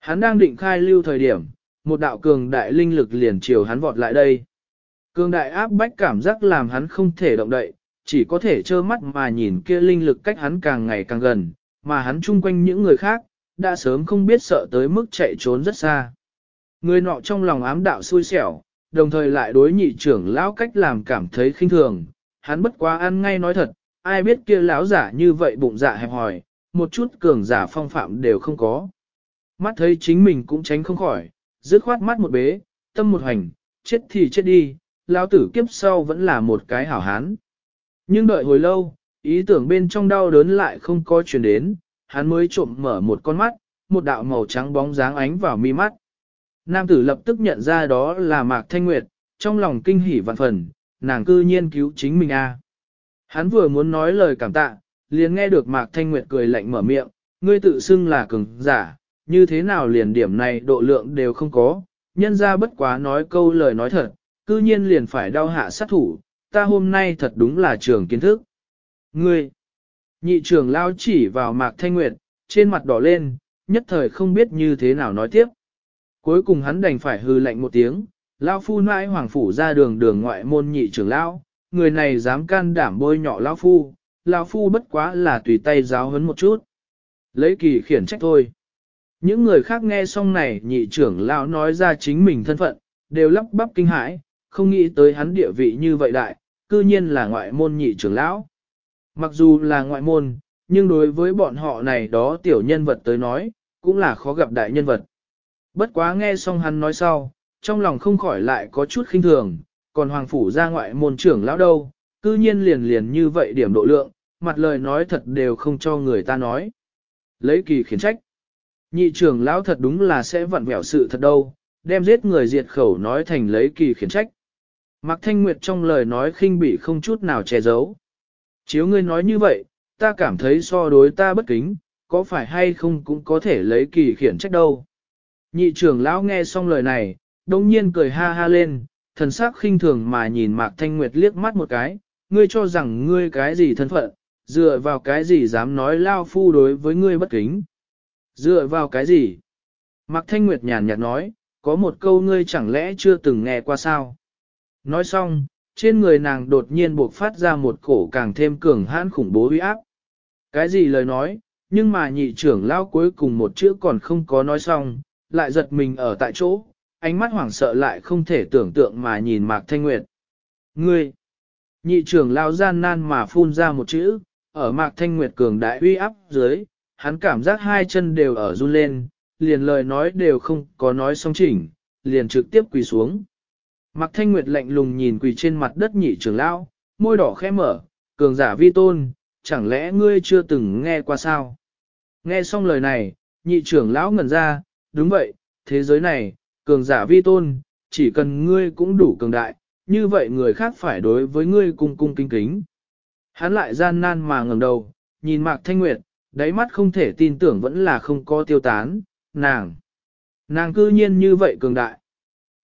S1: Hắn đang định khai lưu thời điểm, một đạo cường đại linh lực liền chiều hắn vọt lại đây. Cường đại áp bách cảm giác làm hắn không thể động đậy, chỉ có thể trơ mắt mà nhìn kia linh lực cách hắn càng ngày càng gần, mà hắn chung quanh những người khác, đã sớm không biết sợ tới mức chạy trốn rất xa. Người nọ trong lòng ám đạo xui xẻo, đồng thời lại đối nhị trưởng lão cách làm cảm thấy khinh thường, hắn bất quá ăn ngay nói thật, ai biết kia lão giả như vậy bụng dạ hẹp hòi, một chút cường giả phong phạm đều không có. Mắt thấy chính mình cũng tránh không khỏi, dứt khoát mắt một bế, tâm một hành, chết thì chết đi, lão tử kiếp sau vẫn là một cái hảo hán. Nhưng đợi hồi lâu, ý tưởng bên trong đau đớn lại không có chuyển đến, hắn mới trộm mở một con mắt, một đạo màu trắng bóng dáng ánh vào mi mắt. Nam tử lập tức nhận ra đó là Mạc Thanh Nguyệt, trong lòng kinh hỉ vạn phần, nàng cư nhiên cứu chính mình a. Hắn vừa muốn nói lời cảm tạ, liền nghe được Mạc Thanh Nguyệt cười lạnh mở miệng, ngươi tự xưng là cường giả, như thế nào liền điểm này độ lượng đều không có, nhân ra bất quá nói câu lời nói thật, cư nhiên liền phải đau hạ sát thủ, ta hôm nay thật đúng là trường kiến thức. Ngươi, nhị trưởng lao chỉ vào Mạc Thanh Nguyệt, trên mặt đỏ lên, nhất thời không biết như thế nào nói tiếp. Cuối cùng hắn đành phải hư lạnh một tiếng, lao phu nãi hoàng phủ ra đường đường ngoại môn nhị trưởng lão, người này dám can đảm bôi nhọ lao phu, lao phu bất quá là tùy tay giáo hấn một chút. Lấy kỳ khiển trách thôi. Những người khác nghe xong này nhị trưởng lão nói ra chính mình thân phận, đều lắp bắp kinh hãi, không nghĩ tới hắn địa vị như vậy đại, cư nhiên là ngoại môn nhị trưởng lão. Mặc dù là ngoại môn, nhưng đối với bọn họ này đó tiểu nhân vật tới nói, cũng là khó gặp đại nhân vật. Bất quá nghe xong hắn nói sau, trong lòng không khỏi lại có chút khinh thường, còn hoàng phủ ra ngoại môn trưởng lão đâu, cư nhiên liền liền như vậy điểm độ lượng, mặt lời nói thật đều không cho người ta nói. Lấy kỳ khiển trách. Nhị trưởng lão thật đúng là sẽ vặn vẹo sự thật đâu, đem giết người diệt khẩu nói thành lấy kỳ khiển trách. Mạc Thanh Nguyệt trong lời nói khinh bị không chút nào che giấu. Chiếu ngươi nói như vậy, ta cảm thấy so đối ta bất kính, có phải hay không cũng có thể lấy kỳ khiển trách đâu. Nhị trưởng lão nghe xong lời này, đông nhiên cười ha ha lên, thần sắc khinh thường mà nhìn Mạc Thanh Nguyệt liếc mắt một cái, ngươi cho rằng ngươi cái gì thân phận, dựa vào cái gì dám nói lao phu đối với ngươi bất kính. Dựa vào cái gì? Mạc Thanh Nguyệt nhàn nhạt nói, có một câu ngươi chẳng lẽ chưa từng nghe qua sao? Nói xong, trên người nàng đột nhiên buộc phát ra một cổ càng thêm cường hãn khủng bố uy áp. Cái gì lời nói, nhưng mà nhị trưởng lao cuối cùng một chữ còn không có nói xong, lại giật mình ở tại chỗ, ánh mắt hoảng sợ lại không thể tưởng tượng mà nhìn Mạc Thanh Nguyệt. Ngươi! Nhị trưởng lao gian nan mà phun ra một chữ, ở Mạc Thanh Nguyệt cường đại uy áp dưới, hắn cảm giác hai chân đều ở run lên, liền lời nói đều không có nói xong chỉnh, liền trực tiếp quỳ xuống. Mạc Thanh Nguyệt lạnh lùng nhìn quỳ trên mặt đất nhị trưởng lão, môi đỏ khẽ mở, cường giả vi tôn, chẳng lẽ ngươi chưa từng nghe qua sao? Nghe xong lời này, nhị trưởng lão ngẩn ra, đúng vậy, thế giới này, cường giả vi tôn, chỉ cần ngươi cũng đủ cường đại, như vậy người khác phải đối với ngươi cung cung kính kính. Hắn lại gian nan mà ngẩng đầu, nhìn Mạc Thanh Nguyệt, đáy mắt không thể tin tưởng vẫn là không có tiêu tán, nàng. Nàng cư nhiên như vậy cường đại.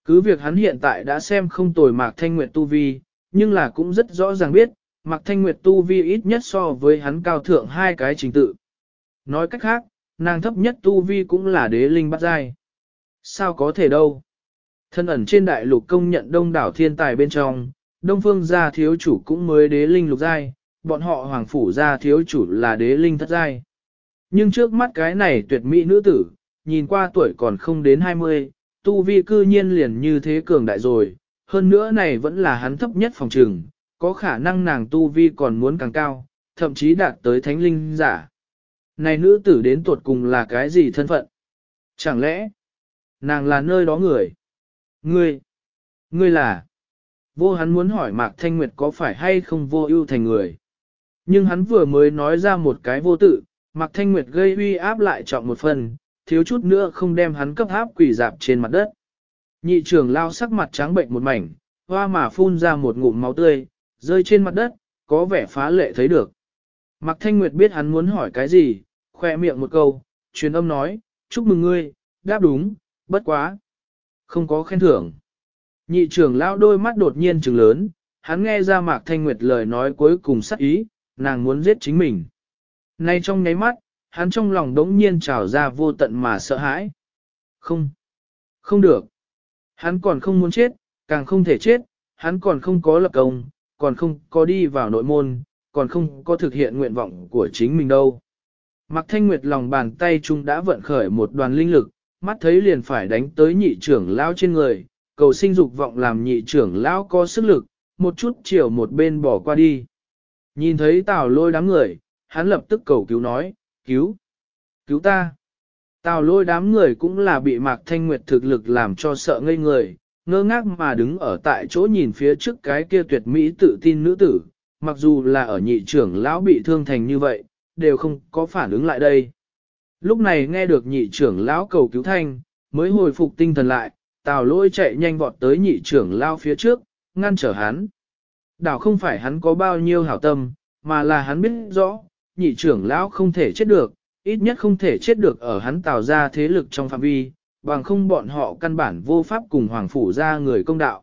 S1: Cứ việc hắn hiện tại đã xem không tồi Mạc Thanh Nguyệt tu vi, nhưng là cũng rất rõ ràng biết, Mạc Thanh Nguyệt tu vi ít nhất so với hắn cao thượng hai cái trình tự. Nói cách khác, nàng thấp nhất tu vi cũng là đế linh bắt giai. Sao có thể đâu? Thân ẩn trên đại lục công nhận đông đảo thiên tài bên trong, đông phương gia thiếu chủ cũng mới đế linh lục giai, bọn họ hoàng phủ gia thiếu chủ là đế linh thất giai. Nhưng trước mắt cái này tuyệt mỹ nữ tử, nhìn qua tuổi còn không đến 20, tu vi cư nhiên liền như thế cường đại rồi, hơn nữa này vẫn là hắn thấp nhất phòng trường, có khả năng nàng tu vi còn muốn càng cao, thậm chí đạt tới thánh linh giả. Này nữ tử đến tuột cùng là cái gì thân phận? Chẳng lẽ, nàng là nơi đó người? Ngươi, ngươi là... Vô hắn muốn hỏi Mạc Thanh Nguyệt có phải hay không vô ưu thành người. Nhưng hắn vừa mới nói ra một cái vô tự, Mạc Thanh Nguyệt gây uy áp lại trọng một phần, thiếu chút nữa không đem hắn cấp áp quỷ dạp trên mặt đất. Nhị trưởng lao sắc mặt trắng bệnh một mảnh, hoa mà phun ra một ngụm máu tươi, rơi trên mặt đất, có vẻ phá lệ thấy được. Mạc Thanh Nguyệt biết hắn muốn hỏi cái gì, khoe miệng một câu, truyền âm nói, chúc mừng ngươi, đáp đúng, bất quá. Không có khen thưởng. Nhị trưởng lao đôi mắt đột nhiên trừng lớn, hắn nghe ra Mạc Thanh Nguyệt lời nói cuối cùng sắc ý, nàng muốn giết chính mình. Nay trong nháy mắt, hắn trong lòng đống nhiên trào ra vô tận mà sợ hãi. Không, không được. Hắn còn không muốn chết, càng không thể chết, hắn còn không có lập công, còn không có đi vào nội môn, còn không có thực hiện nguyện vọng của chính mình đâu. Mạc Thanh Nguyệt lòng bàn tay chung đã vận khởi một đoàn linh lực, mắt thấy liền phải đánh tới nhị trưởng lão trên người, cầu sinh dục vọng làm nhị trưởng lão có sức lực, một chút chiều một bên bỏ qua đi. Nhìn thấy tào lôi đám người, hắn lập tức cầu cứu nói, cứu, cứu ta. Tào lôi đám người cũng là bị Mạc Thanh Nguyệt thực lực làm cho sợ ngây người, ngơ ngác mà đứng ở tại chỗ nhìn phía trước cái kia tuyệt mỹ tự tin nữ tử, mặc dù là ở nhị trưởng lão bị thương thành như vậy, đều không có phản ứng lại đây. Lúc này nghe được nhị trưởng lão cầu cứu thanh, mới hồi phục tinh thần lại, tào lôi chạy nhanh vọt tới nhị trưởng lão phía trước, ngăn trở hắn. Đảo không phải hắn có bao nhiêu hảo tâm, mà là hắn biết rõ, nhị trưởng lão không thể chết được, ít nhất không thể chết được ở hắn tạo ra thế lực trong phạm vi, bằng không bọn họ căn bản vô pháp cùng hoàng phủ ra người công đạo.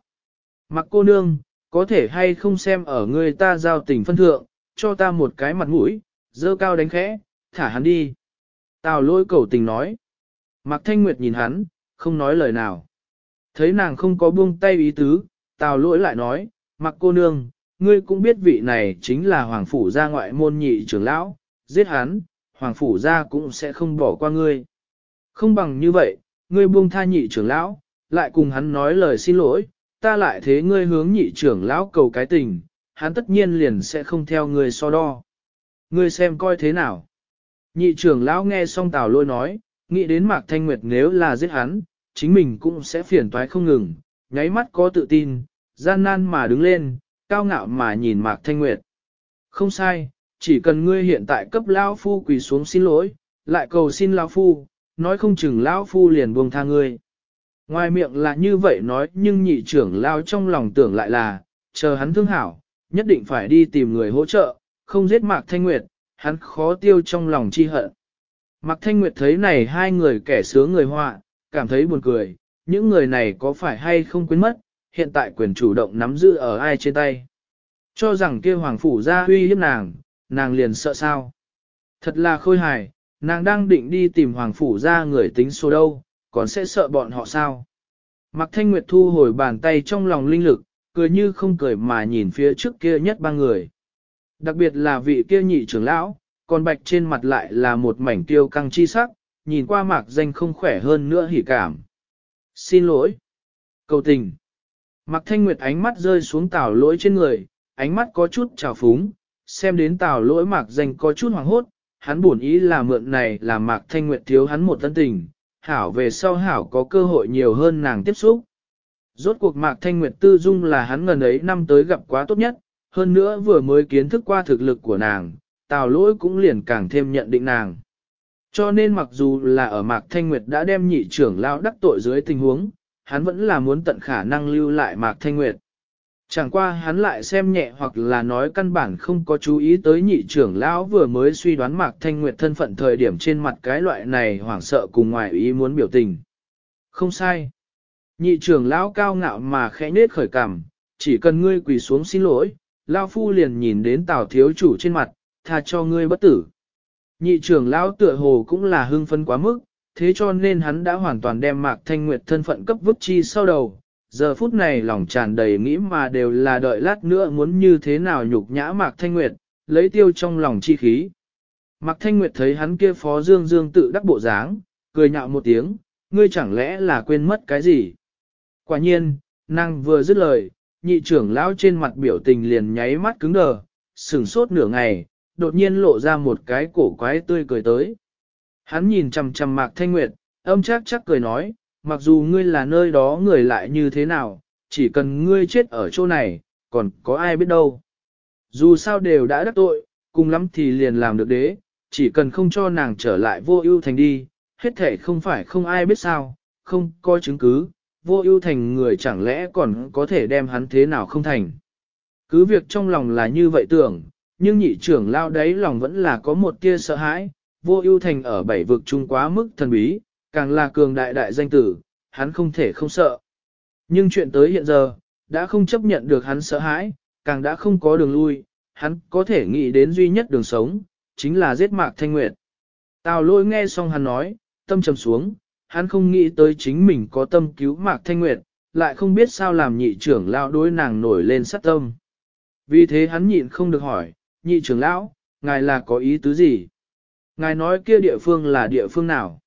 S1: Mặc cô nương, có thể hay không xem ở người ta giao tình phân thượng, cho ta một cái mặt mũi, dơ cao đánh khẽ, thả hắn đi. Tào lôi cầu tình nói. Mạc Thanh Nguyệt nhìn hắn, không nói lời nào. Thấy nàng không có buông tay ý tứ, Tào lỗi lại nói, Mạc cô nương, ngươi cũng biết vị này chính là Hoàng Phủ gia ngoại môn nhị trưởng lão, giết hắn, Hoàng Phủ gia cũng sẽ không bỏ qua ngươi. Không bằng như vậy, ngươi buông tha nhị trưởng lão, lại cùng hắn nói lời xin lỗi, ta lại thế ngươi hướng nhị trưởng lão cầu cái tình, hắn tất nhiên liền sẽ không theo ngươi so đo. Ngươi xem coi thế nào. Nhị trưởng lão nghe xong tào lôi nói, nghĩ đến Mạc Thanh Nguyệt nếu là giết hắn, chính mình cũng sẽ phiền toái không ngừng, nháy mắt có tự tin, gian nan mà đứng lên, cao ngạo mà nhìn Mạc Thanh Nguyệt. Không sai, chỉ cần ngươi hiện tại cấp lão phu quỳ xuống xin lỗi, lại cầu xin lão phu, nói không chừng lão phu liền buông tha ngươi. Ngoài miệng là như vậy nói nhưng nhị trưởng lao trong lòng tưởng lại là, chờ hắn thương hảo, nhất định phải đi tìm người hỗ trợ, không giết Mạc Thanh Nguyệt, hắn khó tiêu trong lòng chi hận. Mạc Thanh Nguyệt thấy này hai người kẻ sướng người họa, cảm thấy buồn cười, những người này có phải hay không quên mất, hiện tại quyền chủ động nắm giữ ở ai trên tay. Cho rằng kia hoàng phủ ra huy hiếp nàng, nàng liền sợ sao. Thật là khôi hài, nàng đang định đi tìm hoàng phủ ra người tính số đâu, còn sẽ sợ bọn họ sao. Mạc Thanh Nguyệt thu hồi bàn tay trong lòng linh lực, cười như không cười mà nhìn phía trước kia nhất ba người. Đặc biệt là vị kia nhị trưởng lão, còn bạch trên mặt lại là một mảnh tiêu căng chi sắc, nhìn qua mạc danh không khỏe hơn nữa hỉ cảm. Xin lỗi. Cầu tình. Mạc Thanh Nguyệt ánh mắt rơi xuống tảo lỗi trên người, ánh mắt có chút trào phúng, xem đến tảo lỗi mạc danh có chút hoàng hốt, hắn buồn ý là mượn này là mạc Thanh Nguyệt thiếu hắn một tân tình, hảo về sau hảo có cơ hội nhiều hơn nàng tiếp xúc. Rốt cuộc mạc Thanh Nguyệt tư dung là hắn ngần ấy năm tới gặp quá tốt nhất, hơn nữa vừa mới kiến thức qua thực lực của nàng, tào lỗi cũng liền càng thêm nhận định nàng. Cho nên mặc dù là ở Mạc Thanh Nguyệt đã đem nhị trưởng lao đắc tội dưới tình huống, hắn vẫn là muốn tận khả năng lưu lại Mạc Thanh Nguyệt. Chẳng qua hắn lại xem nhẹ hoặc là nói căn bản không có chú ý tới nhị trưởng lão vừa mới suy đoán Mạc Thanh Nguyệt thân phận thời điểm trên mặt cái loại này hoảng sợ cùng ngoài ý muốn biểu tình. Không sai. Nhị trưởng lão cao ngạo mà khẽ nết khởi cảm, chỉ cần ngươi quỳ xuống xin lỗi, Lão phu liền nhìn đến tào thiếu chủ trên mặt, tha cho ngươi bất tử. Nhị trưởng lão tựa hồ cũng là hưng phấn quá mức, thế cho nên hắn đã hoàn toàn đem Mạc Thanh Nguyệt thân phận cấp vứt chi sau đầu. Giờ phút này lòng tràn đầy nghĩ mà đều là đợi lát nữa muốn như thế nào nhục nhã Mạc Thanh Nguyệt, lấy tiêu trong lòng chi khí. Mạc Thanh Nguyệt thấy hắn kia phó dương dương tự đắc bộ dáng, cười nhạo một tiếng, ngươi chẳng lẽ là quên mất cái gì? Quả nhiên, nàng vừa dứt lời, nhị trưởng lão trên mặt biểu tình liền nháy mắt cứng đờ, sửng sốt nửa ngày, đột nhiên lộ ra một cái cổ quái tươi cười tới. Hắn nhìn chằm chằm Mạc Thanh Nguyệt, âm chắc chắc cười nói, mặc dù ngươi là nơi đó người lại như thế nào, chỉ cần ngươi chết ở chỗ này, còn có ai biết đâu. Dù sao đều đã đắc tội, cùng lắm thì liền làm được đế, chỉ cần không cho nàng trở lại vô ưu thành đi, hết thể không phải không ai biết sao, không có chứng cứ, vô ưu thành người chẳng lẽ còn có thể đem hắn thế nào không thành. Cứ việc trong lòng là như vậy tưởng, nhưng nhị trưởng lao đấy lòng vẫn là có một tia sợ hãi, vô ưu thành ở bảy vực trung quá mức thần bí, càng là cường đại đại danh tử, hắn không thể không sợ. Nhưng chuyện tới hiện giờ, đã không chấp nhận được hắn sợ hãi, càng đã không có đường lui, hắn có thể nghĩ đến duy nhất đường sống, chính là giết mạc thanh nguyệt. Tào lôi nghe xong hắn nói, tâm trầm xuống, hắn không nghĩ tới chính mình có tâm cứu mạc thanh nguyệt, lại không biết sao làm nhị trưởng lao đối nàng nổi lên sát tâm. Vì thế hắn nhịn không được hỏi, nhị trưởng lão, ngài là có ý tứ gì? Ngài nói kia địa phương là địa phương nào?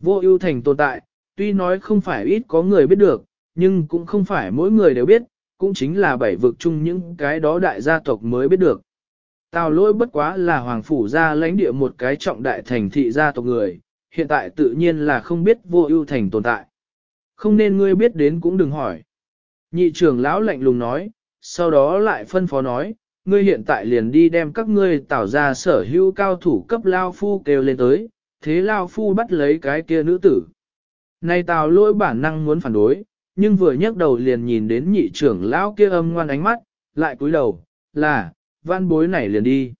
S1: Vô ưu thành tồn tại, tuy nói không phải ít có người biết được, nhưng cũng không phải mỗi người đều biết, cũng chính là bảy vực chung những cái đó đại gia tộc mới biết được. Tào lỗi bất quá là hoàng phủ gia lãnh địa một cái trọng đại thành thị gia tộc người, hiện tại tự nhiên là không biết vô ưu thành tồn tại. Không nên ngươi biết đến cũng đừng hỏi. Nhị trưởng lão lạnh lùng nói, sau đó lại phân phó nói, ngươi hiện tại liền đi đem các ngươi tạo ra sở hữu cao thủ cấp Lao Phu kêu lên tới, thế Lao Phu bắt lấy cái kia nữ tử. Này tào lỗi bản năng muốn phản đối, nhưng vừa nhấc đầu liền nhìn đến nhị trưởng lão kia âm ngoan ánh mắt, lại cúi đầu, là, văn bối này liền đi.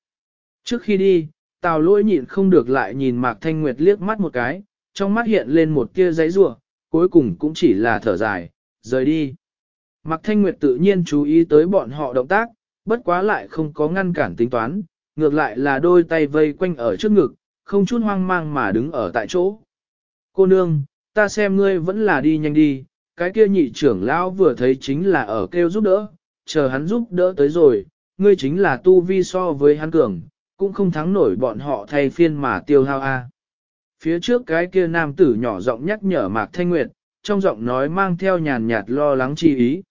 S1: Trước khi đi, tào lỗi nhịn không được lại nhìn Mạc Thanh Nguyệt liếc mắt một cái, trong mắt hiện lên một tia giấy rủa cuối cùng cũng chỉ là thở dài, rời đi. Mạc Thanh Nguyệt tự nhiên chú ý tới bọn họ động tác, bất quá lại không có ngăn cản tính toán, ngược lại là đôi tay vây quanh ở trước ngực, không chút hoang mang mà đứng ở tại chỗ. Cô nương, ta xem ngươi vẫn là đi nhanh đi, cái kia nhị trưởng lão vừa thấy chính là ở kêu giúp đỡ, chờ hắn giúp đỡ tới rồi, ngươi chính là tu vi so với hắn cường, cũng không thắng nổi bọn họ thay phiên mà tiêu hao a. Phía trước cái kia nam tử nhỏ giọng nhắc nhở Mạc Thanh Nguyệt, trong giọng nói mang theo nhàn nhạt lo lắng chi ý.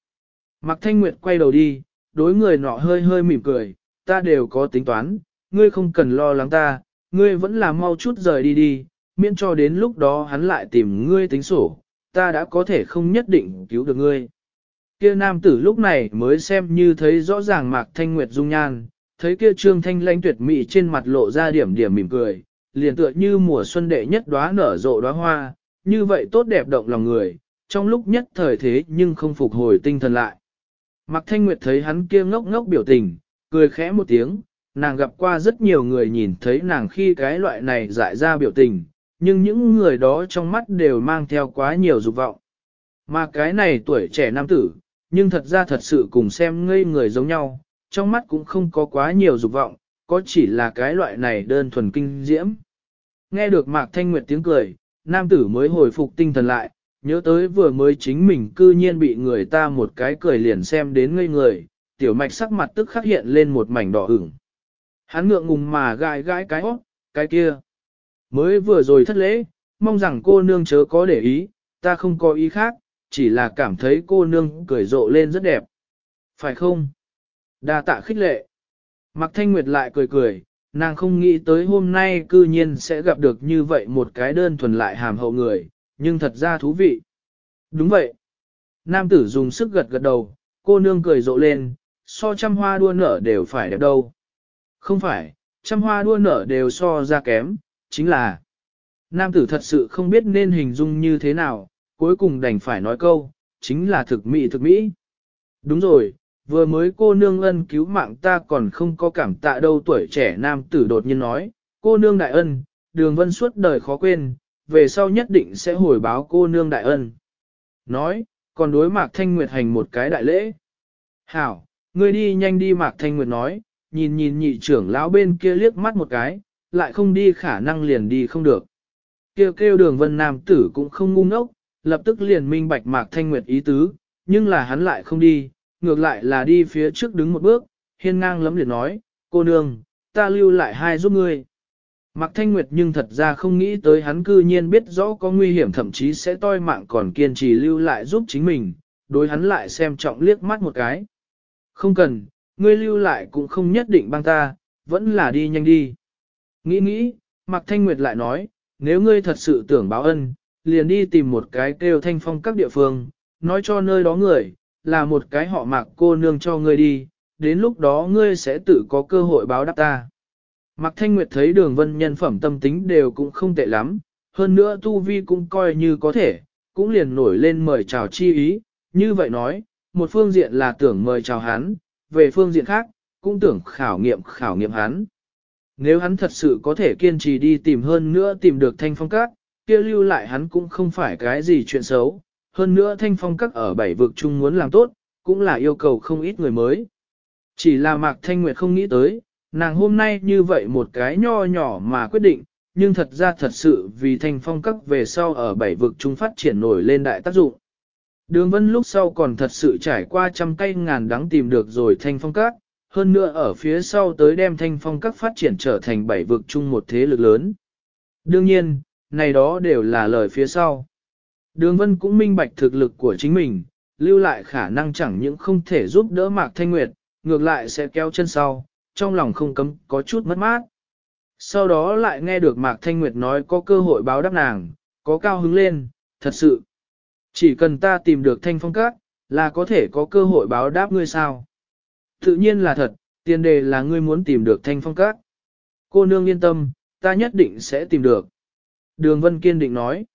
S1: Mạc Thanh Nguyệt quay đầu đi, đối người nọ hơi hơi mỉm cười, ta đều có tính toán, ngươi không cần lo lắng ta, ngươi vẫn là mau chút rời đi đi, miễn cho đến lúc đó hắn lại tìm ngươi tính sổ, ta đã có thể không nhất định cứu được ngươi. Kia nam tử lúc này mới xem như thấy rõ ràng Mạc Thanh Nguyệt dung nhan, thấy kia trương thanh lãnh tuyệt mỹ trên mặt lộ ra điểm điểm mỉm cười, liền tựa như mùa xuân đệ nhất đóa nở rộ đóa hoa, như vậy tốt đẹp động lòng người, trong lúc nhất thời thế nhưng không phục hồi tinh thần lại. Mạc Thanh Nguyệt thấy hắn kia ngốc ngốc biểu tình, cười khẽ một tiếng, nàng gặp qua rất nhiều người nhìn thấy nàng khi cái loại này dại ra biểu tình, nhưng những người đó trong mắt đều mang theo quá nhiều dục vọng. Mà cái này tuổi trẻ nam tử, nhưng thật ra thật sự cùng xem ngây người giống nhau, trong mắt cũng không có quá nhiều dục vọng, có chỉ là cái loại này đơn thuần kinh diễm. Nghe được Mạc Thanh Nguyệt tiếng cười, nam tử mới hồi phục tinh thần lại, nhớ tới vừa mới chính mình cư nhiên bị người ta một cái cười liền xem đến ngây người, tiểu mạch sắc mặt tức khắc hiện lên một mảnh đỏ ửng. Hắn ngượng ngùng mà gãi gãi cái hót, cái kia. Mới vừa rồi thất lễ, mong rằng cô nương chớ có để ý, ta không có ý khác, chỉ là cảm thấy cô nương cười rộ lên rất đẹp. Phải không? Đa tạ khích lệ. Mạc Thanh Nguyệt lại cười cười, nàng không nghĩ tới hôm nay cư nhiên sẽ gặp được như vậy một cái đơn thuần lại hàm hậu người, nhưng thật ra thú vị. Đúng vậy. Nam tử dùng sức gật gật đầu, cô nương cười rộ lên, so trăm hoa đua nở đều phải đẹp đâu. Không phải, trăm hoa đua nở đều so ra kém, chính là Nam tử thật sự không biết nên hình dung như thế nào, cuối cùng đành phải nói câu, chính là thực mỹ thực mỹ. Đúng rồi, vừa mới cô nương ân cứu mạng ta còn không có cảm tạ đâu tuổi trẻ nam tử đột nhiên nói, cô nương đại ân, đường vân suốt đời khó quên, về sau nhất định sẽ hồi báo cô nương đại ân. Nói, còn đối Mạc Thanh Nguyệt hành một cái đại lễ. Hảo, ngươi đi nhanh đi Mạc Thanh Nguyệt nói, nhìn nhìn nhị trưởng lão bên kia liếc mắt một cái, lại không đi khả năng liền đi không được. Kêu kêu đường vân nam tử cũng không ngu ngốc, lập tức liền minh bạch Mạc Thanh Nguyệt ý tứ, nhưng là hắn lại không đi, ngược lại là đi phía trước đứng một bước, hiên ngang lấm liệt nói, cô nương, ta lưu lại hai giúp ngươi. Mạc Thanh Nguyệt nhưng thật ra không nghĩ tới hắn cư nhiên biết rõ có nguy hiểm thậm chí sẽ toi mạng còn kiên trì lưu lại giúp chính mình, đối hắn lại xem trọng liếc mắt một cái. Không cần, ngươi lưu lại cũng không nhất định băng ta, vẫn là đi nhanh đi. Nghĩ nghĩ, Mạc Thanh Nguyệt lại nói, nếu ngươi thật sự tưởng báo ân, liền đi tìm một cái kêu thanh phong các địa phương, nói cho nơi đó người, là một cái họ mạc cô nương cho ngươi đi, đến lúc đó ngươi sẽ tự có cơ hội báo đáp ta. Mạc Thanh Nguyệt thấy đường vân nhân phẩm tâm tính đều cũng không tệ lắm, hơn nữa Tu Vi cũng coi như có thể, cũng liền nổi lên mời chào chi ý, như vậy nói, một phương diện là tưởng mời chào hắn, về phương diện khác, cũng tưởng khảo nghiệm khảo nghiệm hắn. Nếu hắn thật sự có thể kiên trì đi tìm hơn nữa tìm được thanh phong các, kia lưu lại hắn cũng không phải cái gì chuyện xấu, hơn nữa thanh phong các ở bảy vực chung muốn làm tốt, cũng là yêu cầu không ít người mới. Chỉ là Mạc Thanh Nguyệt không nghĩ tới, nàng hôm nay như vậy một cái nho nhỏ mà quyết định, nhưng thật ra thật sự vì thanh phong các về sau ở bảy vực chúng phát triển nổi lên đại tác dụng. Đường vân lúc sau còn thật sự trải qua trăm cây ngàn đắng tìm được rồi thanh phong các, hơn nữa ở phía sau tới đem thanh phong các phát triển trở thành bảy vực chung một thế lực lớn. Đương nhiên, này đó đều là lời phía sau. Đường vân cũng minh bạch thực lực của chính mình, lưu lại khả năng chẳng những không thể giúp đỡ Mạc Thanh Nguyệt, ngược lại sẽ kéo chân sau, trong lòng không cấm có chút mất mát. Sau đó lại nghe được Mạc Thanh Nguyệt nói có cơ hội báo đáp nàng, có cao hứng lên, thật sự. Chỉ cần ta tìm được thanh phong các, là có thể có cơ hội báo đáp ngươi sao. Tự nhiên là thật, tiền đề là ngươi muốn tìm được thanh phong các. Cô nương yên tâm, ta nhất định sẽ tìm được. Đường Vân kiên định nói.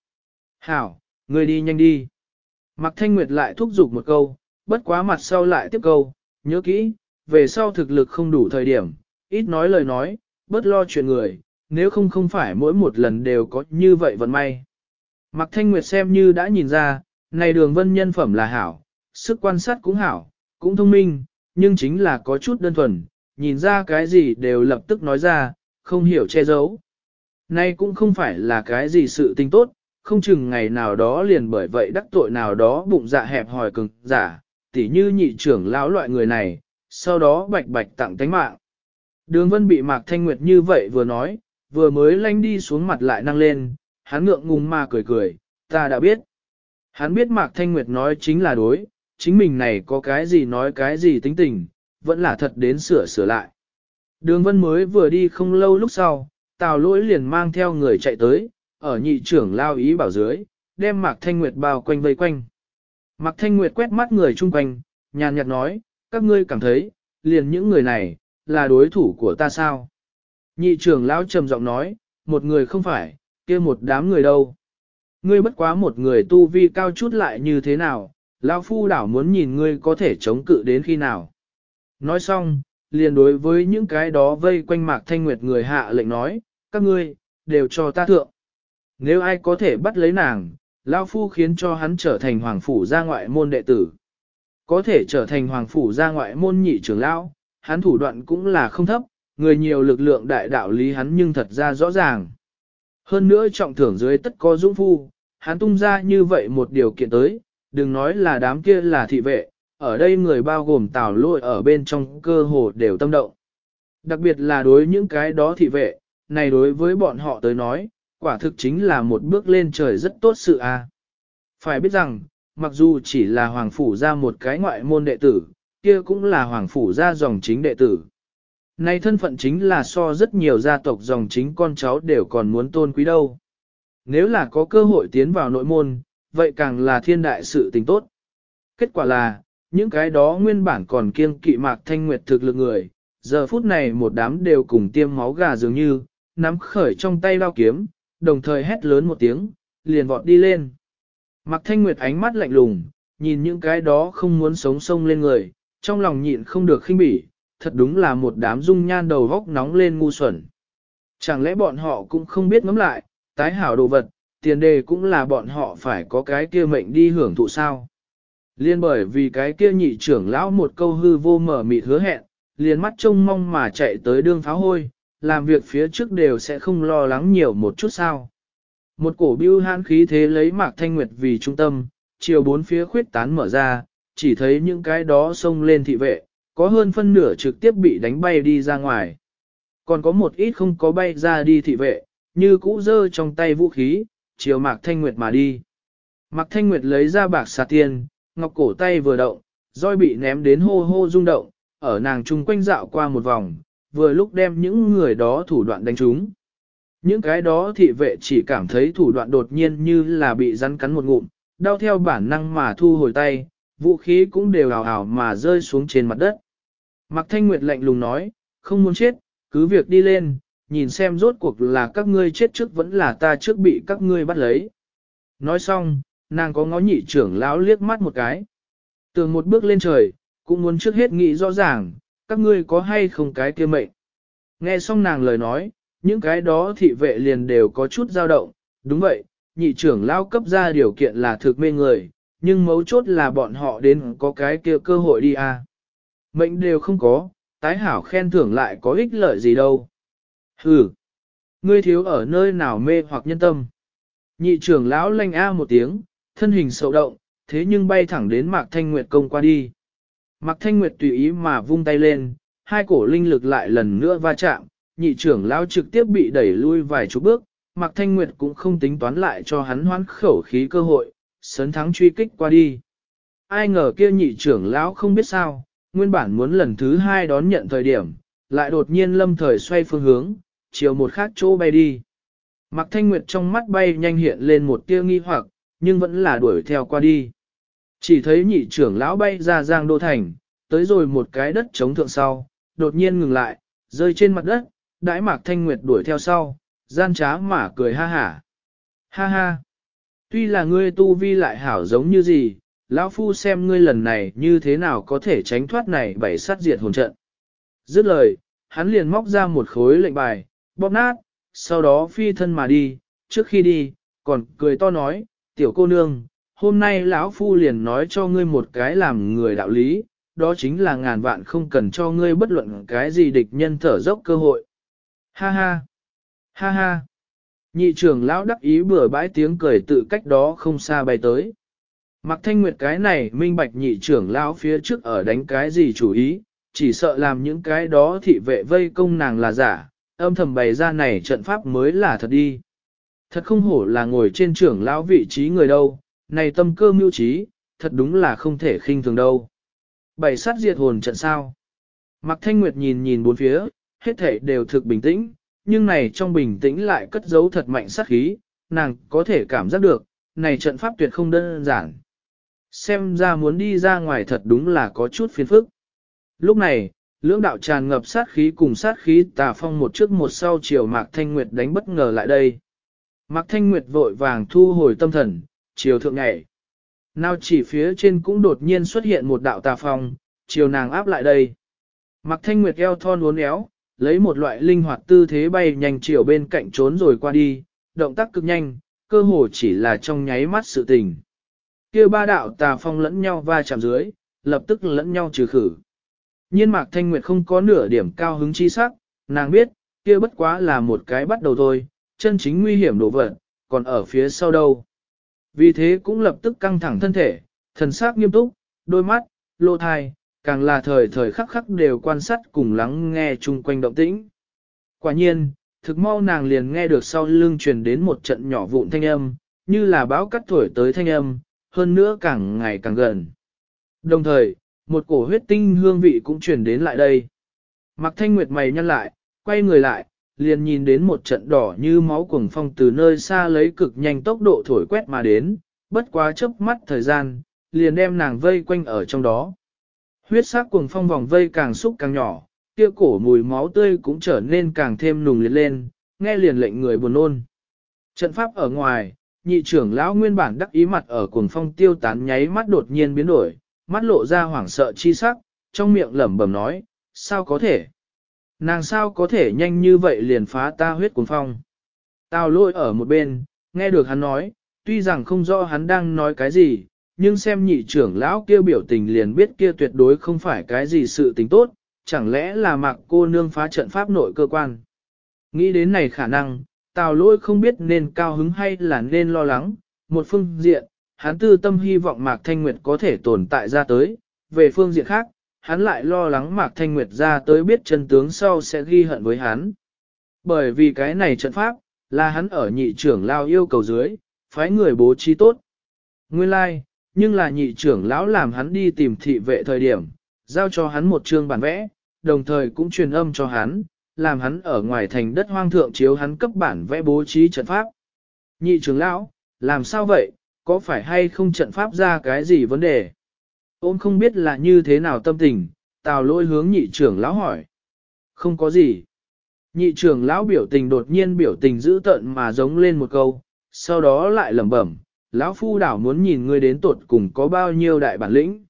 S1: Hảo, ngươi đi nhanh đi. Mạc Thanh Nguyệt lại thúc giục một câu, bất quá mặt sau lại tiếp câu, nhớ kỹ, về sau thực lực không đủ thời điểm, ít nói lời nói, bớt lo chuyện người, nếu không không phải mỗi một lần đều có như vậy vận may. Mạc Thanh Nguyệt xem như đã nhìn ra, này đường vân nhân phẩm là hảo, sức quan sát cũng hảo, cũng thông minh, nhưng chính là có chút đơn thuần, nhìn ra cái gì đều lập tức nói ra, không hiểu che giấu. Nay cũng không phải là cái gì sự tình tốt, không chừng ngày nào đó liền bởi vậy đắc tội nào đó bụng dạ hẹp hòi cứng, giả, tỉ như nhị trưởng lão loại người này, sau đó bạch bạch tặng tánh mạng. Đường vân bị Mạc Thanh Nguyệt như vậy vừa nói, vừa mới lanh đi xuống mặt lại năng lên, hắn ngượng ngùng mà cười cười, ta đã biết. Hắn biết Mạc Thanh Nguyệt nói chính là đối, chính mình này có cái gì nói cái gì tính tình, vẫn là thật đến sửa sửa lại. Đường vân mới vừa đi không lâu lúc sau, tào lỗi liền mang theo người chạy tới, ở nhị trưởng lao ý bảo dưới, đem Mạc Thanh Nguyệt bao quanh vây quanh. Mạc Thanh Nguyệt quét mắt người chung quanh, nhàn nhạt nói, các ngươi cảm thấy, liền những người này, là đối thủ của ta sao? Nhị trưởng lão trầm giọng nói, một người không phải, kia một đám người đâu. Ngươi bất quá một người tu vi cao chút lại như thế nào, lão phu đảo muốn nhìn ngươi có thể chống cự đến khi nào. Nói xong, liền đối với những cái đó vây quanh mạc thanh nguyệt người hạ lệnh nói, các ngươi, đều cho ta thượng. Nếu ai có thể bắt lấy nàng, lão phu khiến cho hắn trở thành hoàng phủ gia ngoại môn đệ tử. Có thể trở thành hoàng phủ gia ngoại môn nhị trưởng lão, hắn thủ đoạn cũng là không thấp, người nhiều lực lượng đại đạo lý hắn nhưng thật ra rõ ràng. Hơn nữa trọng thưởng dưới tất có dũng phu, hắn tung ra như vậy một điều kiện tới, đừng nói là đám kia là thị vệ, ở đây người bao gồm tào lôi ở bên trong cơ hồ đều tâm động. Đặc biệt là đối những cái đó thị vệ, này đối với bọn họ tới nói, quả thực chính là một bước lên trời rất tốt sự a. Phải biết rằng, mặc dù chỉ là hoàng phủ ra một cái ngoại môn đệ tử, kia cũng là hoàng phủ ra dòng chính đệ tử. Này thân phận chính là so rất nhiều gia tộc dòng chính con cháu đều còn muốn tôn quý đâu. Nếu là có cơ hội tiến vào nội môn, vậy càng là thiên đại sự tình tốt. Kết quả là, những cái đó nguyên bản còn kiêng kỵ mạc thanh nguyệt thực lực người, giờ phút này một đám đều cùng tiêm máu gà dường như, nắm khởi trong tay bao kiếm, đồng thời hét lớn một tiếng, liền vọt đi lên. Mạc thanh nguyệt ánh mắt lạnh lùng, nhìn những cái đó không muốn sống sông lên người, trong lòng nhịn không được khinh bỉ, thật đúng là một đám dung nhan đầu vóc nóng lên ngu xuẩn. Chẳng lẽ bọn họ cũng không biết ngắm lại, tái hảo đồ vật, tiền đề cũng là bọn họ phải có cái kia mệnh đi hưởng thụ sao. Liên bởi vì cái kia nhị trưởng lão một câu hư vô mở mịt hứa hẹn, liền mắt trông mong mà chạy tới đương pháo hôi, làm việc phía trước đều sẽ không lo lắng nhiều một chút sao. Một cổ bưu hãn khí thế lấy mạc thanh nguyệt vì trung tâm, chiều bốn phía khuyết tán mở ra, chỉ thấy những cái đó xông lên thị vệ, có hơn phân nửa trực tiếp bị đánh bay đi ra ngoài. Còn có một ít không có bay ra đi thị vệ, như cũ dơ trong tay vũ khí, chiều Mạc Thanh Nguyệt mà đi. Mạc Thanh Nguyệt lấy ra bạc xà tiền, ngọc cổ tay vừa động, roi bị ném đến hô hô rung động, ở nàng chung quanh dạo qua một vòng, vừa lúc đem những người đó thủ đoạn đánh trúng. Những cái đó thị vệ chỉ cảm thấy thủ đoạn đột nhiên như là bị rắn cắn một ngụm, đau theo bản năng mà thu hồi tay, vũ khí cũng đều ảo ảo mà rơi xuống trên mặt đất. Mạc Thanh Nguyệt lạnh lùng nói, không muốn chết, cứ việc đi lên, nhìn xem rốt cuộc là các ngươi chết trước vẫn là ta trước bị các ngươi bắt lấy. Nói xong, nàng có ngó nhị trưởng lão liếc mắt một cái. Tường một bước lên trời, cũng muốn trước hết nghĩ rõ ràng, các ngươi có hay không cái kia mệnh. Nghe xong nàng lời nói, những cái đó thị vệ liền đều có chút dao động, đúng vậy, nhị trưởng lão cấp ra điều kiện là thực mê người, nhưng mấu chốt là bọn họ đến có cái kia cơ hội đi à. Mệnh đều không có, tái hảo khen thưởng lại có ích lợi gì đâu. Hừ, ngươi thiếu ở nơi nào mê hoặc nhân tâm. Nhị trưởng lão lanh a một tiếng, thân hình sầu động, thế nhưng bay thẳng đến Mạc Thanh Nguyệt công qua đi. Mạc Thanh Nguyệt tùy ý mà vung tay lên, hai cổ linh lực lại lần nữa va chạm, nhị trưởng lão trực tiếp bị đẩy lui vài chục bước, Mạc Thanh Nguyệt cũng không tính toán lại cho hắn hoán khẩu khí cơ hội, sấn thắng truy kích qua đi. Ai ngờ kia nhị trưởng lão không biết sao, nguyên bản muốn lần thứ hai đón nhận thời điểm, lại đột nhiên lâm thời xoay phương hướng, chiều một khác chỗ bay đi. Mạc Thanh Nguyệt trong mắt bay nhanh hiện lên một tia nghi hoặc, nhưng vẫn là đuổi theo qua đi. Chỉ thấy nhị trưởng lão bay ra giang đô thành, tới rồi một cái đất chống thượng sau, đột nhiên ngừng lại, rơi trên mặt đất, đãi Mạc Thanh Nguyệt đuổi theo sau, gian trá mà cười ha hả. Ha ha! Tuy là ngươi tu vi lại hảo giống như gì, lão phu xem ngươi lần này như thế nào có thể tránh thoát này bảy sát diệt hồn trận. Dứt lời, hắn liền móc ra một khối lệnh bài, bóp nát, sau đó phi thân mà đi, trước khi đi, còn cười to nói, tiểu cô nương, hôm nay lão phu liền nói cho ngươi một cái làm người đạo lý, đó chính là ngàn vạn không cần cho ngươi bất luận cái gì địch nhân thở dốc cơ hội. Ha ha! Ha ha! Nhị trưởng lão đắc ý bừa bãi tiếng cười tự cách đó không xa bay tới. Mặc thanh nguyệt cái này minh bạch nhị trưởng lão phía trước ở đánh cái gì chủ ý, chỉ sợ làm những cái đó thị vệ vây công nàng là giả, âm thầm bày ra này trận pháp mới là thật đi. Thật không hổ là ngồi trên trưởng lão vị trí người đâu, này tâm cơ mưu trí, thật đúng là không thể khinh thường đâu. Bảy sát diệt hồn trận sao. Mặc thanh nguyệt nhìn nhìn bốn phía, hết thể đều thực bình tĩnh, nhưng này trong bình tĩnh lại cất giấu thật mạnh sát khí, nàng có thể cảm giác được, này trận pháp tuyệt không đơn giản. Xem ra muốn đi ra ngoài thật đúng là có chút phiền phức. Lúc này, lưỡng đạo tràn ngập sát khí cùng sát khí tà phong một trước một sau chiều Mạc Thanh Nguyệt đánh bất ngờ lại đây. Mạc Thanh Nguyệt vội vàng thu hồi tâm thần, chiều thượng nhảy. Nào chỉ phía trên cũng đột nhiên xuất hiện một đạo tà phong, chiều nàng áp lại đây. Mạc Thanh Nguyệt eo thon uốn éo, lấy một loại linh hoạt tư thế bay nhanh chiều bên cạnh trốn rồi qua đi, động tác cực nhanh, cơ hồ chỉ là trong nháy mắt sự tình. kia ba đạo tà phong lẫn nhau va chạm dưới, lập tức lẫn nhau trừ khử. Nhiên mạc thanh nguyệt không có nửa điểm cao hứng chi sắc, nàng biết, kia bất quá là một cái bắt đầu thôi, chân chính nguy hiểm đổ vật, còn ở phía sau đâu. Vì thế cũng lập tức căng thẳng thân thể, thần sắc nghiêm túc, đôi mắt, lô thai, càng là thời thời khắc khắc đều quan sát cùng lắng nghe chung quanh động tĩnh. Quả nhiên, thực mau nàng liền nghe được sau lưng truyền đến một trận nhỏ vụn thanh âm, như là báo cắt thổi tới thanh âm, hơn nữa càng ngày càng gần. Đồng thời, một cổ huyết tinh hương vị cũng truyền đến lại đây. Mặc thanh nguyệt mày nhăn lại, quay người lại, liền nhìn đến một trận đỏ như máu cuồng phong từ nơi xa lấy cực nhanh tốc độ thổi quét mà đến, bất quá chớp mắt thời gian, liền đem nàng vây quanh ở trong đó. Huyết sắc cuồng phong vòng vây càng xúc càng nhỏ, kia cổ mùi máu tươi cũng trở nên càng thêm nùng liệt lên, nghe liền lệnh người buồn nôn. Trận pháp ở ngoài, nhị trưởng lão nguyên bản đắc ý mặt ở cuồng phong tiêu tán nháy mắt đột nhiên biến đổi, mắt lộ ra hoảng sợ chi sắc, trong miệng lẩm bẩm nói, sao có thể? Nàng sao có thể nhanh như vậy liền phá ta huyết cuồng phong? Tào lôi ở một bên, nghe được hắn nói, tuy rằng không rõ hắn đang nói cái gì, nhưng xem nhị trưởng lão kia biểu tình liền biết kia tuyệt đối không phải cái gì sự tình tốt, chẳng lẽ là mặc cô nương phá trận pháp nội cơ quan. Nghĩ đến này khả năng, tào lỗi không biết nên cao hứng hay là nên lo lắng, một phương diện, hắn tư tâm hy vọng Mạc Thanh Nguyệt có thể tồn tại ra tới, về phương diện khác, hắn lại lo lắng Mạc Thanh Nguyệt ra tới biết chân tướng sau sẽ ghi hận với hắn. Bởi vì cái này trận pháp, là hắn ở nhị trưởng lao yêu cầu dưới, phái người bố trí tốt. Nguyên lai, like, nhưng là nhị trưởng lão làm hắn đi tìm thị vệ thời điểm, giao cho hắn một chương bản vẽ, đồng thời cũng truyền âm cho hắn, làm hắn ở ngoài thành đất hoang thượng chiếu hắn cấp bản vẽ bố trí trận pháp. Nhị trưởng lão, làm sao vậy, có phải hay không trận pháp ra cái gì vấn đề? Ôn không biết là như thế nào tâm tình, tào lôi hướng nhị trưởng lão hỏi. Không có gì. Nhị trưởng lão biểu tình đột nhiên biểu tình dữ tợn mà giống lên một câu, sau đó lại lẩm bẩm, lão phu đảo muốn nhìn ngươi đến tột cùng có bao nhiêu đại bản lĩnh.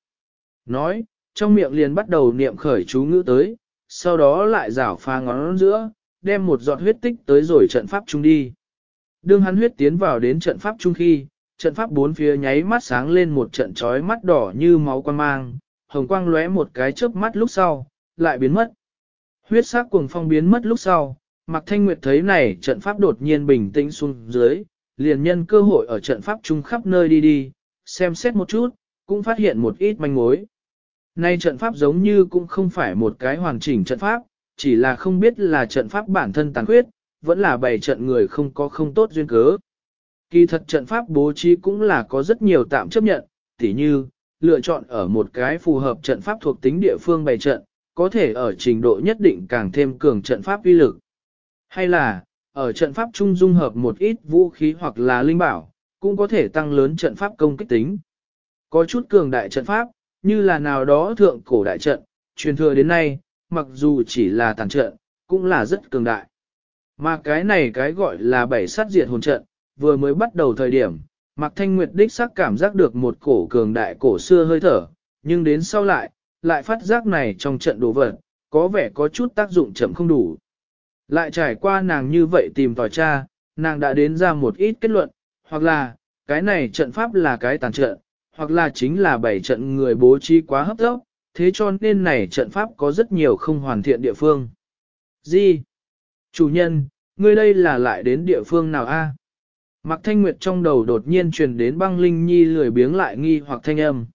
S1: Nói, trong miệng liền bắt đầu niệm khởi chú ngữ tới, sau đó lại rảo pha ngón giữa, đem một giọt huyết tích tới rồi trận pháp trung đi. Đương hắn huyết tiến vào đến trận pháp trung khi, trận pháp bốn phía nháy mắt sáng lên một trận trói mắt đỏ như máu quan mang, hồng quang lóe một cái chớp mắt lúc sau, lại biến mất. Huyết sắc cuồng phong biến mất lúc sau, Mạc Thanh Nguyệt thấy này trận pháp đột nhiên bình tĩnh xuống dưới, liền nhân cơ hội ở trận pháp trung khắp nơi đi đi, xem xét một chút, cũng phát hiện một ít manh mối. Nay trận pháp giống như cũng không phải một cái hoàn chỉnh trận pháp, chỉ là không biết là trận pháp bản thân tàn khuyết, vẫn là bày trận người không có không tốt duyên cớ. Kỳ thật trận pháp bố trí cũng là có rất nhiều tạm chấp nhận, tỉ như, lựa chọn ở một cái phù hợp trận pháp thuộc tính địa phương bày trận, có thể ở trình độ nhất định càng thêm cường trận pháp uy lực. Hay là, ở trận pháp trung dung hợp một ít vũ khí hoặc là linh bảo, cũng có thể tăng lớn trận pháp công kích tính. Có chút cường đại trận pháp, như là nào đó thượng cổ đại trận, truyền thừa đến nay, mặc dù chỉ là tàn trận, cũng là rất cường đại. Mà cái này cái gọi là bảy sát diệt hồn trận, vừa mới bắt đầu thời điểm, Mạc Thanh Nguyệt đích xác cảm giác được một cổ cường đại cổ xưa hơi thở, nhưng đến sau lại, lại phát giác này trong trận đồ vật, có vẻ có chút tác dụng chậm không đủ. Lại trải qua nàng như vậy tìm tòi tra, nàng đã đến ra một ít kết luận, hoặc là, cái này trận pháp là cái tàn trận, hoặc là chính là bảy trận người bố trí quá hấp tốc, thế cho nên này trận pháp có rất nhiều không hoàn thiện địa phương. Gì? Chủ nhân, ngươi đây là lại đến địa phương nào a? Mạc Thanh Nguyệt trong đầu đột nhiên truyền đến băng linh nhi lười biếng lại nghi hoặc thanh âm.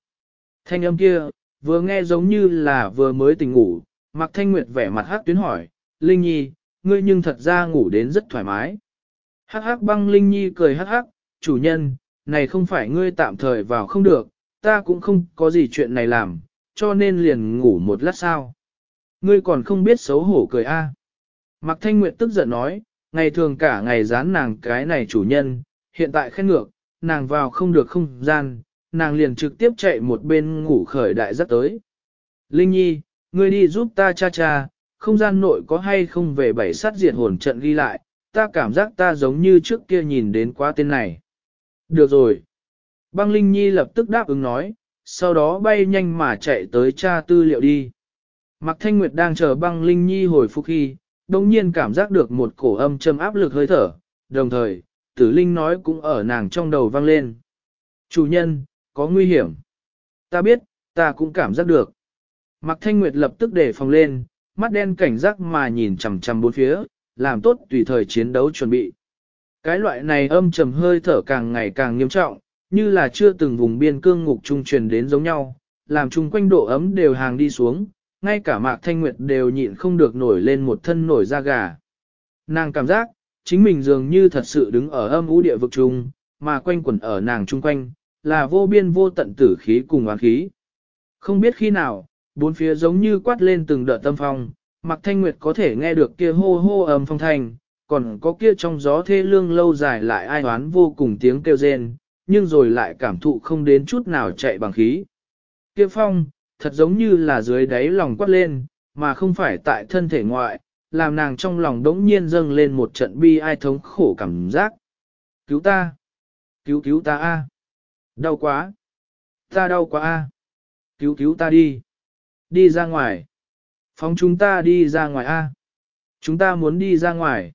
S1: Thanh âm kia, vừa nghe giống như là vừa mới tỉnh ngủ, Mạc Thanh Nguyệt vẻ mặt hát tuyến hỏi, Linh Nhi, ngươi nhưng thật ra ngủ đến rất thoải mái. Hắc hắc băng Linh Nhi cười hắc hắc, chủ nhân, này không phải ngươi tạm thời vào không được, ta cũng không có gì chuyện này làm, cho nên liền ngủ một lát sao. Ngươi còn không biết xấu hổ cười a. Mạc Thanh Nguyệt tức giận nói, ngày thường cả ngày dán nàng cái này chủ nhân, hiện tại khen ngược, nàng vào không được không gian, nàng liền trực tiếp chạy một bên ngủ khởi đại rất tới. Linh Nhi, ngươi đi giúp ta cha cha, không gian nội có hay không về bảy sát diệt hồn trận ghi lại, ta cảm giác ta giống như trước kia nhìn đến quá tên này. Được rồi. Băng Linh Nhi lập tức đáp ứng nói, sau đó bay nhanh mà chạy tới tra tư liệu đi. Mạc Thanh Nguyệt đang chờ băng Linh Nhi hồi phục khi, đồng nhiên cảm giác được một cổ âm châm áp lực hơi thở, đồng thời, tử linh nói cũng ở nàng trong đầu vang lên. Chủ nhân, có nguy hiểm. Ta biết, ta cũng cảm giác được. Mạc Thanh Nguyệt lập tức để phòng lên, mắt đen cảnh giác mà nhìn chằm chằm bốn phía, làm tốt tùy thời chiến đấu chuẩn bị. Cái loại này âm trầm hơi thở càng ngày càng nghiêm trọng, như là chưa từng vùng biên cương ngục trung truyền đến giống nhau, làm chung quanh độ ấm đều hàng đi xuống, ngay cả Mạc Thanh Nguyệt đều nhịn không được nổi lên một thân nổi da gà. Nàng cảm giác, chính mình dường như thật sự đứng ở âm ú địa vực trung, mà quanh quẩn ở nàng chung quanh, là vô biên vô tận tử khí cùng oán khí. Không biết khi nào, bốn phía giống như quát lên từng đợt tâm phong, Mạc Thanh Nguyệt có thể nghe được kia hô hô ầm phong thành, còn có kia trong gió thê lương lâu dài lại ai oán vô cùng tiếng kêu rên, nhưng rồi lại cảm thụ không đến chút nào chạy bằng khí. Kia phong, thật giống như là dưới đáy lòng quát lên, mà không phải tại thân thể ngoại, làm nàng trong lòng đống nhiên dâng lên một trận bi ai thống khổ cảm giác. Cứu ta! Cứu cứu ta a! Đau quá! Ta đau quá a! Cứu cứu ta đi! Đi ra ngoài! Phóng chúng ta đi ra ngoài a! Chúng ta muốn đi ra ngoài!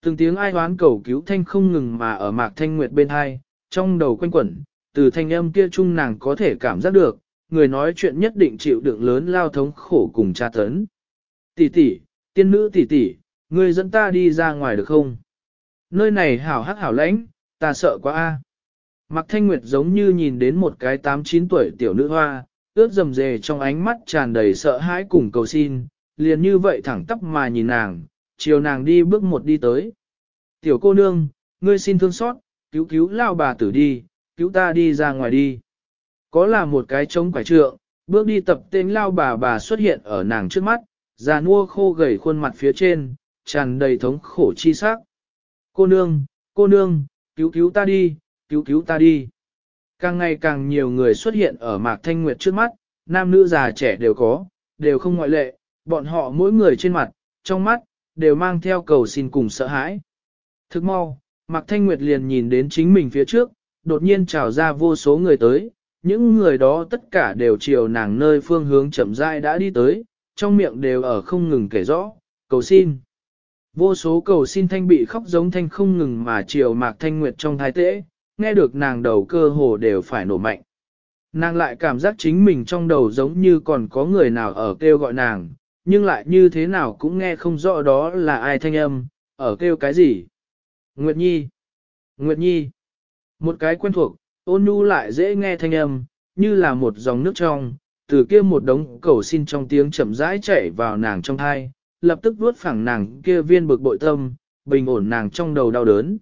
S1: Từng tiếng ai hoán cầu cứu thanh không ngừng mà ở mạc thanh nguyệt bên hai, trong đầu quanh quẩn, từ thanh âm kia chung nàng có thể cảm giác được, người nói chuyện nhất định chịu đựng lớn lao thống khổ cùng tra tấn. Tỷ tỷ, tiên nữ tỷ tỷ, ngươi dẫn ta đi ra ngoài được không? Nơi này hảo hắc hảo lãnh, ta sợ quá a. Mạc Thanh Nguyệt giống như nhìn đến một cái tám chín tuổi tiểu nữ hoa, ướt rầm rề trong ánh mắt tràn đầy sợ hãi cùng cầu xin, liền như vậy thẳng tắp mà nhìn nàng, chiều nàng đi bước một đi tới. Tiểu cô nương, ngươi xin thương xót, cứu cứu lao bà tử đi, cứu ta đi ra ngoài đi. Có là một cái trống quải trượng, bước đi tập tên lao bà bà xuất hiện ở nàng trước mắt, già nua khô gầy khuôn mặt phía trên, tràn đầy thống khổ chi sắc. Cô nương, cô nương, cứu cứu ta đi, cứu cứu ta đi. Càng ngày càng nhiều người xuất hiện ở Mạc Thanh Nguyệt trước mắt, nam nữ già trẻ đều có, đều không ngoại lệ, bọn họ mỗi người trên mặt, trong mắt, đều mang theo cầu xin cùng sợ hãi. Thức mau, Mạc Thanh Nguyệt liền nhìn đến chính mình phía trước, đột nhiên trào ra vô số người tới, những người đó tất cả đều chiều nàng nơi phương hướng chậm rãi đã đi tới, trong miệng đều ở không ngừng kể rõ, cầu xin. Vô số cầu xin thanh bị khóc giống thanh không ngừng mà chiều mạc thanh nguyệt trong thái tễ, nghe được nàng đầu cơ hồ đều phải nổ mạnh. Nàng lại cảm giác chính mình trong đầu giống như còn có người nào ở kêu gọi nàng, nhưng lại như thế nào cũng nghe không rõ đó là ai thanh âm, ở kêu cái gì. Nguyệt Nhi! Nguyệt Nhi! Một cái quen thuộc, ôn nhu lại dễ nghe thanh âm, như là một dòng nước trong, từ kia một đống cầu xin trong tiếng chậm rãi chảy vào nàng trong thai, lập tức vuốt phẳng nàng kia viên bực bội tâm, bình ổn nàng trong đầu đau đớn.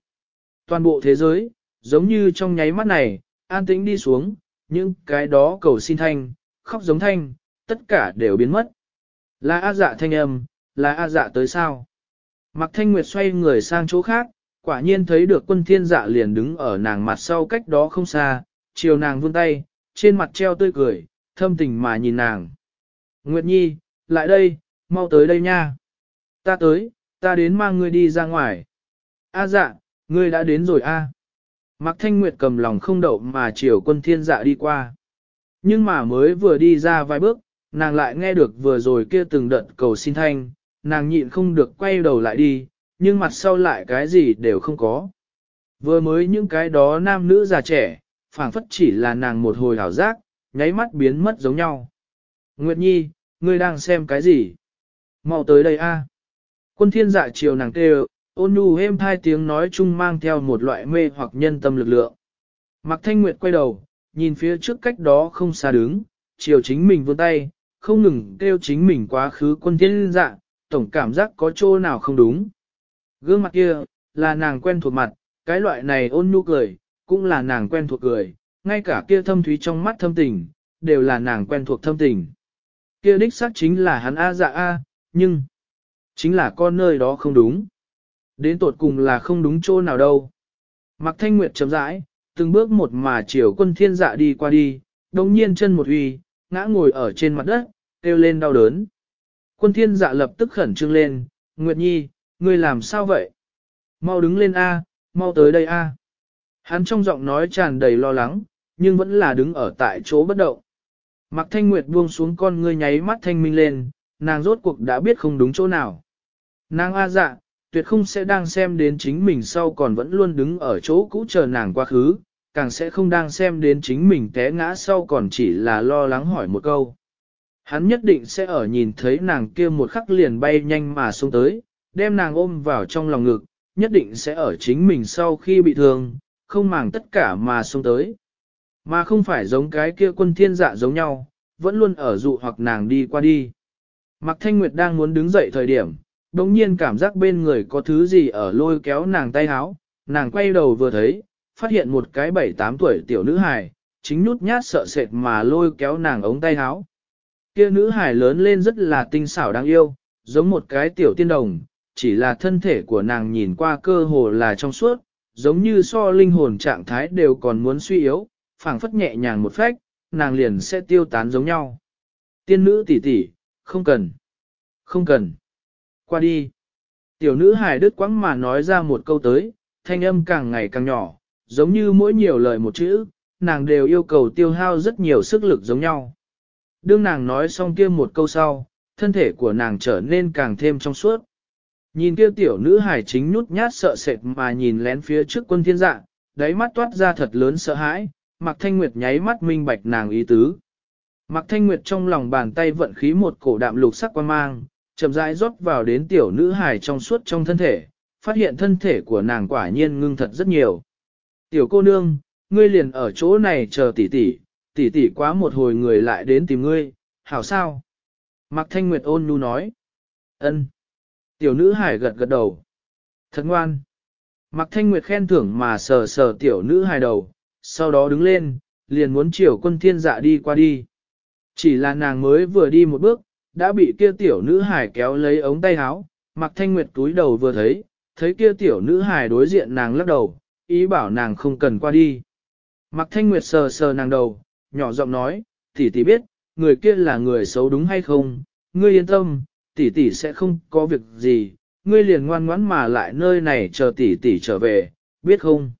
S1: Toàn bộ thế giới, giống như trong nháy mắt này, an tĩnh đi xuống, những cái đó cầu xin thanh, khóc giống thanh, tất cả đều biến mất. Là A dạ thanh âm, là A dạ tới sao? Mặc thanh nguyệt xoay người sang chỗ khác, quả nhiên thấy được quân thiên dạ liền đứng ở nàng mặt sau cách đó không xa, chiều nàng vươn tay, trên mặt treo tươi cười, thâm tình mà nhìn nàng. Nguyệt Nhi, lại đây, mau tới đây nha. Ta tới, ta đến mang ngươi đi ra ngoài. A dạ, ngươi đã đến rồi a. Mạc Thanh Nguyệt cầm lòng không đậu mà chiều quân thiên dạ đi qua. Nhưng mà mới vừa đi ra vài bước, nàng lại nghe được vừa rồi kia từng đợt cầu xin thanh, nàng nhịn không được quay đầu lại đi, nhưng mặt sau lại cái gì đều không có. Vừa mới những cái đó nam nữ già trẻ, phảng phất chỉ là nàng một hồi hảo giác, nháy mắt biến mất giống nhau. Nguyệt Nhi, ngươi đang xem cái gì? Mau tới đây a. Quân thiên dạ chiều nàng kêu, ôn nhu êm thai tiếng nói chung mang theo một loại mê hoặc nhân tâm lực lượng. Mạc Thanh Nguyệt quay đầu, nhìn phía trước cách đó không xa đứng, chiều chính mình vươn tay, không ngừng kêu chính mình quá khứ quân thiên dạ, tổng cảm giác có chỗ nào không đúng. Gương mặt kia, là nàng quen thuộc mặt, cái loại này ôn nhu cười, cũng là nàng quen thuộc cười, ngay cả kia thâm thúy trong mắt thâm tình, đều là nàng quen thuộc thâm tình. Kia đích xác chính là hắn A dạ A, nhưng, chính là con nơi đó không đúng. Đến tột cùng là không đúng chỗ nào đâu. Mặc thanh nguyệt chấm rãi, từng bước một mà chiều quân thiên dạ đi qua đi, đồng nhiên chân một huy, ngã ngồi ở trên mặt đất, kêu lên đau đớn. Quân thiên dạ lập tức khẩn trương lên, Nguyệt Nhi, ngươi làm sao vậy? Mau đứng lên A, mau tới đây A. Hắn trong giọng nói tràn đầy lo lắng, nhưng vẫn là đứng ở tại chỗ bất động. Mặc thanh nguyệt buông xuống con ngươi nháy mắt thanh minh lên, nàng rốt cuộc đã biết không đúng chỗ nào. Nàng A dạ, tuyệt không sẽ đang xem đến chính mình sau còn vẫn luôn đứng ở chỗ cũ chờ nàng quá khứ, càng sẽ không đang xem đến chính mình té ngã sau còn chỉ là lo lắng hỏi một câu. Hắn nhất định sẽ ở nhìn thấy nàng kia một khắc liền bay nhanh mà xuống tới, đem nàng ôm vào trong lòng ngực, nhất định sẽ ở chính mình sau khi bị thương, không màng tất cả mà xuống tới. Mà không phải giống cái kia quân thiên dạ giống nhau, vẫn luôn ở dụ hoặc nàng đi qua đi. Mạc Thanh Nguyệt đang muốn đứng dậy thời điểm, đồng nhiên cảm giác bên người có thứ gì ở lôi kéo nàng tay háo, nàng quay đầu vừa thấy, phát hiện một cái bảy tám tuổi tiểu nữ hài, chính nhút nhát sợ sệt mà lôi kéo nàng ống tay háo. Kia nữ hài lớn lên rất là tinh xảo đáng yêu, giống một cái tiểu tiên đồng, chỉ là thân thể của nàng nhìn qua cơ hồ là trong suốt, giống như so linh hồn trạng thái đều còn muốn suy yếu, phảng phất nhẹ nhàng một phách, nàng liền sẽ tiêu tán giống nhau. Tiên nữ tỷ tỷ, không cần, không cần, qua đi. Tiểu nữ hài đứt quãng mà nói ra một câu tới, thanh âm càng ngày càng nhỏ, giống như mỗi nhiều lời một chữ, nàng đều yêu cầu tiêu hao rất nhiều sức lực giống nhau. Đương nàng nói xong kia một câu sau, thân thể của nàng trở nên càng thêm trong suốt. Nhìn kia tiểu nữ hải chính nhút nhát sợ sệt mà nhìn lén phía trước quân thiên dạ, đáy mắt toát ra thật lớn sợ hãi, Mạc Thanh Nguyệt nháy mắt minh bạch nàng ý tứ. Mạc Thanh Nguyệt trong lòng bàn tay vận khí một cổ đạm lục sắc quan mang, chậm rãi rót vào đến tiểu nữ hải trong suốt trong thân thể, phát hiện thân thể của nàng quả nhiên ngưng thật rất nhiều. Tiểu cô nương, ngươi liền ở chỗ này chờ tỷ tỷ, tỷ tỷ quá một hồi người lại đến tìm ngươi, hảo sao? Mạc Thanh Nguyệt ôn nhu nói. Ân. Tiểu nữ hải gật gật đầu. Thật ngoan. Mạc Thanh Nguyệt khen thưởng mà sờ sờ tiểu nữ hải đầu, sau đó đứng lên, liền muốn chiều quân thiên dạ đi qua đi. Chỉ là nàng mới vừa đi một bước, đã bị kia tiểu nữ hải kéo lấy ống tay áo, Mạc Thanh Nguyệt túi đầu vừa thấy, thấy kia tiểu nữ hải đối diện nàng lắc đầu, ý bảo nàng không cần qua đi. Mạc Thanh Nguyệt sờ sờ nàng đầu, nhỏ giọng nói, tỷ tỷ biết, người kia là người xấu đúng hay không, ngươi yên tâm, tỷ tỷ sẽ không có việc gì, ngươi liền ngoan ngoãn mà lại nơi này chờ tỷ tỷ trở về, biết không?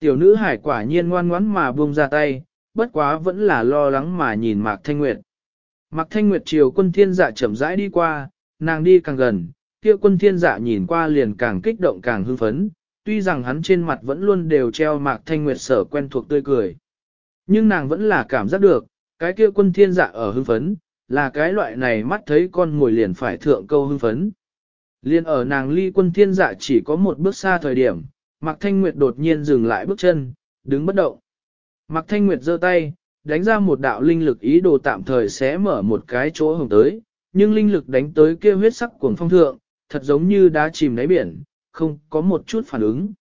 S1: Tiểu nữ hải quả nhiên ngoan ngoãn mà buông ra tay, bất quá vẫn là lo lắng mà nhìn Mạc Thanh Nguyệt. Mạc Thanh Nguyệt chiều quân thiên dạ chậm rãi đi qua, nàng đi càng gần, kia quân thiên dạ nhìn qua liền càng kích động càng hưng phấn, tuy rằng hắn trên mặt vẫn luôn đều treo Mạc Thanh Nguyệt sở quen thuộc tươi cười. Nhưng nàng vẫn là cảm giác được, cái kia quân thiên dạ ở hưng phấn, là cái loại này mắt thấy con ngồi liền phải thượng câu hưng phấn. Liên ở nàng ly quân thiên dạ chỉ có một bước xa thời điểm, Mạc Thanh Nguyệt đột nhiên dừng lại bước chân, đứng bất động. Mạc Thanh Nguyệt giơ tay, đánh ra một đạo linh lực ý đồ tạm thời sẽ mở một cái chỗ hồng tới, nhưng linh lực đánh tới kia huyết sắc cuồng phong thượng, thật giống như đá chìm đáy biển, không có một chút phản ứng.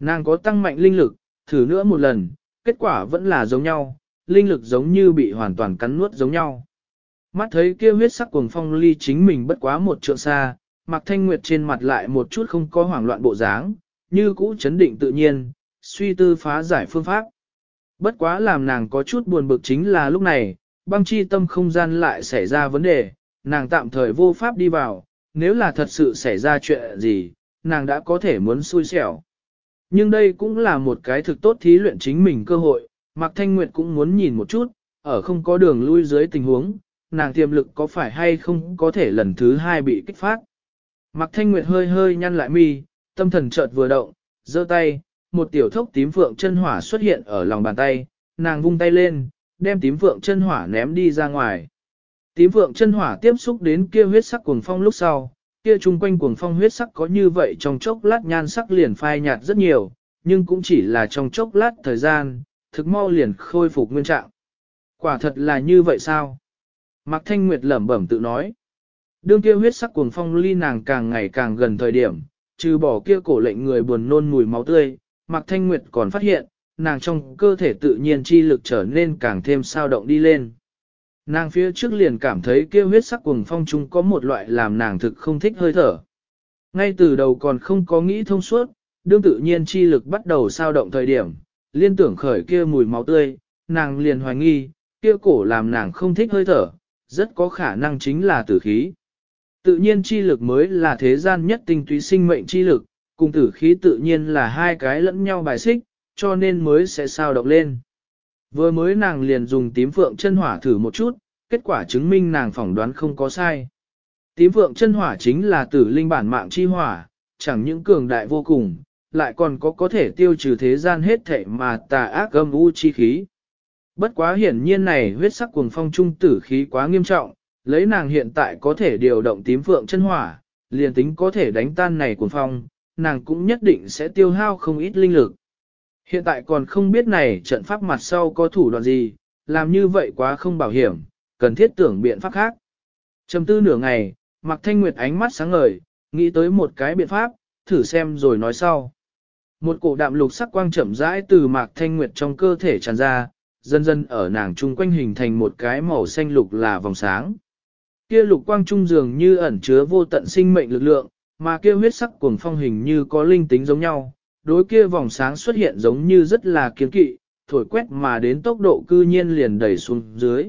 S1: Nàng có tăng mạnh linh lực, thử nữa một lần, kết quả vẫn là giống nhau, linh lực giống như bị hoàn toàn cắn nuốt giống nhau. Mắt thấy kia huyết sắc cuồng phong ly chính mình bất quá một trượng xa, Mạc Thanh Nguyệt trên mặt lại một chút không có hoảng loạn bộ dáng, như cũ chấn định tự nhiên, suy tư phá giải phương pháp. Bất quá làm nàng có chút buồn bực chính là lúc này, băng chi tâm không gian lại xảy ra vấn đề, nàng tạm thời vô pháp đi vào, nếu là thật sự xảy ra chuyện gì, nàng đã có thể muốn xui xẻo. Nhưng đây cũng là một cái thực tốt thí luyện chính mình cơ hội, Mạc Thanh Nguyệt cũng muốn nhìn một chút, ở không có đường lui dưới tình huống, nàng tiềm lực có phải hay không có thể lần thứ hai bị kích phát. Mạc Thanh Nguyệt hơi hơi nhăn lại mi, tâm thần chợt vừa động, giơ tay, một tiểu thốc tím phượng chân hỏa xuất hiện ở lòng bàn tay, nàng vung tay lên, đem tím phượng chân hỏa ném đi ra ngoài. Tím phượng chân hỏa tiếp xúc đến kia huyết sắc cuồng phong lúc sau, kia chung quanh cuồng phong huyết sắc có như vậy trong chốc lát nhan sắc liền phai nhạt rất nhiều, nhưng cũng chỉ là trong chốc lát thời gian, thực mau liền khôi phục nguyên trạng. Quả thật là như vậy sao? Mạc Thanh Nguyệt lẩm bẩm tự nói. Đương kia huyết sắc cuồng phong ly nàng càng ngày càng gần thời điểm, trừ bỏ kia cổ lệnh người buồn nôn mùi máu tươi, Mạc Thanh Nguyệt còn phát hiện, nàng trong cơ thể tự nhiên chi lực trở nên càng thêm sao động đi lên. Nàng phía trước liền cảm thấy kia huyết sắc cuồng phong trung có một loại làm nàng thực không thích hơi thở. Ngay từ đầu còn không có nghĩ thông suốt, đương tự nhiên chi lực bắt đầu sao động thời điểm, liên tưởng khởi kia mùi máu tươi, nàng liền hoài nghi, kia cổ làm nàng không thích hơi thở, rất có khả năng chính là tử khí. Tự nhiên chi lực mới là thế gian nhất tinh túy sinh mệnh chi lực, cùng tử khí tự nhiên là hai cái lẫn nhau bài xích, cho nên mới sẽ sao động lên. Vừa mới nàng liền dùng tím phượng chân hỏa thử một chút, kết quả chứng minh nàng phỏng đoán không có sai. Tím phượng chân hỏa chính là tử linh bản mạng chi hỏa, chẳng những cường đại vô cùng, lại còn có có thể tiêu trừ thế gian hết thệ mà tà ác âm u chi khí. Bất quá hiển nhiên này huyết sắc cuồng phong trung tử khí quá nghiêm trọng, lấy nàng hiện tại có thể điều động tím phượng chân hỏa, liền tính có thể đánh tan này cuồng phong, nàng cũng nhất định sẽ tiêu hao không ít linh lực. Hiện tại còn không biết này trận pháp mặt sau có thủ đoạn gì, làm như vậy quá không bảo hiểm, cần thiết tưởng biện pháp khác. Trầm tư nửa ngày, Mạc Thanh Nguyệt ánh mắt sáng ngời, nghĩ tới một cái biện pháp, thử xem rồi nói sau. Một cổ đạm lục sắc quang chậm rãi từ Mạc Thanh Nguyệt trong cơ thể tràn ra, dần dần ở nàng chung quanh hình thành một cái màu xanh lục là vòng sáng. Kia lục quang trung dường như ẩn chứa vô tận sinh mệnh lực lượng, mà kia huyết sắc cuồng phong hình như có linh tính giống nhau, đối kia vòng sáng xuất hiện giống như rất là kiên kỵ, thổi quét mà đến tốc độ cư nhiên liền đẩy xuống dưới.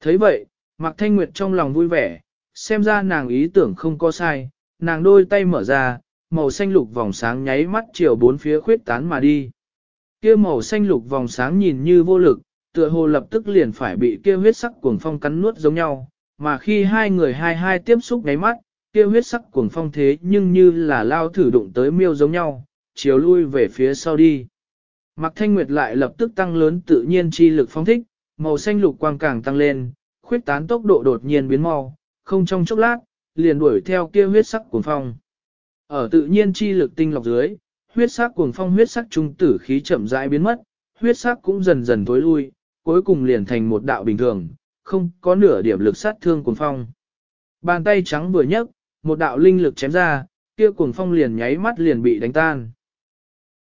S1: thấy vậy, Mạc Thanh Nguyệt trong lòng vui vẻ, xem ra nàng ý tưởng không có sai, nàng đôi tay mở ra, màu xanh lục vòng sáng nháy mắt chiều bốn phía khuyết tán mà đi. Kia màu xanh lục vòng sáng nhìn như vô lực, tựa hồ lập tức liền phải bị kia huyết sắc cuồng phong cắn nuốt giống nhau, mà khi hai người hai hai tiếp xúc nháy mắt, kia huyết sắc cuồng phong thế nhưng như là lao thử đụng tới miêu giống nhau, chiều lui về phía sau đi. Mạc Thanh Nguyệt lại lập tức tăng lớn tự nhiên chi lực phong thích, màu xanh lục quang càng tăng lên, khuyết tán tốc độ đột nhiên biến mau, không trong chốc lát, liền đuổi theo kia huyết sắc cuồng phong. Ở tự nhiên chi lực tinh lọc dưới, huyết sắc cuồng phong huyết sắc trung tử khí chậm rãi biến mất, huyết sắc cũng dần dần tối lui, cuối cùng liền thành một đạo bình thường, không có nửa điểm lực sát thương cuồng phong. Bàn tay trắng vừa nhấc, một đạo linh lực chém ra, kia cuồng phong liền nháy mắt liền bị đánh tan.